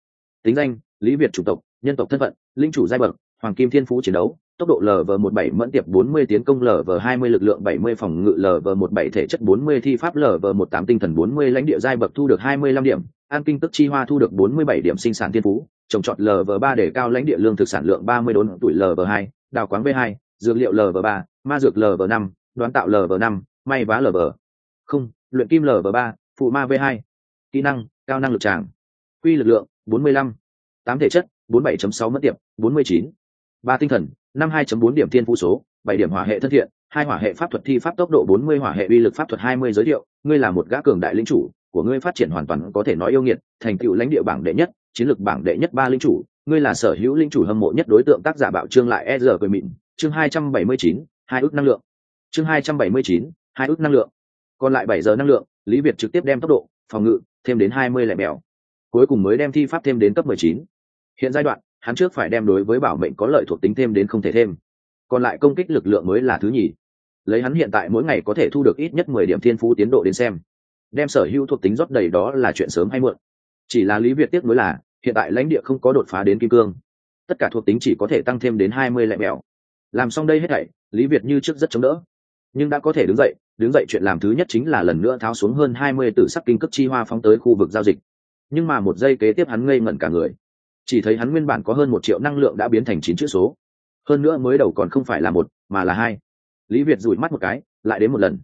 Tính danh, lý việt chủ tộc, nhân tộc thân phận, linh chủ giai bậc, hoàng kim thiên phú chiến đấu tốc độ lv một bảy mẫn tiệp bốn mươi tiến công lv hai mươi lực lượng bảy mươi phòng ngự lv một bảy thể chất bốn mươi thi pháp lv một tám tinh thần bốn mươi lãnh địa giai bậc thu được hai mươi lăm điểm an kinh tức chi hoa thu được bốn mươi bảy điểm sinh sản thiên phú trồng trọt lv ba để cao lãnh địa lương thực sản lượng ba mươi đốn tuổi lv hai đào quáng v hai dược liệu lv ba ma dược lv năm đoán tạo lv năm may vá lv không luyện kim lv ba phụ ma v hai kỹ năng cao năng lực tràng quy lực lượng bốn mươi lăm tám thể chất bốn bảy sáu mất tiệp bốn mươi chín ba tinh thần năm hai bốn điểm thiên phú số 7 điểm hỏa hệ thân thiện, hai hỏa hệ pháp thuật thi pháp tốc độ bốn mươi, hỏa hệ uy lực pháp thuật hai mươi giới thiệu, ngươi là một gã cường đại linh chủ, của ngươi phát triển hoàn toàn có thể nói yêu nghiệt, thành tựu lãnh địa bảng đệ nhất, chiến lược bảng đệ nhất ba linh chủ, ngươi là sở hữu linh chủ hâm mộ nhất đối tượng tác giả bạo trương lại e giờ cười mịn, chương hai trăm bảy mươi chín, hai ước năng lượng. Chương hai trăm bảy mươi chín, hai ước năng lượng. Còn lại 7 giờ năng lượng, lý việt trực tiếp đem tốc độ, phòng ngự, thêm đến hai mươi lẻ mèo. Cuối cùng mới đem thi pháp thêm đến cấp mười chín. Hiện giai đoạn hắn trước phải đem đối với bảo mệnh có lợi thuộc tính thêm đến không thể thêm. Còn lại công kích lực lượng mới là thứ nhì. Lấy hắn hiện tại mỗi ngày có thể thu được ít nhất mười điểm thiên phú tiến độ đến xem. Đem sở hữu thuộc tính rót đầy đó là chuyện sớm hay muộn. Chỉ là lý việt tiếc nối là, hiện tại lãnh địa không có đột phá đến kim cương. Tất cả thuộc tính chỉ có thể tăng thêm đến hai mươi lẻ mèo làm xong đây hết thảy, lý việt như trước rất chống đỡ. Nhưng đã có thể đứng dậy đứng dậy chuyện làm thứ nhất chính là lần nữa tháo xuống hơn hai mươi tử sắc kinh cấp chi hoa phóng tới khu vực giao dịch. Nhưng mà một giây kế tiếp hắn ngây ngẩn cả người chỉ thấy hắn nguyên bản có hơn một triệu năng lượng đã biến thành chín chữ số. Hơn nữa mới đầu còn không phải là một, mà là hai. Lý việt rủi mắt một cái, lại đến một lần.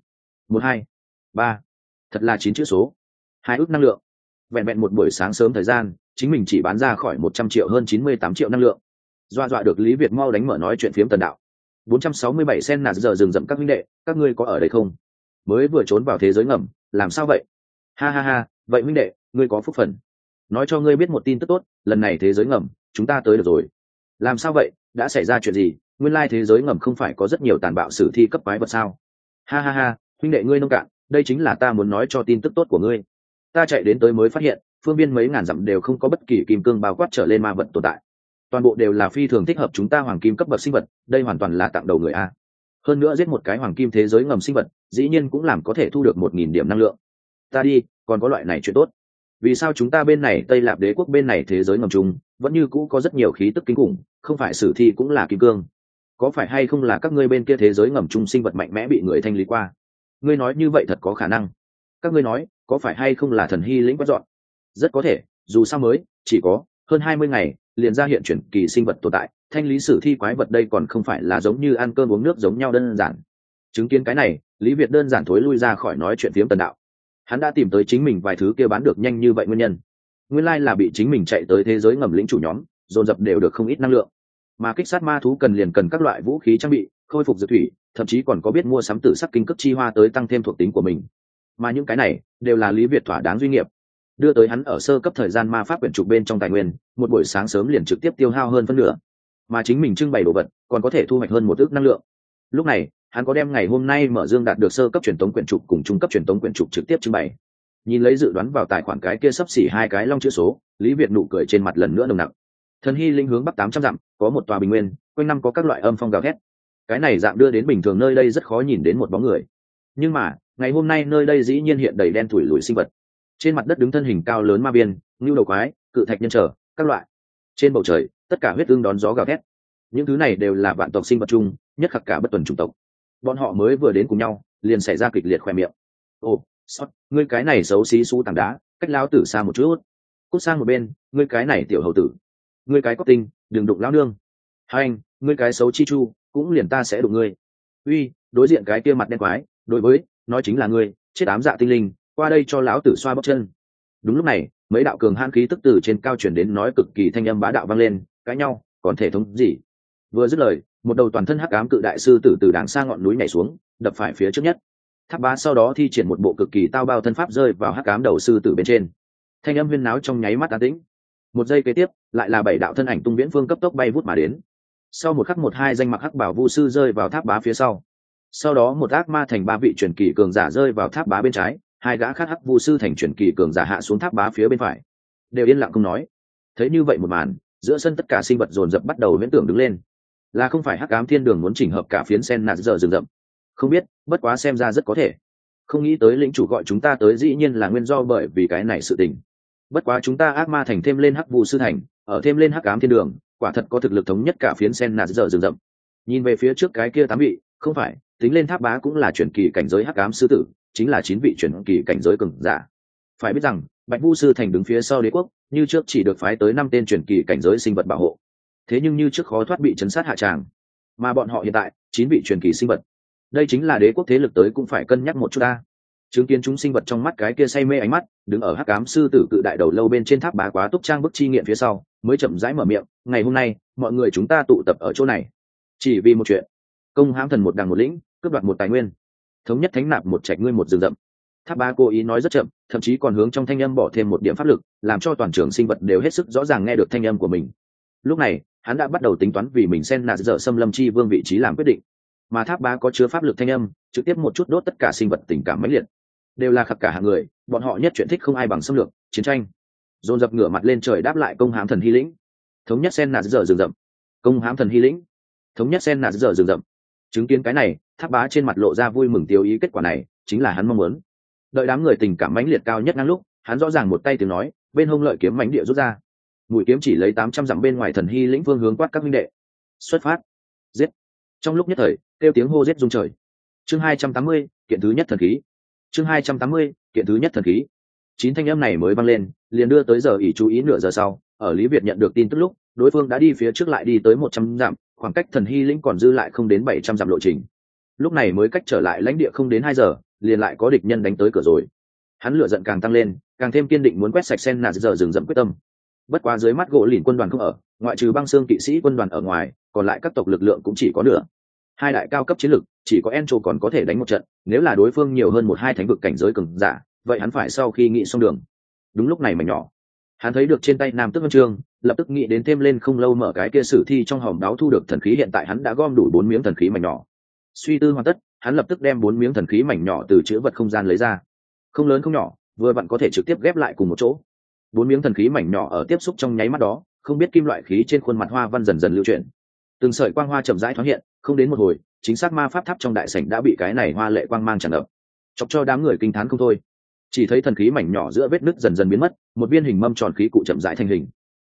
Một, hai, ba. Thật là chín chữ số. Hai ước năng lượng. Vẹn vẹn một buổi sáng sớm thời gian, chính mình chỉ bán ra khỏi một trăm triệu hơn chín mươi tám triệu năng lượng. Doa dọa được lý việt mau đánh mở nói chuyện phiếm tần đạo. Bốn trăm sáu mươi bảy sen nạt giờ dừng dậm các minh đệ, các ngươi có ở đây không? Mới vừa trốn vào thế giới ngầm, làm sao vậy? Ha ha ha, vậy minh đệ, ngươi có phúc phần nói cho ngươi biết một tin tức tốt, lần này thế giới ngầm, chúng ta tới được rồi. Làm sao vậy? Đã xảy ra chuyện gì? Nguyên lai thế giới ngầm không phải có rất nhiều tàn bạo sử thi cấp quái vật sao? Ha ha ha, huynh đệ ngươi nông cạn, đây chính là ta muốn nói cho tin tức tốt của ngươi. Ta chạy đến tới mới phát hiện, phương biên mấy ngàn dặm đều không có bất kỳ kim cương bao quát trở lên ma vật tồn tại. Toàn bộ đều là phi thường thích hợp chúng ta hoàng kim cấp bậc sinh vật, đây hoàn toàn là tặng đầu người a. Hơn nữa giết một cái hoàng kim thế giới ngầm sinh vật, dĩ nhiên cũng làm có thể thu được một nghìn điểm năng lượng. Ta đi, còn có loại này chuyện tốt vì sao chúng ta bên này, tây lạp đế quốc bên này thế giới ngầm chung vẫn như cũ có rất nhiều khí tức kinh khủng, không phải sử thi cũng là kim cương. Có phải hay không là các ngươi bên kia thế giới ngầm chung sinh vật mạnh mẽ bị người thanh lý qua? Ngươi nói như vậy thật có khả năng. Các ngươi nói, có phải hay không là thần hy lĩnh quét dọn? Rất có thể, dù sao mới, chỉ có hơn hai mươi ngày, liền ra hiện chuyển kỳ sinh vật tồn tại, thanh lý sử thi quái vật đây còn không phải là giống như ăn cơm uống nước giống nhau đơn giản. Chứng kiến cái này, lý việt đơn giản thối lui ra khỏi nói chuyện phiếm tần đạo hắn đã tìm tới chính mình vài thứ kia bán được nhanh như vậy nguyên nhân. Nguyên lai là bị chính mình chạy tới thế giới ngầm lĩnh chủ nhóm, dồn dập đều được không ít năng lượng. Mà kích sát ma thú cần liền cần các loại vũ khí trang bị, khôi phục dược thủy, thậm chí còn có biết mua sắm tử sắc kinh cước chi hoa tới tăng thêm thuộc tính của mình. Mà những cái này, đều là lý việt thỏa đáng duy nghiệp. Đưa tới hắn ở sơ cấp thời gian ma pháp quyển trục bên trong tài nguyên, một buổi sáng sớm liền trực tiếp tiêu hao hơn phân nửa. Mà chính mình trưng bày đồ vật, còn có thể thu hoạch hơn một ước năng lượng. Lúc này hắn có đem ngày hôm nay mở dương đạt được sơ cấp truyền tống quyển trục cùng trung cấp truyền tống quyển trục trực tiếp trưng bày. Nhìn lấy dự đoán vào tài khoản cái kia sắp xỉ hai cái long chữ số lý việt nụ cười trên mặt lần nữa nồng nặc. Thần hy linh hướng bắc tám trăm dặm có một tòa bình nguyên quanh năm có các loại âm phong gào thét. Cái này dạng đưa đến bình thường nơi đây rất khó nhìn đến một bóng người. Nhưng mà ngày hôm nay nơi đây dĩ nhiên hiện đầy đen thủi lùi sinh vật. Trên mặt đất đứng thân hình cao lớn ma biên, ngưu đầu quái cự thạch nhân trở các loại. Trên bầu trời tất cả huyết ương đón gió gào thét. Những thứ này đều là vạn tộc sinh vật chung nhất khắc cả bất tuần chủng tộc bọn họ mới vừa đến cùng nhau, liền xảy ra kịch liệt khoe miệng. Ồ sót ngươi cái này xấu xí xú tảng đá, cách lao tử xa một chút. Cút sang một bên, ngươi cái này tiểu hầu tử. Ngươi cái cóc tinh, đừng đụng lao nương. Hai anh, ngươi cái xấu chi chu, cũng liền ta sẽ đụng ngươi. Uy, đối diện cái kia mặt đen quái, đối với, nói chính là ngươi, chết ám dạ tinh linh, qua đây cho lão tử xoa bóc chân. Đúng lúc này, mấy đạo cường han khí tức từ trên cao chuyển đến nói cực kỳ thanh âm bá đạo vang lên, cãi nhau, còn thể thống gì? Vừa dứt lời một đầu toàn thân hắc ám cự đại sư tử từ đàng xa ngọn núi nhảy xuống, đập phải phía trước nhất. Tháp bá sau đó thi triển một bộ cực kỳ tao bao thân pháp rơi vào hắc ám đầu sư tử bên trên. Thanh âm huyên náo trong nháy mắt an tĩnh. Một giây kế tiếp, lại là bảy đạo thân ảnh tung viễn phương cấp tốc bay vút mà đến. Sau một khắc một hai danh mặc hắc bảo vu sư rơi vào tháp bá phía sau. Sau đó một ác ma thành ba vị truyền kỳ cường giả rơi vào tháp bá bên trái, hai gã khác hắc vu sư thành truyền kỳ cường giả hạ xuống tháp bá phía bên phải. Đều yên lặng không nói. Thấy như vậy một màn, giữa sân tất cả sinh vật dồn dập bắt đầu viễn tưởng đứng lên là không phải hắc ám thiên đường muốn chỉnh hợp cả phiến sen nạt giờ rừng rậm. Không biết, bất quá xem ra rất có thể. Không nghĩ tới lĩnh chủ gọi chúng ta tới dĩ nhiên là nguyên do bởi vì cái này sự tình. Bất quá chúng ta ác ma thành thêm lên hắc vụ sư thành, ở thêm lên hắc ám thiên đường, quả thật có thực lực thống nhất cả phiến sen nạt giờ rừng rậm. Nhìn về phía trước cái kia tám vị, không phải, tính lên tháp bá cũng là chuyển kỳ cảnh giới hắc ám sư tử, chính là chín vị chuyển kỳ cảnh giới cường giả. Phải biết rằng, bạch vu sư thành đứng phía sau đế quốc, như trước chỉ được phái tới năm tên chuyển kỳ cảnh giới sinh vật bảo hộ thế nhưng như trước khó thoát bị chấn sát hạ tràng. Mà bọn họ hiện tại, chín vị truyền kỳ sinh vật. Đây chính là đế quốc thế lực tới cũng phải cân nhắc một chút ta. Chứng kiến chúng sinh vật trong mắt cái kia say mê ánh mắt, đứng ở hắc cám sư tử cự đại đầu lâu bên trên tháp bá quá túc trang bức chi nghiện phía sau, mới chậm rãi mở miệng, ngày hôm nay, mọi người chúng ta tụ tập ở chỗ này. Chỉ vì một chuyện. Công hãm thần một đằng một lĩnh, cướp đoạt một tài nguyên. Thống nhất thánh nạp một trạch ngươi một rừng rậm. Tháp ba cố ý nói rất chậm, thậm chí còn hướng trong thanh âm bỏ thêm một điểm pháp lực, làm cho toàn trường sinh vật đều hết sức rõ ràng nghe được thanh âm của mình. Lúc này hắn đã bắt đầu tính toán vì mình sen nạt dở xâm lâm chi vương vị trí làm quyết định. Mà tháp bá có chứa pháp lực thanh âm, trực tiếp một chút đốt tất cả sinh vật tình cảm mãnh liệt. Đều là khắp cả hạng người, bọn họ nhất chuyện thích không ai bằng xâm lược, chiến tranh. Dồn dập ngửa mặt lên trời đáp lại công hám thần hy lĩnh. Thống nhất sen nạt dở rừng rậm. Công hám thần hy lĩnh. Thống nhất sen nạt dở rừng rậm. Chứng kiến cái này, tháp bá trên mặt lộ ra vui mừng tiêu ý kết quả này, chính là hắn mong muốn. Đợi đám người tình cảm mãnh liệt cao nhất ngang lúc, hắn rõ ràng một tay tiếng nói, bên hông lợi kiếm mãnh địa rút ra mũi kiếm chỉ lấy tám trăm dặm bên ngoài thần hy lĩnh phương hướng quát các minh đệ. Xuất phát. Giết. Trong lúc nhất thời, kêu tiếng hô giết rung trời. Chương hai trăm tám mươi, kiện thứ nhất thần khí. Chương hai trăm tám mươi, kiện thứ nhất thần khí. Chín thanh âm này mới vang lên, liền đưa tới giờ ỉ chú ý nửa giờ sau, ở lý việt nhận được tin tức lúc, đối phương đã đi phía trước lại đi tới một trăm dặm, khoảng cách thần hy lĩnh còn dư lại không đến bảy trăm dặm lộ trình. Lúc này mới cách trở lại lãnh địa không đến hai giờ, liền lại có địch nhân đánh tới cửa rồi. Hắn lửa giận càng tăng lên, càng thêm kiên định muốn quét sạch sen nạt giờ rừng rậm quyết tâm bất quá dưới mắt gỗ lìn quân đoàn không ở, ngoại trừ băng xương kỵ sĩ quân đoàn ở ngoài, còn lại các tộc lực lượng cũng chỉ có nửa. Hai đại cao cấp chiến lực, chỉ có encho còn có thể đánh một trận, nếu là đối phương nhiều hơn một hai thánh vực cảnh giới cường giả, vậy hắn phải sau khi nghĩ xong đường. Đúng lúc này mà nhỏ. Hắn thấy được trên tay nam tức văn trương lập tức nghĩ đến thêm lên không lâu mở cái kia sử thi trong hòm đáo thu được thần khí hiện tại hắn đã gom đủ bốn miếng thần khí mảnh nhỏ. Suy tư hoàn tất, hắn lập tức đem bốn miếng thần khí mảnh nhỏ từ chữ vật không gian lấy ra. Không lớn không nhỏ, vừa vặn có thể trực tiếp ghép lại cùng một chỗ bốn miếng thần khí mảnh nhỏ ở tiếp xúc trong nháy mắt đó, không biết kim loại khí trên khuôn mặt hoa văn dần dần lưu chuyển. Từng sợi quang hoa chậm rãi thoáng hiện, không đến một hồi, chính xác ma pháp tháp trong đại sảnh đã bị cái này hoa lệ quang mang tràn ngập. Chọc cho đám người kinh thán không thôi. Chỉ thấy thần khí mảnh nhỏ giữa vết nứt dần dần biến mất, một viên hình mâm tròn khí cụ chậm rãi thành hình.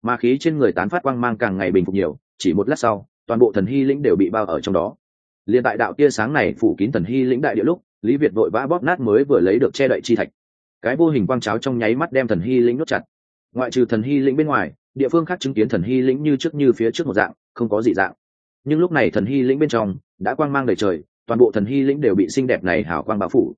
Ma khí trên người tán phát quang mang càng ngày bình phục nhiều, chỉ một lát sau, toàn bộ thần hy lĩnh đều bị bao ở trong đó. Liền tại đạo tia sáng này phủ kín thần hy lĩnh đại địa lúc, lý việt vội vã bóp nát mới vừa lấy được che đậy chi thạch cái vô hình quang cháo trong nháy mắt đem thần hy lĩnh nuốt chặt. Ngoại trừ thần hy lĩnh bên ngoài, địa phương khác chứng kiến thần hy lĩnh như trước như phía trước một dạng, không có dị dạng. Nhưng lúc này thần hy lĩnh bên trong đã quang mang đầy trời, toàn bộ thần hy lĩnh đều bị xinh đẹp này hào quang bao phủ.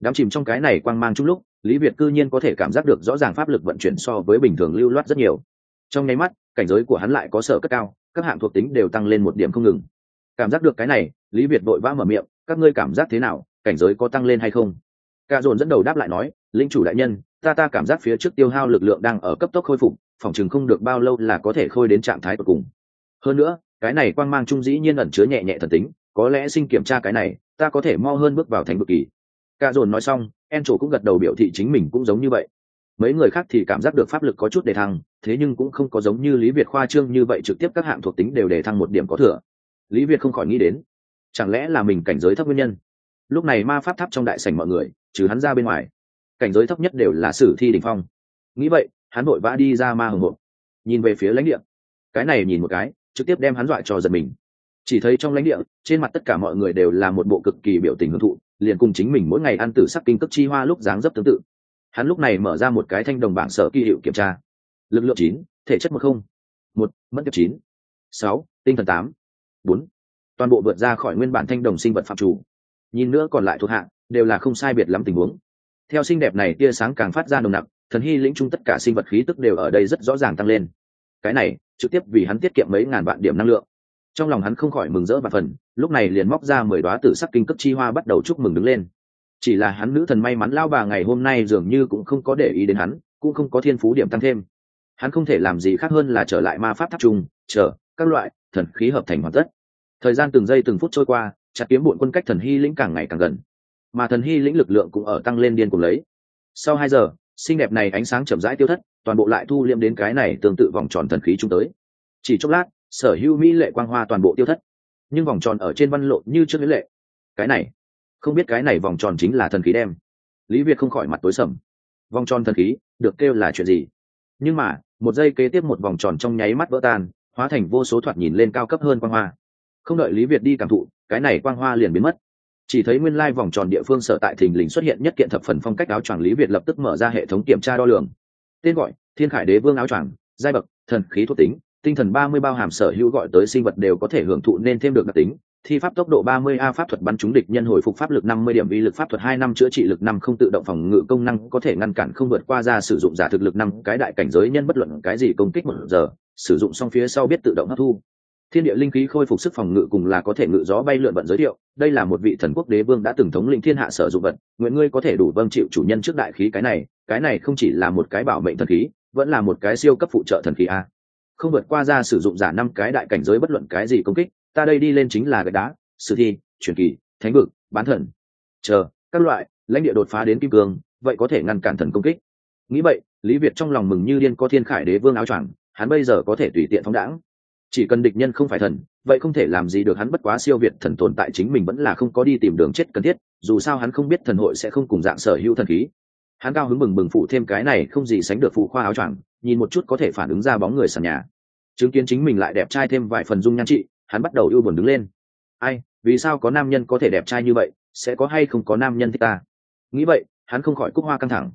Đám chìm trong cái này quang mang chung lúc, lý việt cư nhiên có thể cảm giác được rõ ràng pháp lực vận chuyển so với bình thường lưu loát rất nhiều. Trong nháy mắt, cảnh giới của hắn lại có sở cất cao, các hạng thuộc tính đều tăng lên một điểm không ngừng. Cảm giác được cái này, lý việt vội vã mở miệng, các ngươi cảm giác thế nào? Cảnh giới có tăng lên hay không? Cả dồn dẫn đầu đáp lại nói linh chủ đại nhân, ta ta cảm giác phía trước tiêu hao lực lượng đang ở cấp tốc khôi phục, phòng chừng không được bao lâu là có thể khôi đến trạng thái tột cùng. Hơn nữa, cái này quang mang trung dĩ nhiên ẩn chứa nhẹ nhẹ thần tính, có lẽ sinh kiểm tra cái này, ta có thể mau hơn bước vào thành bực kỳ. Cả dồn nói xong, en trổ cũng gật đầu biểu thị chính mình cũng giống như vậy. Mấy người khác thì cảm giác được pháp lực có chút đề thăng, thế nhưng cũng không có giống như lý việt khoa trương như vậy trực tiếp các hạng thuộc tính đều đề thăng một điểm có thừa. Lý việt không khỏi nghĩ đến, chẳng lẽ là mình cảnh giới thấp nguyên nhân? Lúc này ma pháp tháp trong đại sảnh mọi người, trừ hắn ra bên ngoài, cảnh giới thấp nhất đều là sử thi đ ỉ n h phong. Nghĩ vậy, hắn vội vã đi ra ma hồng hộp nhìn về phía lãnh địa. Cái này nhìn một cái, trực tiếp đem hắn dọa cho giật mình. Chỉ thấy trong lãnh địa, trên mặt tất cả mọi người đều là một bộ cực kỳ biểu tình hưởng thụ, liền cùng chính mình mỗi ngày ăn tử sắc kinh cước chi hoa lúc dáng dấp tương tự. Hắn lúc này mở ra một cái thanh đồng bảng sở kỳ hiệu kiểm tra. Lực lượng chín, thể chất một không. Một, mất tiếp chín. Sáu, tinh thần tám. Bốn. Toàn bộ vượt ra khỏi nguyên bản thanh đồng sinh vật phạm chủ nhìn nữa còn lại thuộc hạ đều là không sai biệt lắm tình huống. Theo xinh đẹp này tia sáng càng phát ra nồng nặc, thần hy lĩnh chung tất cả sinh vật khí tức đều ở đây rất rõ ràng tăng lên. Cái này, trực tiếp vì hắn tiết kiệm mấy ngàn vạn điểm năng lượng. Trong lòng hắn không khỏi mừng rỡ và phần lúc này liền móc ra mười đoá tử sắc kinh cấp chi hoa bắt đầu chúc mừng đứng lên. Chỉ là hắn nữ thần may mắn lao bà ngày hôm nay dường như cũng không có để ý đến hắn, cũng không có thiên phú điểm tăng thêm. Hắn không thể làm gì khác hơn là trở lại ma pháp tháp trung, chờ, các loại, thần khí hợp thành hoàn tất. Thời gian từng giây từng phút trôi qua chặt kiếm bụn quân cách thần hy lĩnh càng ngày càng gần. Mà thần hy lĩnh lực lượng cũng ở tăng lên điên cùng lấy. Sau hai giờ, xinh đẹp này ánh sáng chậm rãi tiêu thất, toàn bộ lại thu liêm đến cái này tương tự vòng tròn thần khí chúng tới. Chỉ chốc lát, sở hữu mỹ lệ quang hoa toàn bộ tiêu thất. Nhưng vòng tròn ở trên văn lộ như trước lệ. Cái này, không biết cái này vòng tròn chính là thần khí đem. Lý việt không khỏi mặt tối sầm. Vòng tròn thần khí, được kêu là chuyện gì? Nhưng mà, một giây kế tiếp một vòng tròn trong nháy mắt vỡ tan, hóa thành vô số thoạt nhìn lên cao cấp hơn quang hoa không đợi lý việt đi cảm thụ, cái này quang hoa liền biến mất. Chỉ thấy nguyên lai vòng tròn địa phương sở tại thình lình xuất hiện nhất kiện thập phần phong cách áo choàng lý việt lập tức mở ra hệ thống kiểm tra đo lường. Tên gọi, thiên khải đế vương áo choàng, giai bậc, thần, khí, thuộc tính, tinh thần ba mươi bao hàm sở hữu gọi tới sinh vật đều có thể hưởng thụ nên thêm được đặc tính, thi pháp tốc độ ba mươi a pháp thuật bắn trúng địch nhân hồi phục pháp lực năm mươi điểm vi lực pháp thuật hai năm chữa trị lực năm không tự động phòng ngự công năng có thể ngăn cản không vượt qua ra sử dụng giả thực lực năm, cái đại cảnh giới nhân bất luận cái gì công kích một giờ, sử dụng xong phía sau biết tự động hấp thu thiên địa linh khí khôi phục sức phòng ngự cùng là có thể ngự gió bay lượn vận giới thiệu, đây là một vị thần quốc đế vương đã từng thống lĩnh thiên hạ sở dụng vật, nguyện ngươi có thể đủ vâng chịu chủ nhân trước đại khí cái này cái này không chỉ là một cái bảo mệnh thần khí, vẫn là một cái siêu cấp phụ trợ thần khí a. Không vượt qua ra sử dụng giả năm cái đại cảnh giới bất luận cái gì công kích, ta đây đi lên chính là gạch đá, sử thi truyền kỳ, thánh vực, bán thần. Chờ, các loại, lãnh địa đột phá đến kim cương, vậy có thể ngăn cản thần công kích. Nghĩ vậy, lý việt trong lòng mừng như điên có thiên khải đế vương áo choàng, hắn bây giờ có thể tùy tiện phóng đãng chỉ cần địch nhân không phải thần, vậy không thể làm gì được hắn bất quá siêu việt thần tồn tại chính mình vẫn là không có đi tìm đường chết cần thiết, dù sao hắn không biết thần hội sẽ không cùng dạng sở hữu thần khí. Hắn cao hứng bừng bừng phụ thêm cái này không gì sánh được phụ khoa áo choàng, nhìn một chút có thể phản ứng ra bóng người sàn nhà. Chứng kiến chính mình lại đẹp trai thêm vài phần dung nhan trị, hắn bắt đầu yêu buồn đứng lên. Ai, vì sao có nam nhân có thể đẹp trai như vậy, sẽ có hay không có nam nhân thích ta? Nghĩ vậy, hắn không khỏi cúc hoa căng thẳng.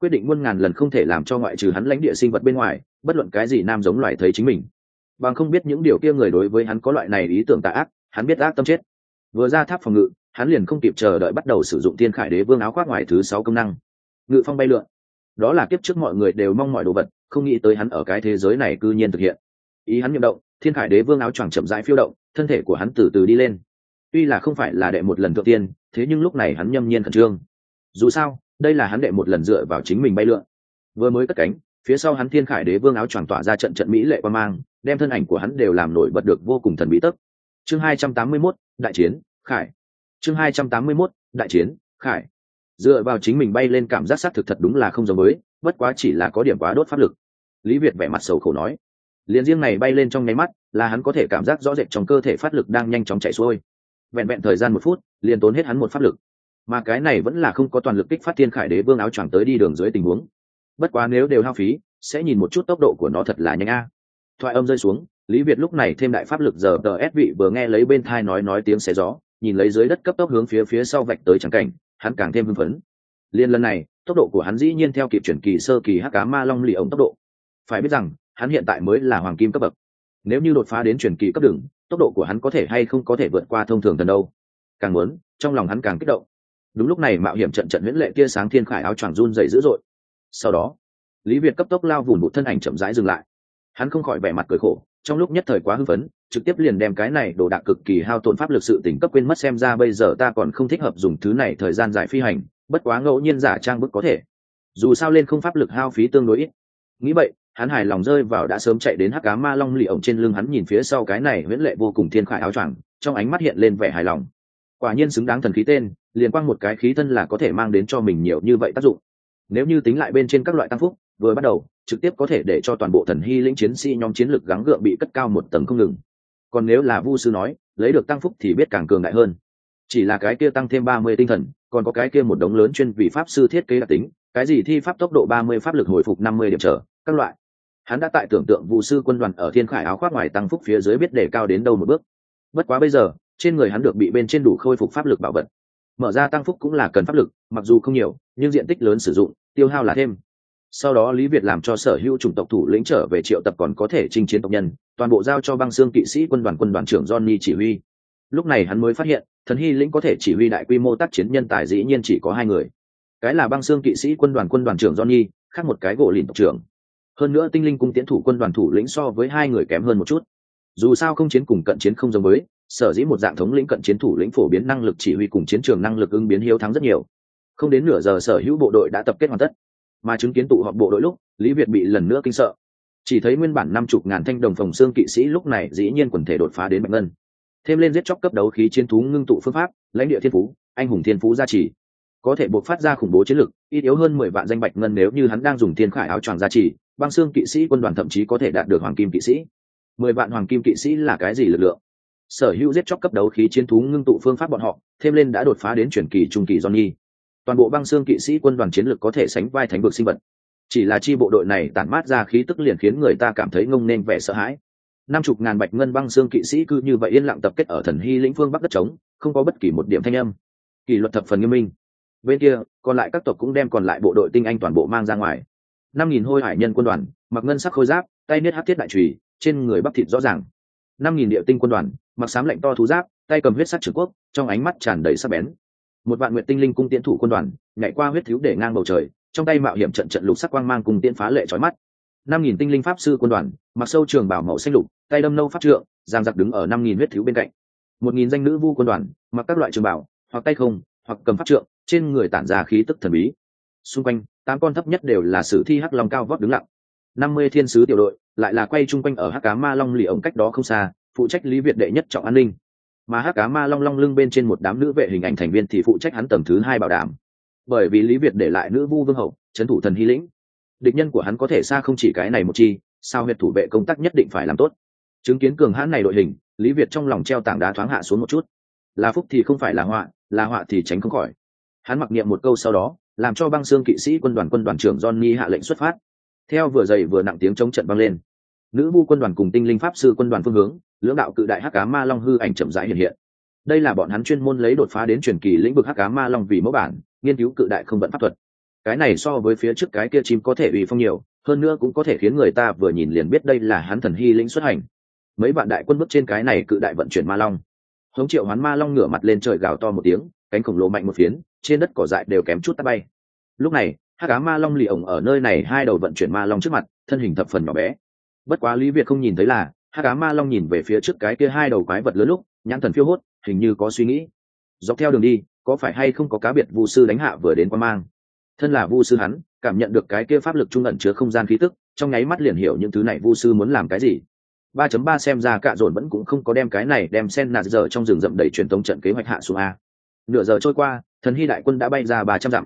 Quyết định muôn ngàn lần không thể làm cho ngoại trừ hắn lãnh địa sinh vật bên ngoài, bất luận cái gì nam giống loài thấy chính mình bằng không biết những điều kia người đối với hắn có loại này ý tưởng tà ác, hắn biết ác tâm chết. Vừa ra tháp phòng ngự, hắn liền không kịp chờ đợi bắt đầu sử dụng thiên khải đế vương áo khoác ngoài thứ sáu công năng. Ngự phong bay lượn. Đó là kiếp trước mọi người đều mong mọi đồ vật, không nghĩ tới hắn ở cái thế giới này cư nhiên thực hiện. Ý hắn nhậm động, thiên khải đế vương áo choàng chậm rãi phiêu động, thân thể của hắn từ từ đi lên. Tuy là không phải là đệ một lần thượng tiên, thế nhưng lúc này hắn nhâm nhiên khẩn trương. Dù sao, đây là hắn đệ một lần dựa vào chính mình bay lượn. Vừa mới cất cánh phía sau hắn thiên khải đế vương áo choàng tỏa ra trận trận mỹ lệ qua mang đem thân ảnh của hắn đều làm nổi bật được vô cùng thần bí tấc chương hai trăm tám mươi 281, đại chiến khải. Chương hai trăm tám mươi 281, đại chiến khải. Dựa vào chính mình bay lên cảm giác xác thực thật đúng là không giống mới bất quá chỉ là có điểm quá đốt pháp lực. Lý việt vẻ mặt sầu khổ nói. Liền riêng này bay lên trong nháy mắt là hắn có thể cảm giác rõ rệt trong cơ thể phát lực đang nhanh chóng chạy xuôi. Vẹn vẹn thời gian một phút liền tốn hết hắn một pháp lực. Mà cái này vẫn là không có toàn lực kích phát thiên khải đế vương áo choàng tới đi đường dưới tình huống bất quá nếu đều hao phí, sẽ nhìn một chút tốc độ của nó thật là nhanh a. Thoại âm rơi xuống, lý việt lúc này thêm đại pháp lực giờ tờ ép vị vừa nghe lấy bên thai nói nói tiếng xé gió, nhìn lấy dưới đất cấp tốc hướng phía phía sau vạch tới trắng cảnh, hắn càng thêm hưng phấn. Liên lần này, tốc độ của hắn dĩ nhiên theo kịp chuyển kỳ sơ kỳ hắc cá ma long lì ống tốc độ. Phải biết rằng, hắn hiện tại mới là hoàng kim cấp bậc. Nếu như đột phá đến chuyển kỳ cấp đường tốc độ của hắn có thể hay không có thể vượt qua thông thường thần đâu. Càng muốn, trong lòng hắn càng kích động. Đúng lúc này mạo hiểm trận trận huyễn lệ tia sáng thiên khải áo choàng run dày dữ dội sau đó, lý việt cấp tốc lao vùn một thân ảnh chậm rãi dừng lại. Hắn không khỏi vẻ mặt cười khổ, trong lúc nhất thời quá hưng phấn, trực tiếp liền đem cái này đồ đạc cực kỳ hao tổn pháp lực sự tỉnh cấp quên mất xem ra bây giờ ta còn không thích hợp dùng thứ này thời gian dài phi hành, bất quá ngẫu nhiên giả trang bức có thể. Dù sao lên không pháp lực hao phí tương đối ít. Nghĩ vậy, hắn hài lòng rơi vào đã sớm chạy đến hắc cá ma long lì ổng trên lưng hắn nhìn phía sau cái này huyễn lệ vô cùng thiên khải áo choàng, trong ánh mắt hiện lên vẻ hài lòng. Quả nhiên xứng đáng thần khí tên, liền quang một cái khí thân là có thể mang đến cho mình nhiều như vậy tác dụng nếu như tính lại bên trên các loại tăng phúc, vừa bắt đầu, trực tiếp có thể để cho toàn bộ thần hy lĩnh chiến sĩ nhóm chiến lực gắng gượng bị cất cao một tầng không ngừng. Còn nếu là vu sư nói, lấy được tăng phúc thì biết càng cường đại hơn. Chỉ là cái kia tăng thêm ba mươi tinh thần, còn có cái kia một đống lớn chuyên vị pháp sư thiết kế đặc tính, cái gì thi pháp tốc độ ba mươi, pháp lực hồi phục năm mươi điểm trở, các loại. Hắn đã tại tưởng tượng vụ sư quân đoàn ở thiên khải áo khoác ngoài tăng phúc phía dưới biết để cao đến đâu một bước. Bất quá bây giờ, trên người hắn được bị bên trên đủ khôi phục pháp lực bảo vật mở ra tăng phúc cũng là cần pháp lực, mặc dù không nhiều, nhưng diện tích lớn sử dụng, tiêu hao là thêm. Sau đó lý việt làm cho sở hữu chủng tộc thủ lĩnh trở về triệu tập còn có thể chinh chiến tộc nhân, toàn bộ giao cho băng xương kỵ sĩ quân đoàn quân đoàn trưởng johnny chỉ huy. Lúc này hắn mới phát hiện, thần hy lĩnh có thể chỉ huy đại quy mô tác chiến nhân tài dĩ nhiên chỉ có hai người. Cái là băng xương kỵ sĩ quân đoàn quân đoàn trưởng johnny, khác một cái gỗ lìn tộc trưởng. Hơn nữa tinh linh cung tiến thủ quân đoàn thủ lĩnh so với hai người kém hơn một chút. Dù sao không chiến cùng cận chiến không giống với sở dĩ một dạng thống lĩnh cận chiến thủ lĩnh phổ biến năng lực chỉ huy cùng chiến trường năng lực ứng biến hiếu thắng rất nhiều. Không đến nửa giờ sở hữu bộ đội đã tập kết hoàn tất. Mà chứng kiến tụ họp bộ đội lúc, lý việt bị lần nữa kinh sợ. Chỉ thấy nguyên bản năm chục ngàn thanh đồng phòng xương kỵ sĩ lúc này dĩ nhiên quần thể đột phá đến mạnh ngân. Thêm lên giết chóc cấp đấu khí chiến thú ngưng tụ phương pháp, lãnh địa thiên phú, anh hùng thiên phú gia trì. Có thể buộc phát ra khủng bố chiến lực, ít yếu hơn mười vạn danh bạch ngân nếu như hắn đang dùng thiên khải áo choàng gia trì, băng xương kỵ sĩ quân đoàn thậm chí có thể đạt được hoàng kim kỵ sĩ. Mười vạn hoàng kim kỵ sĩ là cái gì lực lượng? Sở hữu giết chóc cấp đấu khí chiến thú ngưng tụ phương pháp bọn họ, thêm lên đã đột phá đến chuyển kỳ trung kỳ johnny. Toàn bộ băng xương kỵ sĩ quân đoàn chiến lược có thể sánh vai thánh vực sinh vật. Chỉ là chi bộ đội này tản mát ra khí tức liền khiến người ta cảm thấy ngông nên vẻ sợ hãi. Năm chục ngàn bạch ngân băng xương kỵ sĩ cứ như vậy yên lặng tập kết ở thần hy lĩnh phương bắc đất trống, không có bất kỳ một điểm thanh âm. Kỷ luật thập phần nghiêm minh. Bên kia, còn lại các tộc cũng đem còn lại bộ đội tinh anh toàn bộ mang ra ngoài. Năm nghìn hôi hải nhân quân đoàn, mặc ngân sắc khôi giáp, tay niết hát thiết đại trùy, trên người bắp thịt rõ ràng. Năm nghìn địa tinh quân đoàn mặc sám lạnh to thú giáp, tay cầm huyết sắc trưởng quốc, trong ánh mắt tràn đầy sắc bén. Một vạn nguyện tinh linh cung tiễn thủ quân đoàn, nhảy qua huyết thiếu để ngang bầu trời, trong tay mạo hiểm trận trận lục sắc quang mang cùng tiễn phá lệ trói mắt. Năm nghìn tinh linh pháp sư quân đoàn, mặc sâu trường bảo màu xanh lục, tay đâm nâu pháp trượng, giang giặc đứng ở năm nghìn huyết thiếu bên cạnh. Một nghìn danh nữ vu quân đoàn, mặc các loại trường bảo, hoặc tay không, hoặc cầm pháp trượng, trên người tản ra khí tức thần bí. Xung quanh, tám con thấp nhất đều là sử thi hắc long cao vót đứng lặng. Năm mươi thiên sứ tiểu đội, lại là quay chung quanh ở hắc cá ma long lì ổng cách đó không xa phụ trách lý việt đệ nhất trọng an ninh mà hắc cá ma long long lưng bên trên một đám nữ vệ hình ảnh thành viên thì phụ trách hắn tầng thứ hai bảo đảm bởi vì lý việt để lại nữ vu vương hậu trấn thủ thần hy lĩnh địch nhân của hắn có thể xa không chỉ cái này một chi sao huyệt thủ vệ công tác nhất định phải làm tốt chứng kiến cường hãn này đội hình lý việt trong lòng treo tảng đá thoáng hạ xuống một chút là phúc thì không phải là họa là họa thì tránh không khỏi hắn mặc niệm một câu sau đó làm cho băng xương kỵ sĩ quân đoàn quân đoàn trưởng johnny hạ lệnh xuất phát theo vừa dày vừa nặng tiếng chống trận băng lên nữ vu quân đoàn cùng tinh linh pháp sư quân đoàn phương hướng lưỡng đạo cự đại hắc cá ma long hư ảnh chậm rãi hiện hiện. Đây là bọn hắn chuyên môn lấy đột phá đến truyền kỳ lĩnh vực hắc cá ma long vì mẫu bản, nghiên cứu cự đại không vận pháp thuật. Cái này so với phía trước cái kia chim có thể uy phong nhiều, hơn nữa cũng có thể khiến người ta vừa nhìn liền biết đây là hắn thần hy lĩnh xuất hành. Mấy bạn đại quân bước trên cái này cự đại vận chuyển ma long. Hống triệu hoán ma long ngửa mặt lên trời gào to một tiếng, cánh khổng lồ mạnh một phiến, trên đất cỏ dại đều kém chút tắt bay. Lúc này, hắc cá ma long lì ổng ở nơi này hai đầu vận chuyển ma long trước mặt, thân hình thập phần nhỏ bé. Bất quá lý việt không nhìn thấy là hát cá ma long nhìn về phía trước cái kia hai đầu quái vật lớn lúc, nhãn thần phiêu hốt, hình như có suy nghĩ. Dọc theo đường đi, có phải hay không có cá biệt vu sư đánh hạ vừa đến quan mang? Thân là vu sư hắn, cảm nhận được cái kia pháp lực trung ẩn chứa không gian khí tức, trong nháy mắt liền hiểu những thứ này vu sư muốn làm cái gì. ba chấm ba xem ra cạ dồn vẫn cũng không có đem cái này đem sen nạt giờ trong rừng rậm đầy truyền tống trận kế hoạch hạ xuống a. Nửa giờ trôi qua, thần hy đại quân đã bay ra ba trăm dặm.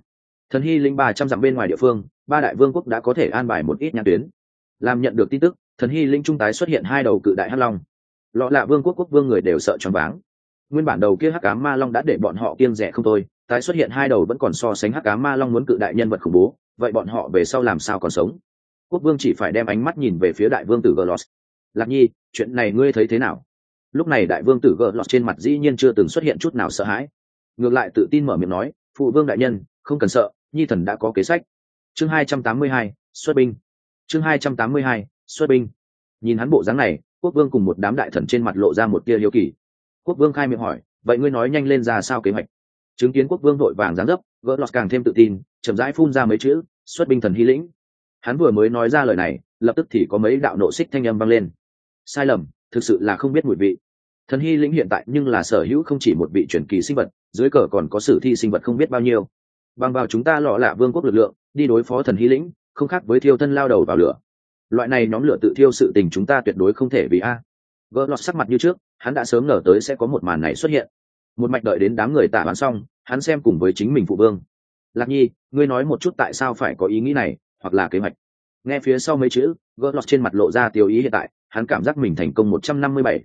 Thần hy linh ba trăm dặm bên ngoài địa phương, ba đại vương quốc đã có thể an bài một ít nhãn tuyến. Làm nhận được tin tức thần hy linh trung tái xuất hiện hai đầu cự đại hắc long. Lọ lạ vương quốc quốc vương người đều sợ choáng váng. Nguyên bản đầu kia hắc cá ma long đã để bọn họ kiêng rẻ không thôi tái xuất hiện hai đầu vẫn còn so sánh hắc cá ma long muốn cự đại nhân vật khủng bố vậy bọn họ về sau làm sao còn sống? Quốc vương chỉ phải đem ánh mắt nhìn về phía đại vương tử gerlos lạc nhi chuyện này ngươi thấy thế nào? Lúc này đại vương tử gerlos trên mặt dĩ nhiên chưa từng xuất hiện chút nào sợ hãi. Ngược lại tự tin mở miệng nói phụ vương đại nhân không cần sợ nhi thần đã có kế sách. Chương 282, xuất binh. Chương 282, xuất binh. Nhìn hắn bộ dáng này, quốc vương cùng một đám đại thần trên mặt lộ ra một tia hiếu kỳ. Quốc vương khai miệng hỏi, vậy ngươi nói nhanh lên ra sao kế hoạch? Chứng kiến quốc vương vội vàng dáng dấp, gỡ lọt càng thêm tự tin, chậm rãi phun ra mấy chữ, xuất binh thần hy lĩnh. Hắn vừa mới nói ra lời này, lập tức thì có mấy đạo nộ xích thanh âm vang lên. Sai lầm, thực sự là không biết mùi vị. Thần hy lĩnh hiện tại nhưng là sở hữu không chỉ một vị truyền kỳ sinh vật, dưới cờ còn có sử thi sinh vật không biết bao nhiêu. Bằng vào chúng ta lọ lạ vương quốc lực lượng, đi đối phó thần hy lĩnh, không khác với thiêu thân lao đầu vào lửa loại này nhóm lửa tự thiêu sự tình chúng ta tuyệt đối không thể vì a. Gỡ lọt sắc mặt như trước, hắn đã sớm ngờ tới sẽ có một màn này xuất hiện. Một mạch đợi đến đám người tạ bán xong, hắn xem cùng với chính mình phụ vương. Lạc nhi, ngươi nói một chút tại sao phải có ý nghĩ này, hoặc là kế hoạch. Nghe phía sau mấy chữ, gỡ lọt trên mặt lộ ra tiêu ý hiện tại, hắn cảm giác mình thành công một trăm năm mươi bảy.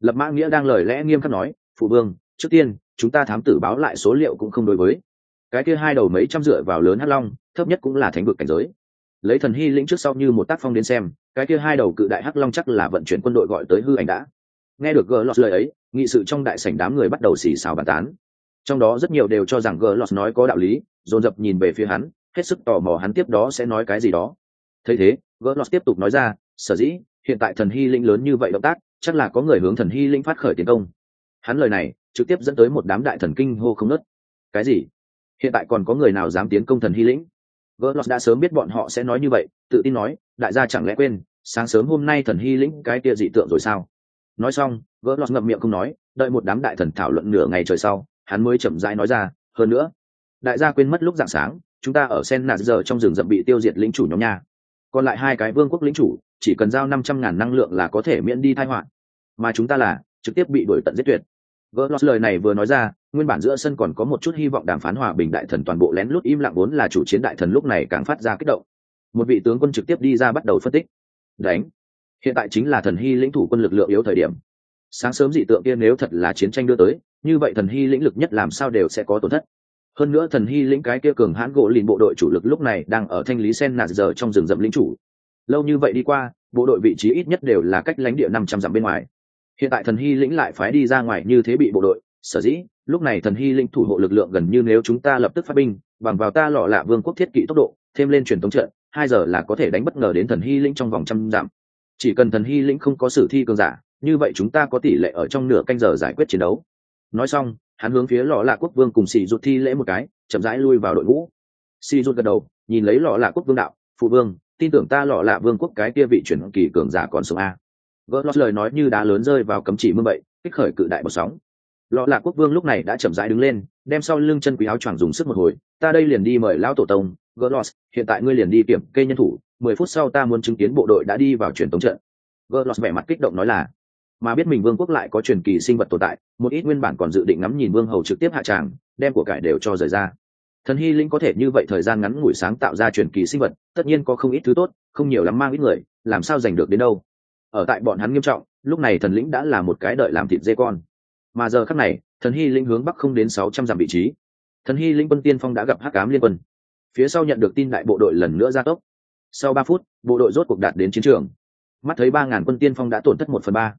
Lập mã nghĩa đang lời lẽ nghiêm khắc nói, phụ vương, trước tiên, chúng ta thám tử báo lại số liệu cũng không đối với. Cái kia hai đầu mấy trăm dựa vào lớn hắc long, thấp nhất cũng là thánh vực cảnh giới lấy thần hy lĩnh trước sau như một tác phong đến xem, cái kia hai đầu cự đại hắc long chắc là vận chuyển quân đội gọi tới hư ảnh đã. Nghe được gờ lọt lời ấy, nghị sự trong đại sảnh đám người bắt đầu xì xào bàn tán. Trong đó rất nhiều đều cho rằng gờ lọt nói có đạo lý, dồn dập nhìn về phía hắn, hết sức tò mò hắn tiếp đó sẽ nói cái gì đó. Thấy thế gờ lọt tiếp tục nói ra, sở dĩ, hiện tại thần hy lĩnh lớn như vậy động tác, chắc là có người hướng thần hy lĩnh phát khởi tiến công. Hắn lời này, trực tiếp dẫn tới một đám đại thần kinh hô không nớt. Cái gì? Hiện tại còn có người nào dám tiến công thần hy lĩnh? Gỡ lọt đã sớm biết bọn họ sẽ nói như vậy, tự tin nói, đại gia chẳng lẽ quên, sáng sớm hôm nay thần hy lĩnh cái kia dị tượng rồi sao? Nói xong gỡ lọt ngậm miệng không nói, đợi một đám đại thần thảo luận nửa ngày trời sau, hắn mới chậm rãi nói ra, hơn nữa, đại gia quên mất lúc dạng sáng, chúng ta ở sen nạt giờ trong rừng rậm bị tiêu diệt lĩnh chủ nhóm nha. Còn lại hai cái vương quốc lĩnh chủ, chỉ cần giao năm trăm ngàn năng lượng là có thể miễn đi thai họa. Mà chúng ta là trực tiếp bị đuổi tận giết tuyệt gỡ lọt lời này vừa nói ra, nguyên bản giữa sân còn có một chút hy vọng đàm phán hòa bình đại thần toàn bộ lén lút im lặng vốn là chủ chiến đại thần lúc này càng phát ra kích động. Một vị tướng quân trực tiếp đi ra bắt đầu phân tích. Đánh. Hiện tại chính là thần hy lĩnh thủ quân lực lượng yếu thời điểm. Sáng sớm dị tượng kia nếu thật là chiến tranh đưa tới, như vậy thần hy lĩnh lực nhất làm sao đều sẽ có tổn thất. Hơn nữa thần hy lĩnh cái kia cường hãn gỗ lìn bộ đội chủ lực lúc này đang ở thanh lý sen nạt giờ trong rừng rậm lĩnh chủ. Lâu như vậy đi qua, bộ đội vị trí ít nhất đều là cách lãnh địa năm trăm dặm bên ngoài hiện tại thần hy lĩnh lại phái đi ra ngoài như thế bị bộ đội, sở dĩ, lúc này thần hy lĩnh thủ hộ lực lượng gần như nếu chúng ta lập tức phát binh, bằng vào ta lọ lạ vương quốc thiết kỵ tốc độ, thêm lên truyền thống trận, hai giờ là có thể đánh bất ngờ đến thần hy lĩnh trong vòng trăm dặm. Chỉ cần thần hy lĩnh không có sử thi cường giả, như vậy chúng ta có tỷ lệ ở trong nửa canh giờ giải quyết chiến đấu. Nói xong, hắn hướng phía lọ lạ quốc vương cùng xì rụt thi lễ một cái, chậm rãi lui vào đội ngũ. Xì rụt gật đầu, nhìn lấy lọ lạ quốc vương đạo, phụ vương, tin tưởng ta lọ lạ vương quốc cái kia vị chuyển kỳ cường giả còn sống a vỡ lót lời nói như đá lớn rơi vào cấm chỉ mưa bậy kích khởi cự đại bọt sóng lọ lạc quốc vương lúc này đã chậm rãi đứng lên đem sau lưng chân quý áo choàng dùng sức một hồi ta đây liền đi mời lão tổ tông Gerlos, hiện tại ngươi liền đi kiểm kê nhân thủ, mười phút sau ta muốn chứng kiến bộ đội đã đi vào truyền tống trận. Gerlos vẻ mặt kích động nói là, mà biết mình vương quốc lại có truyền kỳ sinh vật tồn tại, một ít nguyên bản còn dự định ngắm nhìn vương hầu trực tiếp hạ tràng, đem của cải đều cho rời ra. Thần hy linh có thể như vậy thời gian ngắn ngủi sáng tạo ra truyền kỳ sinh vật, tất nhiên có không ít thứ tốt, không nhiều lắm mang ít người, làm sao giành được đến đâu. Ở tại bọn hắn nghiêm trọng, lúc này thần lĩnh đã là một cái đợi làm thịt dê con. Mà giờ khắc này, thần hy linh hướng bắc không đến sáu trăm dặm vị trí. Thần hy linh quân tiên phong đã gặp hắc ám liên quân. Phía sau nhận được tin đại bộ đội lần nữa ra tốc. Sau ba phút bộ đội rốt cuộc đạt đến chiến trường. Mắt thấy ba ngàn quân tiên phong đã tổn thất một phần ba.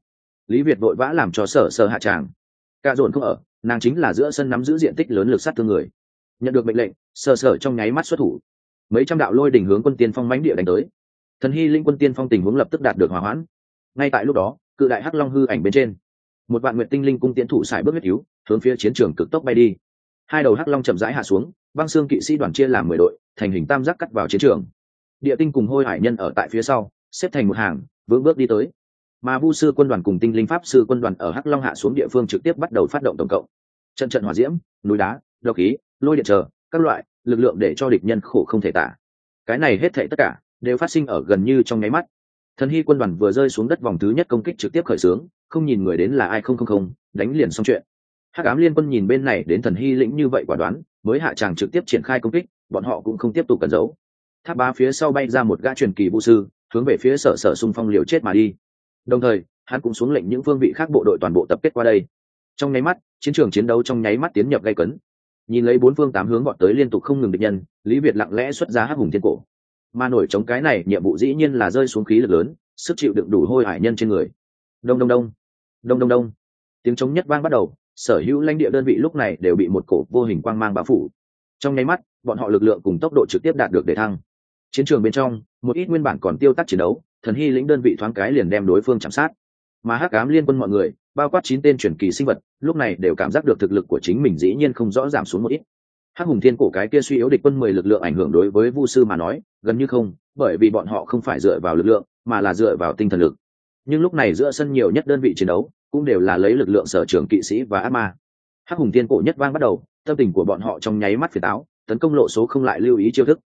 Lý việt vội vã làm cho sở sở hạ tràng. Ca dồn không ở nàng chính là giữa sân nắm giữ diện tích lớn lực sát thương người. Nhận được mệnh lệnh sở sở trong nháy mắt xuất thủ. Mấy trăm đạo lôi đỉnh hướng quân tiên phong mãnh địa đánh tới. Thần hy linh quân tiên phong tình huống lập tức đạt được hòa hoãn ngay tại lúc đó, cự đại hắc long hư ảnh bên trên, một vạn nguyện tinh linh cung tiến thủ xài bước huyết cứu, hướng phía chiến trường cực tốc bay đi. Hai đầu hắc long chậm rãi hạ xuống, băng xương kỵ sĩ đoàn chia làm mười đội, thành hình tam giác cắt vào chiến trường. Địa tinh cùng hôi hải nhân ở tại phía sau, xếp thành một hàng, vững bước đi tới. Mà vu sư quân đoàn cùng tinh linh pháp sư quân đoàn ở hắc long hạ xuống địa phương trực tiếp bắt đầu phát động tổng cộng. Trận trận hỏa diễm, núi đá, độc khí, lôi điện chờ, các loại, lực lượng để cho địch nhân khổ không thể tả. Cái này hết thệ tất cả đều phát sinh ở gần như trong nháy mắt thần hy quân đoàn vừa rơi xuống đất vòng thứ nhất công kích trực tiếp khởi xướng, không nhìn người đến là ai không không không, đánh liền xong chuyện. Hắc ám liên quân nhìn bên này đến thần hy lĩnh như vậy quả đoán, mới hạ tràng trực tiếp triển khai công kích, bọn họ cũng không tiếp tục cẩn giấu. Tháp ba phía sau bay ra một gã truyền kỳ vũ sư, hướng về phía sở sở xung phong liều chết mà đi. Đồng thời, hắn cũng xuống lệnh những phương vị khác bộ đội toàn bộ tập kết qua đây. Trong nháy mắt, chiến trường chiến đấu trong nháy mắt tiến nhập gây cấn. Nhìn lấy bốn phương tám hướng bọn tới liên tục không ngừng địch nhân, lý việt lặng lẽ xuất ra hắc hùng thiên cổ mà nổi chống cái này nhiệm vụ dĩ nhiên là rơi xuống khí lực lớn, sức chịu đựng đủ hôi hải nhân trên người. Đông đông đông. Đông đông đông. Tiếng chống nhất vang bắt đầu, sở hữu lãnh địa đơn vị lúc này đều bị một cổ vô hình quang mang bao phủ. Trong nháy mắt, bọn họ lực lượng cùng tốc độ trực tiếp đạt được để thăng. Chiến trường bên trong, một ít nguyên bản còn tiêu tắc chiến đấu, thần hy lĩnh đơn vị thoáng cái liền đem đối phương chạm sát. Mà hắc ám liên quân mọi người, bao quát chín tên truyền kỳ sinh vật, lúc này đều cảm giác được thực lực của chính mình dĩ nhiên không rõ giảm xuống một ít hắc hùng thiên cổ cái kia suy yếu địch quân mười lực lượng ảnh hưởng đối với vu sư mà nói, gần như không, bởi vì bọn họ không phải dựa vào lực lượng, mà là dựa vào tinh thần lực. Nhưng lúc này giữa sân nhiều nhất đơn vị chiến đấu, cũng đều là lấy lực lượng sở trường kỵ sĩ và ác ma. Hắc hùng thiên cổ nhất vang bắt đầu, tâm tình của bọn họ trong nháy mắt phiền táo, tấn công lộ số không lại lưu ý chiêu thức.